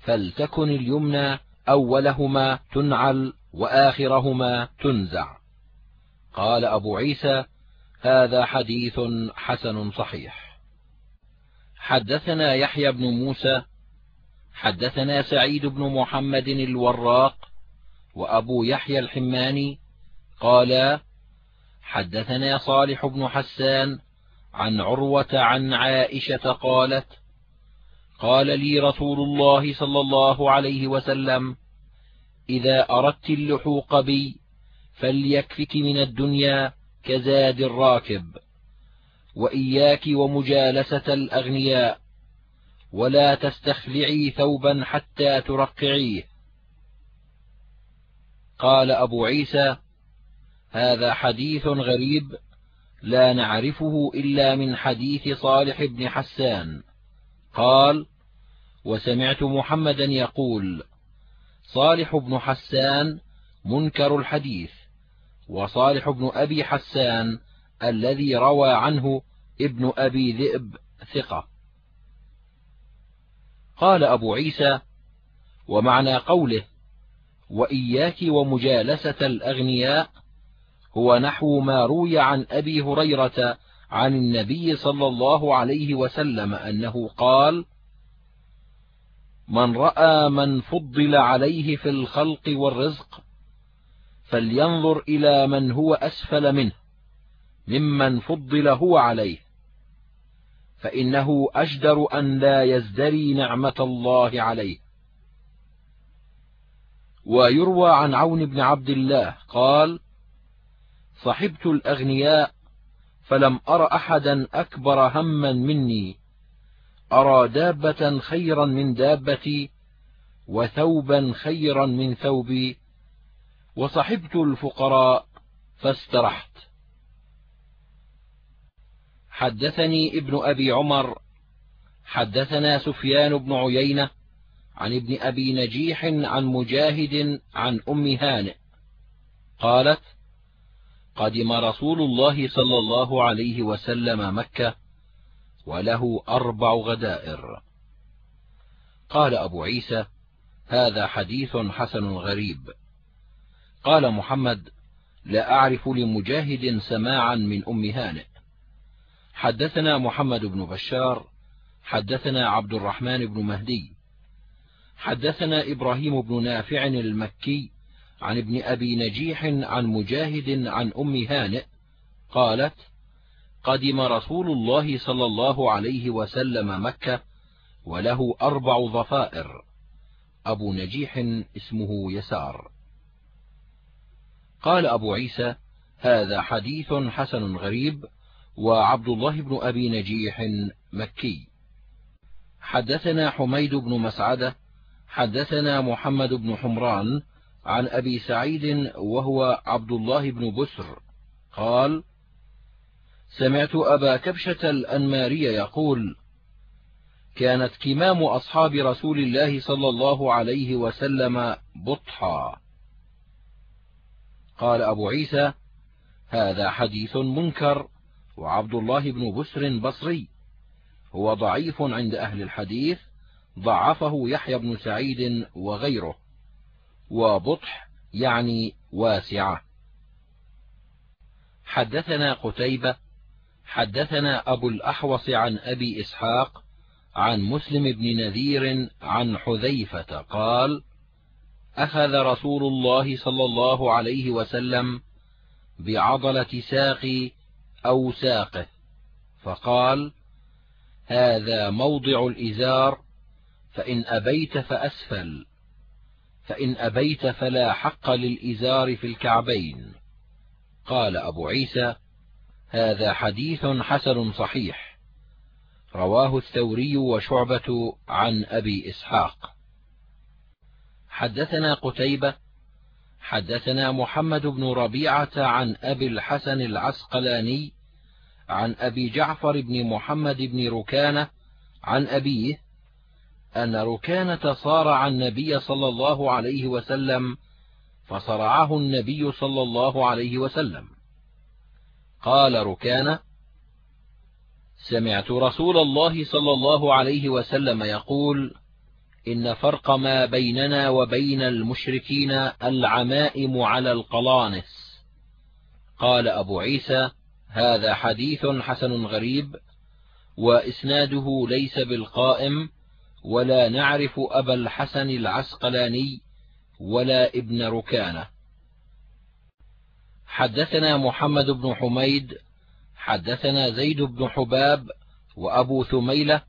فلتكن اليمنى أولهما تنعل وآخرهما تنزع. قال أبو عيسى هذا حديث حسن صحيح. حدثنا يحيى بن موسى حدثنا سعيد بن محمد الوراق وأبو يحيى الحماني قالا حدثنا صالح بن حسان عن عروة عن عائشة قالت قال لي رسول الله صلى الله عليه وسلم إذا أردت اللحوق بي فليكفك من الدنيا كزاد الراكب وإياك ومجالسة الأغنياء ولا تستخلعي ثوبا حتى ترقعيه. قال أبو عيسى هذا حديث غريب لا نعرفه إلا من حديث صالح بن حسان. قال وسمعت محمدا يقول صالح بن حسان منكر الحديث وصالح بن أبي حسان الذي روى عنه ابن أبي ذئب ثقة. قال أبو عيسى ومعنى قوله وإياك ومجالسة الأغنياء هو نحو ما روي عن أبي هريرة عن النبي صلى الله عليه وسلم أنه قال من رأى من فضل عليه في الخلق والرزق فلينظر إلى من هو أسفل منه ممن فضل هو عليه فإنه أجدر أن لا يزدري نعمة الله عليه. ويروى عن عون بن عبد الله قال صحبت الأغنياء فلم أر أحدا أكبر هما مني. أرى دابة خيرا من دابتي وثوبا خيرا من ثوبي. وصحبت الفقراء فاسترحت. حدثني ابن أبي عمر حدثنا سفيان بن عيينة عن ابن أبي نجيح عن مجاهد عن أم هانئ. قالت قدم رسول الله صلى الله عليه وسلم مكة وله أربع غدائر. قال أبو عيسى هذا حديث حسن غريب. قال محمد لا أعرف لمجاهد سماعا من أم هانئ. حدثنا محمد بن بشار حدثنا عبد الرحمن بن مهدي حدثنا إبراهيم بن نافع المكي عن ابن أبي نجيح عن مجاهد عن أم هانئ قالت قدم رسول الله صلى الله عليه وسلم مكة وله أربع ضفائر أبو نجيح اسمه يسار. قال أبو عيسى هذا حديث حسن غريب وعبد الله بن أبي نجيح مكي. حدثنا حميد بن مسعدة حدثنا محمد بن حمران عن أبي سعيد وهو عبد الله بن بسر قال سمعت أبا كبشة الأنماري يقول كانت كمام أصحاب رسول الله صلى الله عليه وسلم بطحا. قال أبو عيسى هذا حديث منكر وعبد الله بن بسر بصري. هو ضعيف عند أهل الحديث ضعفه يحيى بن سعيد وغيره. وبطح يعني واسعة. حدثنا قتيبة حدثنا أبو الأحوص عن أبي إسحاق عن مسلم بن نذير عن حذيفة قال أخذ رسول الله صلى الله عليه وسلم بعضلة ساقي أو ساقه فقال هذا موضع الإزار فإن أبيت فأسفل. فإن أبيت فلا حق للإزار في الكعبين. قال أبو عيسى هذا حديث حسن صحيح. رواه الثوري وشعبة عن أبي إسحاق. حدثنا قتيبة حدثنا محمد بن ربيعة عن أبي الحسن العسقلاني عن أبي جعفر بن محمد بن ركانة عن أبيه أن ركانة صارع النبي صلى الله عليه وسلم فصرعه النبي صلى الله عليه وسلم. قال ركانة سمعت رسول الله صلى الله عليه وسلم يقول إن فرق ما بيننا وبين المشركين العمائم على القلانس. قال أبو عيسى هذا حديث حسن غريب وإسناده ليس بالقائم ولا نعرف أبا الحسن العسقلاني ولا ابن ركانة. حدثنا محمد بن حميد حدثنا زيد بن حباب وأبو ثميلة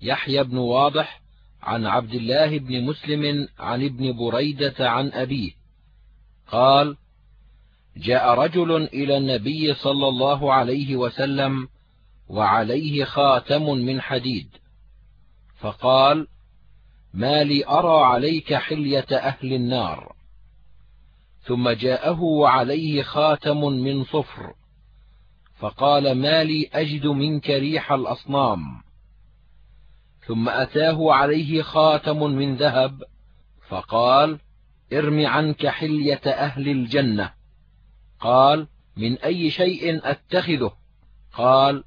يحيى بن واضح عن عبد الله بن مسلم عن ابن بريدة عن أبيه. قال جاء رجل إلى النبي صلى الله عليه وسلم وعليه خاتم من حديد. فقال ما لي أرى عليك حلية أهل النار. ثم جاءه وعليه خاتم من صفر فقال ما لي أجد منك ريح الأصنام. ثم أتاه عليه خاتم من ذهب فقال ارم عنك حلية أهل الجنة. قال من أي شيء أتخذه؟ قال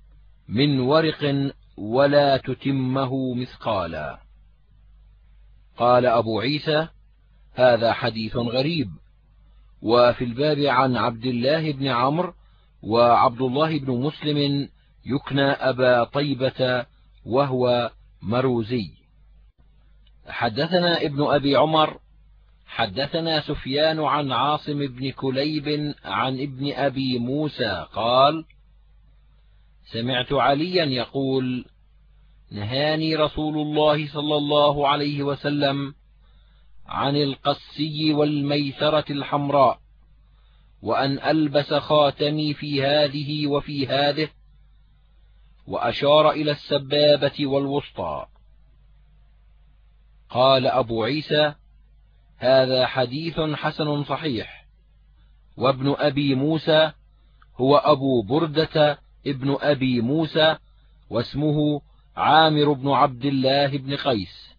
من ورق ولا تتمه مثقالا. قال أبو عيسى هذا حديث غريب. وفي الباب عن عبد الله بن عمرو وعبد الله بن مسلم يكنى أبا طيبة وهو مروزي. حدثنا ابن أبي عمر حدثنا سفيان عن عاصم بن كليب عن ابن أبي موسى قال سمعت عليا يقول نهاني رسول الله صلى الله عليه وسلم عن القسي والميسرة الحمراء وأن ألبس خاتمي في هذه وفي هذه وأشار إلى السبابة والوسطى. قال أبو عيسى هذا حديث حسن صحيح وابن أبي موسى هو أبو بردة ابن أبي موسى واسمه عامر بن عبد الله بن قيس.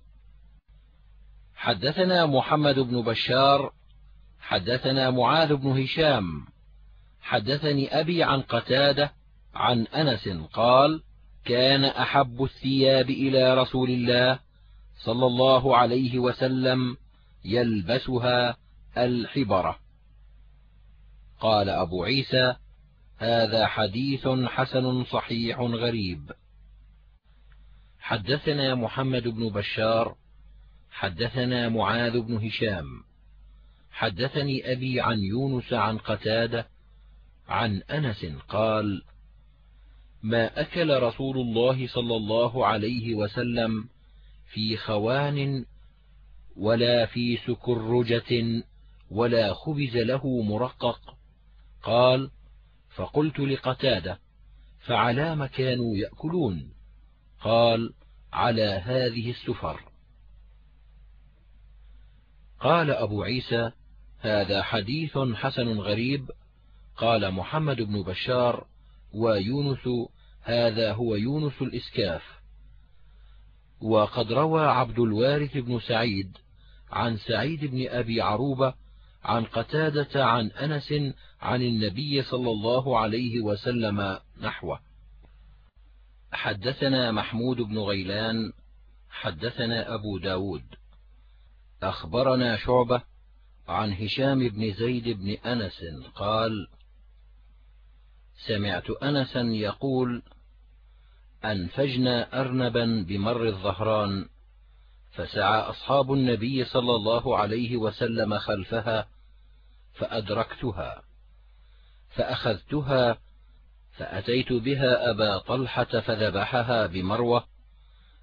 حدثنا محمد بن بشار حدثنا معاذ بن هشام حدثني أبي عن قتادة عن أنس قال كان أحب الثياب إلى رسول الله صلى الله عليه وسلم يلبسها الحبرة قال أبو عيسى هذا حديث حسن صحيح غريب. حدثنا محمد بن بشار حدثنا معاذ بن هشام حدثني أبي عن يونس عن قتادة عن أنس قال ما أكل رسول الله صلى الله عليه وسلم في خوان ولا في سكرجة ولا خبز له مرقق؟ قال فقلت لقتادة فعلام كانوا يأكلون؟ قال على هذه السفر. قال أبو عيسى هذا حديث حسن غريب. قال محمد بن بشار ويونس هذا هو يونس الإسكاف. وقد روى عبد الوارث بن سعيد عن سعيد بن أبي عروبة عن قتادة عن أنس عن النبي صلى الله عليه وسلم نحوه. حدثنا محمود بن غيلان حدثنا أبو ب داود. أخبرنا شعبة عن هشام بن زيد بن أنس قال سمعت أنسا يقول أنفجنا أرنبا بمر الظهران فسعى أصحاب النبي صلى الله عليه وسلم خلفها فأدركتها فأخذتها فأتيت بها أبا طلحة فذبحها بمروة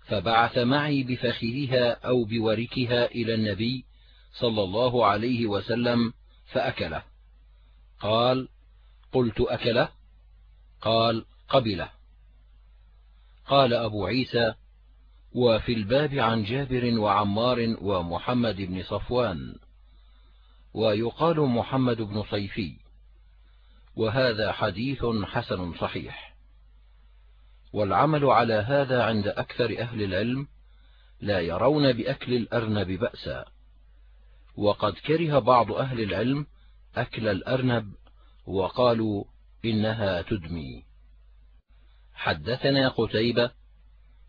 فبعث معي بفخذها أو بوركها إلى النبي صلى الله عليه وسلم فأكله. قال قلت أكله؟ قال قبله. قال أبو عيسى وفي الباب عن جابر وعمار ومحمد بن صفوان. ويقال محمد بن صيفي. وهذا حديث حسن صحيح. والعمل على هذا عند أكثر أهل العلم لا يرون بأكل الأرنب بأسا. وقد كره بعض أهل العلم أكل الأرنب وقالوا إنها تدمي. حدثنا قتيبة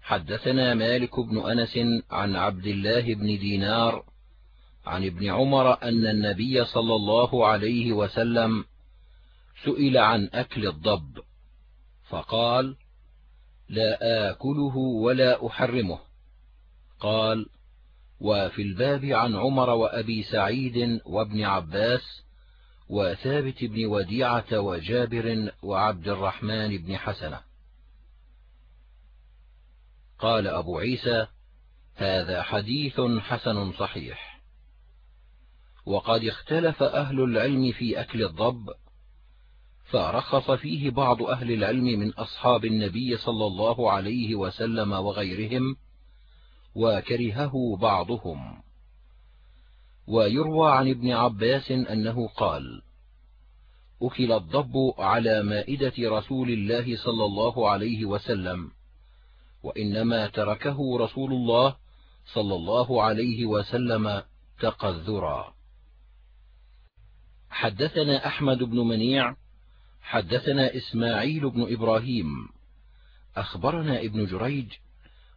حدثنا مالك بن أنس عن عبد الله بن دينار عن ابن عمر أن النبي صلى الله عليه وسلم سئل عن أكل الضب. فقال لا آكله ولا أحرمه. قال وفي الباب عن عمر وأبي سعيد وابن عباس وثابت بن وديعة وجابر وعبد الرحمن بن حسنة. قال أبو عيسى هذا حديث حسن صحيح. وقد اختلف أهل العلم في أكل الضب فرخص فيه بعض أهل العلم من أصحاب النبي صلى الله عليه وسلم وغيرهم وكرهه بعضهم. ويروى عن ابن عباس أنه قال أكل الضب على مائدة رسول الله صلى الله عليه وسلم وإنما تركه رسول الله صلى الله عليه وسلم تقذرا. حدثنا أحمد بن منيع حدثنا إسماعيل بن إبراهيم أخبرنا ابن جريج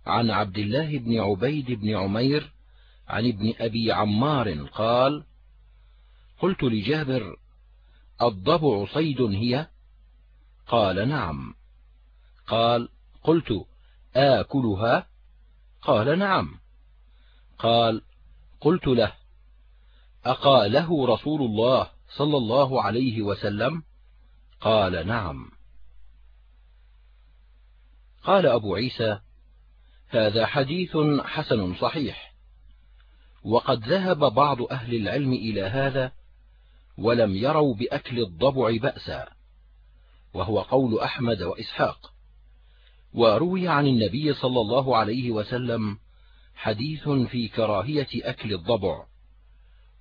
عن عبد الله بن عبيد بن عمير عن ابن أبي عمار قال قلت لجابر الضبع صيد هي؟ قال نعم. قال قلت آكلها؟ قال نعم. قال قلت له أقاله رسول الله صلى الله عليه وسلم؟ قال نعم. قال أبو عيسى هذا حديث حسن صحيح وقد ذهب بعض أهل العلم إلى هذا ولم يروا بأكل الضبع بأسا وهو قول أحمد وإسحاق وروي عن النبي صلى الله عليه وسلم حديث في كراهية أكل الضبع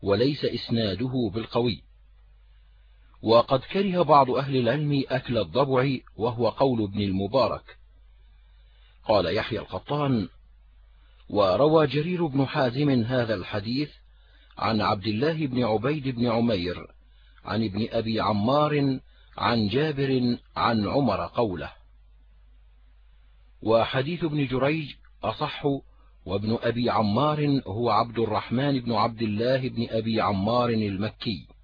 وليس إسناده بالقوي. وقد كره بعض أهل العلم أكل الضبع وهو قول ابن المبارك. قال يحيى القطان وروى جرير بن حازم هذا الحديث عن عبد الله بن عبيد بن عمير عن ابن أبي عمار عن جابر عن عمر قوله. وحديث ابن جريج أصح وابن أبي عمار هو عبد الرحمن بن عبد الله بن أبي عمار المكي.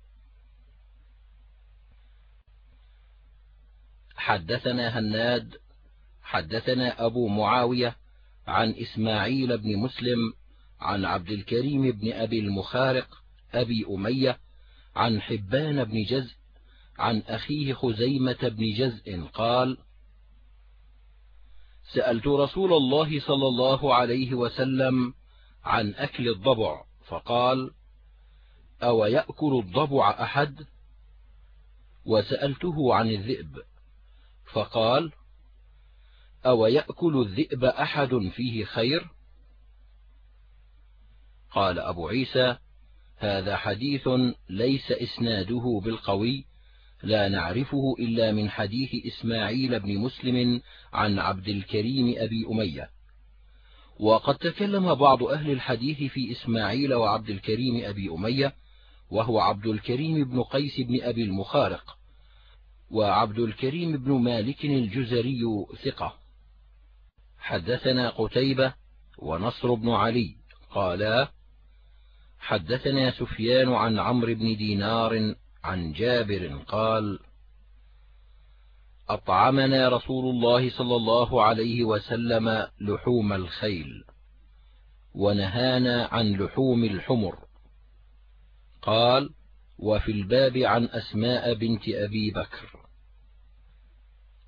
حدثنا هناد حدثنا أبو معاوية عن إسماعيل بن مسلم عن عبد الكريم بن أبي المخارق أبي أمية عن حبان بن جزء عن أخيه خزيمة بن جزء قال سألت رسول الله صلى الله عليه وسلم عن أكل الضبع فقال أو يأكل الضبع أحد؟ وسألته عن الذئب. فقال أو يأكل الذئب أحد فيه خير؟ قال أبو عيسى هذا حديث ليس إسناده بالقوي لا نعرفه إلا من حديث إسماعيل بن مسلم عن عبد الكريم أبي أمية. وقد تكلم بعض أهل الحديث في إسماعيل وعبد الكريم أبي أمية وهو عبد الكريم بن قيس بن أبي المخارق. وعبد الكريم بن مالك الجزري ثقة. حدثنا قتيبة ونصر بن علي قالا حدثنا سفيان عن عمرو بن دينار عن جابر قال أطعمنا رسول الله صلى الله عليه وسلم لحوم الخيل ونهانا عن لحوم الحمر. قال وفي الباب عن أسماء بنت أبي بكر.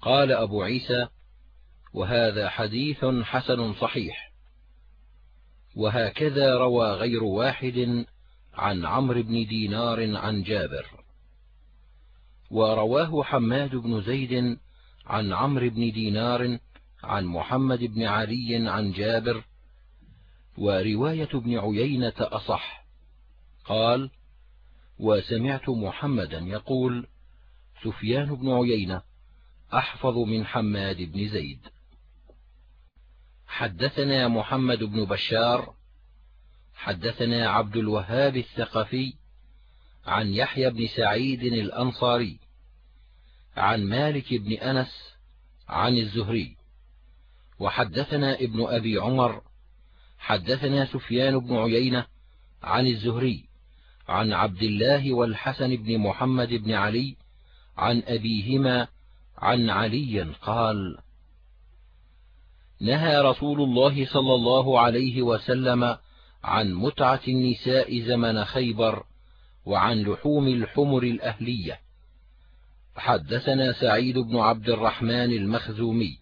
قال أبو عيسى وهذا حديث حسن صحيح. وهكذا روى غير واحد عن عمرو بن دينار عن جابر. ورواه حماد بن زيد عن عمرو بن دينار عن محمد بن علي عن جابر. ورواية ابن عيينة أصح. قال وسمعت محمدا يقول سفيان بن عيينة أحفظ من حماد بن زيد. حدثنا محمد بن بشار حدثنا عبد الوهاب الثقفي عن يحيى بن سعيد الأنصاري عن مالك بن أنس عن الزهري. وحدثنا ابن أبي عمر حدثنا سفيان بن عيينة عن الزهري. عن عبد الله والحسن بن محمد بن علي عن أبيهما عن علي قال نهى رسول الله صلى الله عليه وسلم عن متعة النساء زمن خيبر وعن لحوم الحمر الأهلية. حدثنا سعيد بن عبد الرحمن المخزومي.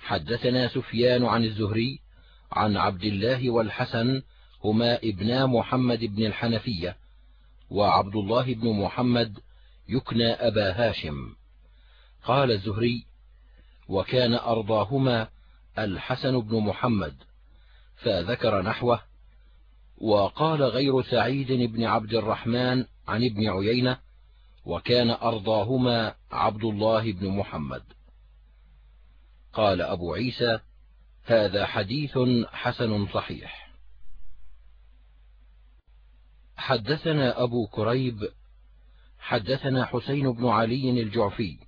حدثنا سفيان عن الزهري عن عبد الله والحسن هما ابنا محمد بن الحنفية وعبد الله بن محمد يكنى أبا هاشم. قال الزهري وكان أرضاهما الحسن بن محمد فذكر نحوه وقال غير سعيد بن عبد الرحمن عن ابن عيينة وكان أرضاهما عبد الله بن محمد. قال أبو عيسى هذا حديث حسن صحيح. حدثنا أبو كريب حدثنا حسين بن علي الجعفي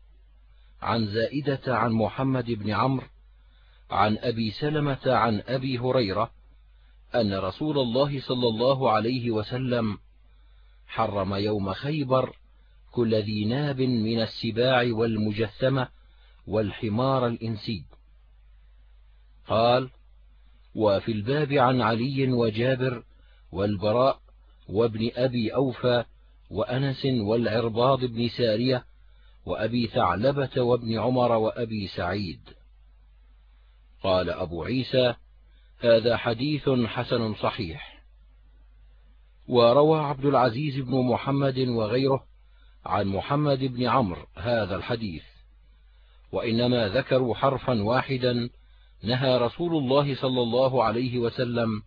عن زائدة عن محمد بن عمرو عن أبي سلمة عن أبي هريرة أن رسول الله صلى الله عليه وسلم حرم يوم خيبر كل ذي ناب من السباع والمجثمة والحمار الإنسي. قال وفي الباب عن علي وجابر والبراء وابن أبي أوفى وأنس والعرباض بن سارية وأبي ثعلبة وابن عمر وأبي سعيد. قال أبو عيسى هذا حديث حسن صحيح. وروى عبد العزيز بن محمد وغيره عن محمد بن عمرو هذا الحديث. وإنما ذكروا حرفا واحدا نهى رسول الله صلى الله عليه وسلم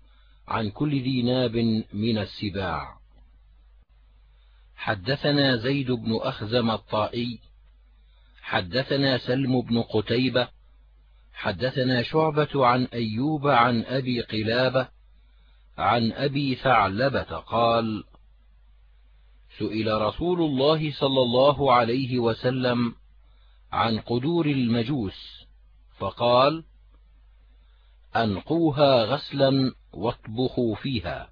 عن كل ذي ناب من السباع. حدثنا زيد بن أخزم الطائي حدثنا سلم بن قتيبة حدثنا شعبة عن أيوب عن أبي قلابة عن أبي ثعلبة قال سئل رسول الله صلى الله عليه وسلم عن قدور المجوس فقال أنقوها غسلا واطبخوا فيها.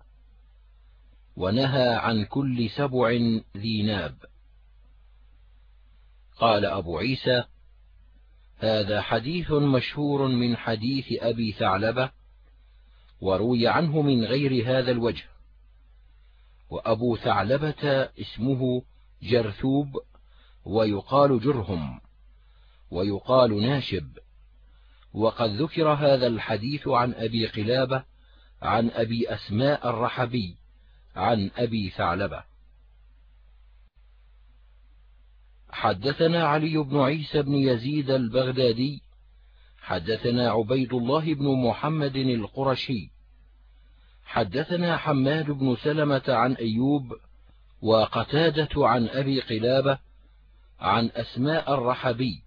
ونهى عن كل سبع ذي ناب. قال أبو عيسى هذا حديث مشهور من حديث أبي ثعلبة وروي عنه من غير هذا الوجه. وأبو ثعلبة اسمه جرثوب ويقال جرهم ويقال ناشب. وقد ذكر هذا الحديث عن أبي قلابة عن أبي أسماء الرحبي عن أبي ثعلبة. حدثنا علي بن عيسى بن يزيد البغدادي حدثنا عبيد الله بن محمد القرشي حدثنا حماد بن سلمة عن أيوب وقتادة عن أبي قلابة عن أسماء الرحبي.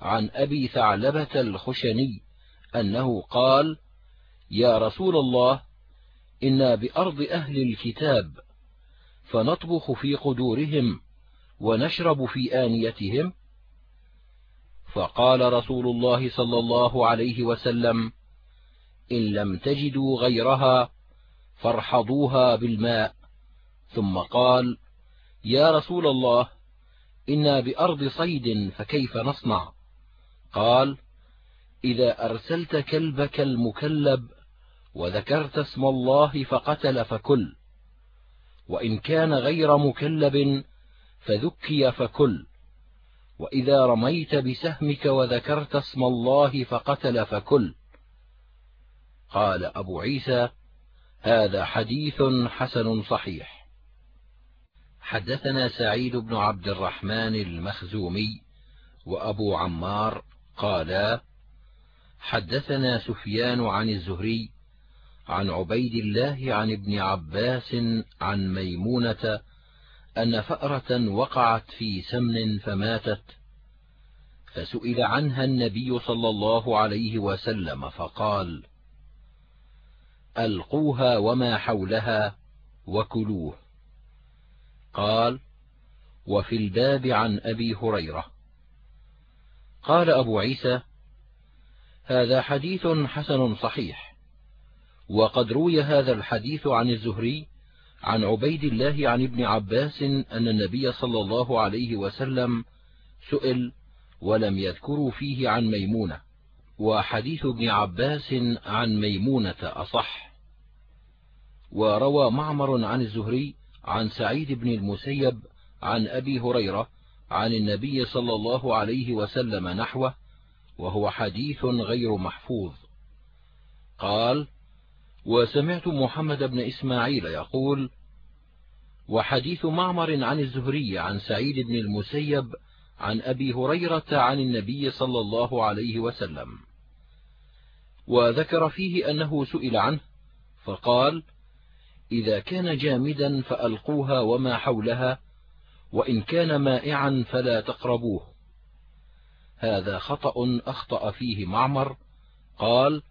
عن أبي ثعلبة الخشني أنه قال يا رسول الله إنا بأرض أهل الكتاب فنطبخ في قدورهم ونشرب في آنيتهم. فقال رسول الله صلى الله عليه وسلم إن لم تجدوا غيرها فارحضوها بالماء. ثم قال يا رسول الله إنا بأرض صيد فكيف نصنع؟ قال إذا أرسلت كلبك المكلب وذكرت اسم الله فقتل فكل وإن كان غير مكلب فذكي فكل وإذا رميت بسهمك وذكرت اسم الله فقتل فكل. قال أبو عيسى هذا حديث حسن صحيح. حدثنا سعيد بن عبد الرحمن المخزومي وأبو عمار قالا حدثنا سفيان عن الزهري عن عبيد الله عن ابن عباس عن ميمونة أن فأرة وقعت في سمن فماتت فسئل عنها النبي صلى الله عليه وسلم فقال ألقوها وما حولها وكلوه. قال وفي الباب عن أبي هريرة. قال أبو عيسى هذا حديث حسن صحيح وقد روي هذا الحديث عن الزهري عن عبيد الله عن ابن عباس أن النبي صلى الله عليه وسلم سئل ولم يذكروا فيه عن ميمونة وحديث ابن عباس عن ميمونة أصح. وروى معمر عن الزهري عن سعيد بن المسيب عن أبي هريرة عن النبي صلى الله عليه وسلم نحوه وهو حديث غير محفوظ. قال وسمعت محمد بن إسماعيل يقول وحديث معمر عن الزهري عن سعيد بن المسيب عن أبي هريرة عن النبي صلى الله عليه وسلم. وذكر فيه أنه سئل عنه فقال إذا كان جامدا فألقوها وما حولها وإن كان مائعا فلا تقربوه. هذا خطأ أخطأ فيه معمر. قال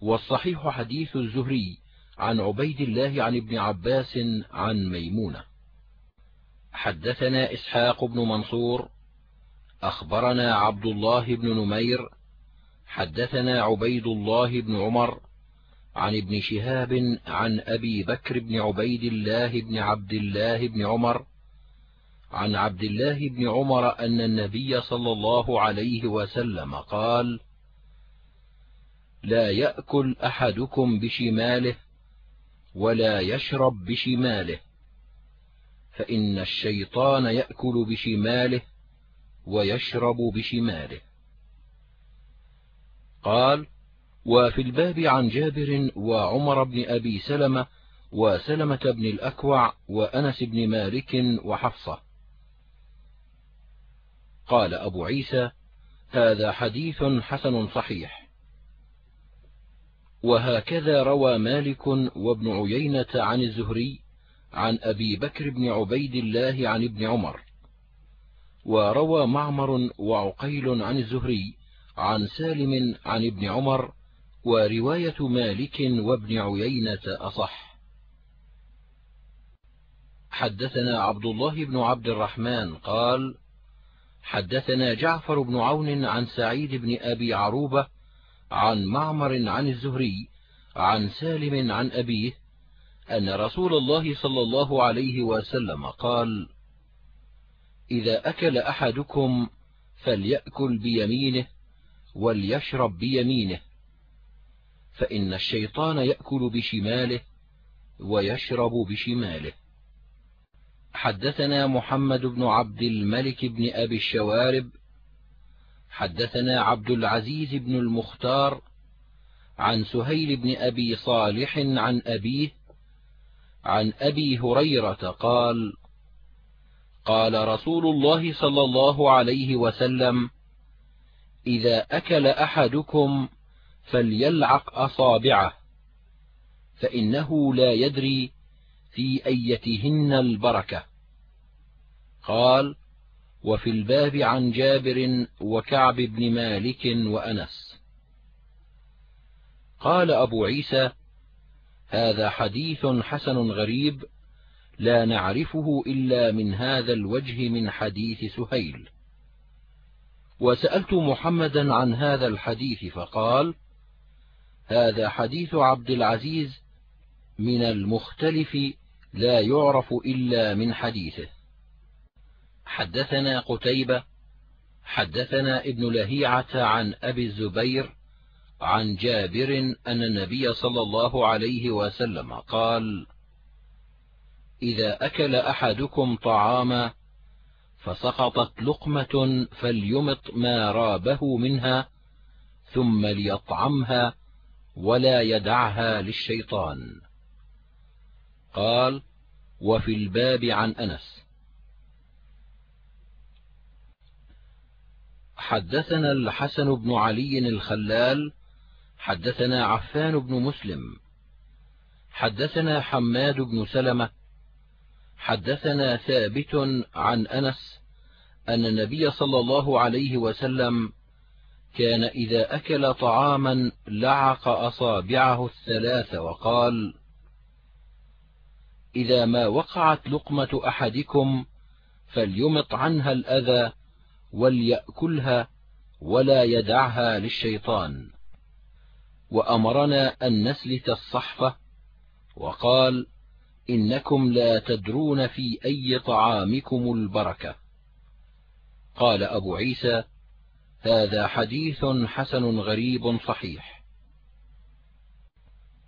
والصحيح حديث الزهري عن عبيد الله عن ابن عباس عن ميمونة. حدثنا إسحاق بن منصور. أخبرنا عبد الله بن نمير. حدثنا عبيد الله بن عمر عن ابن شهاب عن أبي بكر بن عبيد الله بن عبد الله بن عمر عن عبد الله بن عمر أن النبي صلى الله عليه وسلم قال لا يأكل أحدكم بشماله ولا يشرب بشماله فإن الشيطان يأكل بشماله ويشرب بشماله. قال وفي الباب عن جابر وعمر بن أبي سلمة وسلمة بن الأكوع وأنس بن مالك وحفصة. قال أبو عيسى هذا حديث حسن صحيح. وهكذا روى مالك وابن عيينة عن الزهري عن أبي بكر بن عبيد الله عن ابن عمر. وروى معمر وعقيل عن الزهري عن سالم عن ابن عمر ورواية مالك وابن عيينة أصح. حدثنا عبد الله بن عبد الرحمن قال حدثنا جعفر بن عون عن سعيد بن أبي عروبة عن معمر عن الزهري عن سالم عن أبيه أن رسول الله صلى الله عليه وسلم قال إذا أكل أحدكم فليأكل بيمينه وليشرب بيمينه فإن الشيطان يأكل بشماله ويشرب بشماله. حدثنا محمد بن عبد الملك بن أبي الشوارب حدثنا عبد العزيز بن المختار عن سهيل بن أبي صالح عن أبيه عن أبي هريرة قال قال رسول الله صلى الله عليه وسلم إذا أكل أحدكم فليلعق أصابعه فإنه لا يدري في أيتهن البركة. قال وفي الباب عن جابر وكعب بن مالك وأنس. قال أبو عيسى هذا حديث حسن غريب لا نعرفه إلا من هذا الوجه من حديث سهيل. وسألت محمدا عن هذا الحديث فقال هذا حديث عبد العزيز من المختلف لا يعرف إلا من حديثه. حدثنا قتيبة حدثنا ابن لهيعة عن أبي الزبير عن جابر أن النبي صلى الله عليه وسلم قال إذا أكل أحدكم طعاما فسقطت لقمة فليمط ما رابه منها ثم ليطعمها ولا يدعها للشيطان. قال وفي الباب عن أنس. حدثنا الحسن بن علي الخلال حدثنا عفان بن مسلم حدثنا حماد بن سلمة حدثنا ثابت عن أنس أن النبي صلى الله عليه وسلم كان إذا أكل طعاما لعق أصابعه الثلاث وقال إذا ما وقعت لقمة أحدكم فليمط عنها الأذى وليأكلها ولا يدعها للشيطان. وأمرنا أن نسلت الصحفة وقال إنكم لا تدرون في أي طعامكم البركة. قال أبو عيسى هذا حديث حسن غريب صحيح.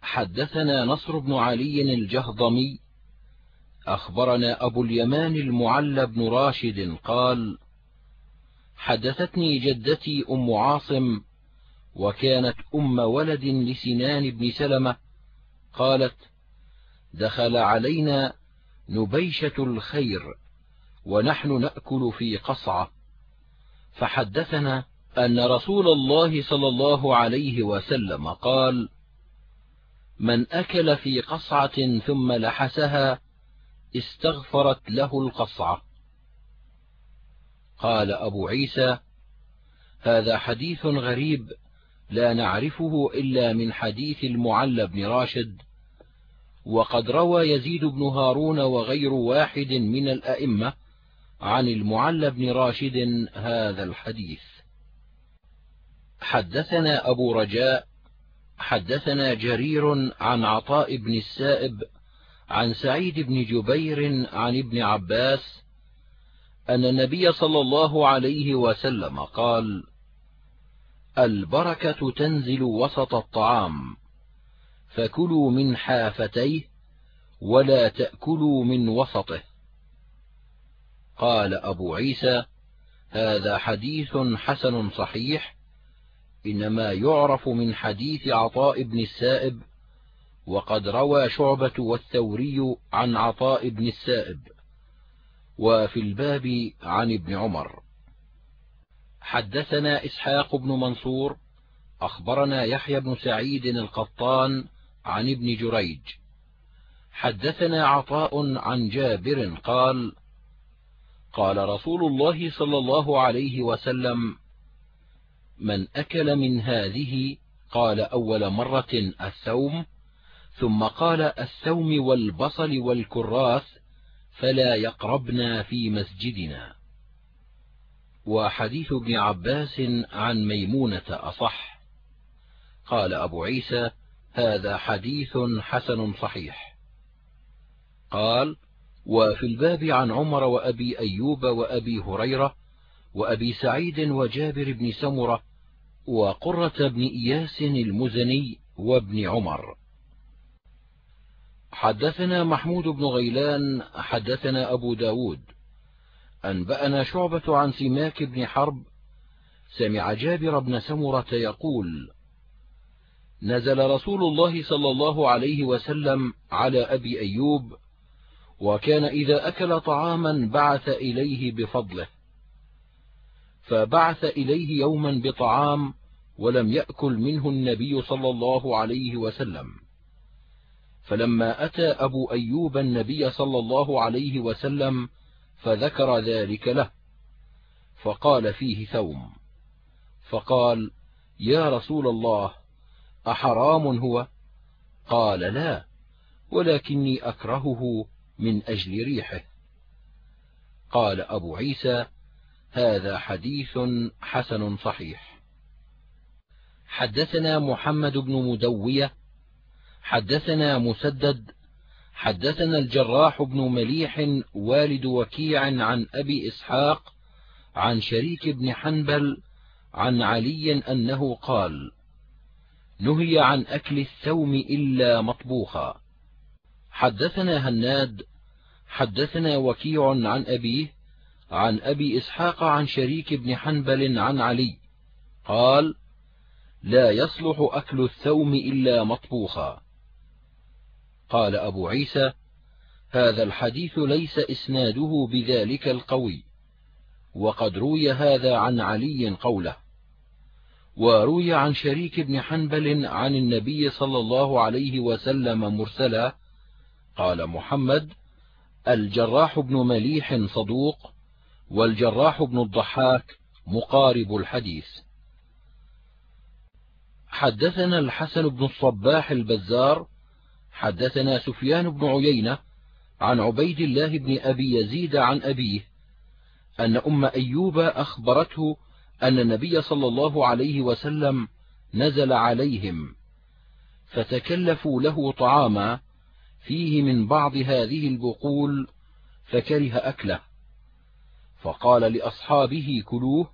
حدثنا نصر بن علي الجهضمي أخبرنا أبو اليمان المعلى بن راشد قال حدثتني جدتي أم عاصم وكانت أم ولد لسنان بن سلمة قالت دخل علينا نبيشة الخير ونحن نأكل في قصعة. فحدثنا أن رسول الله صلى الله عليه وسلم قال من أكل في قصعة ثم لحسها استغفرت له القصعة قال أبو عيسى هذا حديث غريب لا نعرفه إلا من حديث المعلى بن راشد وقد روى يزيد بن هارون وغير واحد من الأئمة عن المعلى بن راشد هذا الحديث. حدثنا أبو رجاء حدثنا جرير عن عطاء بن السائب عن سعيد بن جبير عن ابن عباس أن النبي صلى الله عليه وسلم قال البركة تنزل وسط الطعام فكلوا من حافتيه ولا تأكلوا من وسطه. قال أبو عيسى هذا حديث حسن صحيح إنما يعرف من حديث عطاء بن السائب وقد روى شعبة والثوري عن عطاء بن السائب. وفي الباب عن ابن عمر. حدثنا إسحاق بن منصور أخبرنا يحيى بن سعيد القطان عن ابن جريج. حدثنا عطاء عن جابر قال قال رسول الله صلى الله عليه وسلم من أكل من هذه قال أول مرة الثوم ثم قال الثوم والبصل والكراث فلا يقربنا في مسجدنا. وحديث ابن عباس عن ميمونة أصح. قال أبو عيسى هذا حديث حسن صحيح. قال وفي الباب عن عمر وأبي أيوب وأبي هريرة وأبي سعيد وجابر بن سمرة وقرة بن إياس المزني وابن عمر. حدثنا محمود بن غيلان حدثنا أبو ب داود. أنبأنا شعبة عن سماك بن حرب. سمع جابر بن سمرة يقول نزل رسول الله صلى الله عليه وسلم على أبي أيوب وكان إذا أكل طعاما بعث إليه بفضله. فبعث إليه يوما بطعام ولم يأكل منه النبي صلى الله عليه وسلم. فلما أتى أبو أيوب النبي صلى الله عليه وسلم فذكر ذلك له فقال فيه ثوم فقال يا رسول الله أحرام هو قال لا ولكني أكرهه من أجل ريحه. قال أبو عيسى هذا حديث حسن صحيح. حدثنا محمد بن مدوية حدثنا مسدد حدثنا الجراح بن مليح والد وكيع عن أبي إسحاق عن شريك بن حنبل عن علي أنه قال نهي عن أكل الثوم إلا مطبوخا. حدثنا هناد حدثنا وكيع عن أبيه عن أبي إسحاق عن شريك بن حنبل عن علي قال لا يصلح أكل الثوم إلا مطبوخا. قال أبو عيسى هذا الحديث ليس إسناده بذلك القوي وقد روي هذا عن علي قوله وروي عن شريك بن حنبل عن النبي صلى الله عليه وسلم مرسلا قال محمد الجراح بن مليح صدوق والجراح بن الضحاك مقارب الحديث. حدثنا الحسن بن الصباح البزار حدثنا سفيان بن عيينة عن عبيد الله بن أبي يزيد عن أبيه أن أم أيوب أخبرته أن النبي صلى الله عليه وسلم نزل عليهم فتكلفوا له طعاما فيه من بعض هذه البقول فكره أكله فقال لأصحابه كلوه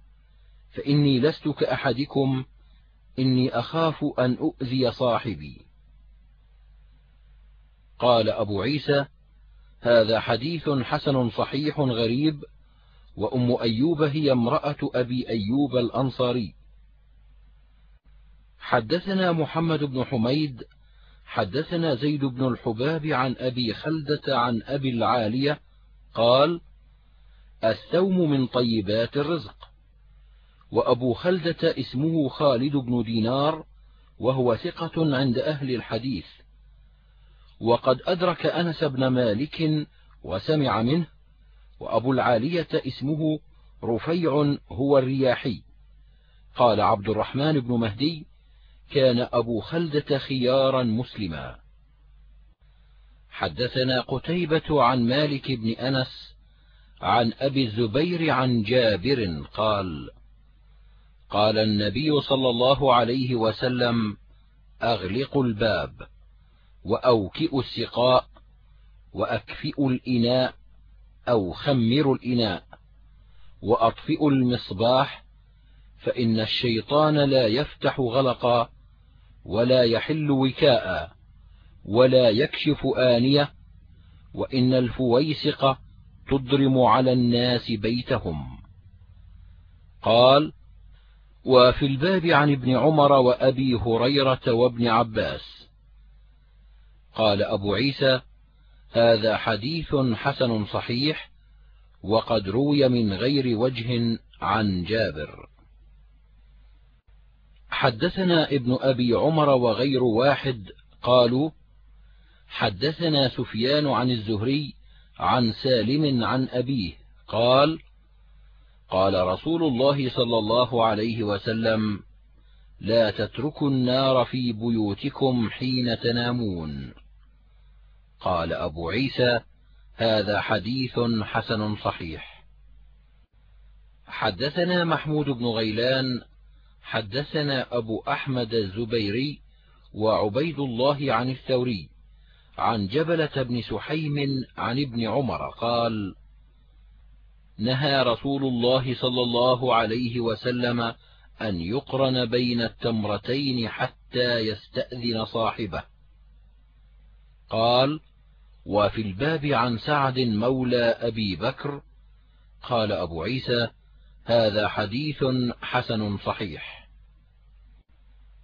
فإني لست كأحدكم إني أخاف أن أؤذي صاحبي قال أبو عيسى هذا حديث حسن صحيح غريب وأم أيوب هي امرأة أبي أيوب الأنصاري. حدثنا محمد بن حميد حدثنا زيد بن الحباب عن أبي خلدة عن أبي العالية قال الثوم من طيبات الرزق. وأبو خلدة اسمه خالد بن دينار وهو ثقة عند أهل الحديث. وقد أدرك أنس بن مالك وسمع منه وأبو العالية اسمه رفيع هو الرياحي. قال عبد الرحمن بن مهدي كان أبو خلدة خيارا مسلما. حدثنا قتيبة عن مالك بن أنس عن أبي الزبير عن جابر قال قال النبي صلى الله عليه وسلم أغلقوا الباب. وأوكئوا السقاء وأكفئوا الإناء أو خمروا الإناء وأطفئوا المصباح فإن الشيطان لا يفتح غلقا ولا يحل وكاء ولا يكشف آنية وإن الفويسق تضرم على الناس بيتهم. قال وفي الباب عن ابن عمر وأبي هريرة وابن عباس. قال أبو عيسى هذا حديث حسن صحيح وقد روي من غير وجه عن جابر. حدثنا ابن أبي عمر وغير واحد قالوا حدثنا سفيان عن الزهري عن سالم عن أبيه قال قال رسول الله صلى الله عليه وسلم لا تتركوا النار في بيوتكم حين تنامون. قال أبو عيسى هذا حديث حسن صحيح. حدثنا محمود بن غيلان حدثنا أبو أحمد الزبيري وعبيد الله عن الثوري عن جبلة بن سحيم عن ابن عمر قال نهى رسول الله صلى الله عليه وسلم أن يقرن بين التمرتين حتى يستأذن صاحبه. قال وفي الباب عن سعد مولى أبي بكر قال أبو عيسى هذا حديث حسن صحيح.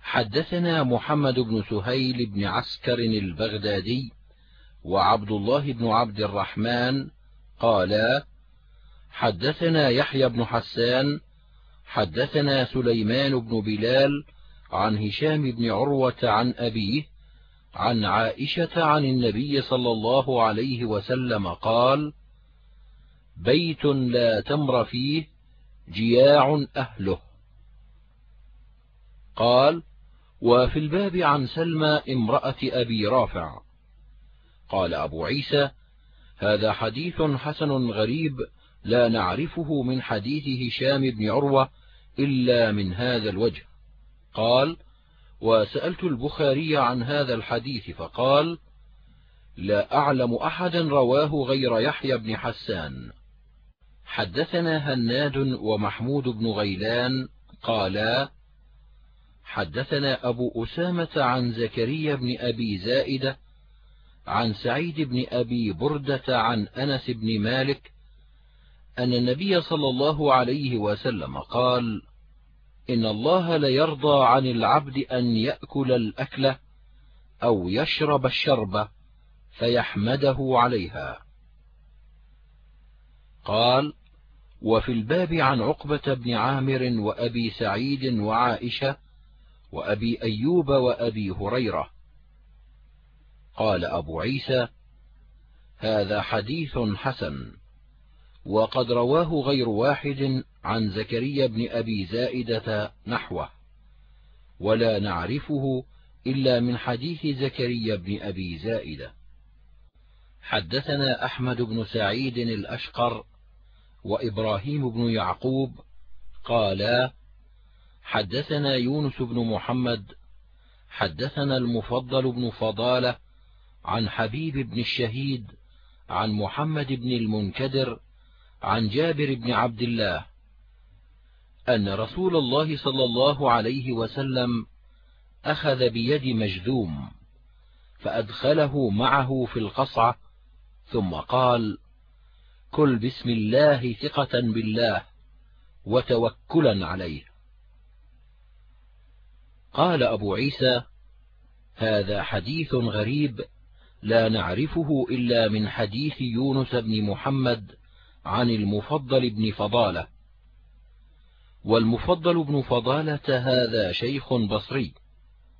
حدثنا محمد بن سهيل بن عسكر البغدادي وعبد الله بن عبد الرحمن قالا حدثنا يحيى بن حسان حدثنا سليمان بن بلال عن هشام بن عروة عن أبيه عن عائشة عن النبي صلى الله عليه وسلم قال بيت لا تمر فيه جياع أهله. قال وفي الباب عن سلمى امرأة أبي رافع. قال أبو عيسى هذا حديث حسن غريب لا نعرفه من حديث هشام بن عروة إلا من هذا الوجه. قال وسألت البخاري عن هذا الحديث فقال لا أعلم أحدا رواه غير يحيى بن حسان. حدثنا هناد ومحمود بن غيلان قالا حدثنا أبو أسامة عن زكريا بن أبي زائدة عن سعيد بن أبي بردة عن أنس بن مالك أن النبي صلى الله عليه وسلم قال إن الله ليرضى عن العبد أن يأكل الأكلة أو يشرب الشربة فيحمده عليها. قال وفي الباب عن عقبة بن عامر وأبي سعيد وعائشة وأبي أيوب وأبي هريرة. قال أبو عيسى هذا حديث حسن. وقد رواه غير واحد عن زكريا بن أبي زائدة نحوه ولا نعرفه إلا من حديث زكريا بن أبي زائدة. حدثنا أحمد بن سعيد الأشقر وإبراهيم بن يعقوب قالا حدثنا يونس بن محمد حدثنا المفضل بن فضالة عن حبيب بن الشهيد عن محمد بن المنكدر عن جابر بن عبد الله أن رسول الله صلى الله عليه وسلم أخذ بيد مجذوم فأدخله معه في القصعة ثم قال كل بسم الله ثقة بالله وتوكلا عليه. قال أبو عيسى هذا حديث غريب لا نعرفه إلا من حديث يونس بن محمد عن المفضل بن فضالة. والمفضل بن فضالة هذا شيخ بصري.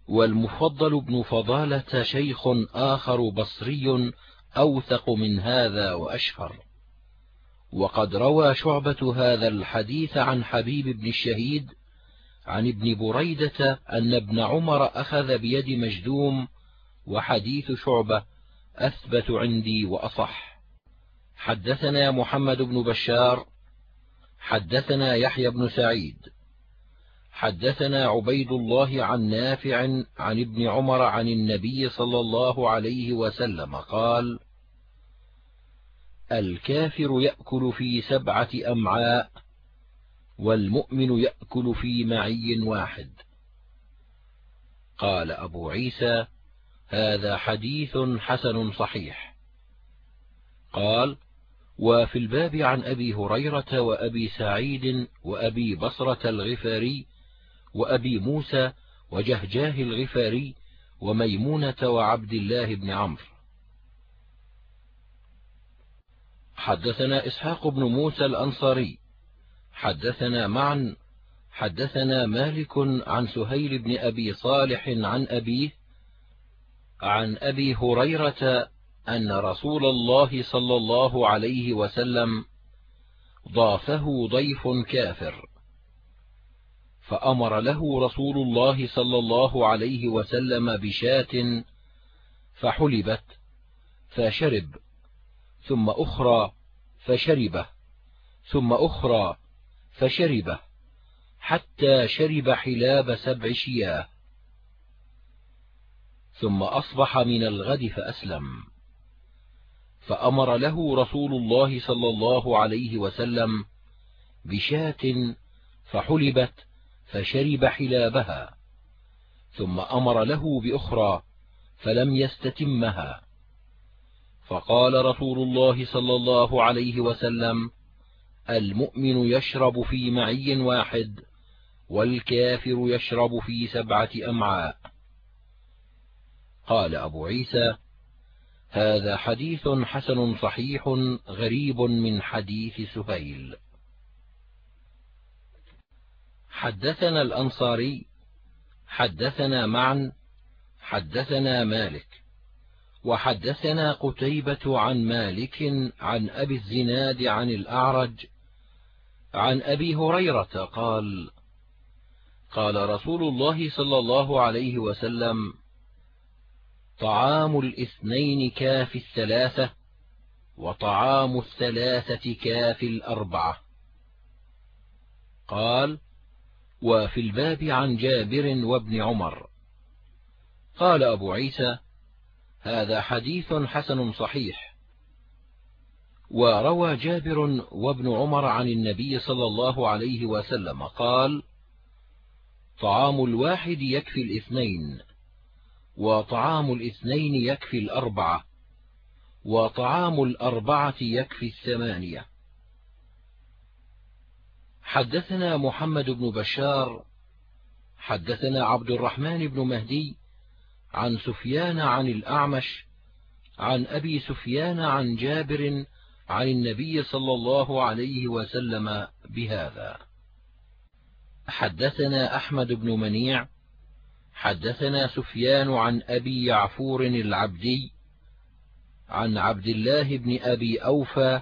والمفضل بن فضالة شيخ آخر بصري أوثق من هذا وأشهر. وقد روى شعبة هذا الحديث عن حبيب بن الشهيد عن ابن بريدة أن ابن عمر أخذ بيد مجدوم وحديث شعبة أثبت عندي وأصح. حدثنا محمد بن بشار حدثنا يحيى بن سعيد حدثنا عبيد الله عن نافع عن ابن عمر عن النبي صلى الله عليه وسلم قال الكافر يأكل في سبعة أمعاء والمؤمن يأكل في معي واحد. قال أبو عيسى هذا حديث حسن صحيح. قال وفي الباب عن أبي هريرة وأبي سعيد وأبي بصرة الغفاري وأبي موسى وجهجاه الغفاري وميمونة وعبد الله بن عمرو. حدثنا إسحاق بن موسى الأنصاري. حدثنا معا حدثنا مالك عن سهيل بن أبي صالح عن أبيه عن أبي هريرة أن رسول الله صلى الله عليه وسلم ضافه ضيف كافر فأمر له رسول الله صلى الله عليه وسلم بشاة فحلبت فشرب ثم أخرى فشربه ثم أخرى فشربه حتى شرب حلاب سبع شياه ثم أصبح من الغد فأسلم. فأمر له رسول الله صلى الله عليه وسلم بشاة فحلبت فشرب حلابها ثم أمر له بأخرى فلم يستتمها. فقال رسول الله صلى الله عليه وسلم المؤمن يشرب في معي واحد والكافر يشرب في سبعة أمعاء. قال أبو عيسى هذا حديث حسن صحيح غريب من حديث سهيل. حدثنا الأنصاري حدثنا معا حدثنا مالك وحدثنا قتيبة عن مالك عن أبي الزناد عن الأعرج عن أبي هريرة قال قال رسول الله صلى الله عليه وسلم طعام الاثنين كافي الثلاثة وطعام الثلاثة كافي الأربعة. قال وفي الباب عن جابر وابن عمر. قال أبو عيسى هذا حديث حسن صحيح. وروى جابر وابن عمر عن النبي صلى الله عليه وسلم قال طعام الواحد يكفي الاثنين. وطعام الاثنين يكفي الأربعة وطعام الأربعة يكفي الثمانية. حدثنا محمد بن بشار حدثنا عبد الرحمن بن مهدي عن سفيان عن الأعمش عن أبي سفيان عن جابر عن النبي صلى الله عليه وسلم بهذا. حدثنا أحمد بن منيع حدثنا سفيان عن أبي يعفور العبدي عن عبد الله بن أبي أوفى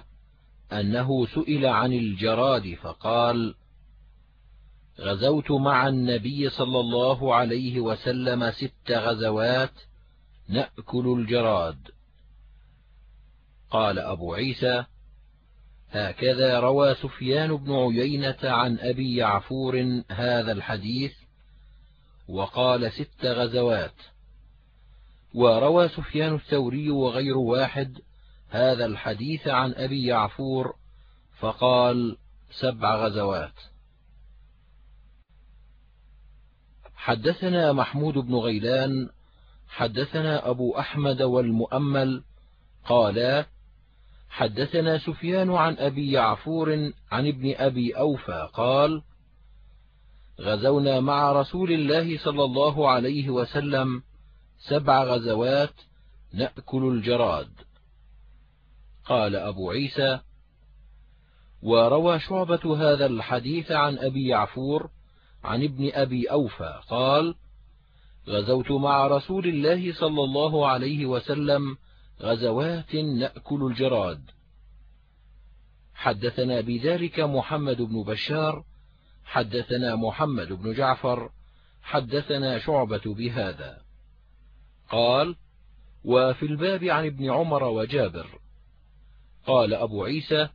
أنه سئل عن الجراد فقال غزوت مع النبي صلى الله عليه وسلم ست غزوات نأكل الجراد. قال أبو عيسى هكذا روى سفيان بن عيينة عن أبي يعفور هذا الحديث وقال ست غزوات. وروى سفيان الثوري وغير واحد هذا الحديث عن أبي يعفور فقال سبع غزوات. حدثنا محمود بن غيلان حدثنا أبو أحمد والمؤمل قالا حدثنا سفيان عن أبي يعفور عن ابن أبي أوفى قال غزونا مع رسول الله صلى الله عليه وسلم سبع غزوات نأكل الجراد. قال أبو عيسى وروى شعبة هذا الحديث عن أبي يعفور عن ابن أبي أوفى قال غزوت مع رسول الله صلى الله عليه وسلم غزوات نأكل الجراد. حدثنا بذلك محمد بن بشار حدثنا محمد بن جعفر حدثنا شعبة بهذا. قال وفي الباب عن ابن عمر وجابر. قال أبو عيسى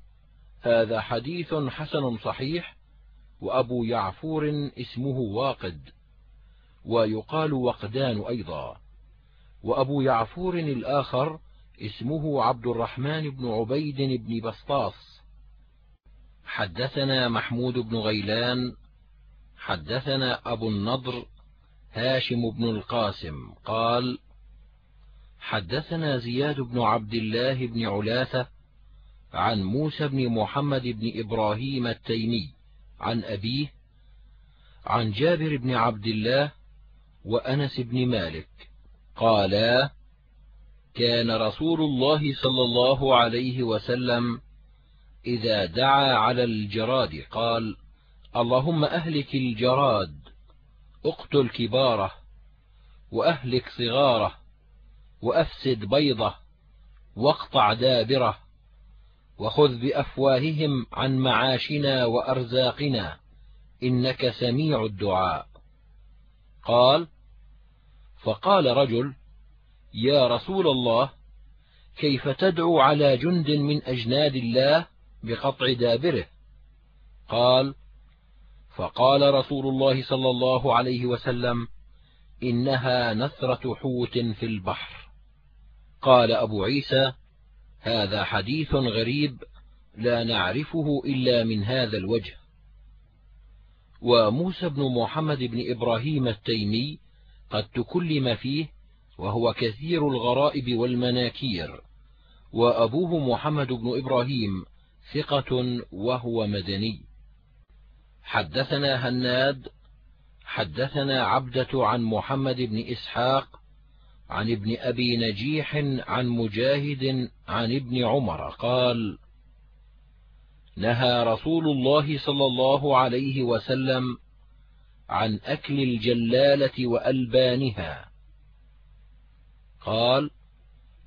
هذا حديث حسن صحيح وأبو يعفور اسمه واقد ويقال وقدان أيضا وأبو يعفور الآخر اسمه عبد الرحمن بن عبيد بن بسطاس حدثنا محمود بن غيلان حدثنا أبو النضر هاشم بن القاسم قال حدثنا زياد بن عبد الله بن علاثة عن موسى بن محمد بن إبراهيم التيمي عن أبيه عن جابر بن عبد الله وأنس بن مالك قالا كان رسول الله صلى الله عليه وسلم إذا دعا على الجراد قال اللهم أهلك الجراد اقتل كباره وأهلك صغاره وأفسد بيضه واقطع دابره وخذ بأفواههم عن معاشنا وأرزاقنا إنك سميع الدعاء. قال فقال رجل يا رسول الله كيف تدعو على جند من أجناد الله؟ بقطع دابره قال فقال رسول الله صلى الله عليه وسلم إنها نثرة حوت في البحر. قال أبو عيسى هذا حديث غريب لا نعرفه إلا من هذا الوجه. وموسى بن محمد بن إبراهيم التيمي قد تكلم فيه وهو كثير الغرائب والمناكير. وأبوه محمد بن إبراهيم ثقة وهو مدني. حدثنا هناد حدثنا عبدة عن محمد بن إسحاق عن ابن أبي نجيح عن مجاهد عن ابن عمر قال نهى رسول الله صلى الله عليه وسلم عن أكل الجلالة وألبانها. قال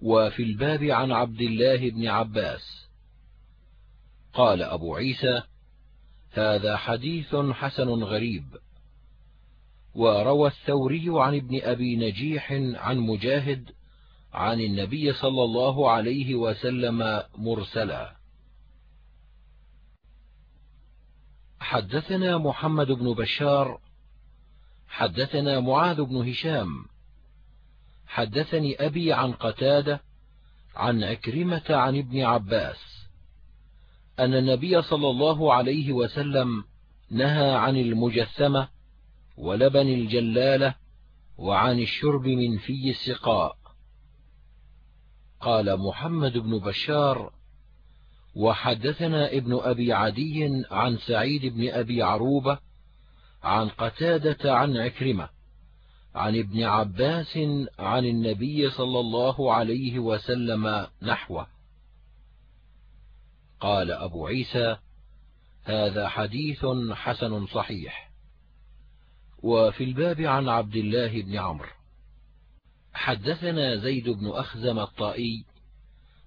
وفي الباب عن عبد الله بن عباس. قال أبو عيسى هذا حديث حسن غريب. وروى الثوري عن ابن أبي نجيح عن مجاهد عن النبي صلى الله عليه وسلم مرسلا. حدثنا محمد بن بشار حدثنا معاذ بن هشام حدثني أبي عن قتادة عن عكرمة عن ابن عباس. أن النبي صلى الله عليه وسلم نهى عن المجثمة ولبن الجلالة وعن الشرب من في السقاء. قال محمد بن بشار وحدثنا ابن أبي عدي عن سعيد بن أبي عروبة عن قتادة عن عكرمة عن ابن عباس عن النبي صلى الله عليه وسلم نحوه. قال أبو عيسى هذا حديث حسن صحيح. وفي الباب عن عبد الله بن عمرو. حدثنا زيد بن أخزم الطائي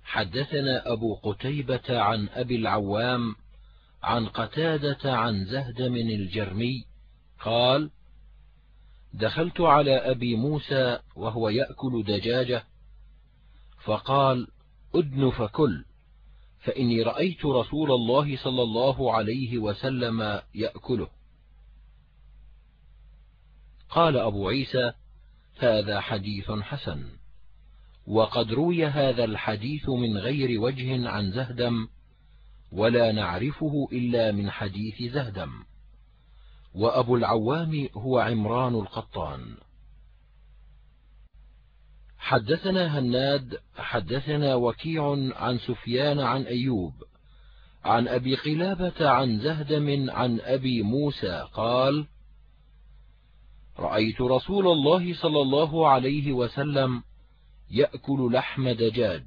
حدثنا أبو قتيبة عن أبي العوام عن قتادة عن زهدم الجرمي قال دخلت على أبي موسى وهو يأكل دجاجة فقال أدن فكل. فإني رأيت رسول الله صلى الله عليه وسلم يأكله. قال أبو عيسى هذا حديث حسن. وقد روي هذا الحديث من غير وجه عن زهدم ولا نعرفه إلا من حديث زهدم. وأبو العوام هو عمران القطان. حدثنا هناد حدثنا وكيع عن سفيان عن أيوب عن أبي قلابة عن زهدم عن أبي موسى قال رأيت رسول الله صلى الله عليه وسلم يأكل لحم دجاج.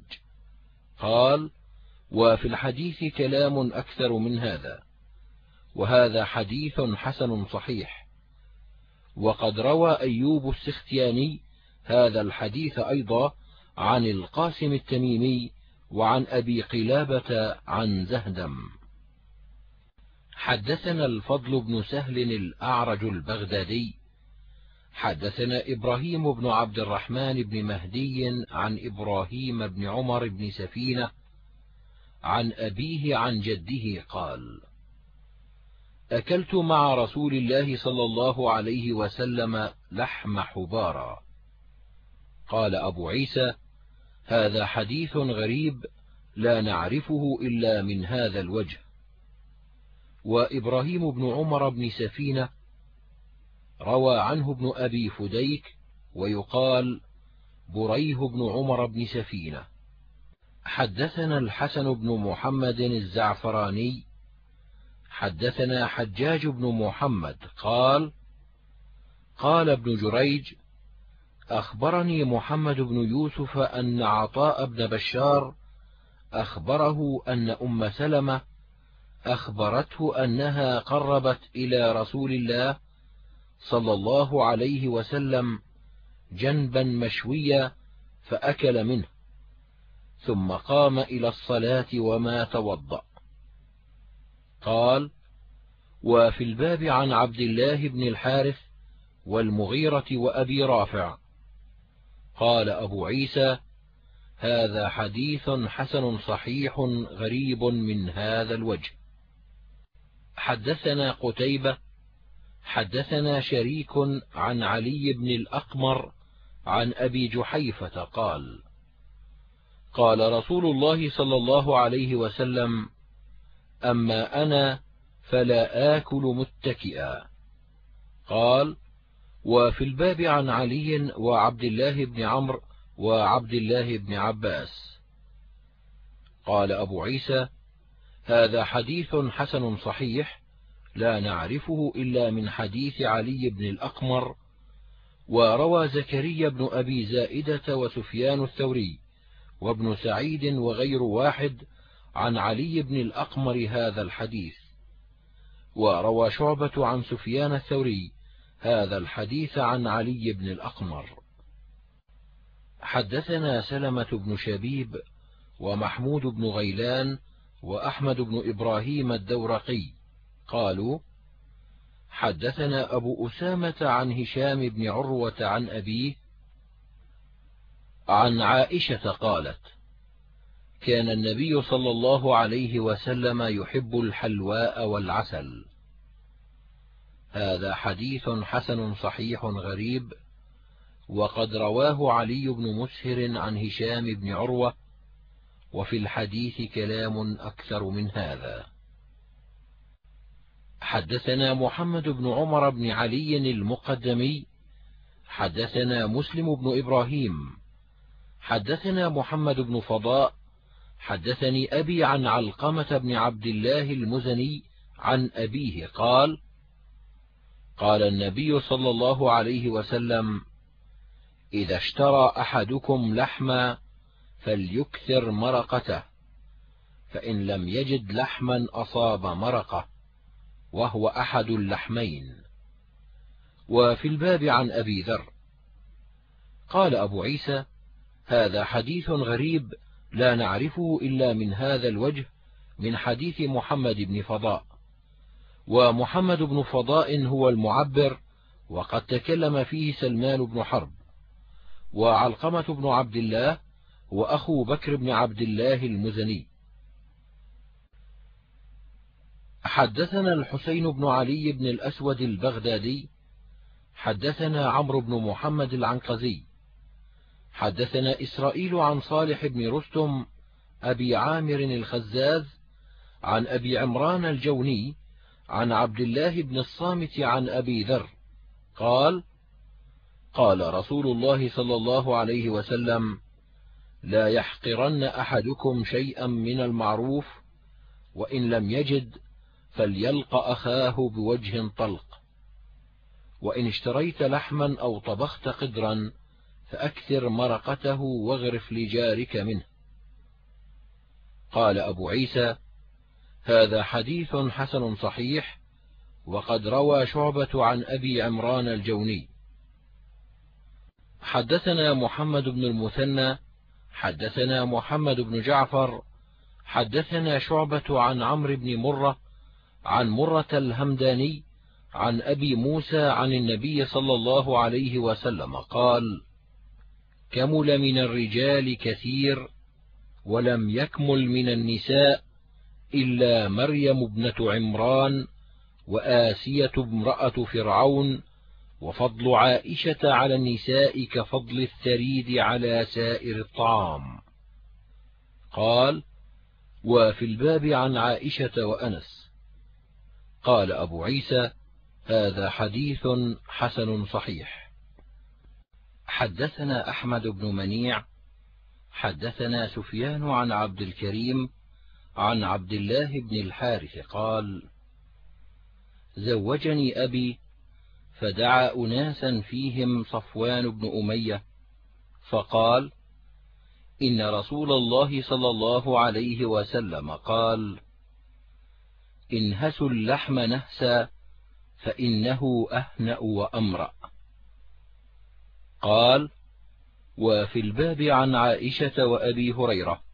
قال وفي الحديث كلام أكثر من هذا وهذا حديث حسن صحيح. وقد روى أيوب السختياني هذا الحديث أيضا عن القاسم التميمي وعن أبي قلابة عن زهدم. حدثنا الفضل بن سهل الأعرج البغدادي. حدثنا إبراهيم بن عبد الرحمن بن مهدي عن إبراهيم بن عمر بن سفينة عن أبيه عن جده قال أكلت مع رسول الله صلى الله عليه وسلم لحم حبارا. قال أبو عيسى هذا حديث غريب لا نعرفه إلا من هذا الوجه. وإبراهيم بن عمر بن سفينة روى عنه ابن أبي فديك ويقال بريه بن عمر بن سفينة. حدثنا الحسن بن محمد الزعفراني حدثنا حجاج بن محمد قال قال ابن جريج أخبرني محمد بن يوسف أن عطاء بن بشار أخبره أن أم سلمة أخبرته أنها قربت إلى رسول الله صلى الله عليه وسلم جنبا مشويا فأكل منه ثم قام إلى الصلاة وما توضأ. قال وفي الباب عن عبد الله بن الحارث والمغيرة وأبي رافع قال أبو عيسى هذا حديث حسن صحيح غريب من هذا الوجه. حدثنا قتيبة حدثنا شريك عن علي بن الأقمر عن أبي جحيفة قال قال رسول الله صلى الله عليه وسلم أما أنا فلا آكل متكئا. قال وفي الباب عن علي وعبد الله بن عمرو وعبد الله بن عباس. قال أبو عيسى هذا حديث حسن صحيح لا نعرفه إلا من حديث علي بن الأقمر. وروى زكريا بن أبي زائدة وسفيان الثوري وابن سعيد وغير واحد عن علي بن الأقمر هذا الحديث. وروى شعبة عن سفيان الثوري هذا الحديث عن علي بن الأقمر. حدثنا سلمة بن شبيب ومحمود بن غيلان وأحمد بن إبراهيم الدورقي. قالوا حدثنا أبو أسامة عن هشام بن عروة عن أبيه عن عائشة قالت كان النبي صلى الله عليه وسلم يحب الحلواء والعسل. هذا حديث حسن صحيح غريب وقد رواه علي بن مسهر عن هشام بن عروة وفي الحديث كلام أكثر من هذا. حدثنا محمد بن عمر بن علي المقدمي حدثنا مسلم بن إبراهيم حدثنا محمد بن فضاء حدثني أبي عن علقمة بن عبد الله المزني عن أبيه قال قال النبي صلى الله عليه وسلم إذا اشترى أحدكم لحما فليكثر مرقته فإن لم يجد لحما أصاب مرقه وهو أحد اللحمين. وفي الباب عن أبي ذر قال أبو عيسى هذا حديث غريب لا نعرفه إلا من هذا الوجه من حديث محمد بن فضاء. ومحمد بن فضاء هو المعبر وقد تكلم فيه سلمان بن حرب وعلقمة بن عبد الله وأخو بكر بن عبد الله المزني. حدثنا الحسين بن علي بن الأسود البغدادي حدثنا عمرو بن محمد العنقزي حدثنا إسرائيل عن صالح بن رستم أبي عامر الخزاز عن أبي عمران الجوني عن عبد الله بن الصامت عن أبي ذر قال قال رسول الله صلى الله عليه وسلم لا يحقرن أحدكم شيئا من المعروف وإن لم يجد فليلق أخاه بوجه طلق. وإن اشتريت لحما أو طبخت قدرا فأكثر مرقته واغرف لجارك منه. قال أبو عيسى هذا حديث حسن صحيح وقد روى شعبة عن أبي عمران الجوني. حدثنا محمد بن المثنى حدثنا محمد بن جعفر حدثنا شعبة عن عمرو بن مرة عن مرة الهمداني عن أبي موسى عن النبي صلى الله عليه وسلم قال كمل من الرجال كثير ولم يكمل من النساء إلا مريم ابنة عمران وآسية امرأة فرعون وفضل عائشة على النساء كفضل الثريد على سائر الطعام. قال وفي الباب عن عائشة وأنس. قال أبو عيسى هذا حديث حسن صحيح. حدثنا أحمد بن منيع حدثنا سفيان عن عبد الكريم عن عبد الله بن الحارث قال زوجني أبي فدعا أناسا فيهم صفوان بن أمية فقال إن رسول الله صلى الله عليه وسلم قال انهسوا اللحم نهسا فإنه أهنأ وأمرأ. قال وفي الباب عن عائشة وأبي هريرة.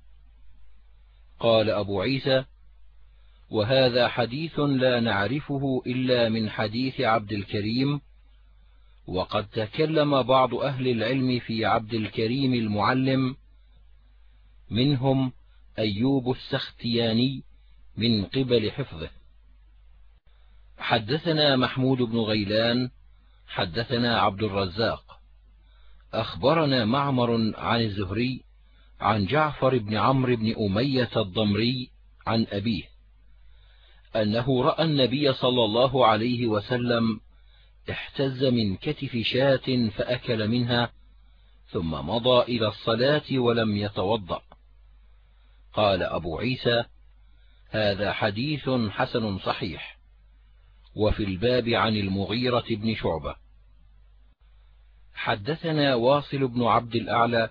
قال أبو عيسى وهذا حديث لا نعرفه إلا من حديث عبد الكريم وقد تكلم بعض أهل العلم في عبد الكريم المعلم منهم أيوب السختياني من قبل حفظه. حدثنا محمود بن غيلان حدثنا عبد الرزاق. أخبرنا معمر عن الزهري عن جعفر بن عمرو بن أمية الضمري عن أبيه أنه رأى النبي صلى الله عليه وسلم احتز من كتف شاة فأكل منها ثم مضى إلى الصلاة ولم يتوضأ. قال أبو عيسى هذا حديث حسن صحيح وفي الباب عن المغيرة بن شعبة. حدثنا واصل بن عبد الأعلى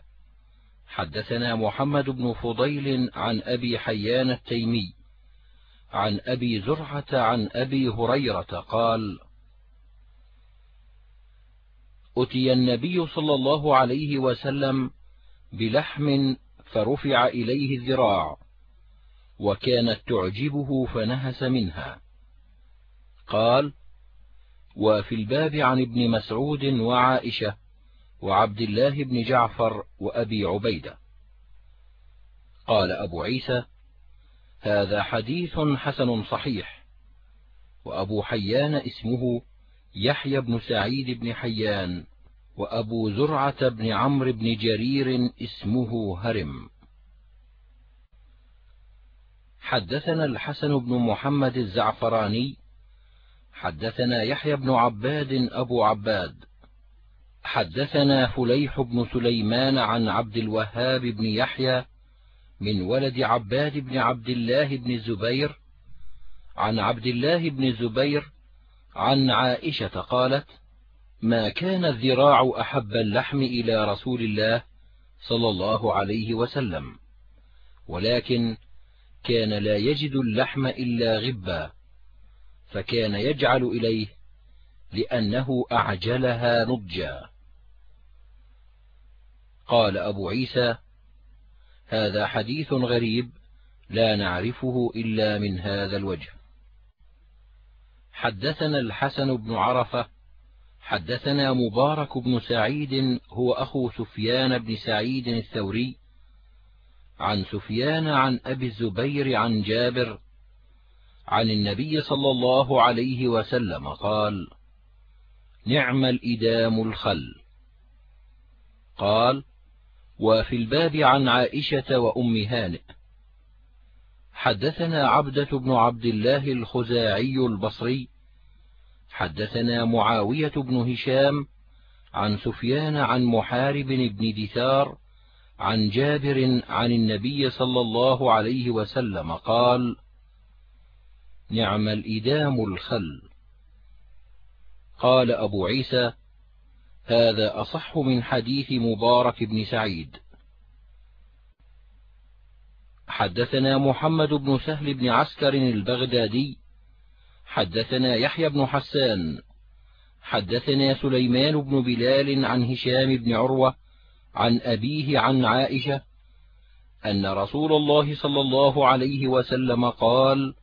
حدثنا محمد بن فضيل عن أبي حيان التيمي عن أبي زرعة عن أبي هريرة قال أتي النبي صلى الله عليه وسلم بلحم فرفع إليه الذراع وكانت تعجبه فنهس منها. قال وفي الباب عن ابن مسعود وعائشة وعبد الله بن جعفر وأبي عبيدة. قال أبو عيسى هذا حديث حسن صحيح. وأبو حيان اسمه يحيى بن سعيد بن حيان وأبو زرعة بن عمرو بن جرير اسمه هرم. حدثنا الحسن بن محمد الزعفراني حدثنا يحيى بن عباد أبو عباد حدثنا فليح بن سليمان عن عبد الوهاب بن يحيى من ولد عباد بن عبد الله بن الزبير عن عبد الله بن الزبير عن عائشة قالت ما كان الذراع أحب اللحم إلى رسول الله صلى الله عليه وسلم ولكن كان لا يجد اللحم إلا غبا فكان يجعل إليه لأنه أعجلها نضجا. قال أبو عيسى هذا حديث غريب لا نعرفه إلا من هذا الوجه. حدثنا الحسن بن عرفة حدثنا مبارك بن سعيد هو أخو سفيان بن سعيد الثوري عن سفيان عن أبي الزبير عن جابر عن النبي صلى الله عليه وسلم قال نعم الإدام الخل. قال وفي الباب عن عائشة وأم هانئ. حدثنا عبدة بن عبد الله الخزاعي البصري. حدثنا معاوية بن هشام عن سفيان عن محارب بن دثار عن جابر عن النبي صلى الله عليه وسلم قال نعم الإدام الخل. قال أبو عيسى هذا أصح من حديث مبارك بن سعيد. حدثنا محمد بن سهل بن عسكر البغدادي. حدثنا يحيى بن حسان. حدثنا سليمان بن بلال عن هشام بن عروة عن أبيه عن عائشة أن رسول الله صلى الله عليه وسلم قال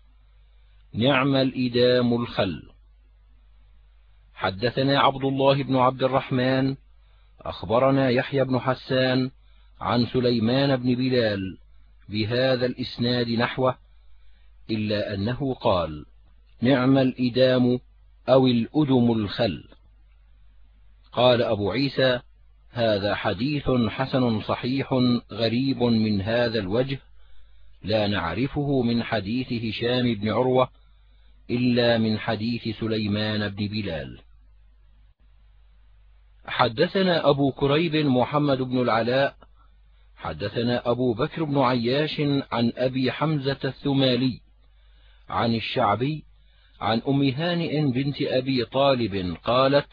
نعم الإدام الخل. حدثنا عبد الله بن عبد الرحمن أخبرنا يحيى بن حسان عن سليمان بن بلال بهذا الإسناد نحوه إلا أنه قال نعم الإدام أو الأدم الخل قال أبو عيسى هذا حديث حسن صحيح غريب من هذا الوجه لا نعرفه من حديث هشام بن عروة إلا من حديث سليمان بن بلال حدثنا أبو كريب محمد بن العلاء حدثنا أبو بكر بن عياش عن أبي حمزة الثمالي عن الشعبي عن أم هانئ بنت أبي طالب قالت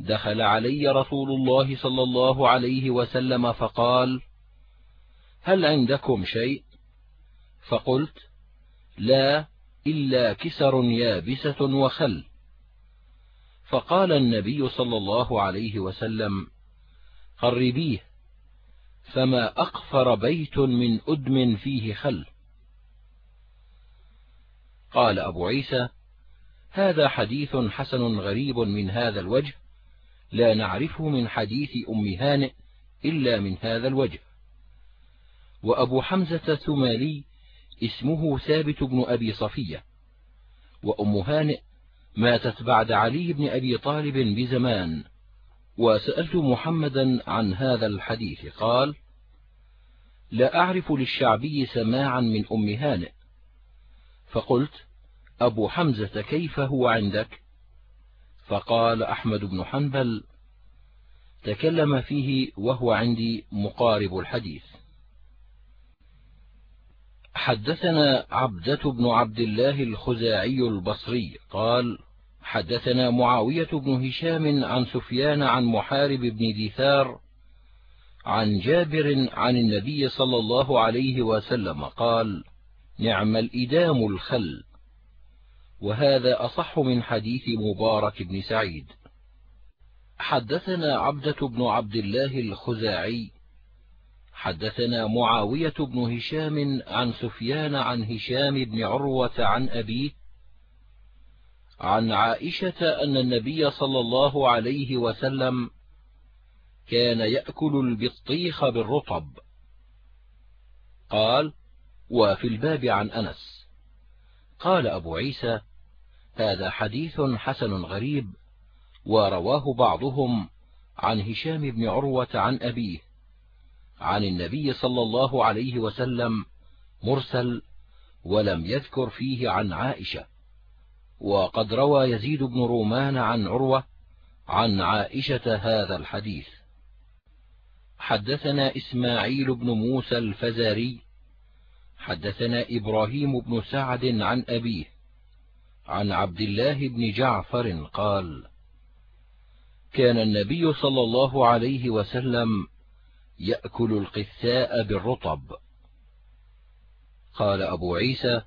دخل علي رسول الله صلى الله عليه وسلم فقال هل عندكم شيء؟ فقلت لا إلا كسر يابسة وخل. فقال النبي صلى الله عليه وسلم قربيه فما أقفر بيت من أدم فيه خل. قال أبو عيسى هذا حديث حسن غريب من هذا الوجه لا نعرفه من حديث أم هانئ إلا من هذا الوجه. وأبو حمزة الثمالي اسمه ثابت بن أبي صفية وأم هانئ ماتت بعد علي بن أبي طالب بزمان. وسألت محمدا عن هذا الحديث. قال لا أعرف للشعبي سماعا من أم هانئ. فقلت أبو حمزة كيف هو عندك؟ فقال أحمد بن حنبل تكلم فيه وهو عندي مقارب الحديث. حدثنا عبدة بن عبد الله الخزاعي البصري قال حدثنا معاوية بن هشام عن سفيان عن محارب بن دثار عن جابر عن النبي صلى الله عليه وسلم قال نعم الإدام الخل وهذا أصح من حديث مبارك بن سعيد. حدثنا عبدة بن عبد الله الخزاعي حدثنا معاوية بن هشام عن سفيان عن هشام بن عروة عن أبيه عن عائشة أن النبي صلى الله عليه وسلم كان يأكل البطيخ بالرطب. قال وفي الباب عن أنس قال أبو عيسى هذا حديث حسن غريب ورواه بعضهم عن هشام بن عروة عن أبيه عن النبي صلى الله عليه وسلم مرسل ولم يذكر فيه عن عائشة. وقد روى يزيد بن رومان عن عروة عن عائشة هذا الحديث. حدثنا إسماعيل بن موسى الفزاري حدثنا إبراهيم بن سعد عن أبيه عن عبد الله بن جعفر قال كان النبي صلى الله عليه وسلم يأكل القثاء بالرطب. قال أبو عيسى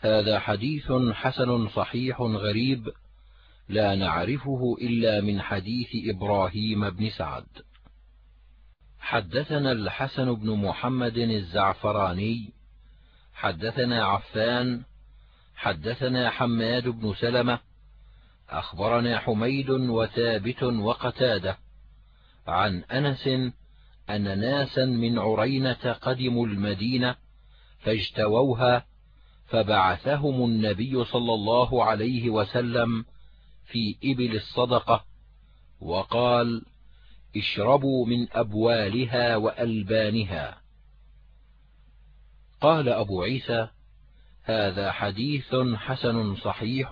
هذا حديث حسن صحيح غريب لا نعرفه إلا من حديث إبراهيم بن سعد. حدثنا الحسن بن محمد الزعفراني حدثنا عفان حدثنا حماد بن سلمة أخبرنا حميد وثابت وقتادة عن أنس أن ناسا من عرينة قدموا المدينة فاجتووها فبعثهم النبي صلى الله عليه وسلم في إبل الصدقة وقال اشربوا من أبوالها وألبانها. قال أبو عيسى هذا حديث حسن صحيح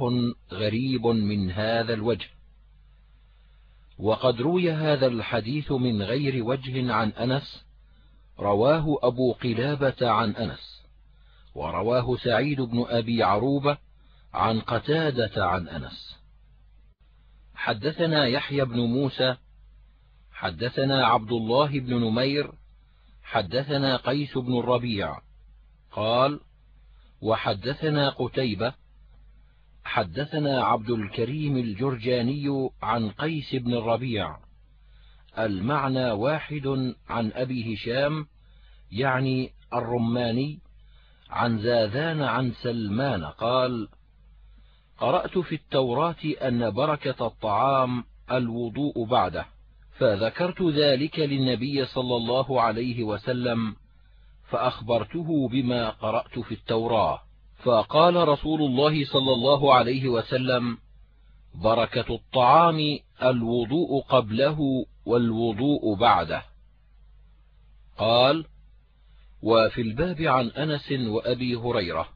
غريب من هذا الوجه. وقد روي هذا الحديث من غير وجه عن أنس رواه أبو قلابة عن أنس ورواه سعيد بن أبي عروبة عن قتادة عن أنس. حدثنا يحيى بن موسى حدثنا عبد الله بن نمير حدثنا قيس بن الربيع قال وحدثنا قتيبة حدثنا عبد الكريم الجرجاني عن قيس بن الربيع. المعنى واحد عن أبي هشام يعني الرماني عن زاذان عن سلمان قال قرأت في التوراة أن بركة الطعام الوضوء بعده فذكرت ذلك للنبي صلى الله عليه وسلم فأخبرته بما قرأت في التوراة. فقال رسول الله صلى الله عليه وسلم بركة الطعام الوضوء قبله والوضوء بعده. قال وفي الباب عن أنس وأبي هريرة.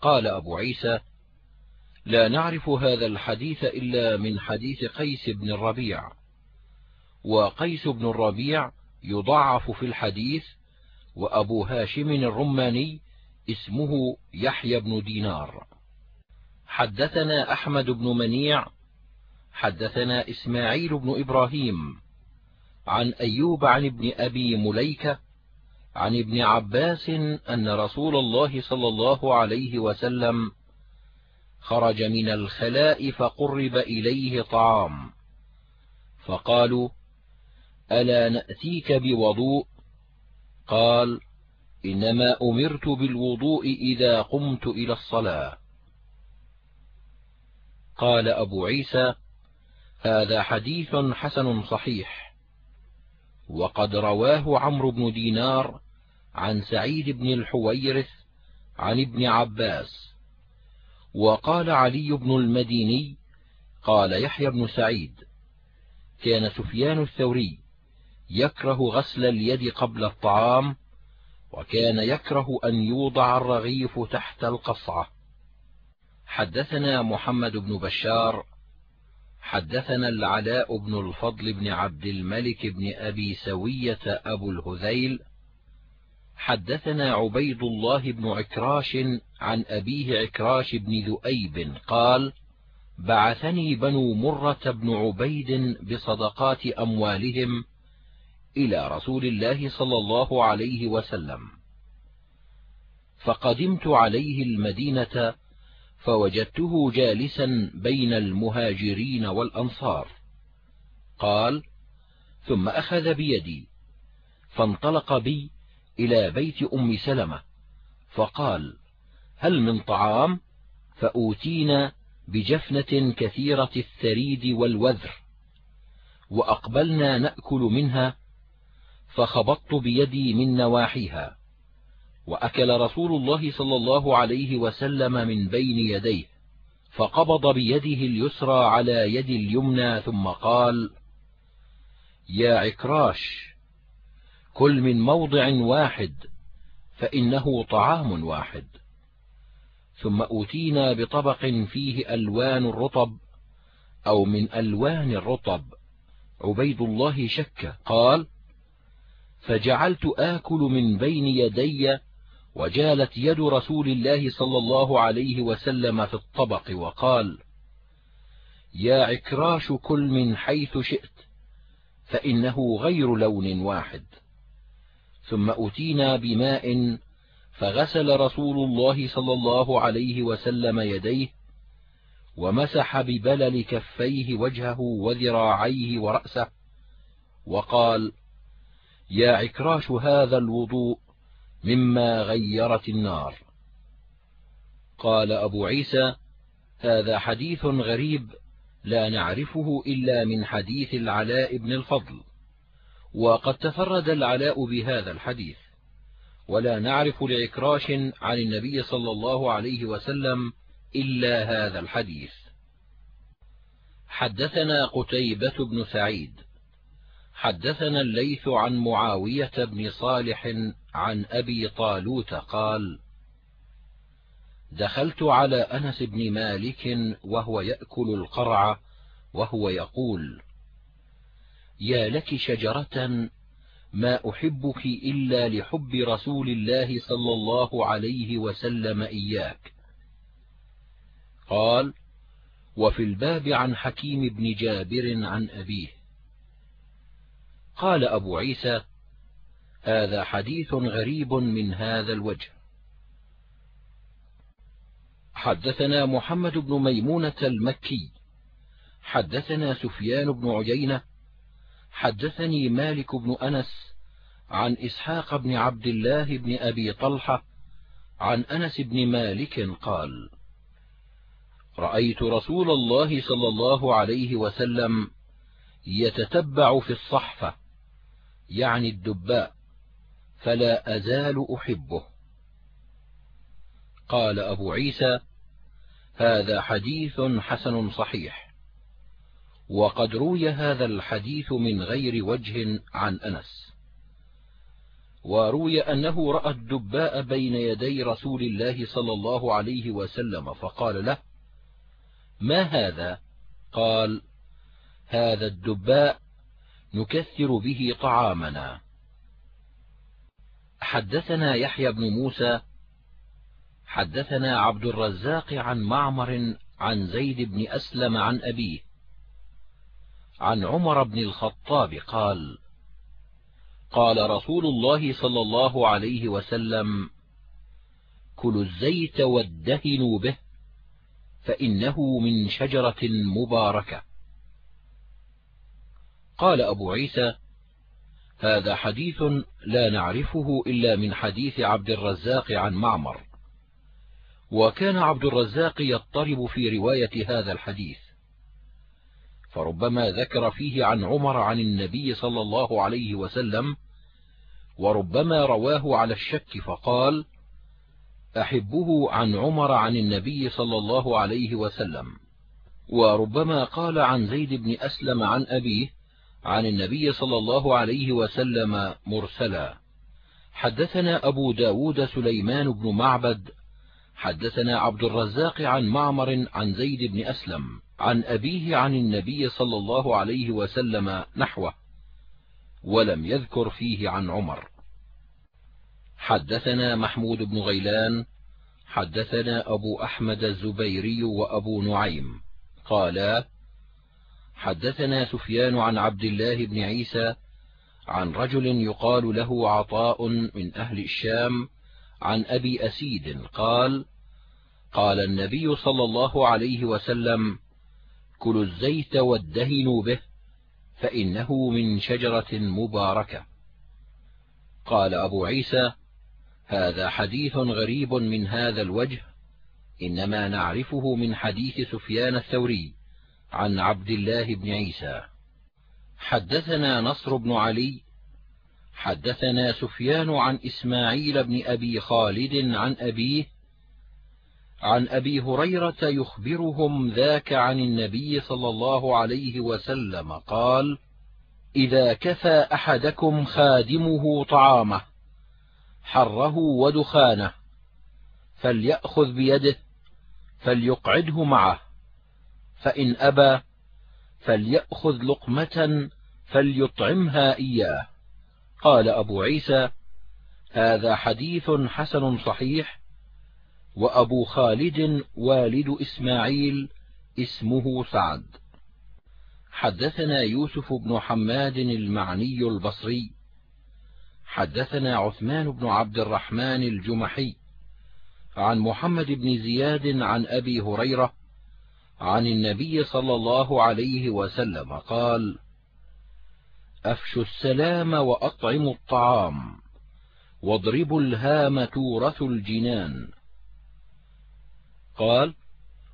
قال أبو عيسى لا نعرف هذا الحديث إلا من حديث قيس بن الربيع. وقيس بن الربيع يضعف في الحديث وأبو هاشم الرماني اسمه يحيى بن دينار. حدثنا أحمد بن منيع حدثنا إسماعيل بن إبراهيم عن أيوب عن ابن أبي مليكة عن ابن عباس أن رسول الله صلى الله عليه وسلم خرج من الخلاء فقرب إليه طعام. فقالوا ألا نأتيك بوضوء؟ قال إنما أمرت بالوضوء إذا قمت إلى الصلاة. قال أبو عيسى هذا حديث حسن صحيح. وقد رواه عمرو بن دينار عن سعيد بن الحويرث عن ابن عباس. وقال علي بن المديني قال يحيى بن سعيد كان سفيان الثوري يكره غسل اليد قبل الطعام وكان يكره أن يوضع الرغيف تحت القصعة. حدثنا محمد بن بشار حدثنا العلاء بن الفضل بن عبد الملك بن أبي سوية أبو الهذيل حدثنا عبيد الله بن عكراش عن أبيه عكراش بن ذؤيب قال بعثني بنو مرة بن عبيد بصدقات أموالهم إلى رسول الله صلى الله عليه وسلم. فقدمت عليه المدينة فوجدته جالسا بين المهاجرين والأنصار. قال ثم أخذ بيدي فانطلق بي إلى بيت أم سلمة فقال هل من طعام؟ فأوتينا بجفنة كثيرة الثريد والوذر وأقبلنا نأكل منها فخبطت بيدي من نواحيها. وأكل رسول الله صلى الله عليه وسلم من بين يديه فقبض بيده اليسرى على يد اليمنى ثم قال يا عكراش كل من موضع واحد فإنه طعام واحد. ثم أوتينا بطبق فيه ألوان الرطب أو من ألوان الرطب عبيد الله شك قال فجعلت آكل من بين يدي وجالت يد رسول الله صلى الله عليه وسلم في الطبق وقال يا عكراش كل من حيث شئت فإنه غير لون واحد. ثم أتينا بماء فغسل رسول الله صلى الله عليه وسلم يديه ومسح ببلل كفيه وجهه وذراعيه ورأسه وقال يا عكراش هذا الوضوء مما غيرت النار. قال أبو عيسى هذا حديث غريب لا نعرفه إلا من حديث العلاء بن الفضل وقد تفرد العلاء بهذا الحديث. ولا نعرف لعكراش عن النبي صلى الله عليه وسلم إلا هذا الحديث. حدثنا قتيبة بن سعيد. حدثنا الليث عن معاوية بن صالح عن أبي طالوت قال دخلت على أنس بن مالك وهو يأكل القرع وهو يقول يا لك شجرة ما أحبك إلا لحب رسول الله صلى الله عليه وسلم إياك. قال وفي الباب عن حكيم بن جابر عن أبيه. قال أبو عيسى هذا حديث غريب من هذا الوجه. حدثنا محمد بن ميمونة المكي حدثنا سفيان بن عجينة حدثني مالك بن أنس عن إسحاق بن عبد الله بن أبي طلحة عن أنس بن مالك قال رأيت رسول الله صلى الله عليه وسلم يتتبع في الصحفة يعني الدباء فلا أزال أحبه. قال أبو عيسى هذا حديث حسن صحيح وقد روي هذا الحديث من غير وجه عن أنس. وروي أنه رأى الدباء بين يدي رسول الله صلى الله عليه وسلم فقال له ما هذا؟ قال هذا الدباء نكثر به طعامنا. حدثنا يحيى بن موسى حدثنا عبد الرزاق عن معمر عن زيد بن أسلم عن أبيه عن عمر بن الخطاب قال قال رسول الله صلى الله عليه وسلم كلوا الزيت وادهنوا به فإنه من شجرة مباركة. قال أبو عيسى هذا حديث لا نعرفه إلا من حديث عبد الرزاق عن معمر. وكان عبد الرزاق يضطرب في رواية هذا الحديث. فربما ذكر فيه عن عمر عن النبي صلى الله عليه وسلم وربما رواه على الشك فقال أحبه عن عمر عن النبي صلى الله عليه وسلم. وربما قال عن زيد بن أسلم عن أبيه عن النبي صلى الله عليه وسلم مرسلا. حدثنا أبو ب داود سليمان بن معبد حدثنا عبد الرزاق عن معمر عن زيد بن أسلم عن أبيه عن النبي صلى الله عليه وسلم نحوه ولم يذكر فيه عن عمر. حدثنا محمود بن غيلان حدثنا أبو أحمد الزبيري وأبو نعيم قالا حدثنا سفيان عن عبد الله بن عيسى عن رجل يقال له عطاء من أهل الشام عن أبي أسيد قال قال النبي صلى الله عليه وسلم كلوا الزيت وادهنوا به فإنه من شجرة مباركة. قال أبو عيسى هذا حديث غريب من هذا الوجه إنما نعرفه من حديث سفيان الثوري. عن عبد الله بن عيسى. حدثنا نصر بن علي. حدثنا سفيان عن إسماعيل بن أبي خالد عن أبيه. عن أبي هريرة يخبرهم ذاك عن النبي صلى الله عليه وسلم قال إذا كفى أحدكم خادمه طعامه حره ودخانه فليأخذ بيده فليقعده معه فإن أبى فليأخذ لقمة فليطعمها إياه. قال أبو عيسى هذا حديث حسن صحيح وأبو خالد والد إسماعيل اسمه سعد. حدثنا يوسف بن حماد المعني البصري. حدثنا عثمان بن عبد الرحمن الجمحي. عن محمد بن زياد عن أبي هريرة عن النبي صلى الله عليه وسلم قال أفشوا السلام وأطعموا الطعام واضربوا الهام تورث الجنان. قال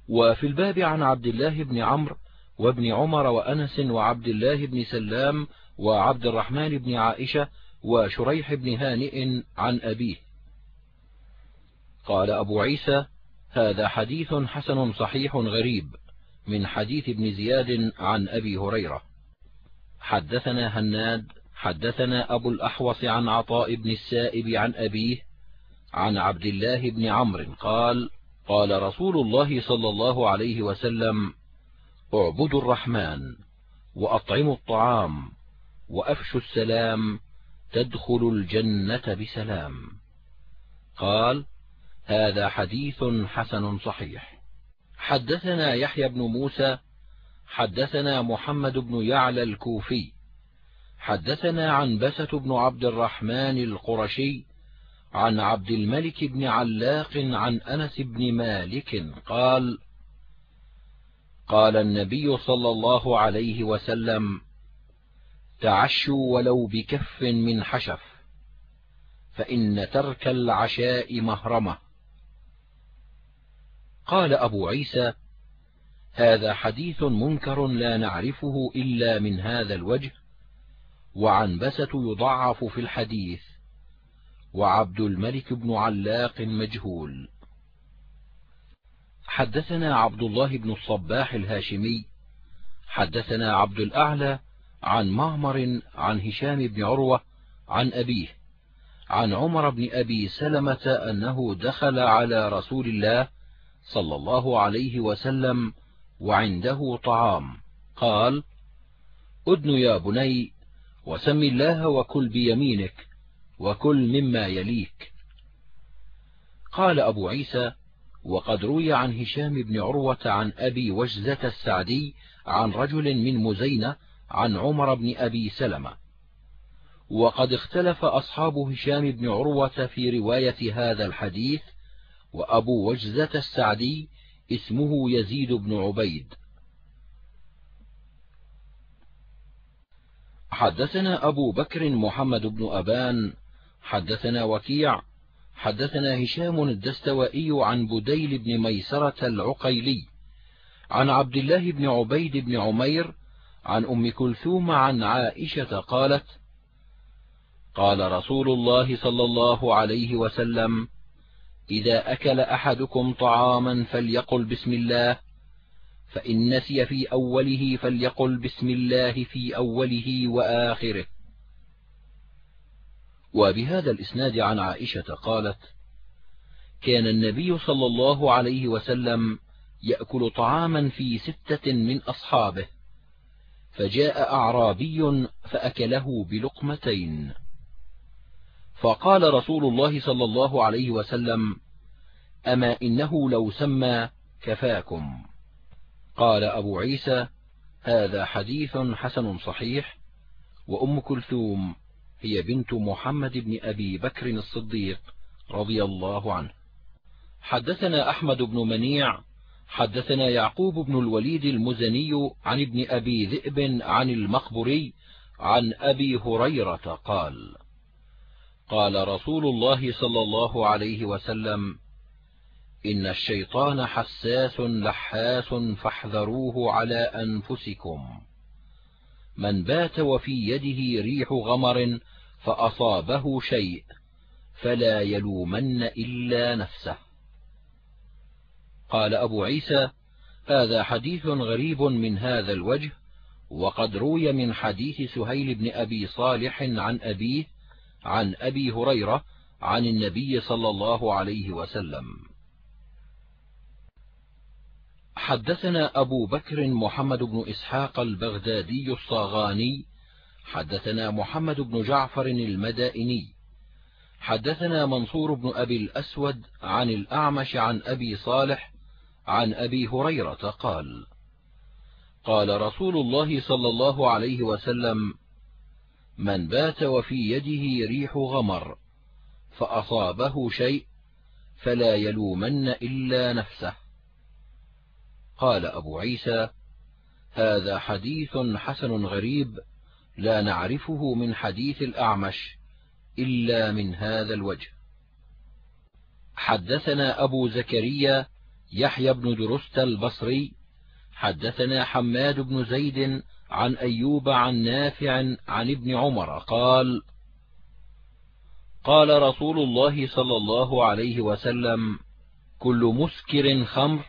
وفي الباب عن عبد الله بن عمرو وابن عمر وأنس وعبد الله بن سلام وعبد الرحمن بن عائشة وشريح بن هانئ عن أبيه. قال أبو عيسى هذا حديث حسن صحيح غريب من حديث ابن زياد عن أبي هريرة. حدثنا هناد حدثنا أبو الأحوص عن عطاء بن السائب عن أبيه عن عبد الله بن عمرو قال قال رسول الله صلى الله عليه وسلم أعبدوا الرحمن وأطعموا الطعام وأفشوا السلام تدخلوا الجنة بسلام قال هذا حديث حسن صحيح. حدثنا يحيى بن موسى حدثنا محمد بن يعلى الكوفي حدثنا عن بسة بن عبد الرحمن القرشي عن عبد الملك بن علاق عن أنس بن مالك قال قال النبي صلى الله عليه وسلم تعشوا ولو بكف من حشف فإن ترك العشاء مهرمة قال أبو عيسى هذا حديث منكر لا نعرفه إلا من هذا الوجه وعنبسة يضعف في الحديث وعبد الملك بن علاق مجهول. حدثنا عبد الله بن الصباح الهاشمي حدثنا عبد الأعلى عن معمر عن هشام بن عروة عن أبيه عن عمر بن أبي سلمة أنه دخل على رسول الله صلى الله عليه وسلم وعنده طعام. قال أدن يا بني وسم الله وكل بيمينك وكل مما يليك. قال أبو عيسى وقد روي عن هشام بن عروة عن أبي وجزة السعدي عن رجل من مزينة عن عمر بن أبي سلمة. وقد اختلف أصحاب هشام بن عروة في رواية هذا الحديث وأبو وجزة السعدي اسمه يزيد بن عبيد. حدثنا أبو بكر محمد بن أبان حدثنا وكيع حدثنا هشام الدستوائي عن بديل بن ميسرة العقيلي عن عبد الله بن عبيد بن عمير عن أم كلثوم عن عائشة قالت قال رسول الله صلى الله عليه وسلم إذا أكل أحدكم طعاما فليقل بسم الله فإن نسي في أوله فليقل بسم الله في أوله وآخره. وبهذا الإسناد عن عائشة قالت كان النبي صلى الله عليه وسلم يأكل طعاما في ستة من أصحابه فجاء أعرابي فأكله بلقمتين. فقال رسول الله صلى الله عليه وسلم أما إنه لو سمى كفاكم؟ قال أبو عيسى هذا حديث حسن صحيح وأم كلثوم هي بنت محمد بن أبي بكر الصديق رضي الله عنه. حدثنا أحمد بن منيع حدثنا يعقوب بن الوليد المزني عن ابن أبي ذئب عن المقبري عن أبي هريرة قال قال رسول الله صلى الله عليه وسلم إن الشيطان حساس لحاس فاحذروه على أنفسكم. من بات وفي يده ريح غمر فأصابه شيء فلا يلومن إلا نفسه. قال أبو عيسى هذا حديث غريب من هذا الوجه وقد روي من حديث سهيل بن أبي صالح عن أبيه عن أبي هريرة عن النبي صلى الله عليه وسلم. حدثنا أبو بكر محمد بن إسحاق البغدادي الصاغاني حدثنا محمد بن جعفر المدائني حدثنا منصور بن أبي الأسود عن الأعمش عن أبي صالح عن أبي هريرة قال قال رسول الله صلى الله عليه وسلم من بات وفي يده ريح غمر فأصابه شيء فلا يلومن إلا نفسه. قال أبو عيسى هذا حديث حسن غريب لا نعرفه من حديث الأعمش إلا من هذا الوجه. حدثنا أبو زكريا يحيى بن درست البصري حدثنا حماد بن زيد عن أيوب عن نافع عن ابن عمر قال قال رسول الله صلى الله عليه وسلم كل مسكر خمر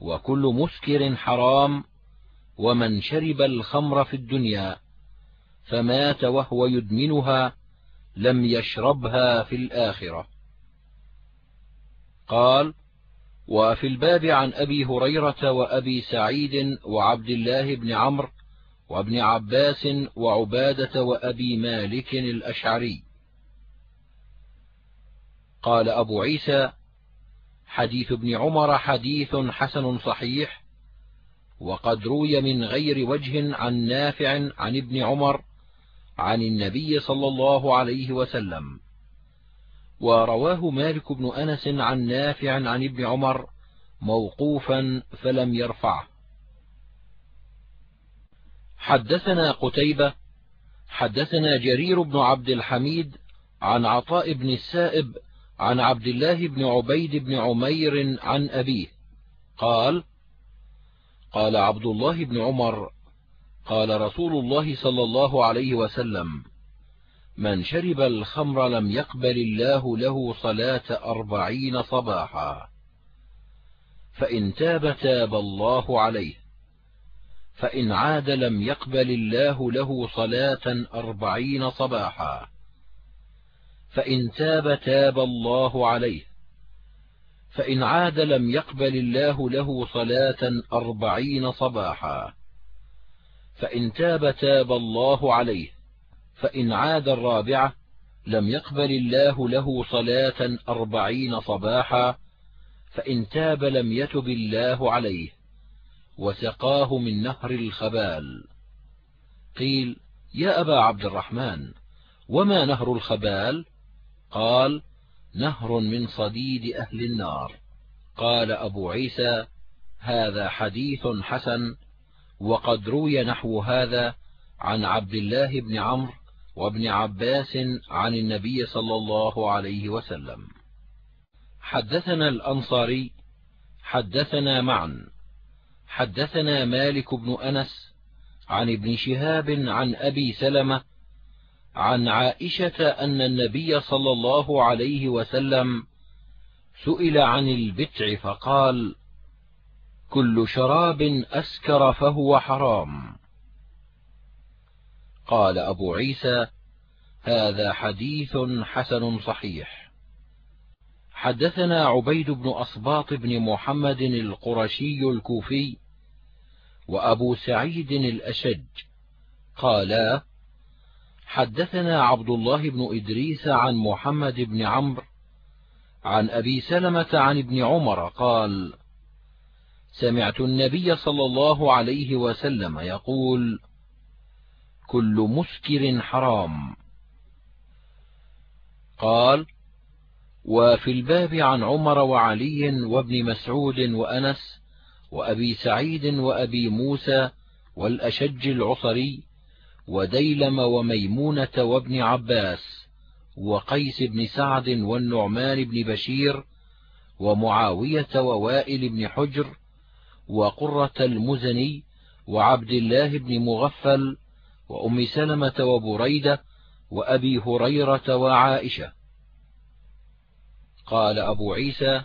وكل مسكر حرام ومن شرب الخمر في الدنيا فمات وهو يدمنها لم يشربها في الآخرة. قال وفي الباب عن أبي هريرة وأبي سعيد وعبد الله بن عمرو وابن عباس وعبادة وأبي مالك الأشعري. قال أبو عيسى حديث ابن عمر حديث حسن صحيح وقد روي من غير وجه عن نافع عن ابن عمر عن النبي صلى الله عليه وسلم. ورواه مالك بن أنس عن نافع عن ابن عمر موقوفا فلم يرفعه. حدثنا قتيبة حدثنا جرير بن عبد الحميد عن عطاء بن السائب عن عبد الله بن عبيد بن عمير عن أبيه قال قال عبد الله بن عمر قال رسول الله صلى الله عليه وسلم من شرب الخمر لم يقبل الله له صلاة أربعين صباحا فإن تاب تاب الله عليه فإن عاد لم يقبل الله له صلاة أربعين صباحا. فإن تاب تاب الله عليه. فإن عاد لم يقبل الله له صلاة أربعين صباحا. فإن تاب تاب الله عليه. فإن عاد الرابعة لم يقبل الله له صلاة أربعين صباحا. فإن تاب لم يتب الله عليه. وسقاه من نهر الخبال. قيل يا أبا عبد الرحمن وما نهر الخبال؟ قال نهر من صديد أهل النار. قال أبو عيسى هذا حديث حسن وقد روي نحو هذا عن عبد الله بن عمرو وابن عباس عن النبي صلى الله عليه وسلم. حدثنا الأنصاري حدثنا معا حدثنا مالك بن أنس عن ابن شهاب عن أبي سلمة عن عائشة أن النبي صلى الله عليه وسلم سئل عن البتع فقال كل شراب أسكر فهو حرام. قال أبو عيسى هذا حديث حسن صحيح. حدثنا عبيد بن أصباط بن محمد القرشي الكوفي وأبو سعيد الأشج. قالا حدثنا عبد الله بن إدريس عن محمد بن عمرو عن أبي سلمة عن ابن عمر قال سمعت النبي صلى الله عليه وسلم يقول كل مسكر حرام. قال وفي الباب عن عمر وعلي وابن مسعود وأنس وأبي سعيد وأبي موسى والأشج العصري وديلم وميمونة وابن عباس وقيس بن سعد والنعمان بن بشير ومعاوية ووائل بن حجر وقرة المزني وعبد الله بن مغفل وأم سلمة وبريدة وأبي هريرة وعائشة قال أبو عيسى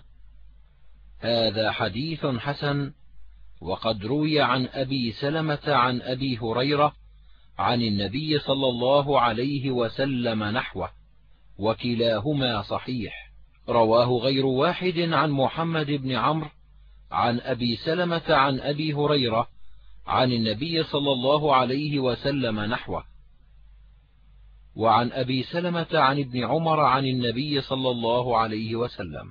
هذا حديث حسن وقد روي عن أبي سلمة عن أبي هريرة عن النبي صلى الله عليه وسلم نحوه وكلاهما صحيح. رواه غير واحد عن محمد بن عمرو عن أبي سلمة عن أبي هريرة عن النبي صلى الله عليه وسلم نحوه. وعن أبي سلمة عن ابن عمر عن النبي صلى الله عليه وسلم.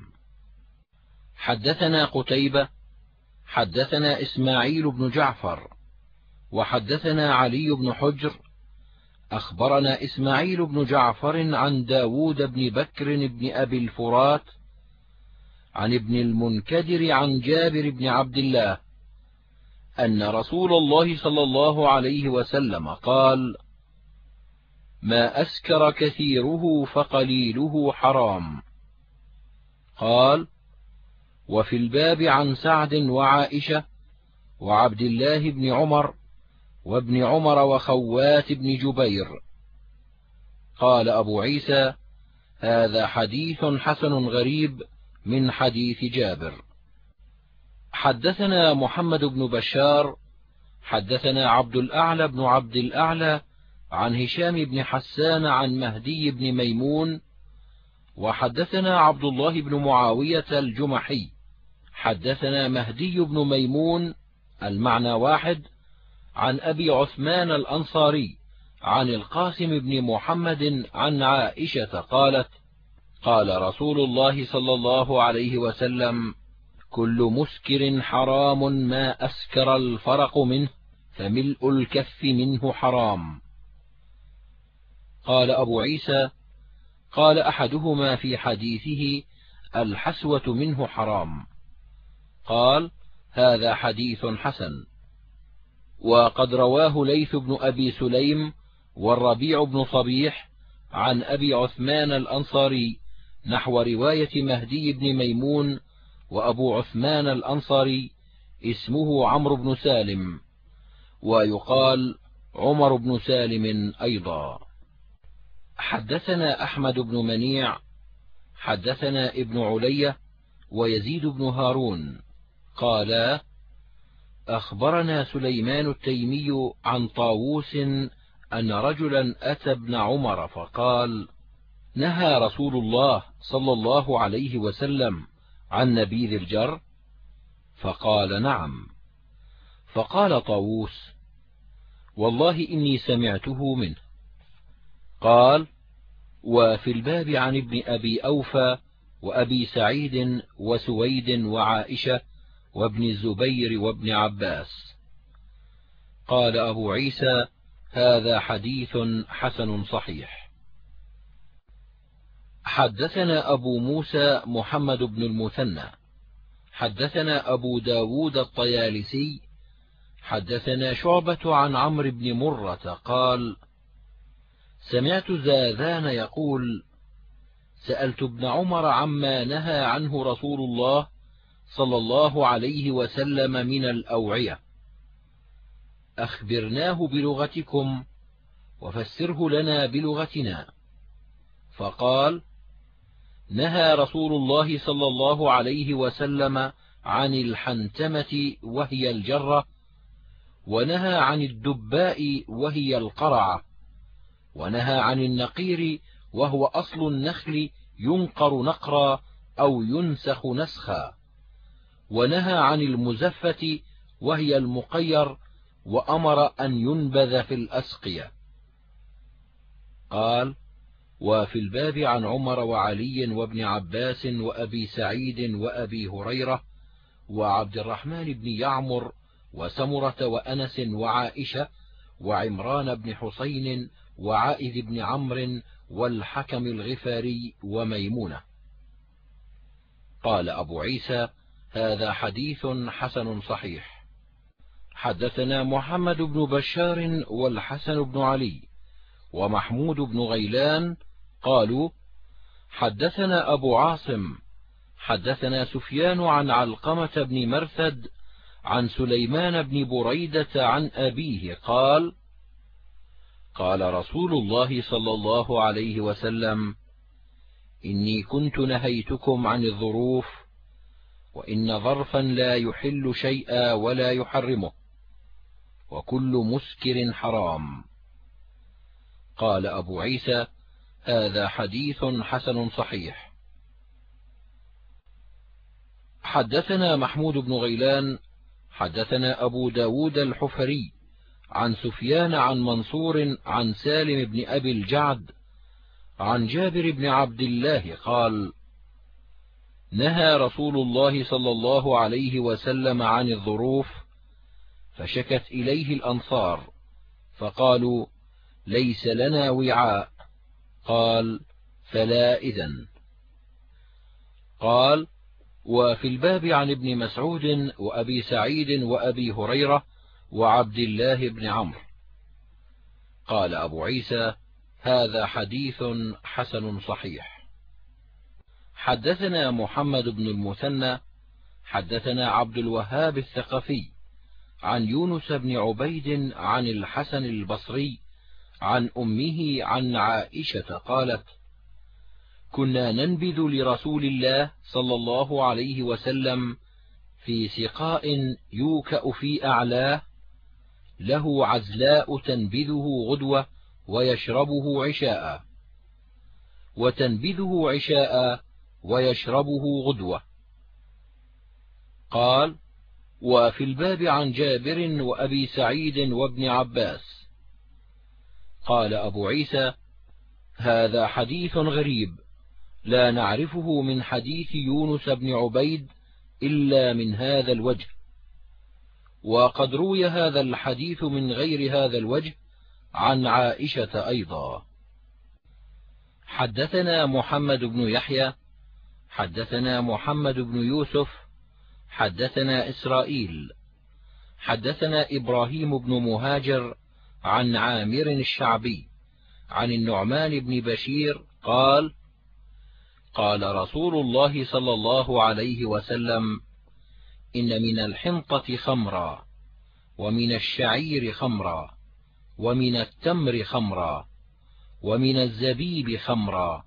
حدثنا قتيبة حدثنا إسماعيل بن جعفر وحدثنا علي بن حجر أخبرنا إسماعيل بن جعفر عن داود بن بكر بن أبي الفرات عن ابن المنكدر عن جابر بن عبد الله أن رسول الله صلى الله عليه وسلم قال ما أسكر كثيره فقليله حرام. قال وفي الباب عن سعد وعائشة وعبد الله بن عمر وابن عمر وخوات بن جبير. قال أبو عيسى هذا حديث حسن غريب من حديث جابر. حدثنا محمد بن بشار حدثنا عبد الأعلى بن عبد الأعلى عن هشام بن حسان عن مهدي بن ميمون وحدثنا عبد الله بن معاوية الجمحي حدثنا مهدي بن ميمون المعنى واحد عن أبي عثمان الأنصاري عن القاسم بن محمد عن عائشة قالت قال رسول الله صلى الله عليه وسلم كل مسكر حرام ما أسكر الفرق منه فملء الكف منه حرام. قال أبو عيسى قال أحدهما في حديثه الحسوة منه حرام. قال هذا حديث حسن. وقد رواه ليث بن أبي سليم والربيع بن صبيح عن أبي عثمان الأنصاري نحو رواية مهدي بن ميمون وأبو عثمان الأنصاري اسمه عمرو بن سالم ويقال عمر بن سالم أيضا. حدثنا أحمد بن منيع حدثنا ابن علية ويزيد بن هارون. قالا أخبرنا سليمان التيمي عن طاووس أن رجلا أتى ابن عمر فقال نهى رسول الله صلى الله عليه وسلم عن نبيذ الجر؟ فقال نعم. فقال طاووس والله إني سمعته منه. قال وفي الباب عن ابن أبي أوفى وأبي سعيد وسويد وعائشة وابن الزبير وابن عباس. قال أبو عيسى هذا حديث حسن صحيح. حدثنا أبو موسى محمد بن المثنى. حدثنا أبو ب داود الطيالسي. حدثنا شعبة عن عمرو بن مرة قال سمعت زاذان يقول سألت ابن عمر عما نهى عنه رسول الله صلى الله عليه وسلم من الأوعية. أخبرناه بلغتكم وفسره لنا بلغتنا. فقال نهى رسول الله صلى الله عليه وسلم عن الحنتمة وهي الجرة ونهى عن الدباء وهي القرعة. ونهى عن النقير وهو أصل النخل ينقر نقرا أو ينسخ نسخا. ونهى عن المزفة وهي المقير وأمر أن ينبذ في الأسقية. قال وفي الباب عن عمر وعلي وابن عباس وأبي سعيد وأبي هريرة وعبد الرحمن بن يعمر وسمرة وأنس وعائشة وعمران بن حسين وعائذ بن عمرو والحكم الغفاري وميمونة. قال أبو عيسى هذا حديث حسن صحيح. حدثنا محمد بن بشار والحسن بن علي ومحمود بن غيلان قالوا حدثنا أبو عاصم حدثنا سفيان عن علقمة بن مرثد عن سليمان بن بريدة عن أبيه قال قال رسول الله صلى الله عليه وسلم إني كنت نهيتكم عن الظروف وإن ظرفا لا يحل شيئا ولا يحرمه وكل مسكر حرام. قال أبو عيسى هذا حديث حسن صحيح. حدثنا محمود بن غيلان حدثنا أبو ب داود الحفري عن سفيان عن منصور عن سالم بن أبي الجعد عن جابر بن عبد الله قال نهى رسول الله صلى الله عليه وسلم عن الظروف فشكت إليه الأنصار فقالوا ليس لنا وعاء. قال فلا إذن. قال وفي الباب عن ابن مسعود وأبي سعيد وأبي هريرة وعبد الله بن عمرو. قال أبو عيسى هذا حديث حسن صحيح. حدثنا محمد بن المثنى حدثنا عبد الوهاب الثقفي عن يونس بن عبيد عن الحسن البصري عن أمه عن عائشة قالت كنا ننبذ لرسول الله صلى الله عليه وسلم في سقاء يوكأ في أعلاه له عزلاء تنبذه غدوة ويشربه عشاء. وتنبذه عشاء ويشربه غدوة. قال وفي الباب عن جابر وأبي سعيد وابن عباس. قال أبو عيسى هذا حديث غريب لا نعرفه من حديث يونس بن عبيد إلا من هذا الوجه. وقد روي هذا الحديث من غير هذا الوجه عن عائشة أيضا. حدثنا محمد بن يحيى حدثنا محمد بن يوسف حدثنا إسرائيل. حدثنا إبراهيم بن مهاجر عن عامر الشعبي عن النعمان بن بشير قال قال رسول الله صلى الله عليه وسلم إن من الحنطة خمرا ومن الشعير خمرا ومن التمر خمرا ومن الزبيب خمرا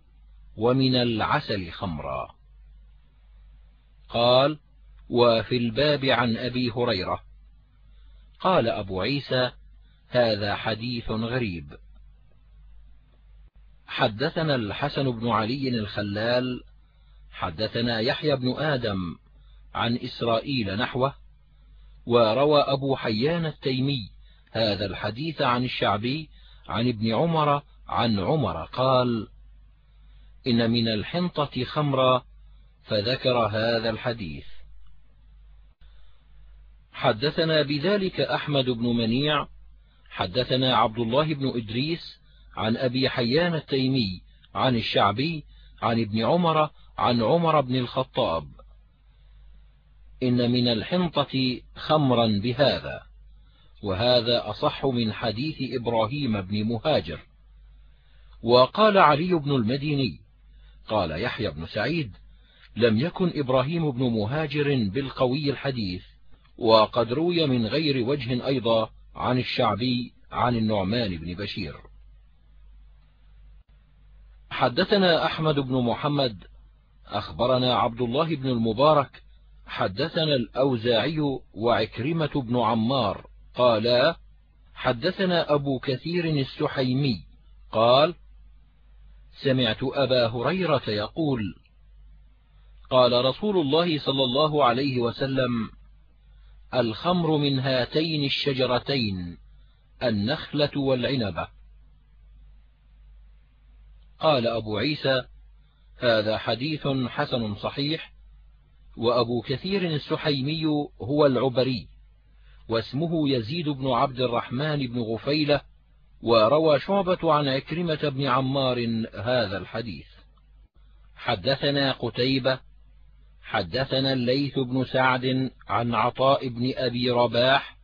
ومن العسل خمرا. قال وفي الباب عن أبي هريرة. قال أبو عيسى هذا حديث غريب. حدثنا الحسن بن علي الخلال حدثنا يحيى بن آدم عن إسرائيل نحوه وروى أبو حيان التيمي هذا الحديث عن الشعبي عن ابن عمر عن عمر قال إن من الحنطة خمرا فذكر هذا الحديث. حدثنا بذلك أحمد بن منيع حدثنا عبد الله بن إدريس عن أبي حيان التيمي عن الشعبي عن ابن عمر عن عمر بن الخطاب. إن من الحنطة خمرا بهذا وهذا أصح من حديث إبراهيم بن مهاجر. وقال علي بن المديني قال يحيى بن سعيد لم يكن إبراهيم بن مهاجر بالقوي الحديث وقد روي من غير وجه أيضا عن الشعبي عن النعمان بن بشير. حدثنا أحمد بن محمد أخبرنا عبد الله بن المبارك حدثنا الأوزاعي وعكرمة بن عمار قالا حدثنا أبو كثير السحيمي قال سمعت أبا هريرة يقول قال رسول الله صلى الله عليه وسلم الخمر من هاتين الشجرتين النخلة والعنبة قال أبو عيسى هذا حديث حسن صحيح وأبو كثير السحيمي هو العبري واسمه يزيد بن عبد الرحمن بن غفيلة وروى شعبة عن عكرمة بن عمار هذا الحديث. حدثنا قتيبة حدثنا الليث بن سعد عن عطاء بن أبي رباح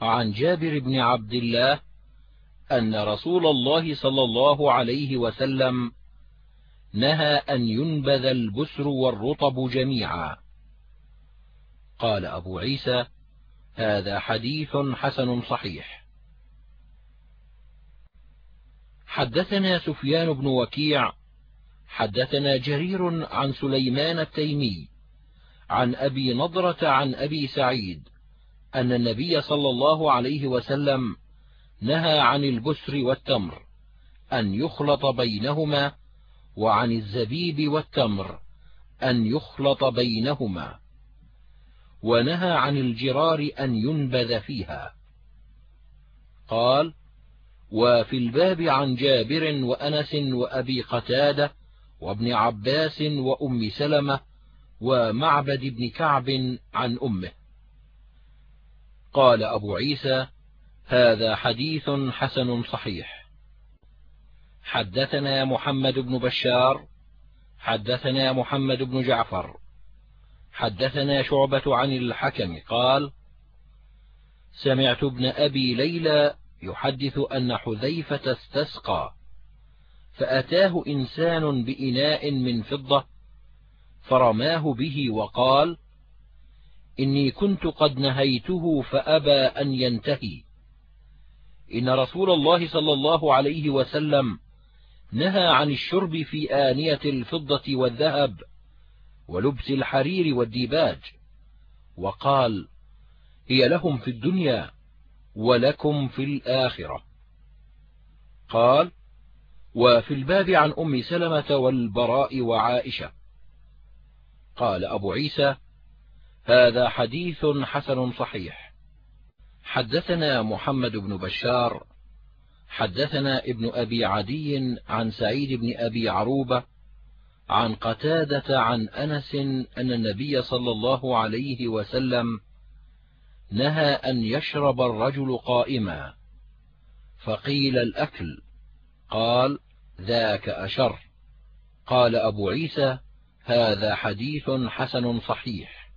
عن جابر بن عبد الله أن رسول الله صلى الله عليه وسلم نهى أن ينبذ البسر والرطب جميعا. قال أبو عيسى هذا حديث حسن صحيح. حدثنا سفيان بن وكيع حدثنا جرير عن سليمان التيمي عن أبي نضرة عن أبي سعيد أن النبي صلى الله عليه وسلم نهى عن البسر والتمر أن يخلط بينهما وعن الزبيب والتمر أن يخلط بينهما ونهى عن الجرار أن ينبذ فيها. قال وفي الباب عن جابر وأنس وأبي قتادة وابن عباس وأم سلمة ومعبد بن كعب عن أمه. قال أبو عيسى هذا حديث حسن صحيح. حدثنا محمد بن بشار حدثنا محمد بن جعفر حدثنا شعبة عن الحكم قال سمعت ابن أبي ليلى يحدث أن حذيفة استسقى فأتاه إنسان بإناء من فضة فرماه به وقال إني كنت قد نهيته فأبى أن ينتهي. إن رسول الله صلى الله عليه وسلم نهى عن الشرب في آنية الفضة والذهب ولبس الحرير والديباج وقال هي لهم في الدنيا ولكم في الآخرة. قال وفي الباب عن أم سلمة والبراء وعائشة. قال أبو عيسى هذا حديث حسن صحيح. حدثنا محمد بن بشار حدثنا ابن أبي عدي عن سعيد بن أبي عروبة عن قتادة عن أنس أن النبي صلى الله عليه وسلم نهى أن يشرب الرجل قائما فقيل الأكل. قال ذاك أشر. قال أبو عيسى هذا حديث حسن صحيح.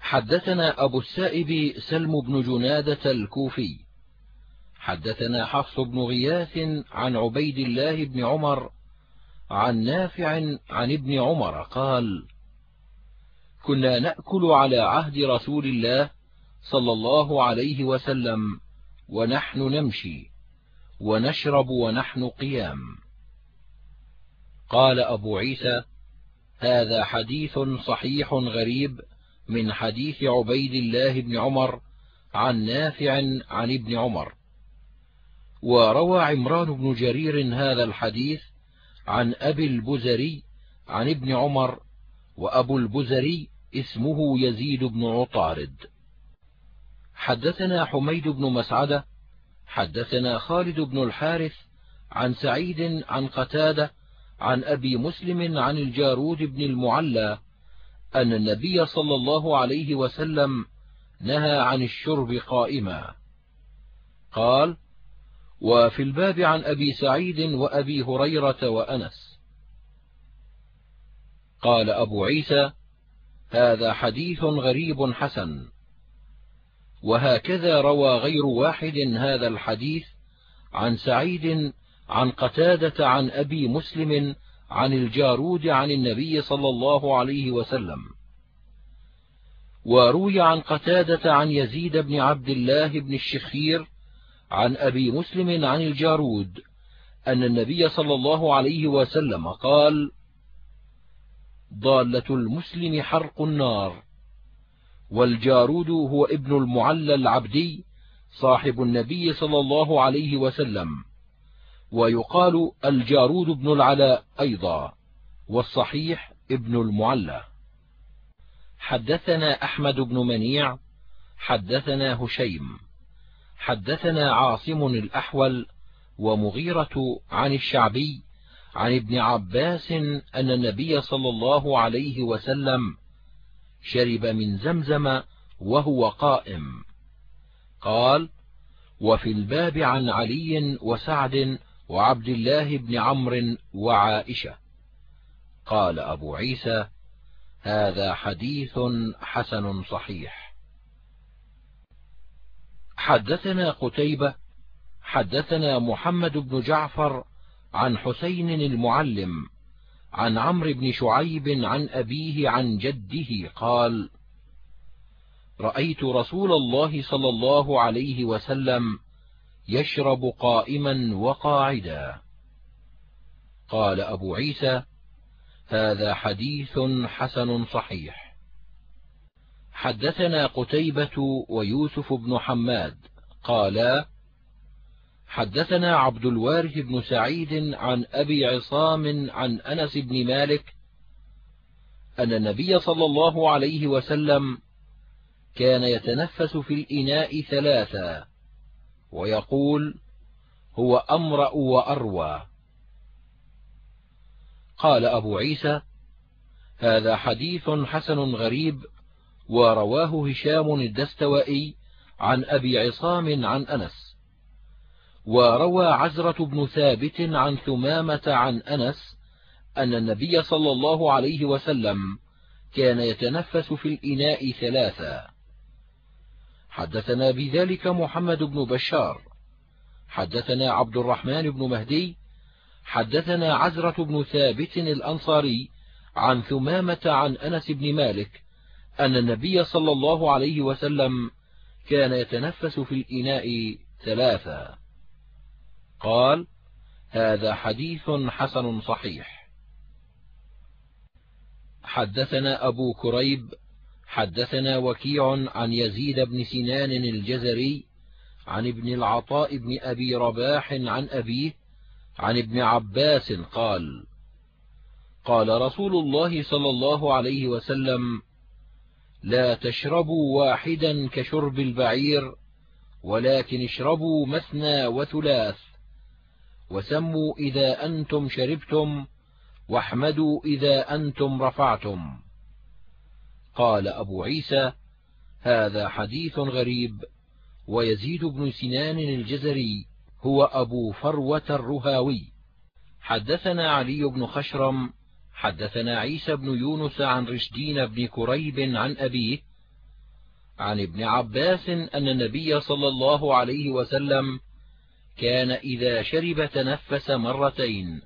حدثنا أبو السائب سلم بن جنادة الكوفي حدثنا حفص بن غياث عن عبيد الله بن عمر عن نافع عن ابن عمر قال كنا نأكل على عهد رسول الله صلى الله عليه وسلم ونحن نمشي ونشرب ونحن قيام. قال أبو عيسى هذا حديث صحيح غريب من حديث عبيد الله بن عمر عن نافع عن ابن عمر. وروى عمران بن جرير هذا الحديث عن أبي البزري عن ابن عمر وأبو البزري اسمه يزيد بن عطارد. حدثنا حميد بن مسعدة حدثنا خالد بن الحارث عن سعيد عن قتادة عن أبي مسلم عن الجارود بن المعلى أن النبي صلى الله عليه وسلم نهى عن الشرب قائما. قال وفي الباب عن أبي سعيد وأبي هريرة وأنس. قال أبو عيسى هذا حديث غريب حسن. وهكذا روى غير واحد هذا الحديث عن سعيد عن قتادة عن أبي مسلم عن الجارود عن النبي صلى الله عليه وسلم. وروي عن قتادة عن يزيد بن عبد الله بن الشخير عن أبي مسلم عن الجارود أن النبي صلى الله عليه وسلم قال ضالة المسلم حرق النار. والجارود هو ابن المعلى العبدي صاحب النبي صلى الله عليه وسلم. ويقال الجارود بن العلاء أيضا والصحيح ابن المعلى. حدثنا أحمد بن منيع حدثنا هشيم. حدثنا عاصم الأحول ومغيرة عن الشعبي عن ابن عباس أن النبي صلى الله عليه وسلم شرب من زمزم وهو قائم. قال وفي الباب عن علي وسعد وعبد الله بن عمرو وعائشة. قال أبو عيسى هذا حديث حسن صحيح. حدثنا قتيبة حدثنا محمد بن جعفر عن حسين المعلم عن عمرو بن شعيب عن أبيه عن جده قال رأيت رسول الله صلى الله عليه وسلم يشرب قائما وقاعدا. قال أبو عيسى هذا حديث حسن صحيح. حدثنا قتيبة ويوسف بن حماد قالا حدثنا عبد الوارث بن سعيد عن أبي عصام عن أنس بن مالك أن النبي صلى الله عليه وسلم كان يتنفس في الإناء ثلاثا ويقول هو أمرأ وأروى. قال أبو عيسى هذا حديث حسن غريب ورواه هشام الدستوائي عن أبي عصام عن أنس. وروى عزرة بن ثابت عن ثمامة عن أنس أن النبي صلى الله عليه وسلم كان يتنفس في الإناء ثلاثا حدثنا بذلك محمد بن بشار. حدثنا عبد الرحمن بن مهدي. حدثنا عزرة بن ثابت الأنصاري عن ثمامة عن أنس بن مالك أن النبي صلى الله عليه وسلم كان يتنفس في الإناء ثلاثا قال هذا حديث حسن صحيح. حدثنا أبو كريب حدثنا وكيع عن يزيد بن سنان الجزري عن ابن العطاء بن أبي رباح عن أبيه عن ابن عباس قال قال رسول الله صلى الله عليه وسلم لا تشربوا واحدا كشرب البعير ولكن اشربوا مثنى وثلاث. وسموا إذا أنتم شربتم واحمدوا إذا أنتم رفعتم. قال أبو عيسى هذا حديث غريب. ويزيد بن سنان الجزري هو أبو فروة الرهاوي. حدثنا علي بن خشرم حدثنا عيسى بن يونس عن رشدين بن كريب عن أبيه عن ابن عباس أن النبي صلى الله عليه وسلم كان إذا شرب تنفس مرتين.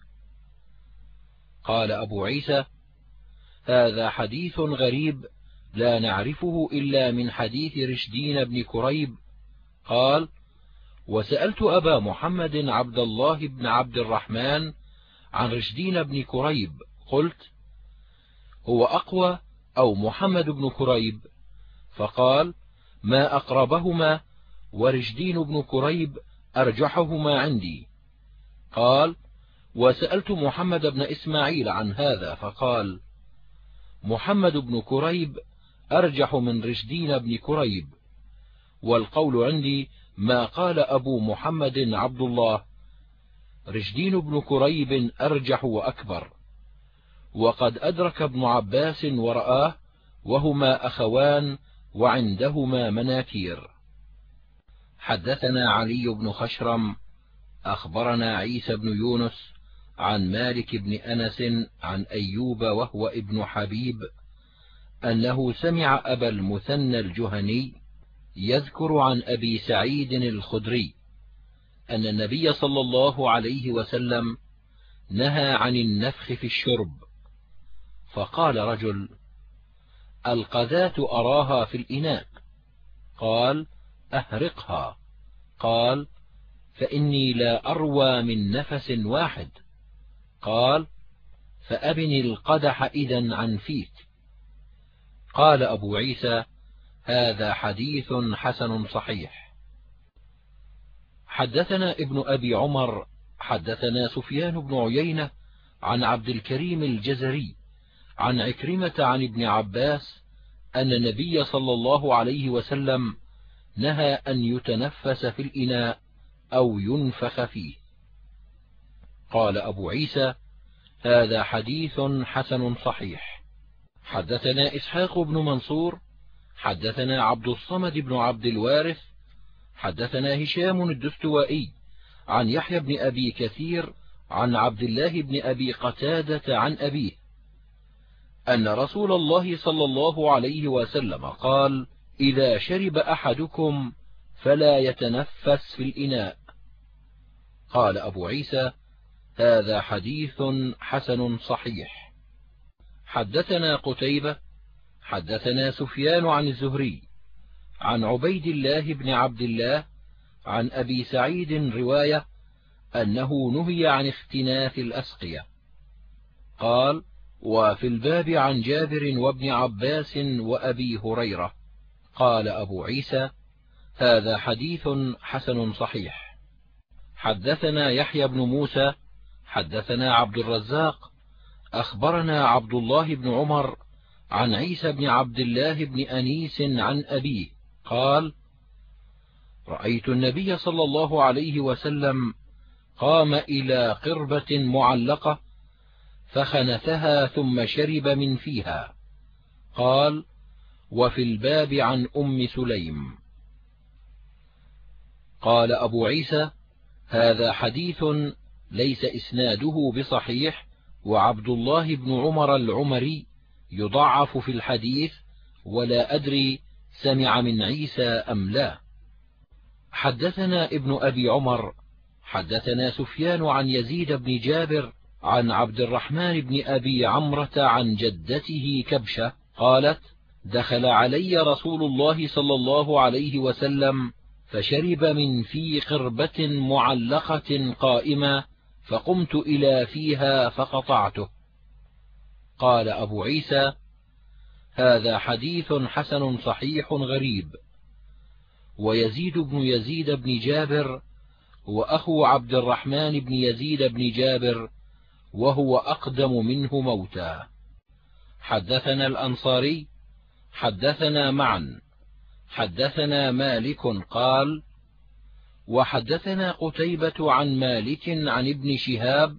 قال أبو عيسى هذا حديث غريب لا نعرفه إلا من حديث رشدين بن كريب. قال وسألت أبا محمد عبد الله بن عبد الرحمن عن رشدين بن كريب قلت هو أقوى أو محمد بن كريب؟ فقال ما أقربهما ورشدين بن كريب أرجحهما عندي. قال وسألت محمد بن إسماعيل عن هذا فقال محمد بن كريب أرجح من رشدين بن كريب. والقول عندي ما قال أبو محمد عبد الله رشدين بن كريب أرجح وأكبر. وقد أدرك ابن عباس ورآه وهما أخوان وعندهما مناكير. حدثنا علي بن خشرم أخبرنا عيسى بن يونس عن مالك بن أنس عن أيوب وهو ابن حبيب أنه سمع أبا المثنى الجهني يذكر عن أبي سعيد الخدري أن النبي صلى الله عليه وسلم نهى عن النفخ في الشرب. فقال رجل القذاة أراها في الإناء. قال أهرقها. قال فإني لا أروى من نفس واحد. قال فأبن القدح إذا عن فيك. قال أبو عيسى هذا حديث حسن صحيح. حدثنا ابن أبي عمر حدثنا سفيان بن عيينة عن عبد الكريم الجزري. عن عكرمة عن ابن عباس أن النبي صلى الله عليه وسلم نهى أن يتنفس في الإناء أو ينفخ فيه. قال أبو عيسى هذا حديث حسن صحيح. حدثنا إسحاق بن منصور حدثنا عبد الصمد بن عبد الوارث حدثنا هشام الدستوائي عن يحيى بن أبي كثير عن عبد الله بن أبي قتادة عن أبيه. أن رسول الله صلى الله عليه وسلم قال إذا شرب أحدكم فلا يتنفس في الإناء. قال أبو عيسى هذا حديث حسن صحيح. حدثنا قتيبة حدثنا سفيان عن الزهري عن عبيد الله بن عبد الله عن أبي سعيد رواية أنه نهي عن اختناث الأسقية. قال وفي الباب عن جابر وابن عباس وأبي هريرة. قال أبو عيسى هذا حديث حسن صحيح. حدثنا يحيى بن موسى حدثنا عبد الرزاق أخبرنا عبد الله بن عمر عن عيسى بن عبد الله بن أنيس عن أبيه قال رأيت النبي صلى الله عليه وسلم قام إلى قربة معلقة فخنثها ثم شرب من فيها. قال وفي الباب عن أم سليم. قال أبو عيسى هذا حديث ليس إسناده بصحيح وعبد الله بن عمر العمري يضعف في الحديث ولا أدري سمع من عيسى أم لا. حدثنا ابن أبي عمر حدثنا سفيان عن يزيد بن جابر عن عبد الرحمن بن أبي عمرة عن جدته كبشة قالت دخل علي رسول الله صلى الله عليه وسلم فشرب من في قربة معلقة قائمة فقمت إلى فيها فقطعته. قال أبو عيسى هذا حديث حسن صحيح غريب. ويزيد بن يزيد بن جابر وأخو عبد الرحمن بن يزيد بن جابر وهو أقدم منه موتا حدثنا الأنصاري حدثنا معا حدثنا مالك قال وحدثنا قتيبة عن مالك عن ابن شهاب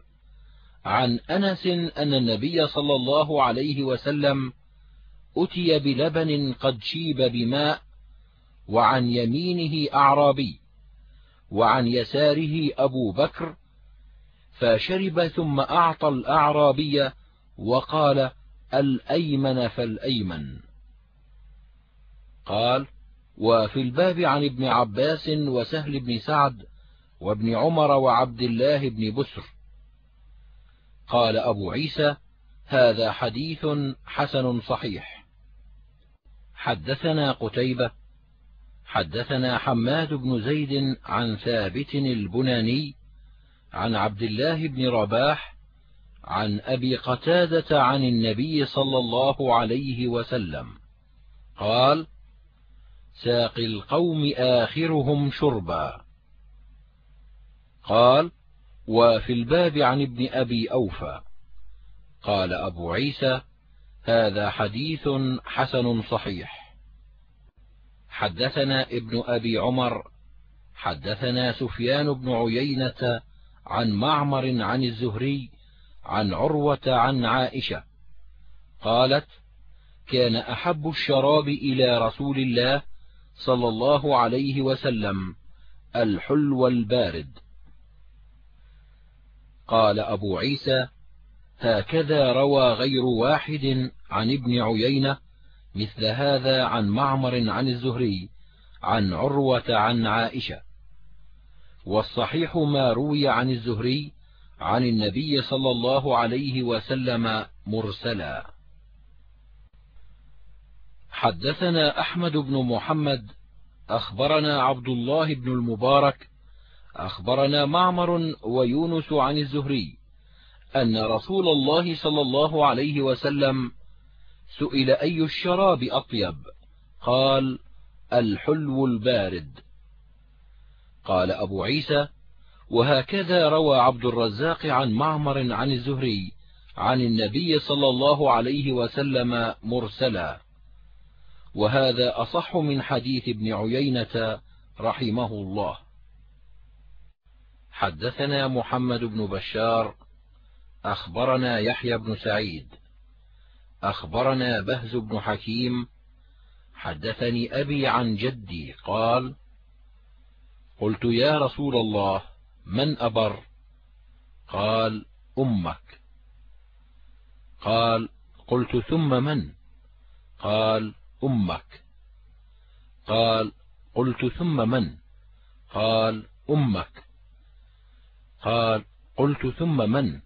عن أنس أن النبي صلى الله عليه وسلم أتي بلبن قد شيب بماء وعن يمينه أعرابي وعن يساره أبو بكر فشرب ثم أعطى الأعرابي وقال الأيمن فالأيمن. قال وفي الباب عن ابن عباس وسهل بن سعد وابن عمر وعبد الله بن بسر. قال أبو عيسى هذا حديث حسن صحيح. حدثنا قتيبة حدثنا حماد بن زيد عن ثابت البناني عن عبد الله بن رباح عن أبي قتادة عن النبي صلى الله عليه وسلم. قال ساقي القوم آخرهم شربا. قال وفي الباب عن ابن أبي أوفى. قال أبو عيسى هذا حديث حسن صحيح. حدثنا ابن أبي عمر حدثنا سفيان بن عيينة عن معمر عن الزهري عن عروة عن عائشة. قالت كان أحب الشراب إلى رسول الله صلى الله عليه وسلم الحلو البارد. قال أبو عيسى هكذا روى غير واحد عن ابن عيينة مثل هذا عن معمر عن الزهري عن عروة عن عائشة. والصحيح ما روي عن الزهري عن النبي صلى الله عليه وسلم مرسلا. حدثنا أحمد بن محمد أخبرنا عبد الله بن المبارك أخبرنا معمر ويونس عن الزهري أن رسول الله صلى الله عليه وسلم سئل أي الشراب أطيب؟ قال الحلو البارد. قال أبو عيسى وهكذا روى عبد الرزاق عن معمر عن الزهري عن النبي صلى الله عليه وسلم مرسلا. وهذا أصح من حديث ابن عيينة رحمه الله. حدثنا محمد بن بشار أخبرنا يحيى بن سعيد أخبرنا بهز بن حكيم حدثني أبي عن جدي قال قلت يا رسول الله من أبر؟ قال أمك. قال قلت ثم من؟ قال أمك. قال قلت ثم من؟ قال أمك. قال قلت ثم من؟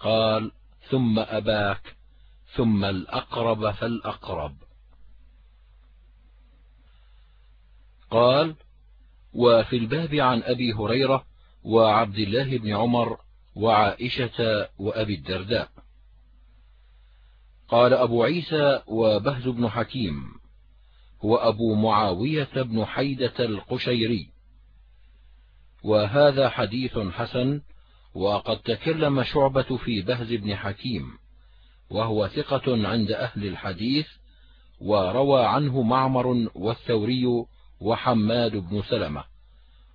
قال ثم أباك ثم الأقرب فالأقرب. قال وفي الباب عن أبي هريرة وعبد الله بن عمر وعائشة وأبي الدرداء. قال أبو عيسى وبهز بن حكيم هو أبو معاوية بن حيدة القشيري. وهذا حديث حسن وقد تكلم شعبة في بهز بن حكيم وهو ثقة عند أهل الحديث وروى عنه معمر والثوري وحماد بن سلمة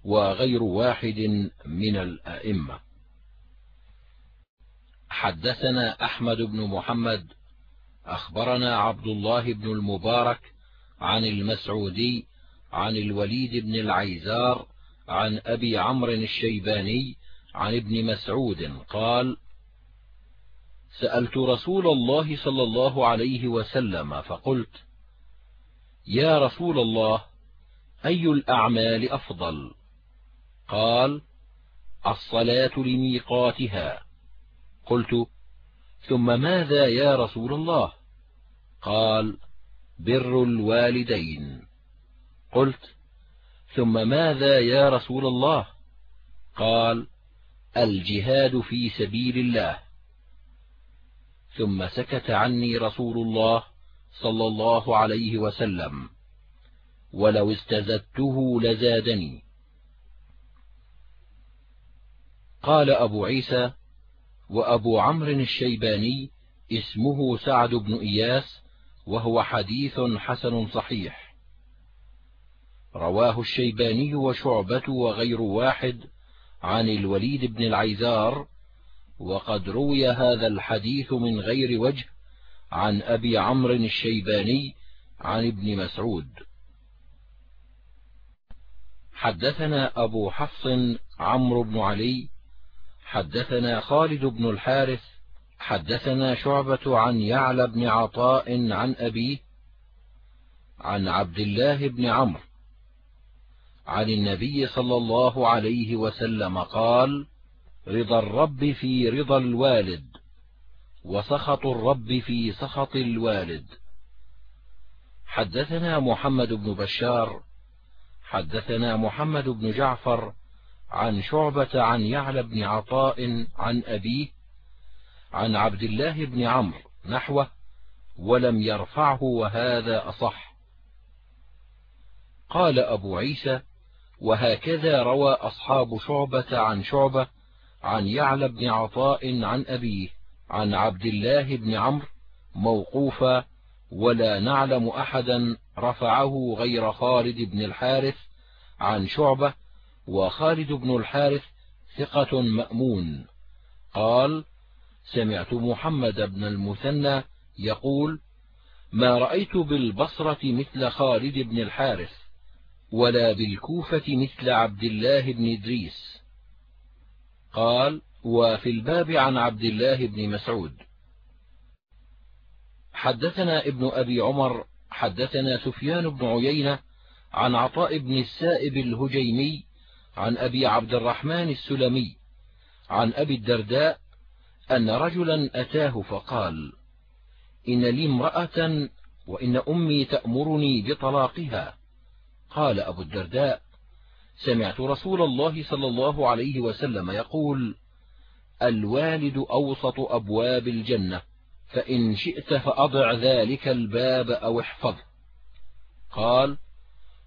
وغير واحد من الأئمة. حدثنا أحمد بن محمد أخبرنا عبد الله بن المبارك عن المسعودي عن الوليد بن العيزار عن أبي عمرو الشيباني عن ابن مسعود قال سألت رسول الله صلى الله عليه وسلم فقلت يا رسول الله أي الأعمال أفضل؟ قال الصلاة لميقاتها. قلت ثم ماذا يا رسول الله؟ قال بر الوالدين. قلت ثم ماذا يا رسول الله؟ قال الجهاد في سبيل الله. ثم سكت عني رسول الله صلى الله عليه وسلم. ولو استزدته لزادني. قال أبو عيسى وأبو عمرو الشيباني اسمه سعد بن إياس وهو حديث حسن صحيح. رواه الشيباني وشعبة وغير واحد عن الوليد بن العيزار وقد روي هذا الحديث من غير وجه عن أبي عمرو الشيباني عن ابن مسعود. حدثنا أبو حفص عمرو بن علي حدثنا خالد بن الحارث حدثنا شعبة عن يعلى بن عطاء عن أبيه عن عبد الله بن عمرو عن النبي صلى الله عليه وسلم قال رضا الرب في رضا الوالد وسخط الرب في سخط الوالد. حدثنا محمد بن بشار حدثنا محمد بن جعفر عن شعبة عن يعلى بن عطاء عن أبيه عن عبد الله بن عمرو نحوه ولم يرفعه وهذا أصح. قال أبو عيسى وهكذا روى أصحاب شعبة عن شعبة عن يعلى بن عطاء عن أبيه عن عبد الله بن عمرو موقوفا ولا نعلم أحدا رفعه غير خالد بن الحارث عن شعبة وخالد بن الحارث ثقة مأمون. قال سمعت محمد بن المثنى يقول ما رأيت بالبصرة مثل خالد بن الحارث ولا بالكوفة مثل عبد الله بن إدريس. قال وفي الباب عن عبد الله بن مسعود. حدثنا ابن أبي عمر حدثنا سفيان بن عيينة عن عطاء بن السائب الهجيمي عن أبي عبد الرحمن السلمي عن أبي الدرداء أن رجلا أتاه فقال إن لي امرأة وإن أمي تأمرني بطلاقها. قال أبو الدرداء سمعت رسول الله صلى الله عليه وسلم يقول الوالد أوسط أبواب الجنة فإن شئت فأضع ذلك الباب أو احفظه. قال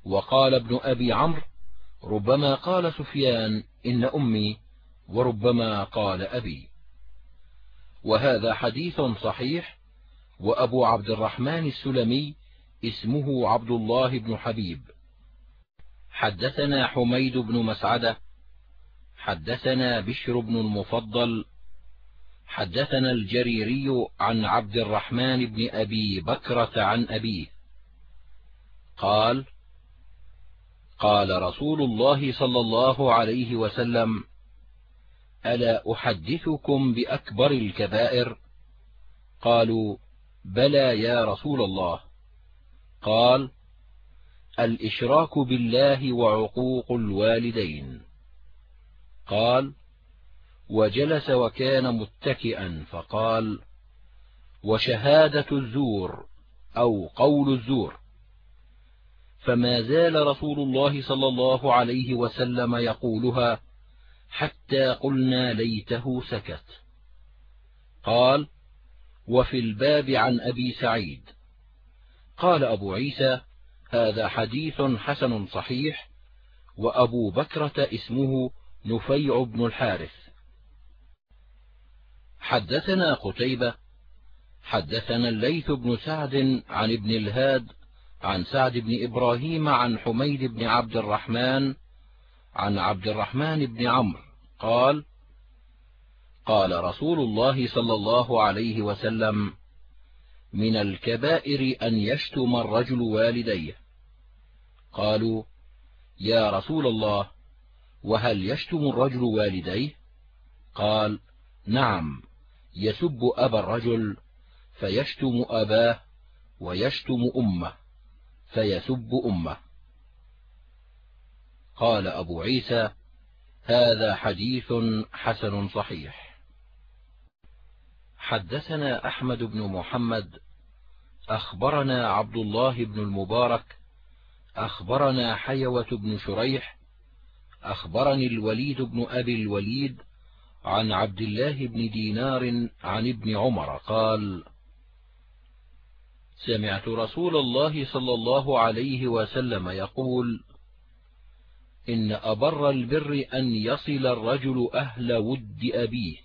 وقال ابن أبي عمرو ربما قال سفيان إن أمي وربما قال أبي. وهذا حديث صحيح وأبو عبد الرحمن السلمي اسمه عبد الله بن حبيب. حدثنا حميد بن مسعدة حدثنا بشر بن المفضل حدثنا الجريري عن عبد الرحمن بن أبي بكرة عن أبيه. قال قال رسول الله صلى الله عليه وسلم ألا أحدثكم بأكبر الكبائر؟ قالوا بلى يا رسول الله. قال الإشراك بالله وعقوق الوالدين. قال وجلس وكان متكئا. فقال وشهادة الزور أو قول الزور. فما زال رسول الله صلى الله عليه وسلم يقولها حتى قلنا ليته سكت. قال وفي الباب عن أبي سعيد. قال أبو عيسى هذا حديث حسن صحيح وأبو بكرة اسمه نفيع بن الحارث. حدثنا قتيبة حدثنا الليث بن سعد عن ابن الهاد عن سعد بن إبراهيم عن حميد بن عبد الرحمن عن عبد الرحمن بن عمرو قال قال رسول الله صلى الله عليه وسلم من الكبائر أن يشتم الرجل والديه. قالوا يا رسول الله وهل يشتم الرجل والديه؟ قال نعم يسب أبا الرجل فيشتم أباه ويشتم أمه. فيسب أمه. قال أبو عيسى هذا حديث حسن صحيح. حدثنا أحمد بن محمد أخبرنا عبد الله بن المبارك أخبرنا حيوة بن شريح أخبرني الوليد بن أبي الوليد عن عبد الله بن دينار عن ابن عمر قال سمعت رسول الله صلى الله عليه وسلم يقول إن أبر البر أن يصل الرجل أهل ود أبيه.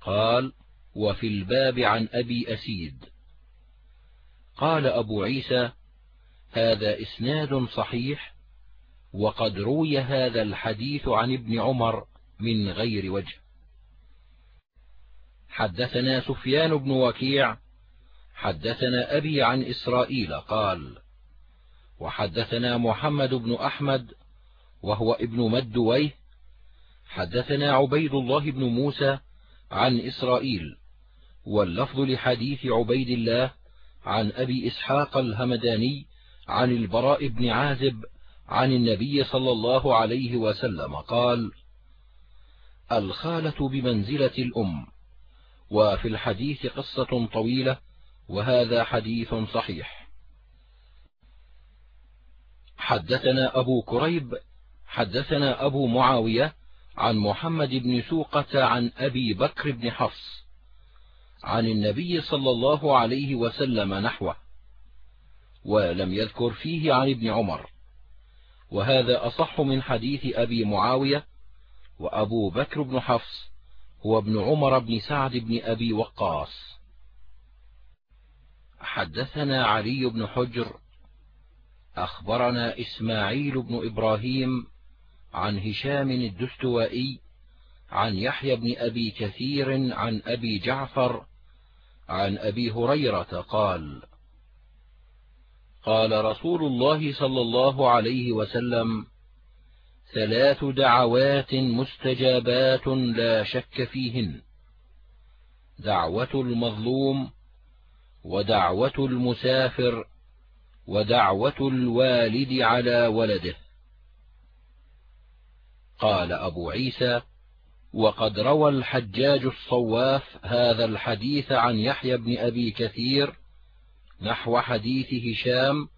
قال وفي الباب عن أبي أسيد. قال أبو عيسى هذا إسناد صحيح وقد روي هذا الحديث عن ابن عمر من غير وجه. حدثنا سفيان بن وكيع حدثنا أبي عن إسرائيل قال وحدثنا محمد بن أحمد وهو ابن مدويه حدثنا عبيد الله بن موسى عن إسرائيل واللفظ لحديث عبيد الله عن أبي إسحاق الهمداني عن البراء بن عازب عن النبي صلى الله عليه وسلم قال الخالة بمنزلة الأم وفي الحديث قصة طويلة وهذا حديث صحيح. حدثنا أبو كريب حدثنا أبو معاوية عن محمد بن سوقة عن أبي بكر بن حفص عن النبي صلى الله عليه وسلم نحوه ولم يذكر فيه عن ابن عمر. وهذا أصح من حديث أبي معاوية وأبو بكر بن حفص هو ابن عمر بن سعد بن أبي وقاص. حدثنا علي بن حجر أخبرنا إسماعيل بن إبراهيم عن هشام الدستوائي عن يحيى بن أبي كثير عن أبي جعفر عن أبي هريرة قال قال رسول الله صلى الله عليه وسلم ثلاث دعوات مستجابات لا شك فيهن. دعوة المظلوم ودعوة المسافر ودعوة الوالد على ولده. قال أبو عيسى وقد روى الحجاج الصواف هذا الحديث عن يحيى بن أبي كثير نحو حديث هشام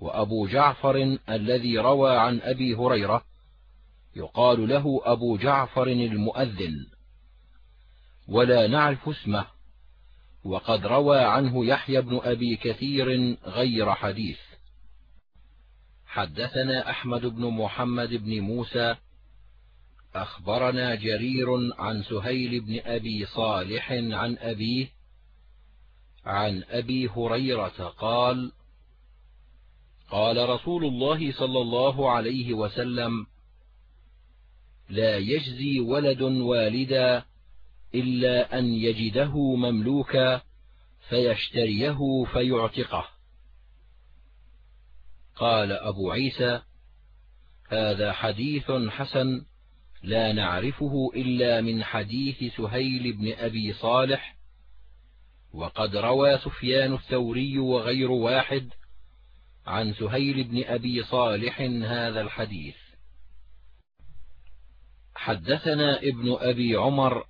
وأبو جعفر الذي روى عن أبي هريرة يقال له أبو جعفر المؤذن. ولا نعرف اسمه. وقد روى عنه يحيى بن أبي كثير غير حديث. حدثنا أحمد بن محمد بن موسى أخبرنا جرير عن سهيل بن أبي صالح عن أبيه عن أبي هريرة قال قال رسول الله صلى الله عليه وسلم لا يجزي ولد والدا إلا أن يجده مملوكا فيشتريه فيعتقه. قال أبو عيسى هذا حديث حسن لا نعرفه إلا من حديث سهيل بن أبي صالح وقد روى سفيان الثوري وغير واحد عن سهيل بن أبي صالح هذا الحديث. حدثنا ابن أبي عمر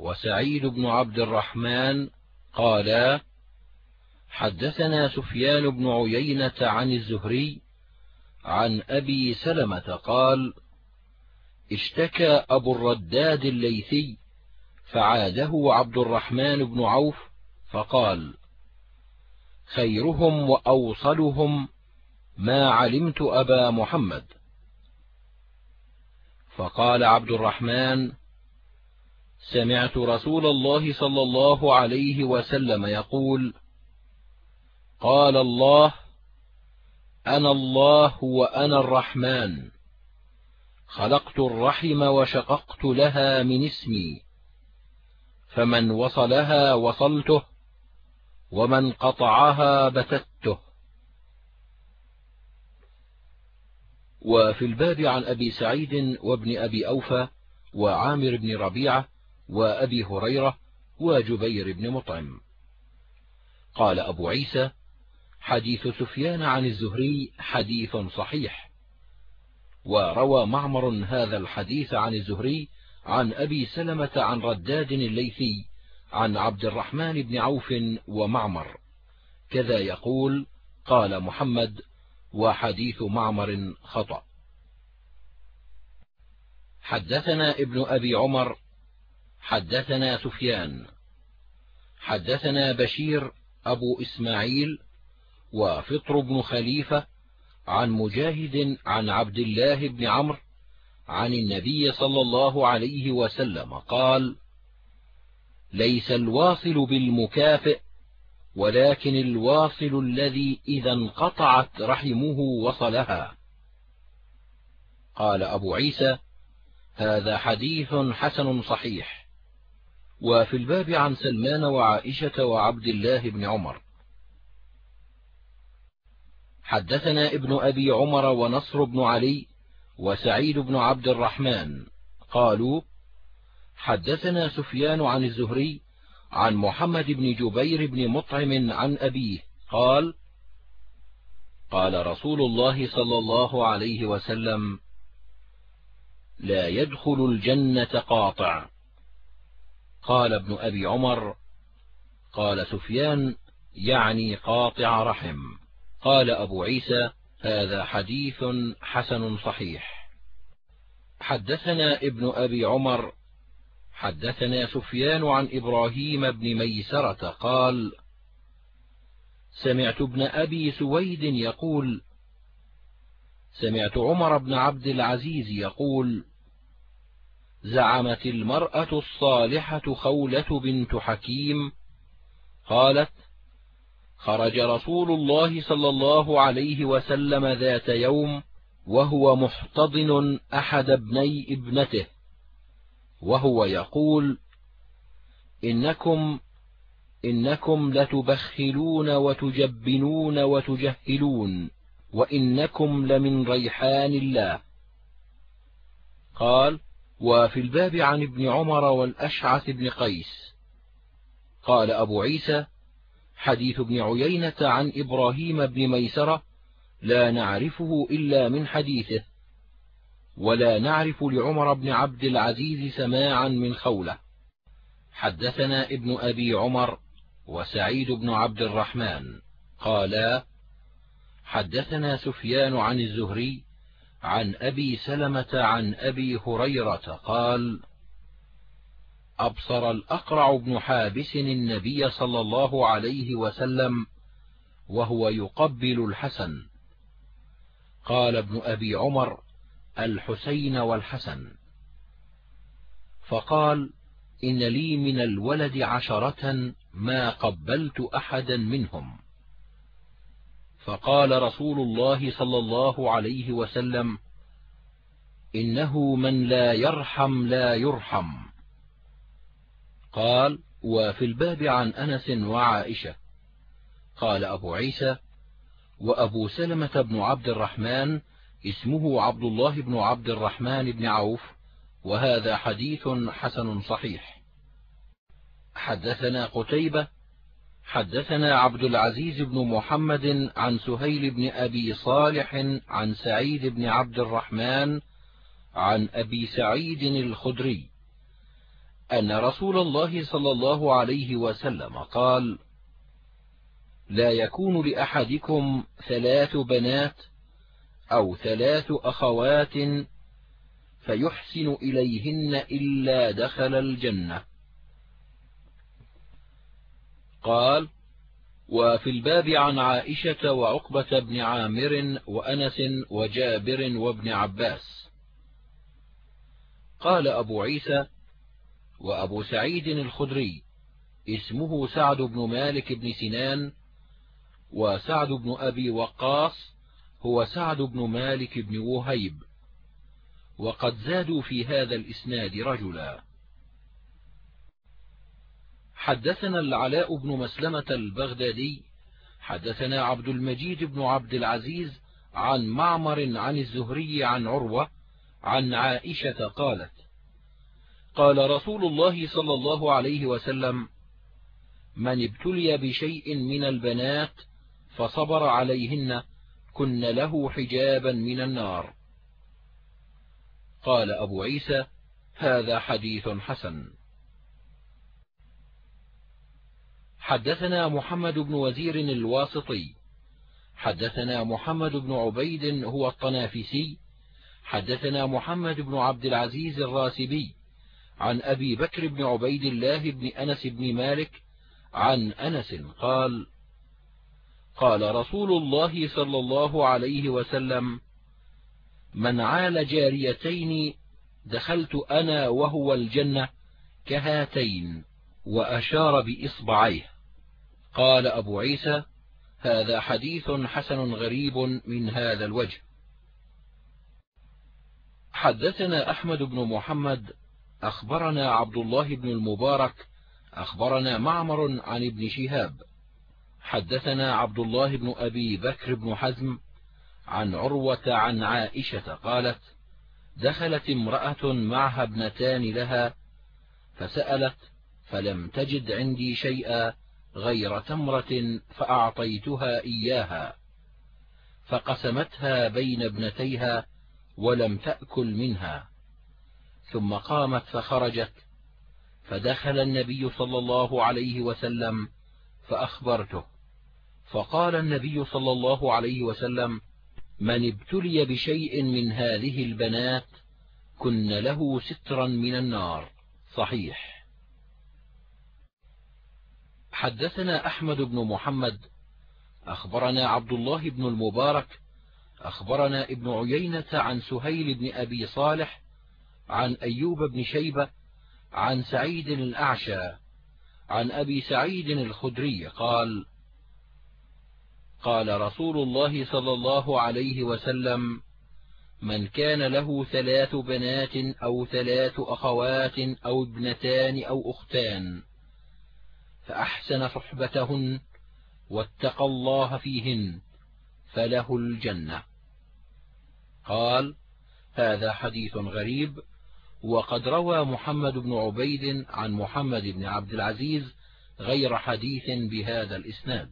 وسعيد بن عبد الرحمن قالا حدثنا سفيان بن عيينة عن الزهري عن أبي سلمة قال اشتكى أبو الرداد الليثي فعاده عبد الرحمن بن عوف فقال خيرهم وأوصلهم ما علمت أبا محمد. فقال عبد الرحمن سمعت رسول الله صلى الله عليه وسلم يقول قال الله أنا الله وأنا الرحمن خلقت الرحم وشققت لها من اسمي فمن وصلها وصلته ومن قطعها بتته. وفي الباب عن أبي سعيد وابن أبي أوفى وعامر بن ربيعة وأبي هريرة وجبير بن مطعم. قال أبو عيسى حديث سفيان عن الزهري حديث صحيح. وروى معمر هذا الحديث عن الزهري عن أبي سلمة عن رداد الليثي عن عبد الرحمن بن عوف ومعمر. كذا يقول قال محمد وحديث معمر خطأ. حدثنا ابن أبي عمر حدثنا سفيان. حدثنا بشير أبو إسماعيل وفطر بن خليفة عن مجاهد عن عبد الله بن عمرو عن النبي صلى الله عليه وسلم قال ليس الواصل بالمكافئ ولكن الواصل الذي إذا انقطعت رحمه وصلها. قال أبو عيسى هذا حديث حسن صحيح. وفي الباب عن سلمان وعائشة وعبد الله بن عمر. حدثنا ابن أبي عمر ونصر بن علي وسعيد بن عبد الرحمن. قالوا حدثنا سفيان عن الزهري عن محمد بن جبير بن مطعم عن أبيه. قال قال رسول الله صلى الله عليه وسلم لا يدخل الجنة قاطع. قال ابن أبي عمر قال سفيان يعني قاطع رحم. قال أبو عيسى هذا حديث حسن صحيح. حدثنا ابن أبي عمر حدثنا سفيان عن إبراهيم بن ميسرة قال سمعت ابن أبي سويد يقول سمعت عمر بن عبد العزيز يقول زعمت المرأة الصالحة خولة بنت حكيم قالت خرج رسول الله صلى الله عليه وسلم ذات يوم وهو محتضن أحد ابني ابنته وهو يقول إنكم إنكم لتبخلون وتجبنون وتجهلون وإنكم لمن ريحان الله. قال وفي الباب عن ابن عمر والأشعث بن قيس. قال أبو عيسى حديث ابن عيينة عن إبراهيم بن ميسرة لا نعرفه إلا من حديثه ولا نعرف لعمر بن عبد العزيز سماعا من خولة. حدثنا ابن أبي عمر وسعيد بن عبد الرحمن قالا حدثنا سفيان عن الزهري عن أبي سلمة عن أبي هريرة قال أبصر الأقرع بن حابس النبي صلى الله عليه وسلم وهو يقبل الحسن. قال ابن أبي عمر الحسين والحسن. فقال إن لي من الولد عشرة ما قبلت أحدا منهم. فقال رسول الله صلى الله عليه وسلم إنه من لا يرحم لا يرحم. قال وفي الباب عن أنس وعائشة. قال أبو عيسى وأبو سلمة بن عبد الرحمن اسمه عبد الله بن عبد الرحمن بن عوف وهذا حديث حسن صحيح. حدثنا قتيبة حدثنا عبد العزيز بن محمد عن سهيل بن أبي صالح عن سعيد بن عبد الرحمن عن أبي سعيد الخدري أن رسول الله صلى الله عليه وسلم قال لا يكون لأحدكم ثلاث بنات أو ثلاث أخوات فيحسن إليهن إلا دخل الجنة. قال وفي الباب عن عائشة وعقبة بن عامر وأنس وجابر وابن عباس. قال أبو عيسى وأبو سعيد الخدري اسمه سعد بن مالك بن سنان وسعد بن أبي وقاص هو سعد بن مالك بن وهيب وقد زادوا في هذا الإسناد رجلا. حدثنا العلاء بن مسلمة البغدادي حدثنا عبد المجيد بن عبد العزيز عن معمر عن الزهري عن عروة عن عائشة قالت قال رسول الله صلى الله عليه وسلم من ابتلي بشيء من البنات فصبر عليهن كن له حجابا من النار. قال أبو عيسى هذا حديث حسن. حدثنا محمد بن وزير الواسطي. حدثنا محمد بن عبيد هو الطنافسي. حدثنا محمد بن عبد العزيز الراسبي عن أبي بكر بن عبيد الله بن أنس بن مالك عن أنس قال قال رسول الله صلى الله عليه وسلم من عال جاريتين دخلت أنا وهو الجنة كهاتين وأشار بإصبعيه. قال أبو عيسى هذا حديث حسن غريب من هذا الوجه. حدثنا أحمد بن محمد أخبرنا عبد الله بن المبارك أخبرنا معمر عن ابن شهاب. حدثنا عبد الله بن أبي بكر بن حزم عن عروة عن عائشة قالت دخلت امرأة معها ابنتان لها فسألت فلم تجد عندي شيئا غير تمرة فأعطيتها إياها فقسمتها بين ابنتيها ولم تأكل منها ثم قامت فخرجت فدخل النبي صلى الله عليه وسلم فأخبرته فقال النبي صلى الله عليه وسلم من ابتلي بشيء من هذه البنات كن له سترا من النار. صحيح. حدثنا أحمد بن محمد أخبرنا عبد الله بن المبارك أخبرنا ابن عيينة عن سهيل بن أبي صالح عن أيوب بن شيبة عن سعيد الأعشى عن أبي سعيد الخدري قال قال رسول الله صلى الله عليه وسلم من كان له ثلاث بنات أو ثلاث أخوات أو ابنتان أو أختان فأحسن صحبتهن واتقى الله فيهن فله الجنة. قال هذا حديث غريب وقد روى محمد بن عبيد عن محمد بن عبد العزيز غير حديث بهذا الإسناد.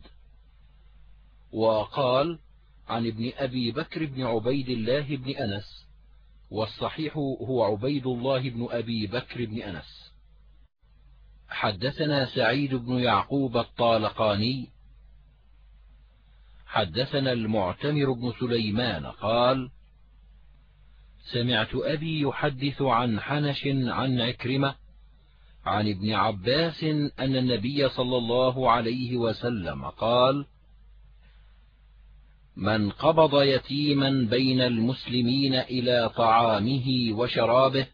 وقال عن ابن أبي بكر بن عبيد الله بن أنس والصحيح هو عبيد الله بن أبي بكر بن أنس. حدثنا سعيد بن يعقوب الطالقاني. حدثنا المعتمر بن سليمان قال سمعت أبي يحدث عن حنش عن عكرمة عن ابن عباس أن النبي صلى الله عليه وسلم قال من قبض يتيما بين المسلمين إلى طعامه وشرابه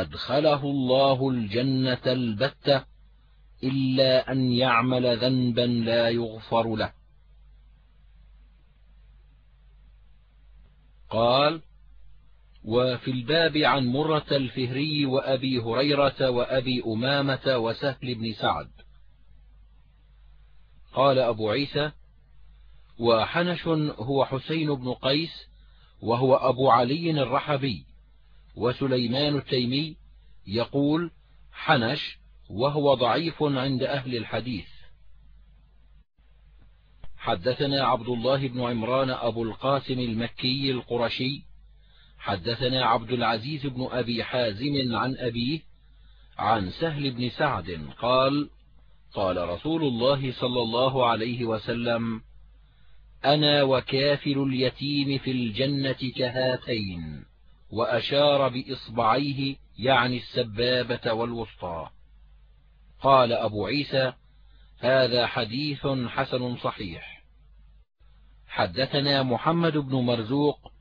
أدخله الله الجنة البتة إلا أن يعمل ذنبا لا يغفر له. قال وفي الباب عن مرة الفهري وأبي هريرة وأبي أمامة وسهل بن سعد. قال أبو عيسى وحنش هو حسين بن قيس وهو أبو علي الرحبي. وسليمان التيمي يقول حنش وهو ضعيف عند أهل الحديث. حدثنا عبد الله بن عمران أبو القاسم المكي القرشي حدثنا عبد العزيز بن أبي حازم عن أبيه عن سهل بن سعد قال قال رسول الله صلى الله عليه وسلم أنا وكافل اليتيم في الجنة كهاتين. وأشار بإصبعيه يعني السبابة والوسطى. قال أبو عيسى هذا حديث حسن صحيح. حدثنا محمد بن مرزوق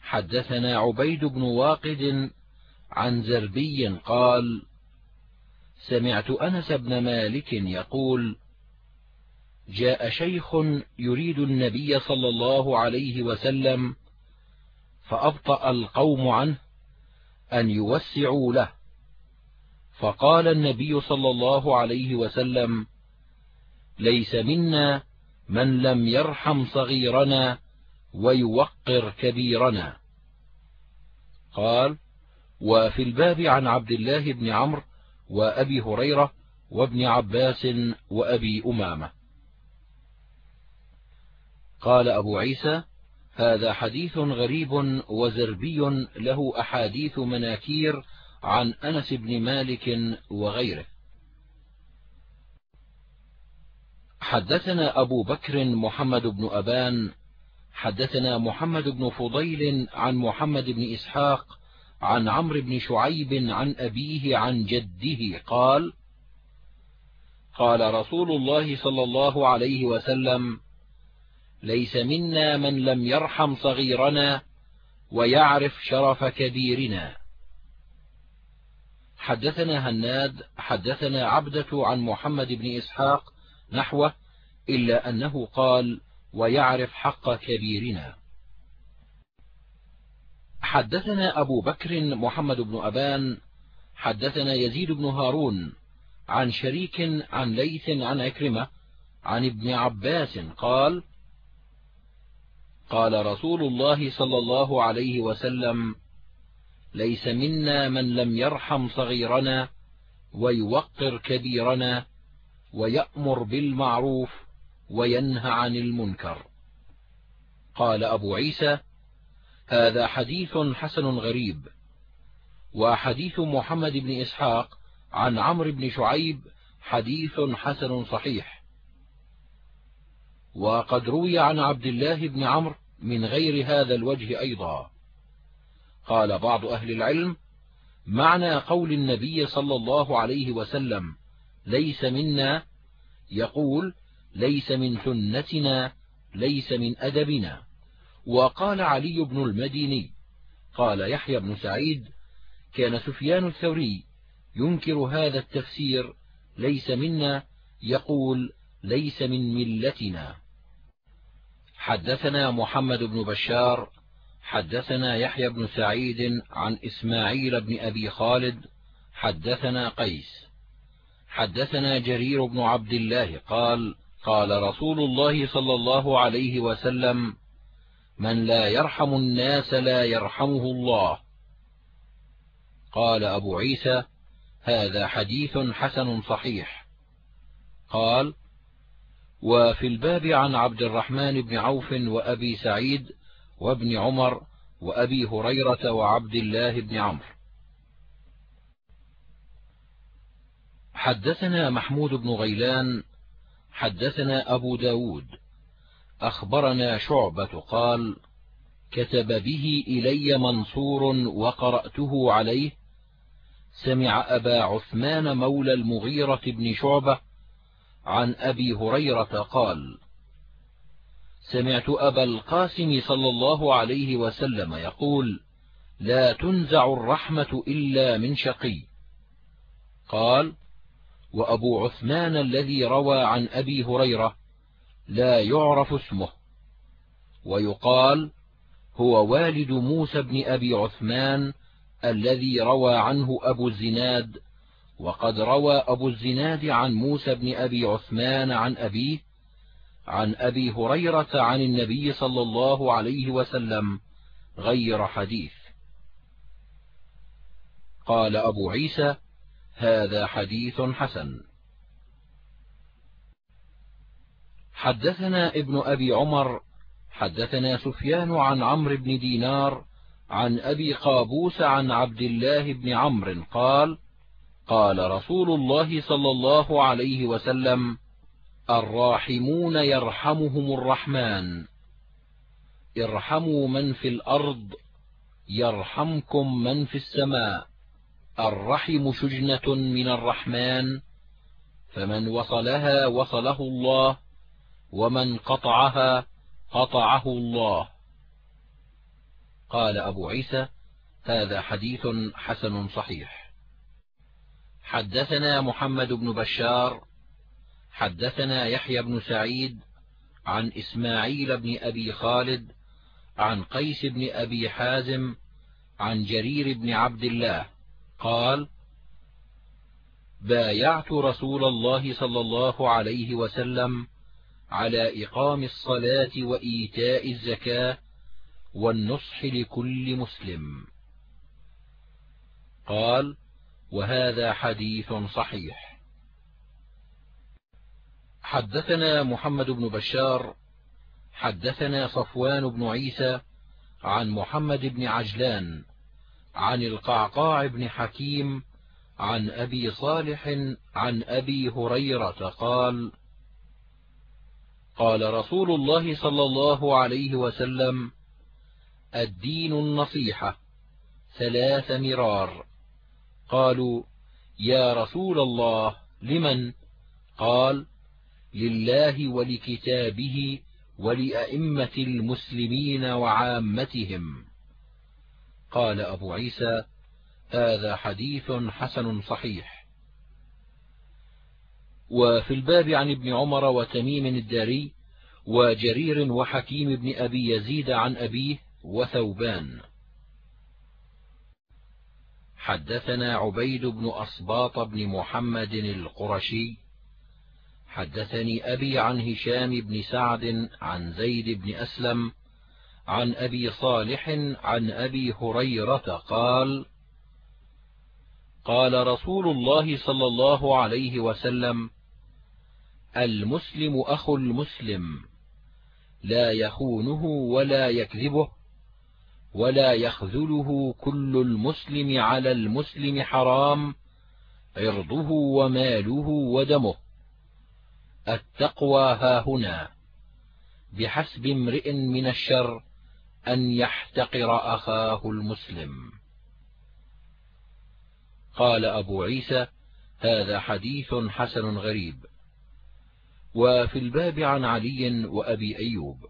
حدثنا عبيد بن واقد عن زربي قال سمعت أنس بن مالك يقول جاء شيخ يريد النبي صلى الله عليه وسلم فأبطأ القوم عنه أن يوسعوا له. فقال النبي صلى الله عليه وسلم ليس منا من لم يرحم صغيرنا ويوقر كبيرنا. قال وفي الباب عن عبد الله بن عمرو وأبي هريرة وابن عباس وأبي أمامة. قال أبو عيسى هذا حديث غريب وزربي له أحاديث مناكير عن أنس بن مالك وغيره. حدثنا أبو بكر محمد بن أبان حدثنا محمد بن فضيل عن محمد بن إسحاق عن عمرو بن شعيب عن أبيه عن جده قال قال رسول الله صلى الله عليه وسلم ليس منا من لم يرحم صغيرنا ويعرف شرف كبيرنا. حدثنا هناد حدثنا عبدة عن محمد بن إسحاق نحوه إلا أنه قال ويعرف حق كبيرنا. حدثنا أبو بكر محمد بن أبان حدثنا يزيد بن هارون عن شريك عن ليث عن أكرمة عن ابن عباس قال قال رسول الله صلى الله عليه وسلم ليس منا من لم يرحم صغيرنا ويوقر كبيرنا ويأمر بالمعروف وينهى عن المنكر. قال أبو عيسى هذا حديث حسن غريب وحديث محمد بن إسحاق عن عمرو بن شعيب حديث حسن صحيح. وقد روي عن عبد الله بن عمرو من غير هذا الوجه أيضا. قال بعض أهل العلم معنى قول النبي صلى الله عليه وسلم ليس منا يقول ليس من سنتنا ليس من أدبنا. وقال علي بن المديني قال يحيى بن سعيد كان سفيان الثوري ينكر هذا التفسير ليس منا يقول ليس من ملتنا. حدثنا محمد بن بشار حدثنا يحيى بن سعيد عن إسماعيل بن أبي خالد حدثنا قيس. حدثنا جرير بن عبد الله قال قال رسول الله صلى الله عليه وسلم من لا يرحم الناس لا يرحمه الله. قال أبو عيسى هذا حديث حسن صحيح. قال وفي الباب عن عبد الرحمن بن عوف وأبي سعيد وابن عمر وأبي هريرة وعبد الله بن عمرو. حدثنا محمود بن غيلان حدثنا أبو ب داود أخبرنا شعبة قال كتب به إلي منصور وقرأته عليه سمع أبا عثمان مولى المغيرة بن شعبة عن أبي هريرة قال سمعت أبا القاسم صلى الله عليه وسلم يقول لا تنزع الرحمة إلا من شقي. قال وأبو عثمان الذي روى عن أبي هريرة لا يعرف اسمه. ويقال هو والد موسى بن أبي عثمان الذي روى عنه أبو الزناد وقد روى أبو الزناد عن موسى بن أبي عثمان عن أبيه عن أبي هريرة عن النبي صلى الله عليه وسلم غير حديث. قال أبو عيسى هذا حديث حسن. حدثنا ابن أبي عمر حدثنا سفيان عن عمرو بن دينار عن أبي قابوس عن عبد الله بن عمرو قال قال رسول الله صلى الله عليه وسلم الراحمون يرحمهم الرحمن. ارحموا من في الأرض يرحمكم من في السماء. الرحم شجنة من الرحمن فمن وصلها وصله الله ومن قطعها قطعه الله. قال أبو عيسى هذا حديث حسن صحيح. حدثنا محمد بن بشار حدثنا يحيى بن سعيد عن إسماعيل بن أبي خالد عن قيس بن أبي حازم عن جرير بن عبد الله قال بايعت رسول الله صلى الله عليه وسلم على إقام الصلاة وإيتاء الزكاة والنصح لكل مسلم. قال وهذا حديث صحيح. حدثنا محمد بن بشار حدثنا صفوان بن عيسى عن محمد بن عجلان عن القعقاع بن حكيم عن أبي صالح عن أبي هريرة قال قال رسول الله صلى الله عليه وسلم الدين النصيحة ثلاث مرار. قالوا يا رسول الله لمن؟ قال لله ولكتابه ولأئمة المسلمين وعامتهم. قال أبو عيسى هذا حديث حسن صحيح. وفي الباب عن ابن عمر وتميم الداري وجرير وحكيم بن أبي يزيد عن أبيه وثوبان. حدثنا عبيد بن أصباط بن محمد القرشي حدثني أبي عن هشام بن سعد عن زيد بن أسلم عن أبي صالح عن أبي هريرة قال قال رسول الله صلى الله عليه وسلم المسلم أخو المسلم لا يخونه ولا يكذبه ولا يخذله كل المسلم على المسلم حرام عرضه وماله ودمه. التقوى هاهنا بحسب امرئ من الشر أن يحتقر أخاه المسلم. قال أبو عيسى هذا حديث حسن غريب. وفي الباب عن علي وأبي أيوب.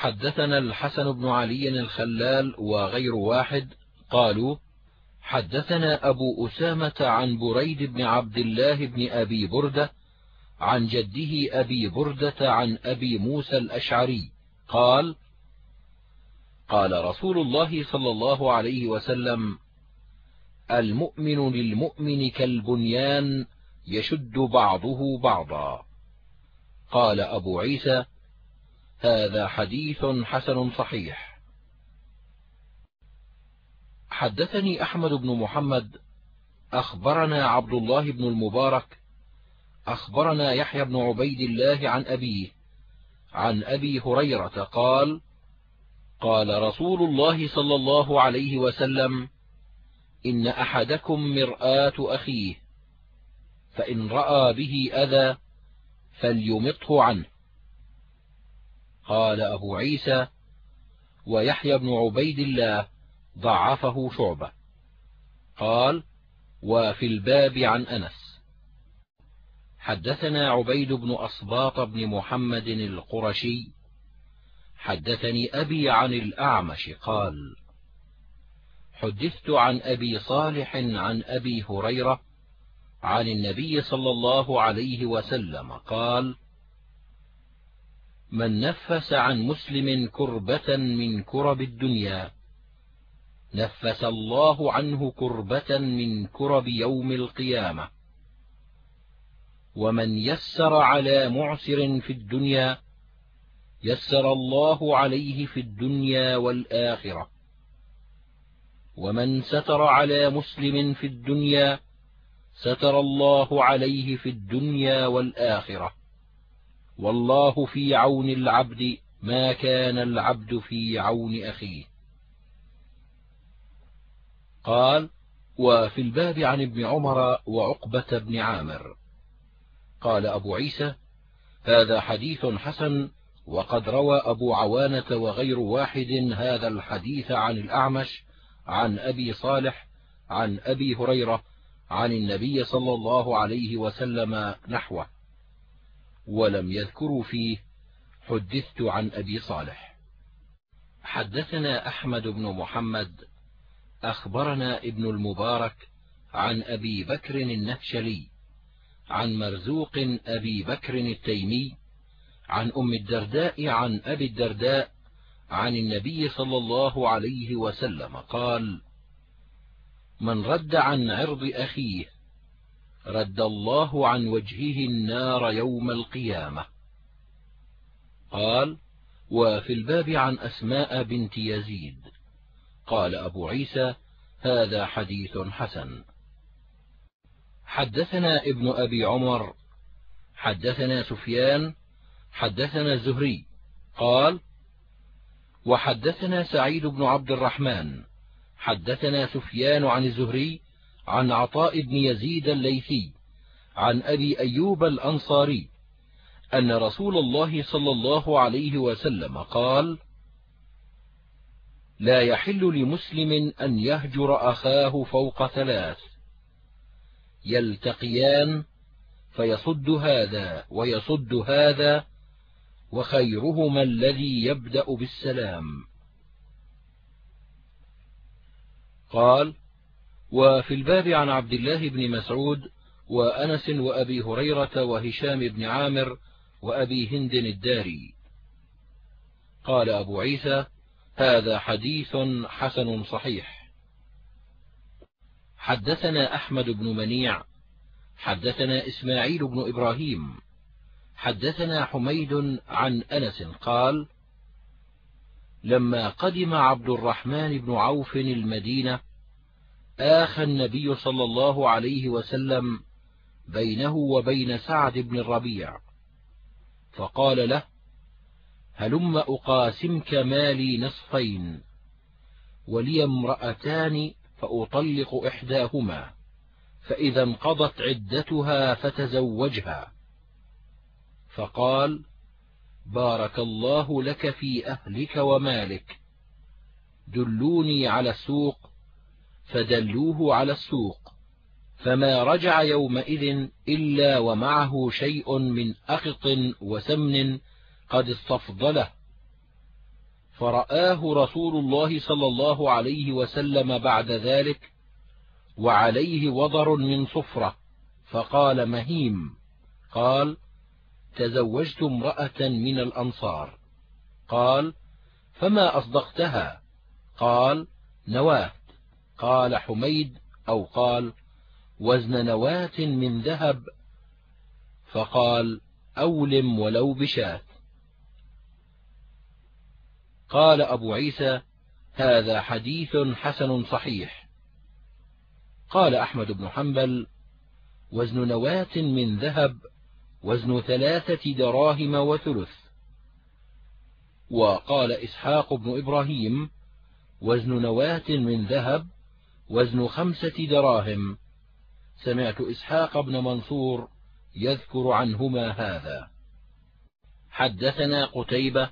حدثنا الحسن بن علي الخلال وغير واحد قالوا حدثنا أبو أسامة عن بريد بن عبد الله بن أبي بردة عن جده أبي بردة عن أبي موسى الأشعري قال قال رسول الله صلى الله عليه وسلم المؤمن للمؤمن كالبنيان يشد بعضه بعضا. قال أبو عيسى هذا حديث حسن صحيح. حدثني أحمد بن محمد أخبرنا عبد الله بن المبارك أخبرنا يحيى بن عبيد الله عن أبيه عن أبي هريرة قال قال رسول الله صلى الله عليه وسلم إن أحدكم مرآة أخيه فإن رأى به أذى فليمطه عنه. قال أبو عيسى ويحيى بن عبيد الله ضعفه شعبة. قال وفي الباب عن أنس. حدثنا عبيد بن أصباط بن محمد القرشي. حدثني أبي عن الأعمش قال حدثت عن أبي صالح عن أبي هريرة عن النبي صلى الله عليه وسلم قال من نفس عن مسلم كربة من كرب الدنيا. نفس الله عنه كربة من كرب يوم القيامة. ومن يسر على معسر في الدنيا يسر الله عليه في الدنيا والآخرة. ومن ستر على مسلم في الدنيا ستر الله عليه في الدنيا والآخرة. والله في عون العبد ما كان العبد في عون أخيه. قال وفي الباب عن ابن عمر وعقبة بن عامر. قال أبو عيسى هذا حديث حسن وقد روى أبو عوانة وغير واحد هذا الحديث عن الأعمش عن أبي صالح عن أبي هريرة عن النبي صلى الله عليه وسلم نحوه. ولم يذكروا فيه حدثت عن أبي صالح. حدثنا أحمد بن محمد أخبرنا ابن المبارك عن أبي بكر النهشلي عن مرزوق أبي بكر التيمي عن أم الدرداء عن أبي الدرداء عن النبي صلى الله عليه وسلم قال من رد عن عرض أخيه رد الله عن وجهه النار يوم القيامة. قال وفي الباب عن أسماء بنت يزيد. قال أبو عيسى هذا حديث حسن. حدثنا ابن أبي عمر حدثنا سفيان حدثنا الزهري. قال وحدثنا سعيد بن عبد الرحمن حدثنا سفيان عن الزهري عن عطاء بن يزيد الليثي عن أبي أيوب الأنصاري أن رسول الله صلى الله عليه وسلم قال لا يحل لمسلم أن يهجر أخاه فوق ثلاث يلتقيان فيصد هذا ويصد هذا وخيرهما الذي يبدأ بالسلام. قال وفي الباب عن عبد الله بن مسعود وأنس وأبي هريرة وهشام بن عامر وأبي هند الداري. قال أبو عيسى هذا حديث حسن صحيح. حدثنا أحمد بن منيع. حدثنا إسماعيل بن إبراهيم. حدثنا حميد عن أنس قال لما قدم عبد الرحمن بن عوف المدينة آخى النبي صلى الله عليه وسلم بينه وبين سعد بن الربيع. فقال له هلم أقاسمك مالي نصفين ولي امرأتان فأطلق إحداهما فإذا انقضت عدتها فتزوجها. فقال بارك الله لك في أهلك ومالك دلوني على السوق فدلوه على السوق فما رجع يومئذ إلا ومعه شيء من أخط وسمن قد استفضله. فرآه رسول الله صلى الله عليه وسلم بعد ذلك وعليه وضر من صفرة فقال مهيم قال تزوجت امرأة من الأنصار. قال فما أصدقتها؟ قال نواة. قال حميد أو قال وزن نواة من ذهب فقال أولم ولو بشاة. قال أبو عيسى هذا حديث حسن صحيح. قال أحمد بن حنبل وزن نواة من ذهب وزن ثلاثة دراهم وثلث. وقال إسحاق بن إبراهيم وزن نواة من ذهب وزن خمسة دراهم. سمعت إسحاق بن منصور يذكر عنهما هذا. حدثنا قتيبة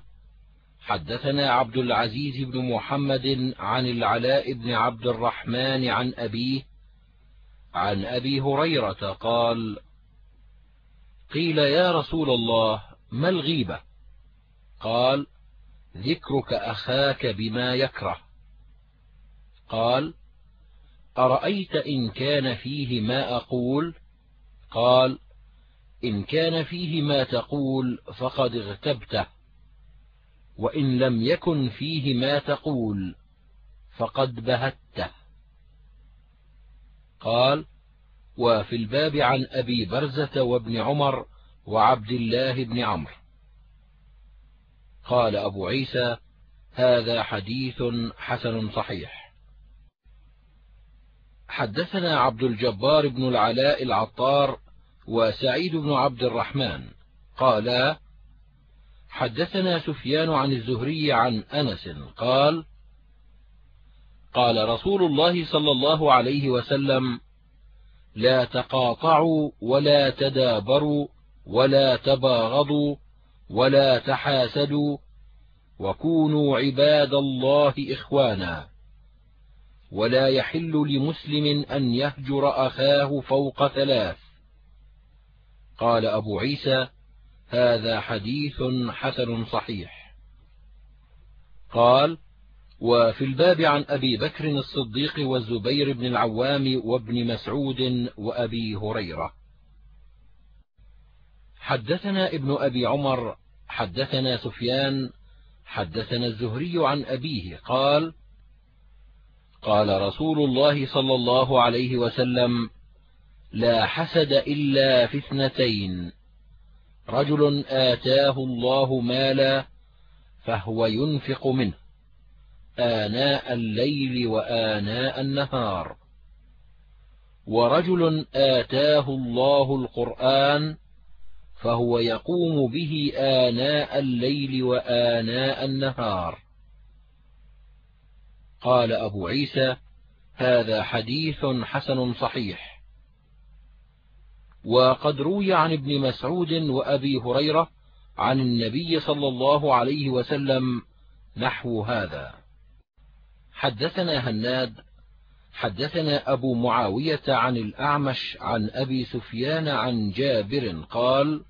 حدثنا عبد العزيز بن محمد عن العلاء بن عبد الرحمن عن أبيه عن أبي هريرة قال قيل يا رسول الله ما الغيبة؟ قال ذكرك أخاك بما يكره. قال أرأيت إن كان فيه ما أقول؟ قال إن كان فيه ما تقول فقد اغتبته وإن لم يكن فيه ما تقول فقد بهته. قال وفي الباب عن أبي برزة وابن عمر وعبد الله بن عمرو. قال أبو عيسى هذا حديث حسن صحيح. حدثنا عبد الجبار بن العلاء العطار وسعيد بن عبد الرحمن. قالا حدثنا سفيان عن الزهري عن أنس قال قال رسول الله صلى الله عليه وسلم لا تقاطعوا ولا تدابروا ولا تباغضوا ولا تحاسدوا وكونوا عباد الله إخوانا. ولا يحل لمسلم أن يهجر أخاه فوق ثلاث. قال أبو عيسى هذا حديث حسن صحيح. قال وفي الباب عن أبي بكر الصديق والزبير بن العوام وابن مسعود وأبي هريرة. حدثنا ابن أبي عمر حدثنا سفيان حدثنا الزهري عن أبيه قال قال رسول الله صلى الله عليه وسلم لا حسد إلا في اثنتين. رجل آتاه الله مالا فهو ينفق منه آناء الليل وآناء النهار. ورجل آتاه الله القرآن فهو يقوم به آناء الليل وآناء النهار. قال أبو عيسى هذا حديث حسن صحيح. وقد روي عن ابن مسعود وأبي هريرة عن النبي صلى الله عليه وسلم نحو هذا. حدثنا هناد حدثنا أبو معاوية عن الأعمش عن أبي سفيان عن جابر قال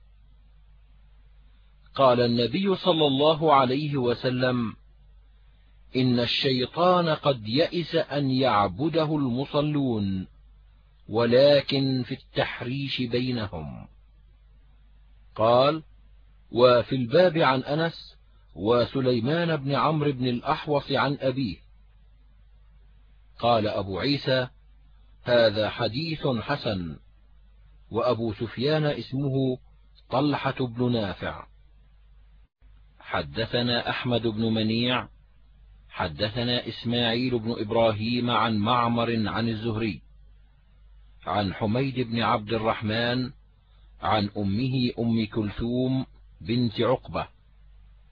قال النبي صلى الله عليه وسلم إن الشيطان قد يئس أن يعبده المصلون ولكن في التحريش بينهم. قال وفي الباب عن أنس وسليمان بن عمرو بن الأحوص عن أبيه. قال أبو عيسى هذا حديث حسن. وأبو سفيان اسمه طلحة بن نافع. حدثنا أحمد بن منيع حدثنا إسماعيل بن إبراهيم عن معمر عن الزهري عن حميد بن عبد الرحمن عن أمه أم كلثوم بنت عقبة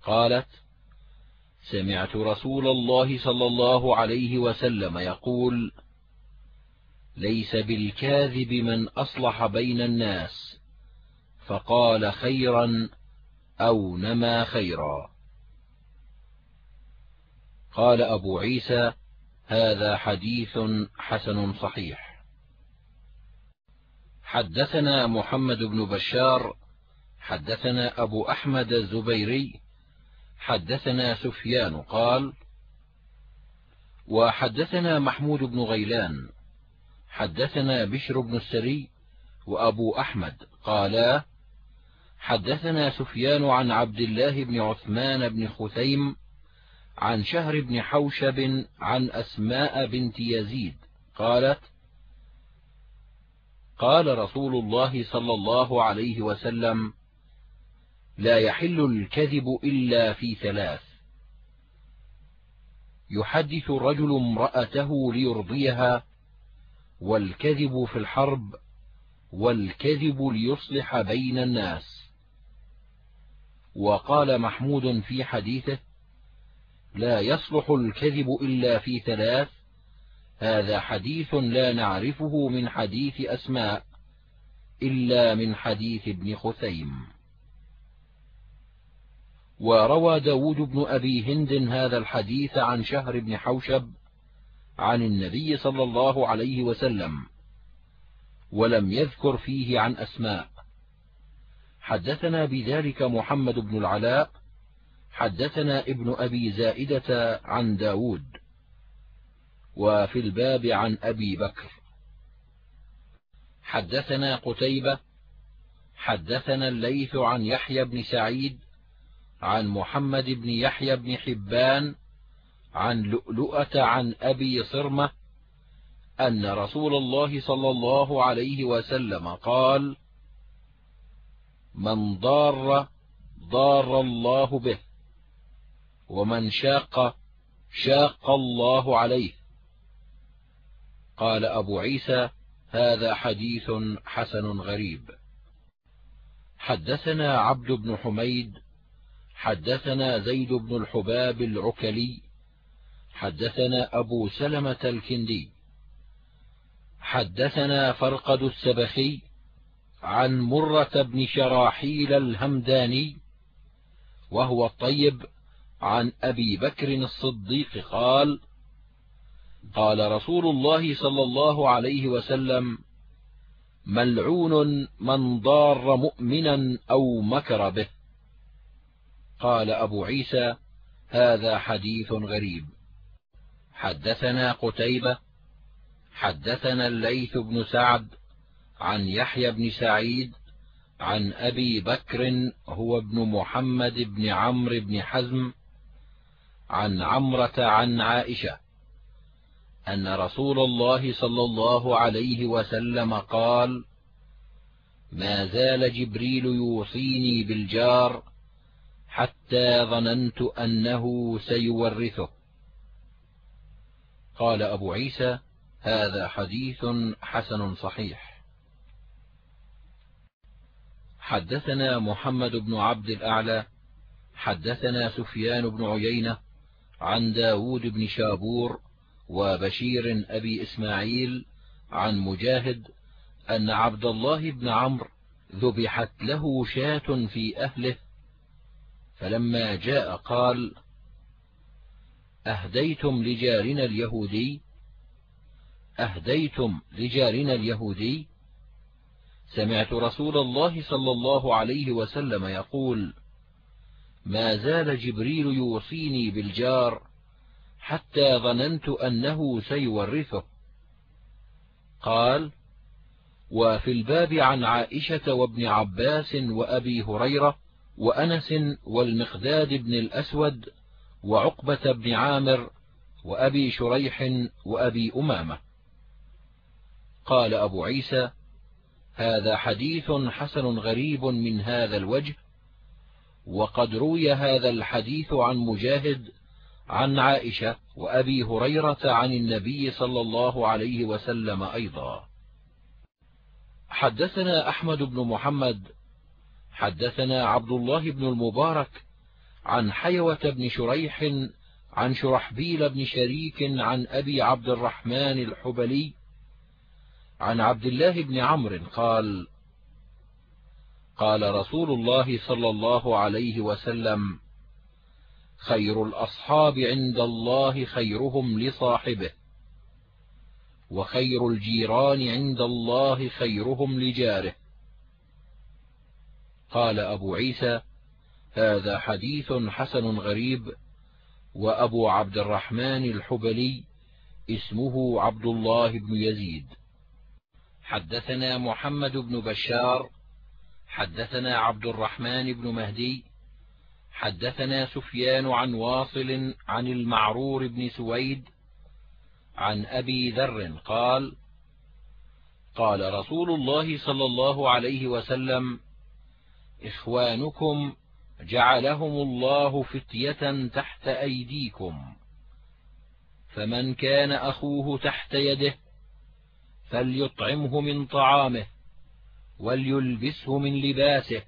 قالت سمعت رسول الله صلى الله عليه وسلم يقول ليس بالكاذب من أصلح بين الناس فقال خيرا أو نما خيرا. قال أبو عيسى هذا حديث حسن صحيح. حدثنا محمد بن بشار حدثنا أبو أحمد الزبيري حدثنا سفيان قال وحدثنا محمود بن غيلان حدثنا بشر بن السري وأبو أحمد قالا حدثنا سفيان عن عبد الله بن عثمان بن خثيم عن شهر بن حوشب عن أسماء بنت يزيد قالت قال رسول الله صلى الله عليه وسلم لا يحل الكذب إلا في ثلاث. يحدث الرجل امرأته ليرضيها والكذب في الحرب والكذب ليصلح بين الناس. وقال محمود في حديثه لا يصلح الكذب إلا في ثلاث. هذا حديث لا نعرفه من حديث أسماء إلا من حديث ابن خثيم. وروى داود بن أبي هند هذا الحديث عن شهر بن حوشب عن النبي صلى الله عليه وسلم ولم يذكر فيه عن أسماء. حدثنا بذلك محمد بن العلاء حدثنا ابن أبي زائدة عن داود وفي الباب عن أبي بكر. حدثنا قتيبة حدثنا الليث عن يحيى بن سعيد عن محمد بن يحيى بن حبان عن لؤلؤة عن أبي صرمة أن رسول الله صلى الله عليه وسلم قال من ضار ضار الله به. ومن شاق شاق الله عليه. قال أبو عيسى هذا حديث حسن غريب. حدثنا عبد بن حميد حدثنا زيد بن الحباب العكلي حدثنا أبو سلمة الكندي. حدثنا فرقد السبخي عن مرة بن شراحيل الهمداني وهو الطيب عن أبي بكر الصديق قال قال رسول الله صلى الله عليه وسلم ملعون من ضار مؤمنا أو مكر به. قال أبو عيسى هذا حديث غريب. حدثنا قتيبة حدثنا الليث بن سعد عن يحيى بن سعيد عن أبي بكر هو ابن محمد بن عمرو بن حزم عن عمرة عن عائشة أن رسول الله صلى الله عليه وسلم قال ما زال جبريل يوصيني بالجار حتى ظننت أنه سيورثه. قال أبو عيسى هذا حديث حسن صحيح. حدثنا محمد بن عبد الأعلى حدثنا سفيان بن عيينة عن داود بن شابور وبشير أبي إسماعيل عن مجاهد أن عبد الله بن عمرو ذبحت له شاة في أهله فلما جاء قال أهديتم لجارنا اليهودي أهديتم لجارنا اليهودي؟ سمعت رسول الله صلى الله عليه وسلم يقول ما زال جبريل يوصيني بالجار حتى ظننت أنه سيورثه. قال وفي الباب عن عائشة وابن عباس وأبي هريرة وأنس والمقداد بن الأسود وعقبة بن عامر وأبي شريح وأبي أمامة. قال أبو عيسى هذا حديث حسن غريب من هذا الوجه وقد روي هذا الحديث عن مجاهد عن عائشة وأبي هريرة عن النبي صلى الله عليه وسلم أيضا. حدثنا أحمد بن محمد حدثنا عبد الله بن المبارك عن حيوة بن شريح عن شرحبيل بن شريك عن أبي عبد الرحمن الحبلي عن عبد الله بن عمرو قال قال رسول الله صلى الله عليه وسلم خير الأصحاب عند الله خيرهم لصاحبه وخير الجيران عند الله خيرهم لجاره. قال أبو عيسى هذا حديث حسن غريب وأبو عبد الرحمن الحبلي اسمه عبد الله بن يزيد. حدثنا محمد بن بشار حدثنا عبد الرحمن بن مهدي حدثنا سفيان عن واصل عن المعرور بن سويد عن أبي ذر قال قال رسول الله صلى الله عليه وسلم إخوانكم جعلهم الله فتية تحت أيديكم فمن كان أخوه تحت يده فليطعمه من طعامه وليلبسه من لباسه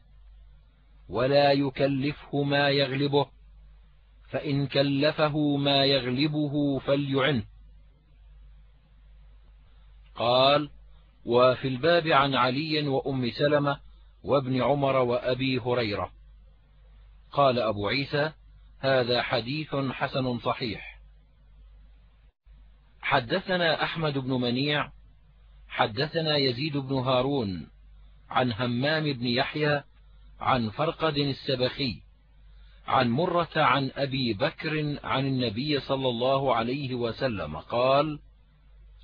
ولا يكلفه ما يغلبه فإن كلفه ما يغلبه فليعنه قال وفي الباب عن علي وأم سلمة وابن عمر وأبي هريرة. قال أبو عيسى هذا حديث حسن صحيح. حدثنا أحمد بن منيع حدثنا يزيد بن هارون عن همام بن يحيى عن فرقد السبخي عن مرة عن أبي بكر عن النبي صلى الله عليه وسلم قال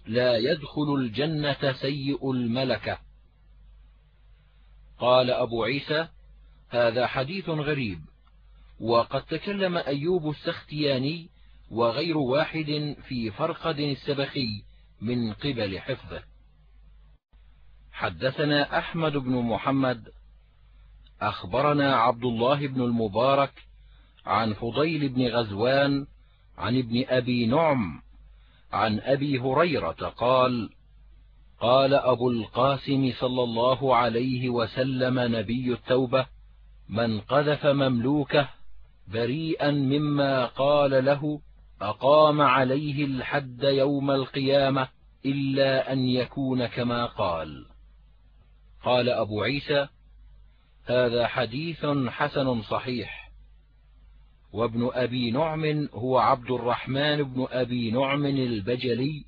لا يدخل الجنة سيء الملكة. قال أبو عيسى هذا حديث غريب وقد تكلم أيوب السختياني وغير واحد في فرقد السبخي من قبل حفظه. حدثنا أحمد بن محمد أخبرنا عبد الله بن المبارك عن فضيل بن غزوان عن ابن أبي نعم عن أبي هريرة قال قال أبو القاسم صلى الله عليه وسلم نبي التوبة من قذف مملوكه بريئا مما قال له أقام عليه الحد يوم القيامة إلا أن يكون كما قال. قال أبو عيسى هذا حديث حسن صحيح. وابن أبي نعم هو عبد الرحمن بن أبي نعم البجلي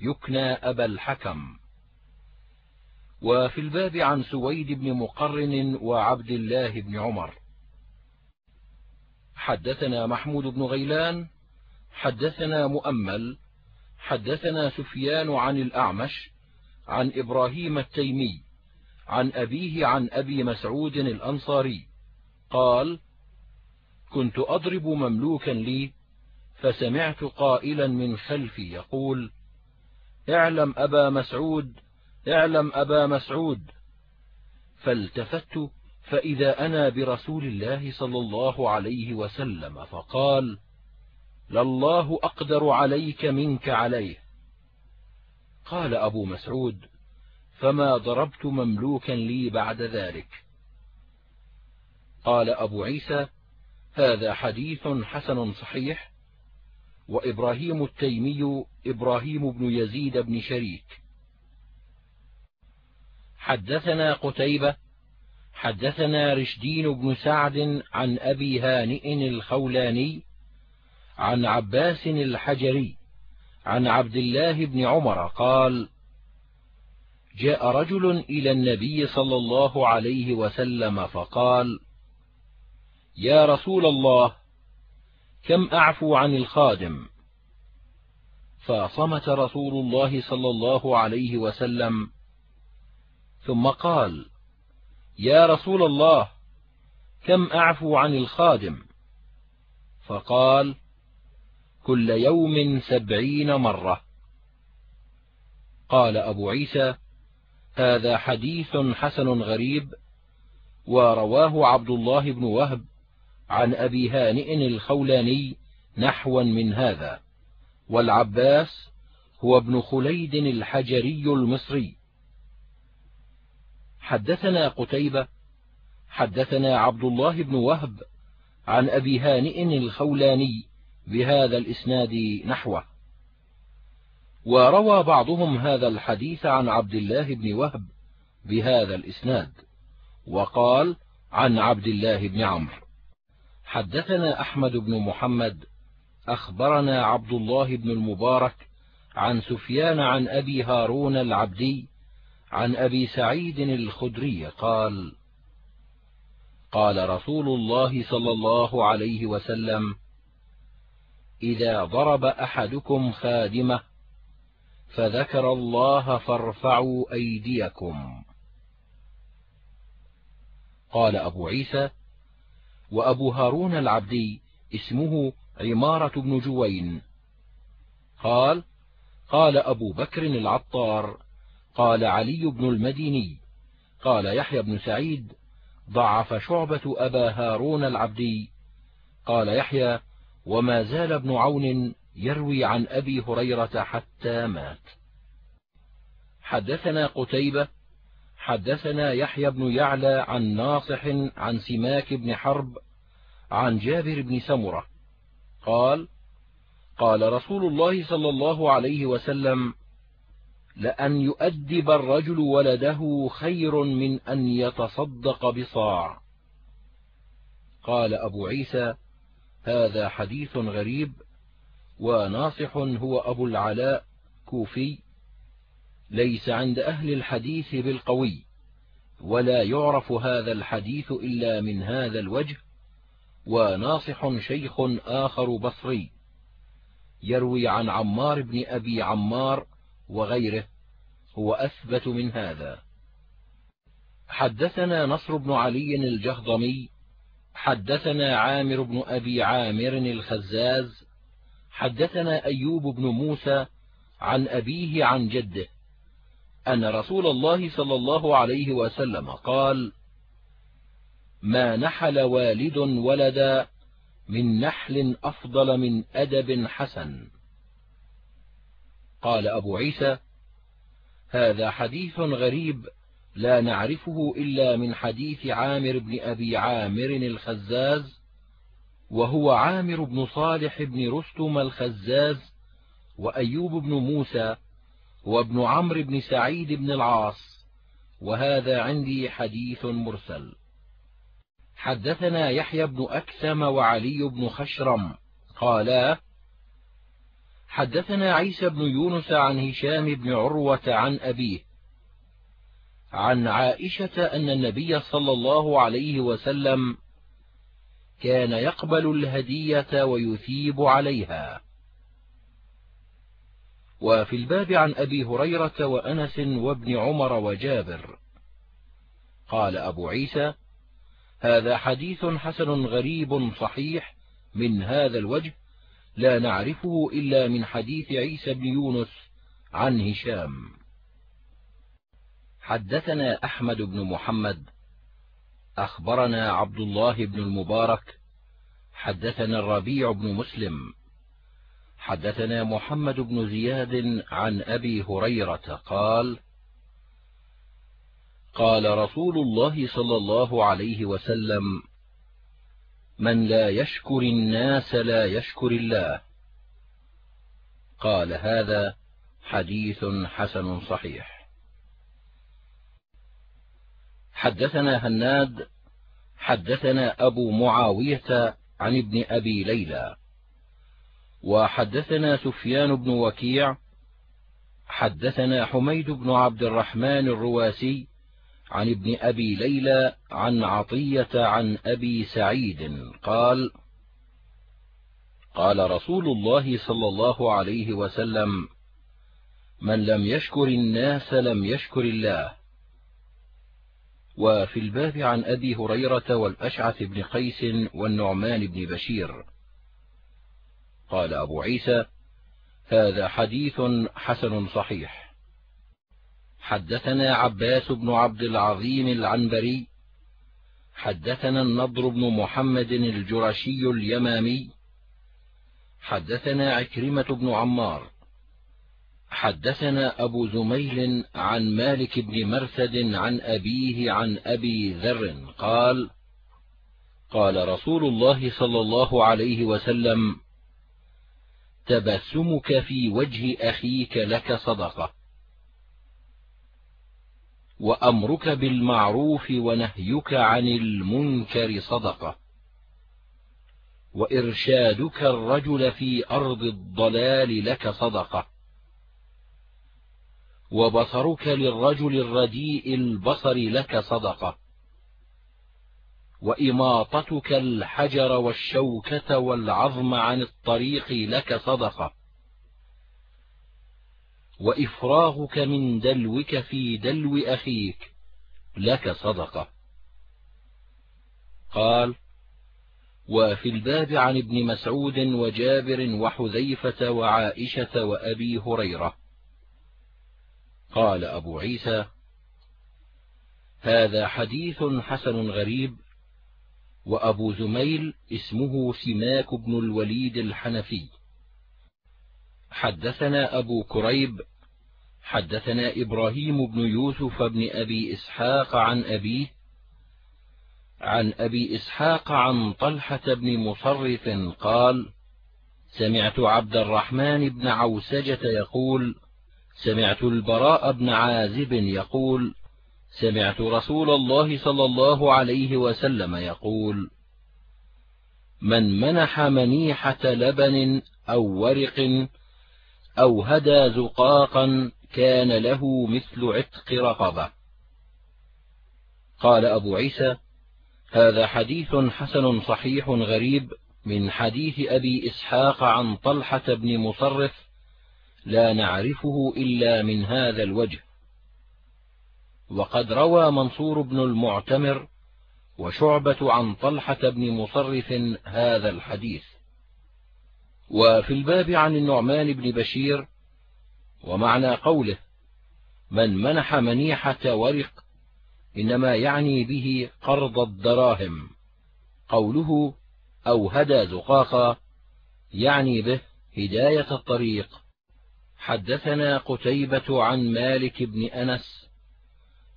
يكنى أبا الحكم. وفي الباب عن سويد بن مقرن وعبد الله بن عمر. حدثنا محمود بن غيلان حدثنا مؤمل حدثنا سفيان عن الأعمش عن إبراهيم التيمي. عن أبيه عن أبي مسعود الأنصاري. قال كنت أضرب مملوكا لي فسمعت قائلا من خلفي يقول اعلم أبا مسعود اعلم أبا مسعود. فالتفت فإذا أنا برسول الله صلى الله عليه وسلم فقال لله أقدر عليك منك عليه. قال أبو مسعود فما ضربت مملوكا لي بعد ذلك. قال أبو عيسى هذا حديث حسن صحيح. وإبراهيم التيمي إبراهيم بن يزيد بن شريك. حدثنا قتيبة حدثنا رشدين بن سعد عن أبي هانئ الخولاني عن عباس الحجري عن عبد الله بن عمر قال جاء رجل إلى النبي صلى الله عليه وسلم فقال يا رسول الله كم أعفو عن الخادم؟ فصمت رسول الله صلى الله عليه وسلم ثم قال يا رسول الله كم أعفو عن الخادم؟ فقال كل يوم سبعين مرة. قال أبو عيسى هذا حديث حسن غريب ورواه عبد الله بن وهب عن أبي هانئ الخولاني نحوا من هذا والعباس هو ابن خليد الحجري المصري. حدثنا قتيبة حدثنا عبد الله بن وهب عن أبي هانئ الخولاني بهذا الإسناد نحوه. وروى بعضهم هذا الحديث عن عبد الله بن وهب بهذا الإسناد وقال عن عبد الله بن عمرو. حدثنا أحمد بن محمد أخبرنا عبد الله بن المبارك عن سفيان عن أبي هارون العبدي عن أبي سعيد الخدري قال قال رسول الله صلى الله عليه وسلم إذا ضرب أحدكم خادمة فذكر الله فارفعوا أيديكم. قال أبو عيسى وأبو هارون العبدي اسمه عمارة بن جوين. قال قال أبو بكر العطار قال علي بن المديني قال يحيى بن سعيد ضعف شعبة أبا هارون العبدي. قال يحيى وما زال ابن عون يروي عن أبي هريرة حتى مات. حدثنا قتيبة حدثنا يحيى بن يعلى عن ناصح عن سماك بن حرب عن جابر بن سمرة. قال قال رسول الله صلى الله عليه وسلم لأن يؤدب الرجل ولده خير من أن يتصدق بصاع. قال أبو عيسى هذا حديث غريب وناصح هو أبو العلاء كوفي ليس عند أهل الحديث بالقوي ولا يعرف هذا الحديث إلا من هذا الوجه وناصح شيخ آخر بصري يروي عن عمار بن أبي عمار وغيره هو أثبت من هذا. حدثنا نصر بن علي الجهضمي حدثنا عامر بن أبي عامر الخزاز حدثنا أيوب بن موسى عن أبيه عن جده أن رسول الله صلى الله عليه وسلم قال ما نحل والد ولدا من نحل أفضل من أدب حسن. قال أبو عيسى هذا حديث غريب لا نعرفه إلا من حديث عامر بن أبي عامر الخزاز وهو عامر بن صالح بن رستم الخزاز وأيوب بن موسى وابن عمرو بن سعيد بن العاص وهذا عندي حديث مرسل. حدثنا يحيى بن أكثم وعلي بن خشرم قالا حدثنا عيسى بن يونس عن هشام بن عروة عن أبيه عن عائشة أن النبي صلى الله عليه وسلم كان يقبل الهدية ويثيب عليها. وفي الباب عن أبي هريرة وأنس وابن عمر وجابر. قال أبو عيسى هذا حديث حسن غريب صحيح من هذا الوجه لا نعرفه إلا من حديث عيسى بن يونس عن هشام. حدثنا أحمد بن محمد أخبرنا عبد الله بن المبارك حدثنا الربيع بن مسلم حدثنا محمد بن زياد عن أبي هريرة قال قال رسول الله صلى الله عليه وسلم من لا يشكر الناس لا يشكر الله. قال هذا حديث حسن صحيح. حدثنا هناد حدثنا أبو معاوية عن ابن أبي ليلى. وحدثنا سفيان بن وكيع حدثنا حميد بن عبد الرحمن الرواسي عن ابن أبي ليلى عن عطية عن أبي سعيد قال قال رسول الله صلى الله عليه وسلم من لم يشكر الناس لم يشكر الله. وفي الباب عن أبي هريرة والأشعث بن قيس والنعمان بن بشير. قال أبو عيسى هذا حديث حسن صحيح. حدثنا عباس بن عبد العظيم العنبري حدثنا النضر بن محمد الجرشي اليمامي حدثنا عكرمة بن عمار حدثنا أبو زميل عن مالك بن مرثد عن أبيه عن أبي ذر قال قال رسول الله صلى الله عليه وسلم تبسمك في وجه أخيك لك صدقة وأمرك بالمعروف ونهيك عن المنكر صدقة وإرشادك الرجل في أرض الضلال لك صدقة. وبصرك للرجل الرديء البصر لك صدقة. وإماطتك الحجر والشوكة والعظم عن الطريق لك صدقة. وإفراغك من دلوك في دلو أخيك لك صدقة. قال وفي الباب عن ابن مسعود وجابر وحذيفة وعائشة وأبي هريرة. قال أبو عيسى هذا حديث حسن غريب وأبو زميل اسمه سماك بن الوليد الحنفي. حدثنا أبو كريب حدثنا إبراهيم بن يوسف بن أبي إسحاق عن أبيه عن أبي إسحاق عن طلحة بن مصرف قال سمعت عبد الرحمن بن عوسجة يقول سمعت البراء بن عازب يقول سمعت رسول الله صلى الله عليه وسلم يقول من منح منيحة لبن أو ورق أو هدى زقاقا كان له مثل عتق رقبة. قال أبو عيسى هذا حديث حسن صحيح غريب من حديث أبي إسحاق عن طلحة بن مصرف لا نعرفه إلا من هذا الوجه. وقد روى منصور بن المعتمر وشعبة عن طلحة بن مصرف هذا الحديث. وفي الباب عن النعمان بن بشير ومعنى قوله من منح منيحة ورق إنما يعني به قرض الدراهم. قوله أو هدى زقاقا يعني به هداية الطريق. حدثنا قتيبة عن مالك بن أنس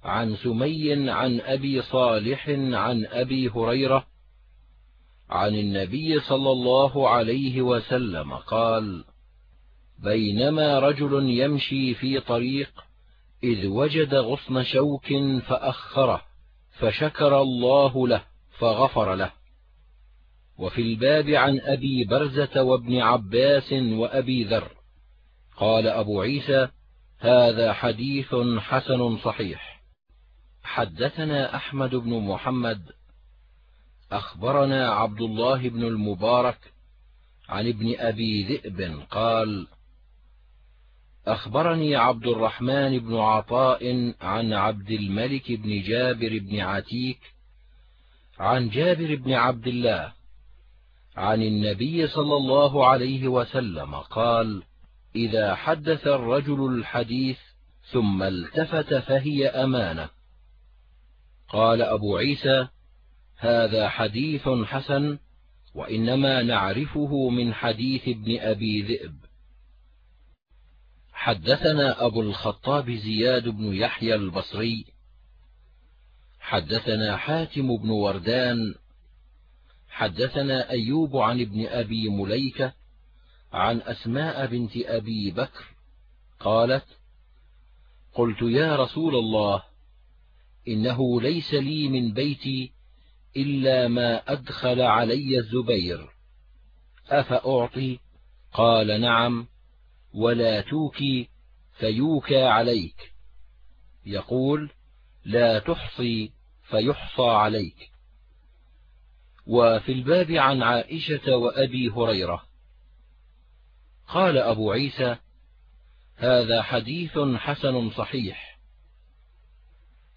عن سمي عن أبي صالح عن أبي هريرة عن النبي صلى الله عليه وسلم قال بينما رجل يمشي في طريق إذ وجد غصن شوك فأخره فشكر الله له فغفر له. وفي الباب عن أبي برزة وابن عباس وأبي ذر. قال أبو عيسى هذا حديث حسن صحيح. حدثنا أحمد بن محمد أخبرنا عبد الله بن المبارك عن ابن أبي ذئب قال أخبرني عبد الرحمن بن عطاء عن عبد الملك بن جابر بن عتيك عن جابر بن عبد الله عن النبي صلى الله عليه وسلم قال إذا حدث الرجل الحديث ثم التفت فهي أمانة. قال أبو عيسى هذا حديث حسن وإنما نعرفه من حديث ابن أبي ذئب. حدثنا أبو الخطاب زياد بن يحيى البصري. حدثنا حاتم بن وردان. حدثنا أيوب عن ابن أبي مليكة. عن أسماء بنت أبي بكر قالت قلت يا رسول الله إنه ليس لي من بيتي إلا ما أدخل علي الزبير. أفأعطي؟ قال نعم ولا توكي فيوكى عليك. يقول لا تحصي فيحصى عليك. وفي الباب عن عائشة وأبي هريرة. قال أبو عيسى هذا حديث حسن صحيح.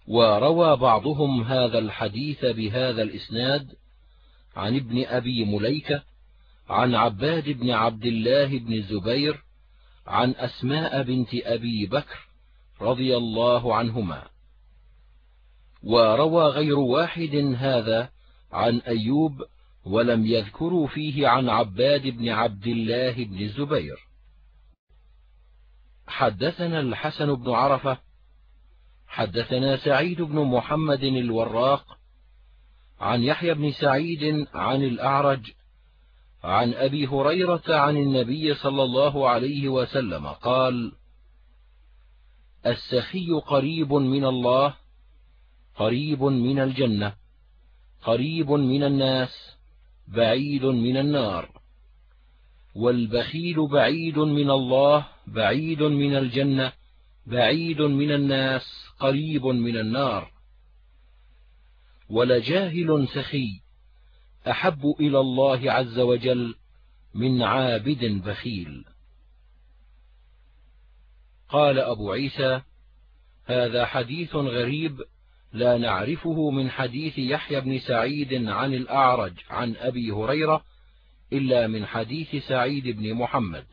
وروى بعضهم هذا الحديث بهذا الإسناد عن ابن أبي مليكة عن عباد بن عبد الله بن الزبير عن أسماء بنت أبي بكر رضي الله عنهما. وروى غير واحد هذا عن أيوب ولم يذكروا فيه عن عباد بن عبد الله بن الزبير. حدثنا الحسن بن عرفة حدثنا سعيد بن محمد الوراق عن يحيى بن سعيد عن الأعرج عن أبي هريرة عن النبي صلى الله عليه وسلم قال السخي قريب من الله قريب من الجنة قريب من الناس. بعيد من النار والبخيل بعيد من الله بعيد من الجنة بعيد من الناس قريب من النار. ولجاهل سخي أحب إلى الله عز وجل من عابد بخيل. قال أبو عيسى هذا حديث غريب لا نعرفه من حديث يحيى بن سعيد عن الأعرج عن أبي هريرة إلا من حديث سعيد بن محمد.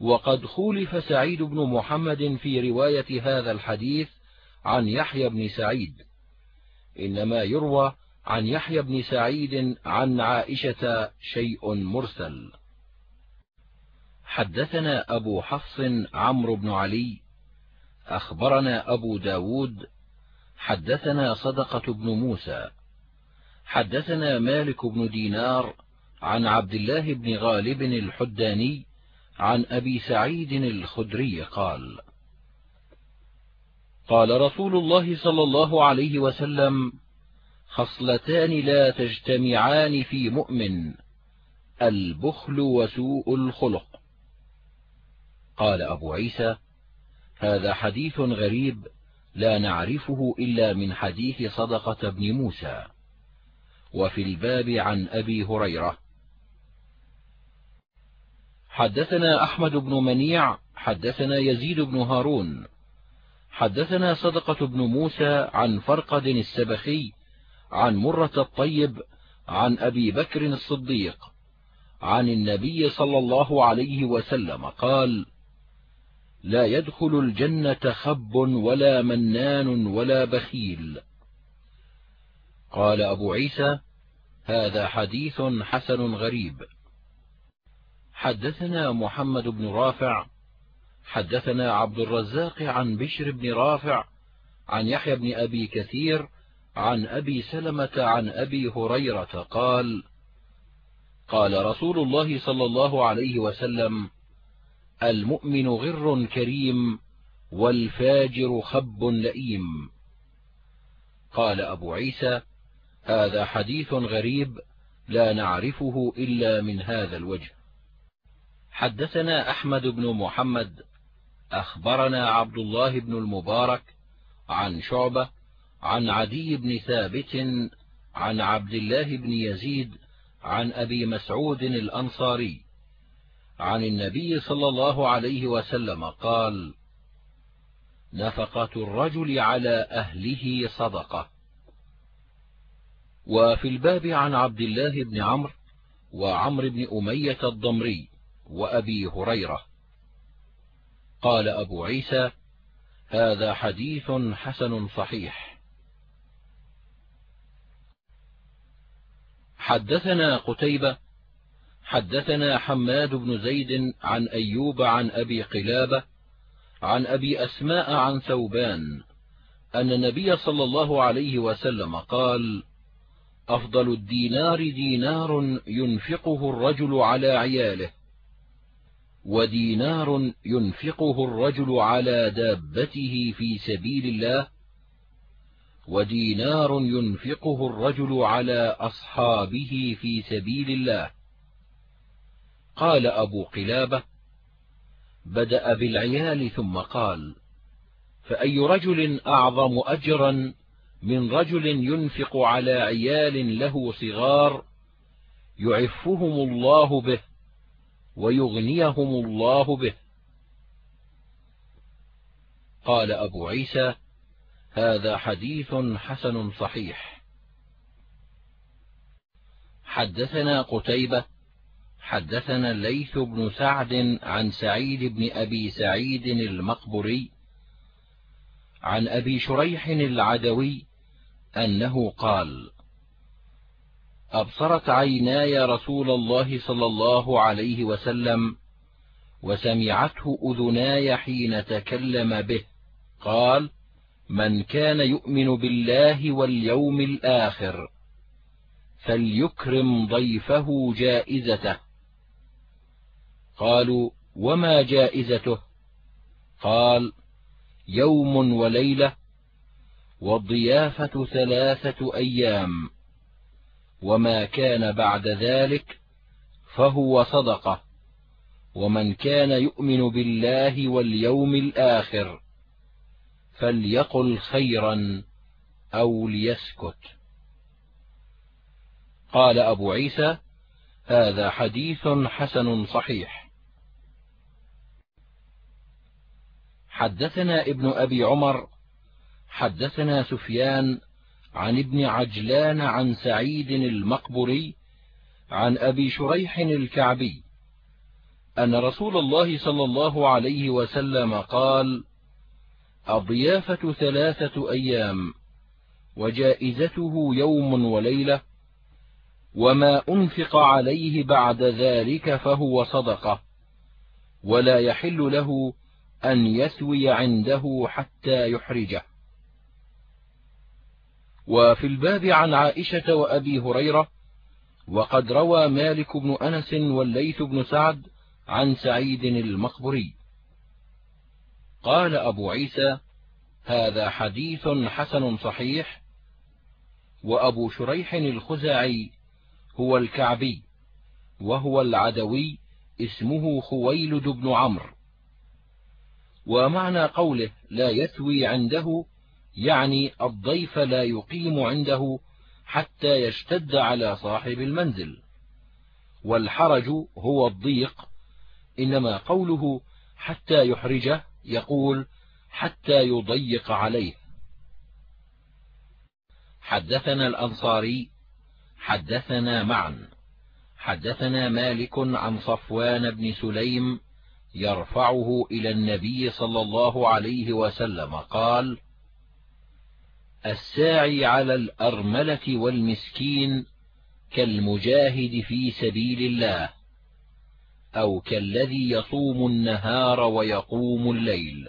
وقد خولف سعيد بن محمد في رواية هذا الحديث عن يحيى بن سعيد إنما يروى عن يحيى بن سعيد عن عائشة شيء مرسل. حدثنا أبو حفص عمرو بن علي أخبرنا أبو ب داود حدثنا صدقة بن موسى. حدثنا مالك بن دينار عن عبد الله بن غالب الحداني عن أبي سعيد الخدري قال قال رسول الله صلى الله عليه وسلم خصلتان لا تجتمعان في مؤمن البخل وسوء الخلق. قال أبو عيسى هذا حديث غريب لا نعرفه إلا من حديث صدقة بن موسى. وفي الباب عن أبي هريرة. حدثنا أحمد بن منيع حدثنا يزيد بن هارون. حدثنا صدقة بن موسى عن فرقد السبخي عن مرة الطيب عن أبي بكر الصديق. عن النبي صلى الله عليه وسلم قال لا يدخل الجنة خب ولا منان ولا بخيل. قال أبو عيسى هذا حديث حسن غريب. حدثنا محمد بن رافع حدثنا عبد الرزاق عن بشر بن رافع عن يحيى بن أبي كثير عن أبي سلمة عن أبي هريرة قال قال رسول الله صلى الله عليه وسلم المؤمن غر كريم والفاجر خب لئيم. قال أبو عيسى هذا حديث غريب لا نعرفه إلا من هذا الوجه. حدثنا أحمد بن محمد أخبرنا عبد الله بن المبارك عن شعبة عن عدي بن ثابت عن عبد الله بن يزيد عن أبي مسعود الأنصاري. عن النبي صلى الله عليه وسلم قال نفقة الرجل على أهله صدقة. وفي الباب عن عبد الله بن عمرو وعمرو بن أمية الضمري وأبي هريرة. قال أبو عيسى هذا حديث حسن صحيح. حدثنا قتيبة حدثنا حماد بن زيد عن أيوب عن أبي قلابة عن أبي أسماء عن ثوبان أن النبي صلى الله عليه وسلم قال أفضل الدينار دينار ينفقه الرجل على عياله ودينار ينفقه الرجل على دابته في سبيل الله ودينار ينفقه الرجل على أصحابه في سبيل الله. قال أبو قلابة بدأ بالعيال ثم قال فأي رجل أعظم أجرا من رجل ينفق على عيال له صغار يعفهم الله به ويغنيهم الله به. قال أبو عيسى هذا حديث حسن صحيح. حدثنا قتيبة حدثنا الليث بن سعد عن سعيد بن أبي سعيد المقبري عن أبي شريح العدوي أنه قال أبصرت عيناي رسول الله صلى الله عليه وسلم وسمعته أذناي حين تكلم به قال من كان يؤمن بالله واليوم الآخر فليكرم ضيفه جائزته. قالوا وما جائزته؟ قال يوم وليلة والضيافة ثلاثة أيام وما كان بعد ذلك فهو صدقة ومن كان يؤمن بالله واليوم الآخر فليقل خيرا أو ليسكت. قال أبو عيسى هذا حديث حسن صحيح. حدثنا ابن أبي عمر حدثنا سفيان عن ابن عجلان عن سعيد المقبري عن أبي شريح الكعبي أن رسول الله صلى الله عليه وسلم قال الضيافة ثلاثة أيام وجائزته يوم وليلة وما أنفق عليه بعد ذلك فهو صدقة ولا يحل له أن يسوي عنده حتى يحرجه. وفي الباب عن عائشة وأبي هريرة وقد روى مالك بن أنس والليث بن سعد عن سعيد المقبري. قال أبو عيسى هذا حديث حسن صحيح وأبو شريح الخزاعي هو الكعبي وهو العدوي اسمه خويلد بن عمرو. ومعنى قوله لا يثوي عنده يعني الضيف لا يقيم عنده حتى يشتد على صاحب المنزل. والحرج هو الضيق إنما قوله حتى يحرجه يقول حتى يضيق عليه. حدثنا الأنصاري حدثنا معا حدثنا مالك عن صفوان بن سليم يرفعه إلى النبي صلى الله عليه وسلم قال الساعي على الأرملة والمسكين كالمجاهد في سبيل الله أو كالذي يصوم النهار ويقوم الليل.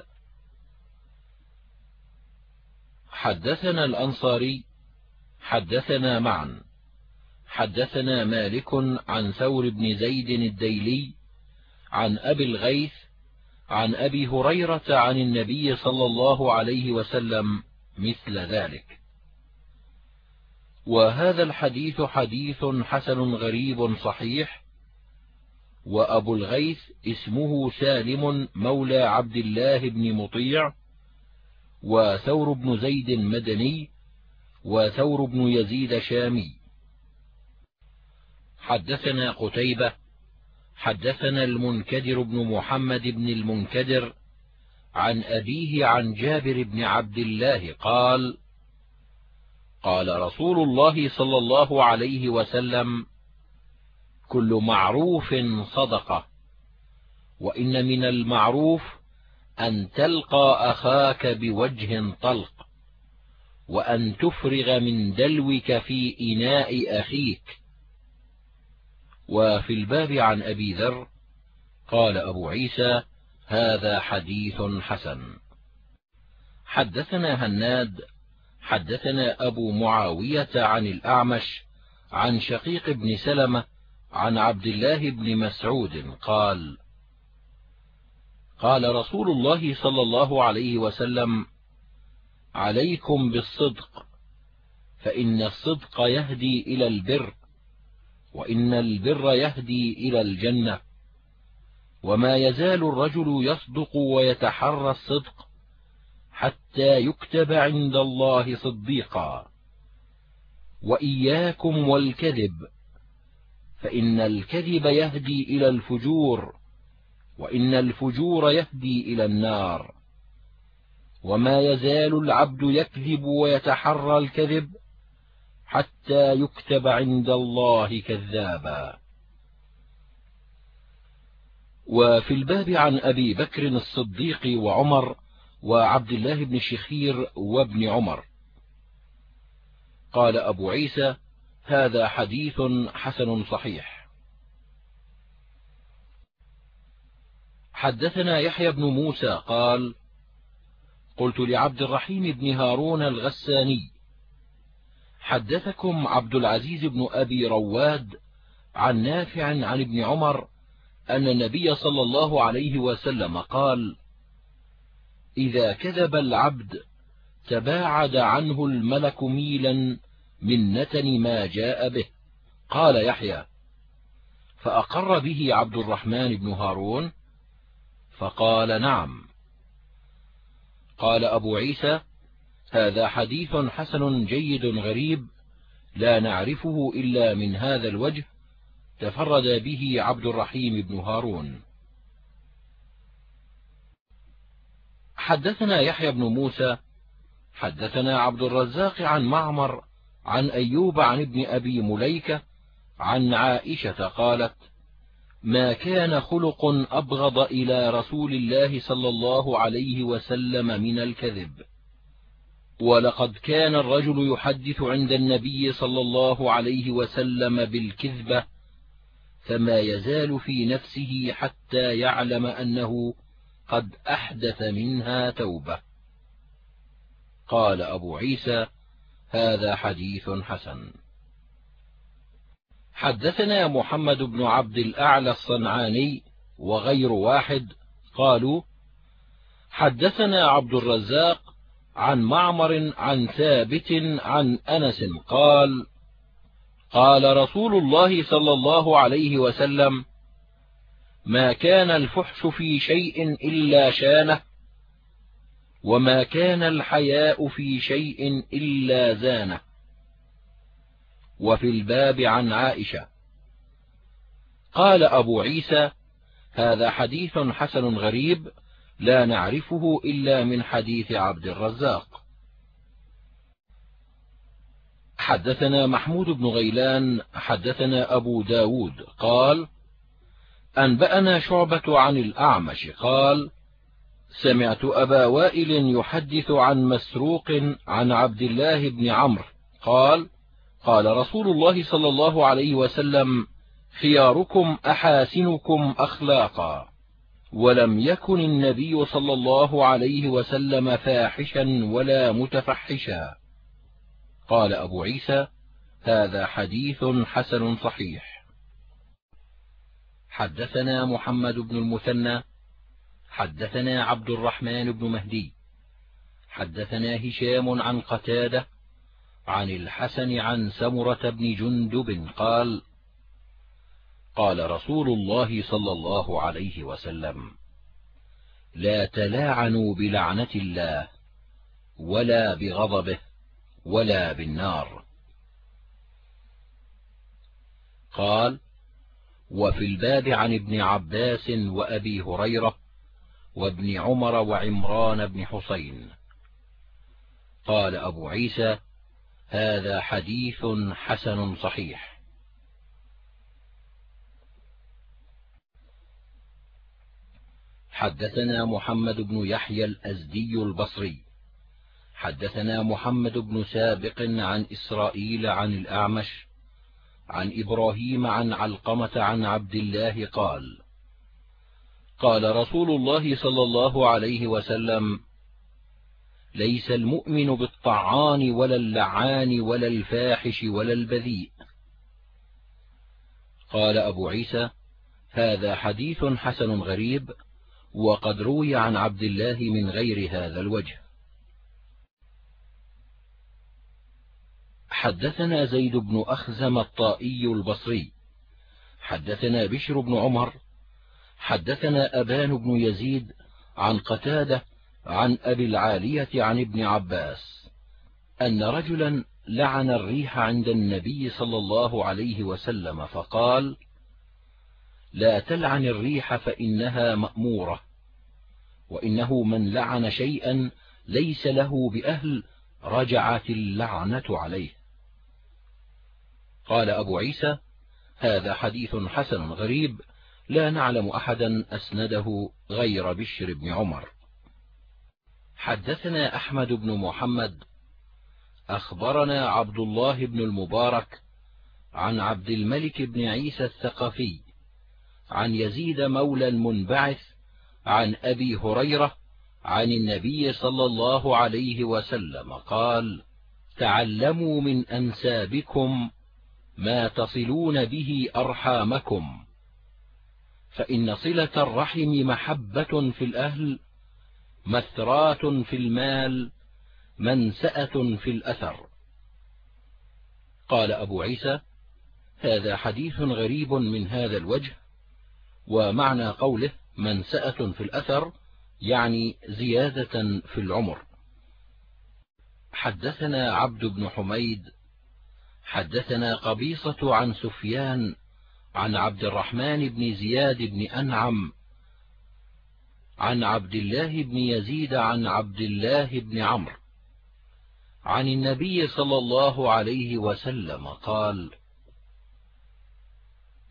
حدثنا الأنصاري حدثنا معا حدثنا مالك عن ثور بن زيد الديلي عن أبي الغيث عن أبي هريرة عن النبي صلى الله عليه وسلم مثل ذلك. وهذا الحديث حديث حسن غريب صحيح وأبو الغيث اسمه سالم مولى عبد الله بن مطيع وثور بن زيد مدني وثور بن يزيد شامي. حدثنا قتيبة حدثنا المنكدر بن محمد بن المنكدر عن أبيه عن جابر بن عبد الله قال قال رسول الله صلى الله عليه وسلم كل معروف صدقة وإن من المعروف أن تلقى أخاك بوجه طلق وأن تفرغ من دلوك في إناء أخيك. وفي الباب عن أبي ذر قال أبو عيسى هذا حديث حسن. حدثنا هناد حدثنا أبو معاوية عن الأعمش عن شقيق بن سلمة عن عبد الله بن مسعود قال قال رسول الله صلى الله عليه وسلم عليكم بالصدق فإن الصدق يهدي إلى البر وإن البر يهدي إلى الجنة. وما يزال الرجل يصدق ويتحرى الصدق حتى يكتب عند الله صديقا. وإياكم والكذب فإن الكذب يهدي إلى الفجور وإن الفجور يهدي إلى النار. وما يزال العبد يكذب ويتحرى الكذب حتى يكتب عند الله كذابا. وفي الباب عن أبي بكر الصديق وعمر وعبد الله بن شخير وابن عمر. قال أبو عيسى هذا حديث حسن صحيح. حدثنا يحيى بن موسى قال قلت لعبد الرحيم بن هارون الغساني حدثكم عبد العزيز بن أبي رواد عن نافع عن ابن عمر أن النبي صلى الله عليه وسلم قال إذا كذب العبد تباعد عنه الملك ميلا من نتن ما جاء به. قال يحيى فأقر به عبد الرحمن بن هارون؟ فقال نعم. قال أبو عيسى هذا حديث حسن جيد غريب لا نعرفه إلا من هذا الوجه تفرد به عبد الرحيم بن هارون. حدثنا يحيى بن موسى حدثنا عبد الرزاق عن معمر عن أيوب عن ابن أبي مليكة عن عائشة قالت ما كان خلق أبغض إلى رسول الله صلى الله عليه وسلم من الكذب. ولقد كان الرجل يحدث عند النبي صلى الله عليه وسلم بالكذبة فما يزال في نفسه حتى يعلم أنه قد أحدث منها توبة. قال أبو عيسى هذا حديث حسن. حدثنا محمد بن عبد الأعلى الصنعاني وغير واحد قالوا حدثنا عبد الرزاق عن معمر عن ثابت عن أنس قال قال رسول الله صلى الله عليه وسلم ما كان الفحش في شيء إلا شانه وما كان الحياء في شيء إلا زانه. وفي الباب عن عائشة قال أبو عيسى هذا حديث حسن غريب لا نعرفه إلا من حديث عبد الرزاق. حدثنا محمود بن غيلان حدثنا أبو ب داود قال أنبأنا شعبة عن الأعمش قال سمعت أبا وائل يحدث عن مسروق عن عبد الله بن عمرو قال قال رسول الله صلى الله عليه وسلم خياركم أحاسنكم أخلاقا. ولم يكن النبي صلى الله عليه وسلم فاحشا ولا متفحشا. قال أبو عيسى هذا حديث حسن صحيح. حدثنا محمد بن المثنى حدثنا عبد الرحمن بن مهدي حدثنا هشام عن قتادة عن الحسن عن سمرة بن جندب قال قال رسول الله صلى الله عليه وسلم لا تلاعنوا بلعنة الله ولا بغضبه ولا بالنار. قال وفي الباب عن ابن عباس وأبي هريرة وابن عمر وعمران بن حسين. قال أبو عيسى هذا حديث حسن صحيح. حدثنا محمد بن يحيى الأزدي البصري. حدثنا محمد بن سابق عن إسرائيل عن الأعمش عن إبراهيم عن علقمة عن عبد الله قال قال رسول الله صلى الله عليه وسلم ليس المؤمن بالطعان ولا اللعان ولا الفاحش ولا البذيء. قال أبو عيسى هذا حديث حسن غريب وقد روي عن عبد الله من غير هذا الوجه. حدثنا زيد بن أخزم الطائي البصري. حدثنا بشر بن عمر. حدثنا أبان بن يزيد عن قتادة عن أبي العالية عن ابن عباس أن رجلا لعن الريح عند النبي صلى الله عليه وسلم فقال لا تلعن الريح فإنها مأمورة. وإنه من لعن شيئا ليس له بأهل رجعت اللعنة عليه. قال أبو عيسى هذا حديث حسن غريب لا نعلم أحدا أسنده غير بشر بن عمر. حدثنا أحمد بن محمد أخبرنا عبد الله بن المبارك عن عبد الملك بن عيسى الثقفي عن يزيد مولى المنبعث عن أبي هريرة عن النبي صلى الله عليه وسلم قال تعلموا من أنسابكم ما تصلون به أرحامكم فإن صلة الرحم محبة في الأهل مثرات في المال منسأة في الأثر. قال أبو عيسى هذا حديث غريب من هذا الوجه ومعنى قوله منسأة في الأثر يعني زيادة في العمر. حدثنا عبد بن حميد حدثنا قبيصة عن سفيان عن عبد الرحمن بن زياد بن أنعم عن عبد الله بن يزيد عن عبد الله بن عمرو. عن النبي صلى الله عليه وسلم قال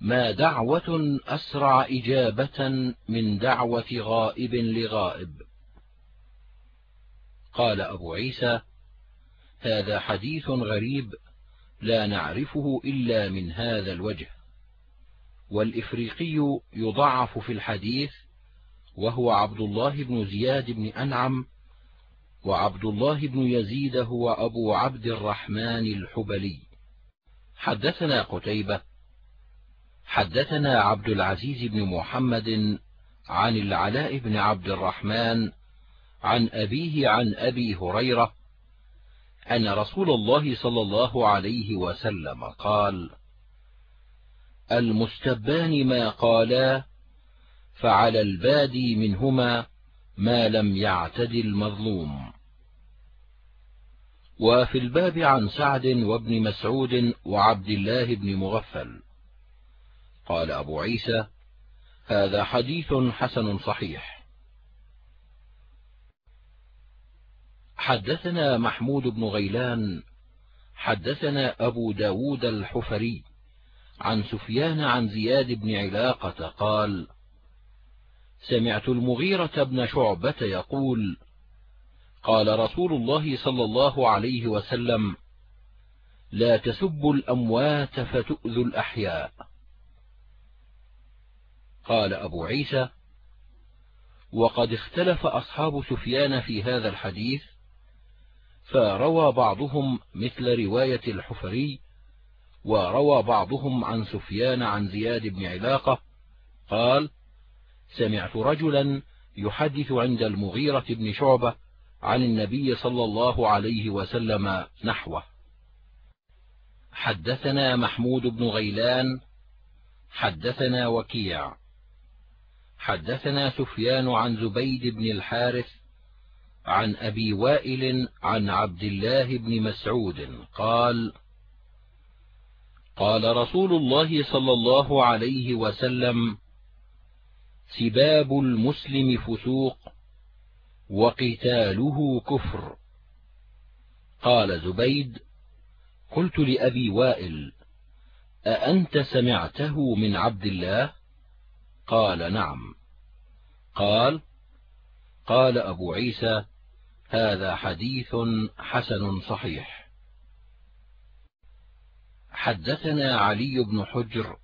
ما دعوة أسرع إجابة من دعوة غائب لغائب. قال أبو عيسى هذا حديث غريب لا نعرفه إلا من هذا الوجه والإفريقي يضعف في الحديث وهو عبد الله بن زياد بن أنعم وعبد الله بن يزيد هو أبو عبد الرحمن الحبلي. حدثنا قتيبة حدثنا عبد العزيز بن محمد عن العلاء بن عبد الرحمن عن أبيه عن أبي هريرة أن رسول الله صلى الله عليه وسلم قال المستبان ما قالا فعلى البادي منهما ما لم يعتد المظلوم. وفي الباب عن سعد وابن مسعود وعبد الله بن مغفل. قال أبو عيسى هذا حديث حسن صحيح. حدثنا محمود بن غيلان حدثنا أبو ب داود الحفري عن سفيان عن زياد بن علاقة قال سمعت المغيرة بن شعبة يقول قال رسول الله صلى الله عليه وسلم لا تسبوا الأموات فتؤذوا الأحياء. قال أبو عيسى وقد اختلف أصحاب سفيان في هذا الحديث فروى بعضهم مثل رواية الحفري وروى بعضهم عن سفيان عن زياد بن علاقة قال سمعت رجلا يحدث عند المغيرة بن شعبة عن النبي صلى الله عليه وسلم نحوه. حدثنا محمود بن غيلان حدثنا وكيع. حدثنا سفيان عن زبيد بن الحارث عن أبي وائل عن عبد الله بن مسعود قال قال رسول الله صلى الله عليه وسلم سباب المسلم فسوق وقتاله كفر. قال زبيد قلت لأبي وائل أأنت سمعته من عبد الله؟ قال نعم. قال قال أبو عيسى هذا حديث حسن صحيح. حدثنا علي بن حجر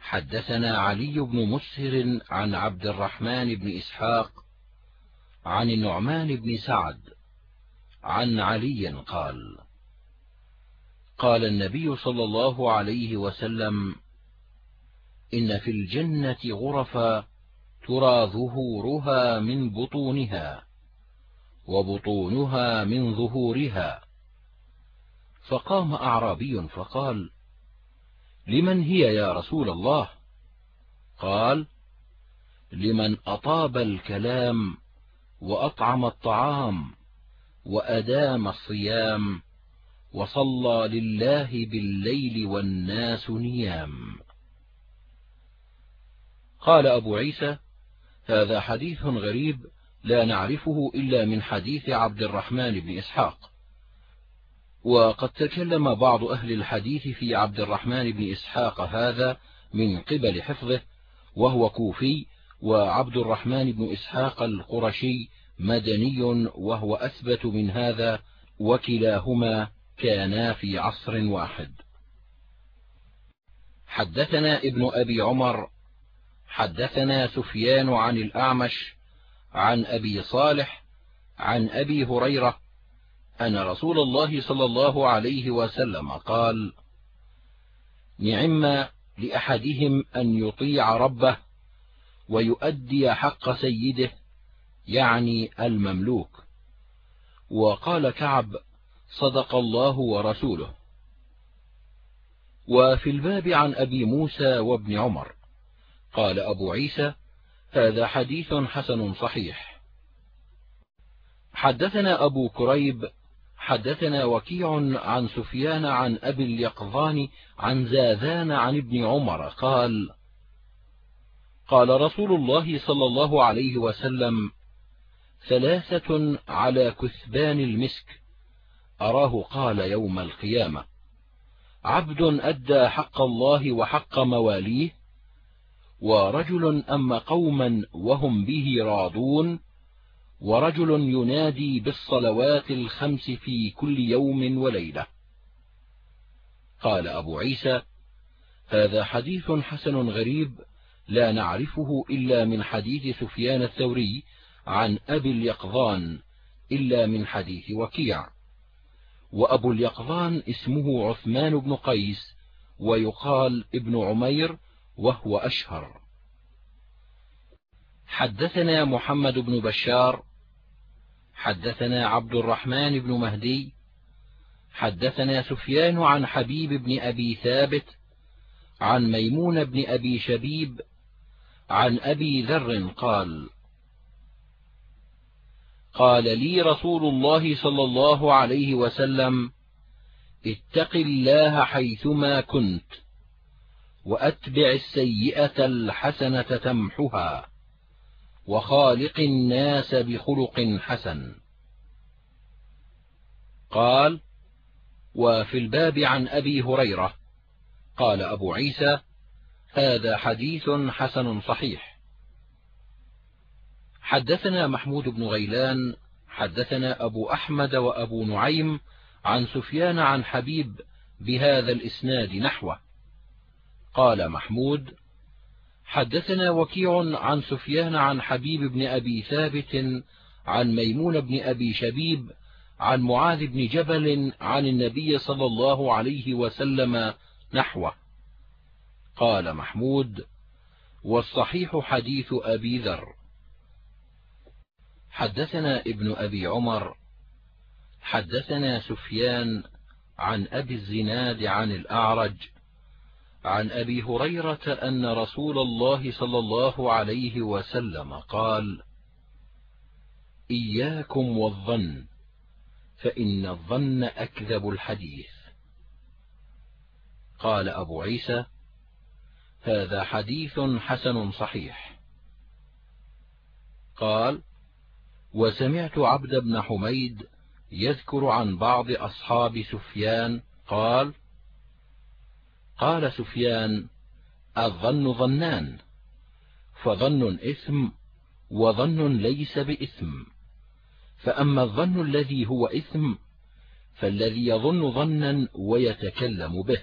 حدثنا علي بن مسهر عن عبد الرحمن بن إسحاق عن النعمان بن سعد عن علي قال قال النبي صلى الله عليه وسلم إن في الجنة غرفا ترى ظهورها من بطونها وبطونها من ظهورها. فقام أعرابي فقال لمن هي يا رسول الله؟ قال لمن أطاب الكلام وأطعم الطعام وأدام الصيام وصلى لله بالليل والناس نيام. قال أبو عيسى هذا حديث غريب لا نعرفه إلا من حديث عبد الرحمن بن إسحاق. وقد تكلم بعض أهل الحديث في عبد الرحمن بن إسحاق هذا من قبل حفظه وهو كوفي وعبد الرحمن بن إسحاق القرشي مدني وهو أثبت من هذا وكلاهما كانا في عصر واحد. حدثنا ابن أبي عمر حدثنا سفيان عن الأعمش عن أبي صالح عن أبي هريرة أن رسول الله صلى الله عليه وسلم قال نعم لأحدهم أن يطيع ربه ويؤدي حق سيده يعني المملوك. وقال كعب صدق الله ورسوله. وفي الباب عن أبي موسى وابن عمر. قال أبو عيسى هذا حديث حسن صحيح. حدثنا أبو كريب حدثنا وكيع عن سفيان عن أبي اليقظان عن زاذان عن ابن عمر قال قال رسول الله صلى الله عليه وسلم ثلاثة على كثبان المسك أراه قال يوم القيامة. عبد أدى حق الله وحق مواليه ورجل أم قوما وهم به راضون ورجل ينادي بالصلوات الخمس في كل يوم وليلة. قال أبو عيسى هذا حديث حسن غريب لا نعرفه إلا من حديث سفيان الثوري عن أبي اليقظان إلا من حديث وكيع. وأبو اليقظان اسمه عثمان بن قيس ويقال ابن عمير وهو أشهر. حدثنا محمد بن بشار حدثنا عبد الرحمن بن مهدي حدثنا سفيان عن حبيب بن أبي ثابت عن ميمون بن أبي شبيب عن أبي ذر قال قال لي رسول الله صلى الله عليه وسلم اتق الله حيثما كنت. وأتبع السيئة الحسنة تمحها وخالق الناس بخلق حسن. قال وفي الباب عن أبي هريرة قال أبو عيسى هذا حديث حسن صحيح. حدثنا محمود بن غيلان حدثنا أبو أحمد وأبو نعيم عن سفيان عن حبيب بهذا الإسناد نحوه. قال محمود حدثنا وكيع عن سفيان عن حبيب بن أبي ثابت عن ميمون بن أبي شبيب عن معاذ بن جبل عن النبي صلى الله عليه وسلم نحوه. قال محمود والصحيح حديث أبي ذر. حدثنا ابن أبي عمر حدثنا سفيان عن أبي الزناد عن الأعرج عن أبي هريرة أن رسول الله صلى الله عليه وسلم قال إياكم والظن فإن الظن أكذب الحديث. قال أبو عيسى هذا حديث حسن صحيح. قال وسمعت عبد بن حميد يذكر عن بعض أصحاب سفيان قال قال سفيان الظن ظنان فظن إثم وظن ليس بإثم. فأما الظن الذي هو إثم فالذي يظن ظنا ويتكلم به.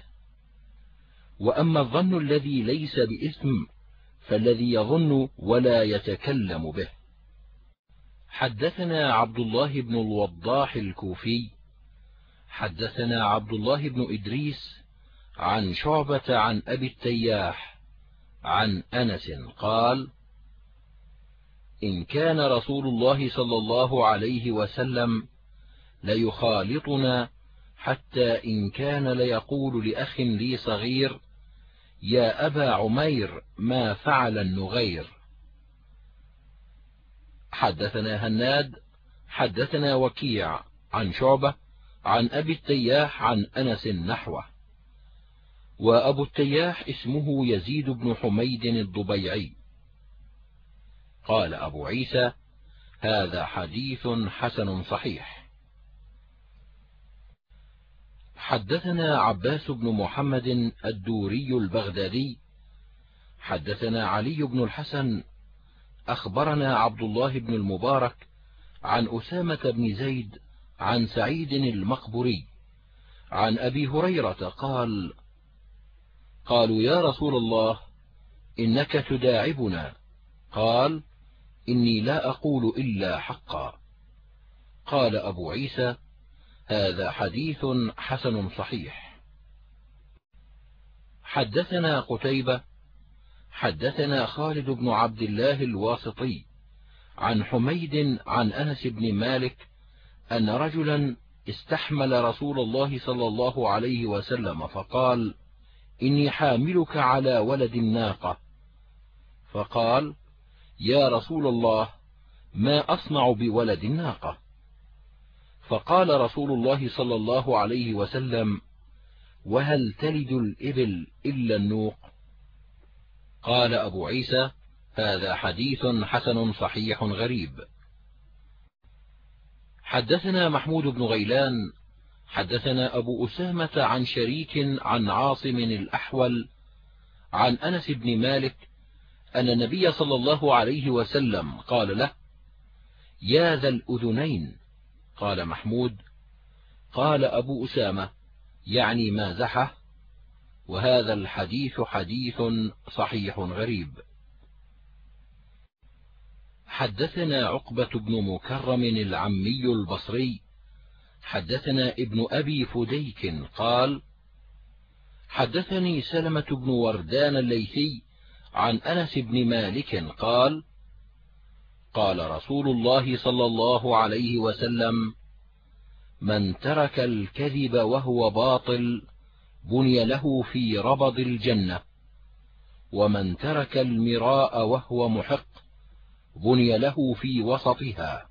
وأما الظن الذي ليس بإثم فالذي يظن ولا يتكلم به. حدثنا عبد الله بن الوضاح الكوفي حدثنا عبد الله بن إدريس عن شعبة عن أبي التياح عن أنس قال إن كان رسول الله صلى الله عليه وسلم ليخالطنا حتى إن كان ليقول لأخ لي صغير يا أبا عمير ما فعل النغير. حدثنا هناد حدثنا وكيع عن شعبة عن أبي التياح عن أنس نحوه. وأبو التياح اسمه يزيد بن حميد الضبيعي. قال أبو عيسى هذا حديث حسن صحيح. حدثنا عباس بن محمد الدوري البغدادي. حدثنا علي بن الحسن. أخبرنا عبد الله بن المبارك عن أسامة بن زيد عن سعيد المقبري عن أبي هريرة قال قالوا يا رسول الله إنك تداعبنا. قال إني لا أقول إلا حقا. قال أبو عيسى هذا حديث حسن صحيح. حدثنا قتيبة حدثنا خالد بن عبد الله الواسطي عن حميد عن أنس بن مالك أن رجلا استحمل رسول الله صلى الله عليه وسلم فقال إني حاملك على ولد الناقة. فقال يا رسول الله ما أصنع بولد الناقة؟ فقال رسول الله صلى الله عليه وسلم وهل تلد الإبل إلا النوق؟ قال أبو عيسى هذا حديث حسن صحيح غريب. حدثنا محمود بن غيلان حدثنا أبو أسامة عن شريك عن عاصم الأحول عن أنس بن مالك أن النبي صلى الله عليه وسلم قال له يا ذا الأذنين. قال محمود قال أبو أسامة يعني مازحه وهذا الحديث حديث صحيح غريب. حدثنا عقبة بن مكرم العمي البصري حدثنا ابن أبي فديك قال حدثني سلمة بن وردان الليثي عن أنس بن مالك قال قال رسول الله صلى الله عليه وسلم من ترك الكذب وهو باطل بني له في ربض الجنة ومن ترك المراء وهو محق بني له في وسطها.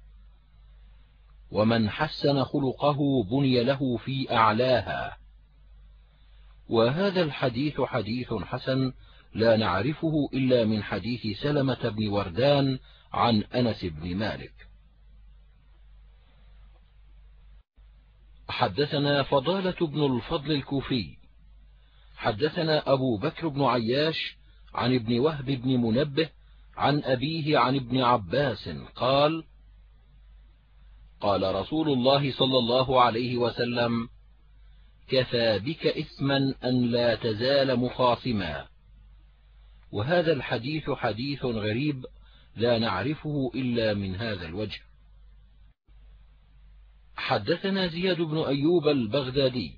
ومن حسن خلقه بني له في أعلاها. وهذا الحديث حديث حسن لا نعرفه إلا من حديث سلمة بن وردان عن أنس بن مالك. حدثنا فضالة بن الفضل الكوفي. حدثنا أبو بكر بن عياش عن ابن وهب بن منبه عن أبيه عن ابن عباس قال قال رسول الله صلى الله عليه وسلم كفى بك إثما أن لا تزال مخاصما. وهذا الحديث حديث غريب لا نعرفه إلا من هذا الوجه. حدثنا زياد بن أيوب البغدادي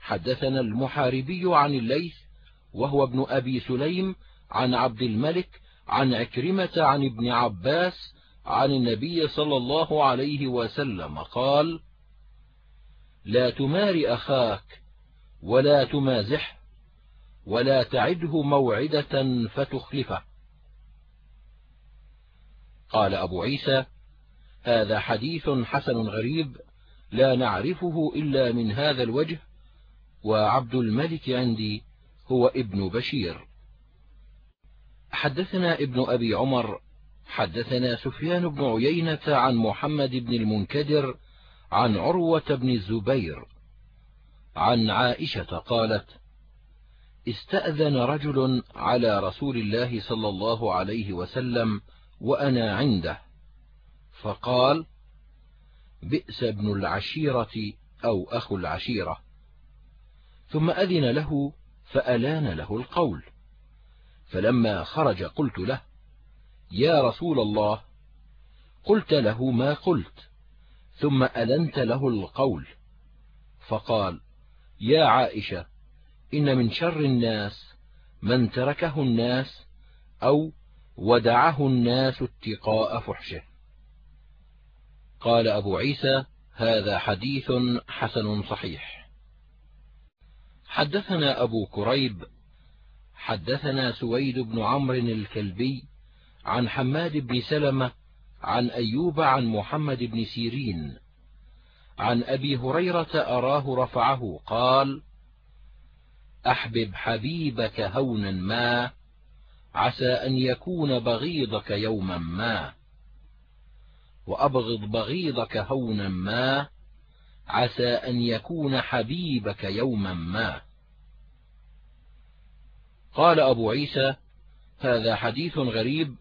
حدثنا المحاربي عن الليث وهو ابن أبي سليم عن عبد الملك عن عكرمة عن ابن عباس عن النبي صلى الله عليه وسلم قال لا تمار أخاك ولا تمازح ولا تعده موعدة فتخلفه. قال أبو عيسى هذا حديث حسن غريب لا نعرفه إلا من هذا الوجه وعبد الملك عندي هو ابن بشير. حدثنا ابن أبي عمر حدثنا سفيان بن عيينة عن محمد بن المنكدر عن عروة بن الزبير عن عائشة قالت استأذن رجل على رسول الله صلى الله عليه وسلم وأنا عنده فقال بئس ابن العشيرة أو أخو العشيرة. ثم أذن له فألان له القول. فلما خرج قلت له يا رسول الله قلت له ما قلت ثم ألنت له القول. فقال يا عائشة إن من شر الناس من تركه الناس أو ودعه الناس اتقاء فحشه. قال أبو عيسى هذا حديث حسن صحيح. حدثنا أبو كريب حدثنا سويد بن عمرو الكلبي عن حماد بن سلمة عن أيوب عن محمد بن سيرين. عن أبي هريرة أراه رفعه قال أحبب حبيبك هونا ما عسى أن يكون بغيضك يوما ما. وأبغض بغيضك هونا ما عسى أن يكون حبيبك يوما ما. قال أبو عيسى هذا حديث غريب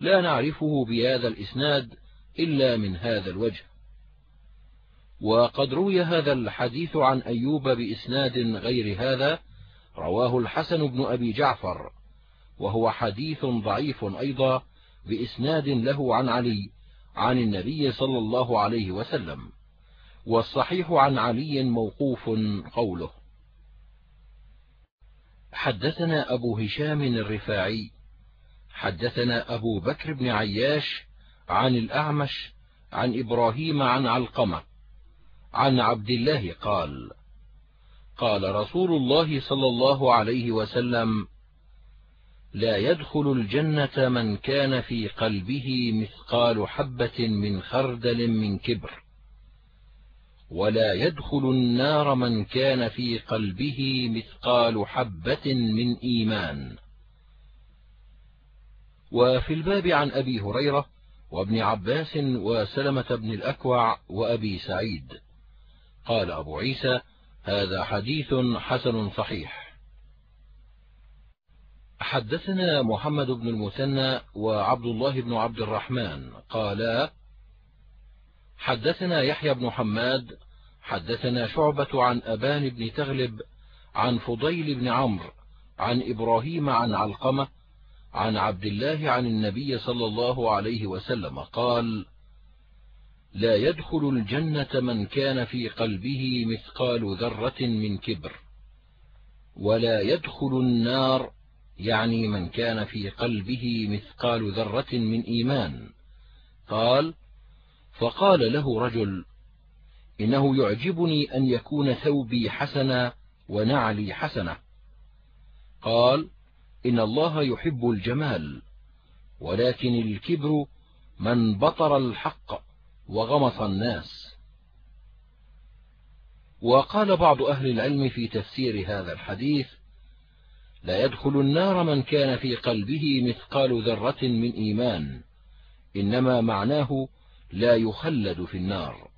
لا نعرفه بهذا الإسناد إلا من هذا الوجه. وقد روي هذا الحديث عن أيوب بإسناد غير هذا رواه الحسن بن أبي جعفر وهو حديث ضعيف أيضا بإسناد له عن علي عن النبي صلى الله عليه وسلم والصحيح عن علي موقوف قوله. حدثنا أبو هشام الرفاعي حدثنا أبو بكر بن عياش عن الأعمش عن إبراهيم عن علقمة عن عبد الله قال قال رسول الله صلى الله عليه وسلم لا يدخل الجنة من كان في قلبه مثقال حبة من خردل من كبر ولا يدخل النار من كان في قلبه مثقال حبة من إيمان. وفي الباب عن أبي هريرة وابن عباس وسلمة بن الأكوع وأبي سعيد. قال أبو عيسى هذا حديث حسن صحيح. حدثنا محمد بن المثنى وعبد الله بن عبد الرحمن. قالا حدثنا يحيى بن حماد حدثنا شعبة عن أبان بن تغلب عن فضيل بن عمرو عن إبراهيم عن علقمة عن عبد الله عن النبي صلى الله عليه وسلم قال لا يدخل الجنة من كان في قلبه مثقال ذرة من كبر ولا يدخل النار يعني من كان في قلبه مثقال ذرة من إيمان. قال فقال له رجل إنه يعجبني أن يكون ثوبي حسنا ونعلي حسنة. قال إن الله يحب الجمال ولكن الكبر من بطر الحق وغمص الناس. وقال بعض أهل العلم في تفسير هذا الحديث لا يدخل النار من كان في قلبه مثقال ذرة من إيمان إنما معناه لا يخلد في النار.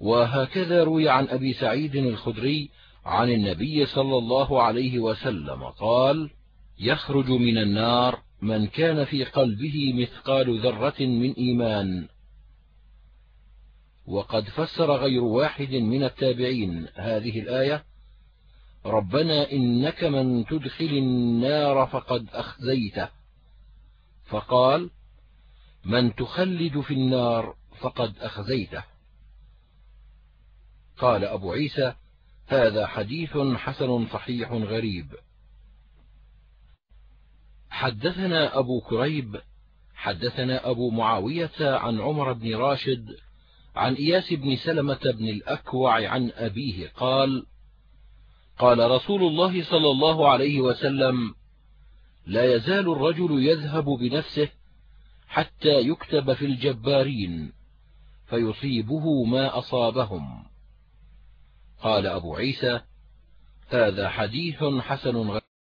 وهكذا روي عن أبي سعيد الخدري عن النبي صلى الله عليه وسلم قال يخرج من النار من كان في قلبه مثقال ذرة من إيمان. وقد فسر غير واحد من التابعين هذه الآية ربنا إنك من تدخل النار فقد أخزيته. فقال من تخلد في النار فقد أخزيته. قال أبو عيسى هذا حديث حسن صحيح غريب. حدثنا أبو كريب حدثنا أبو معاوية عن عمر بن راشد عن إياس بن سلمة بن الأكوع عن أبيه قال قال رسول الله صلى الله عليه وسلم لا يزال الرجل يذهب بنفسه حتى يكتب في الجبارين فيصيبه ما أصابهم. قال أبو عيسى هذا حديث حسن غير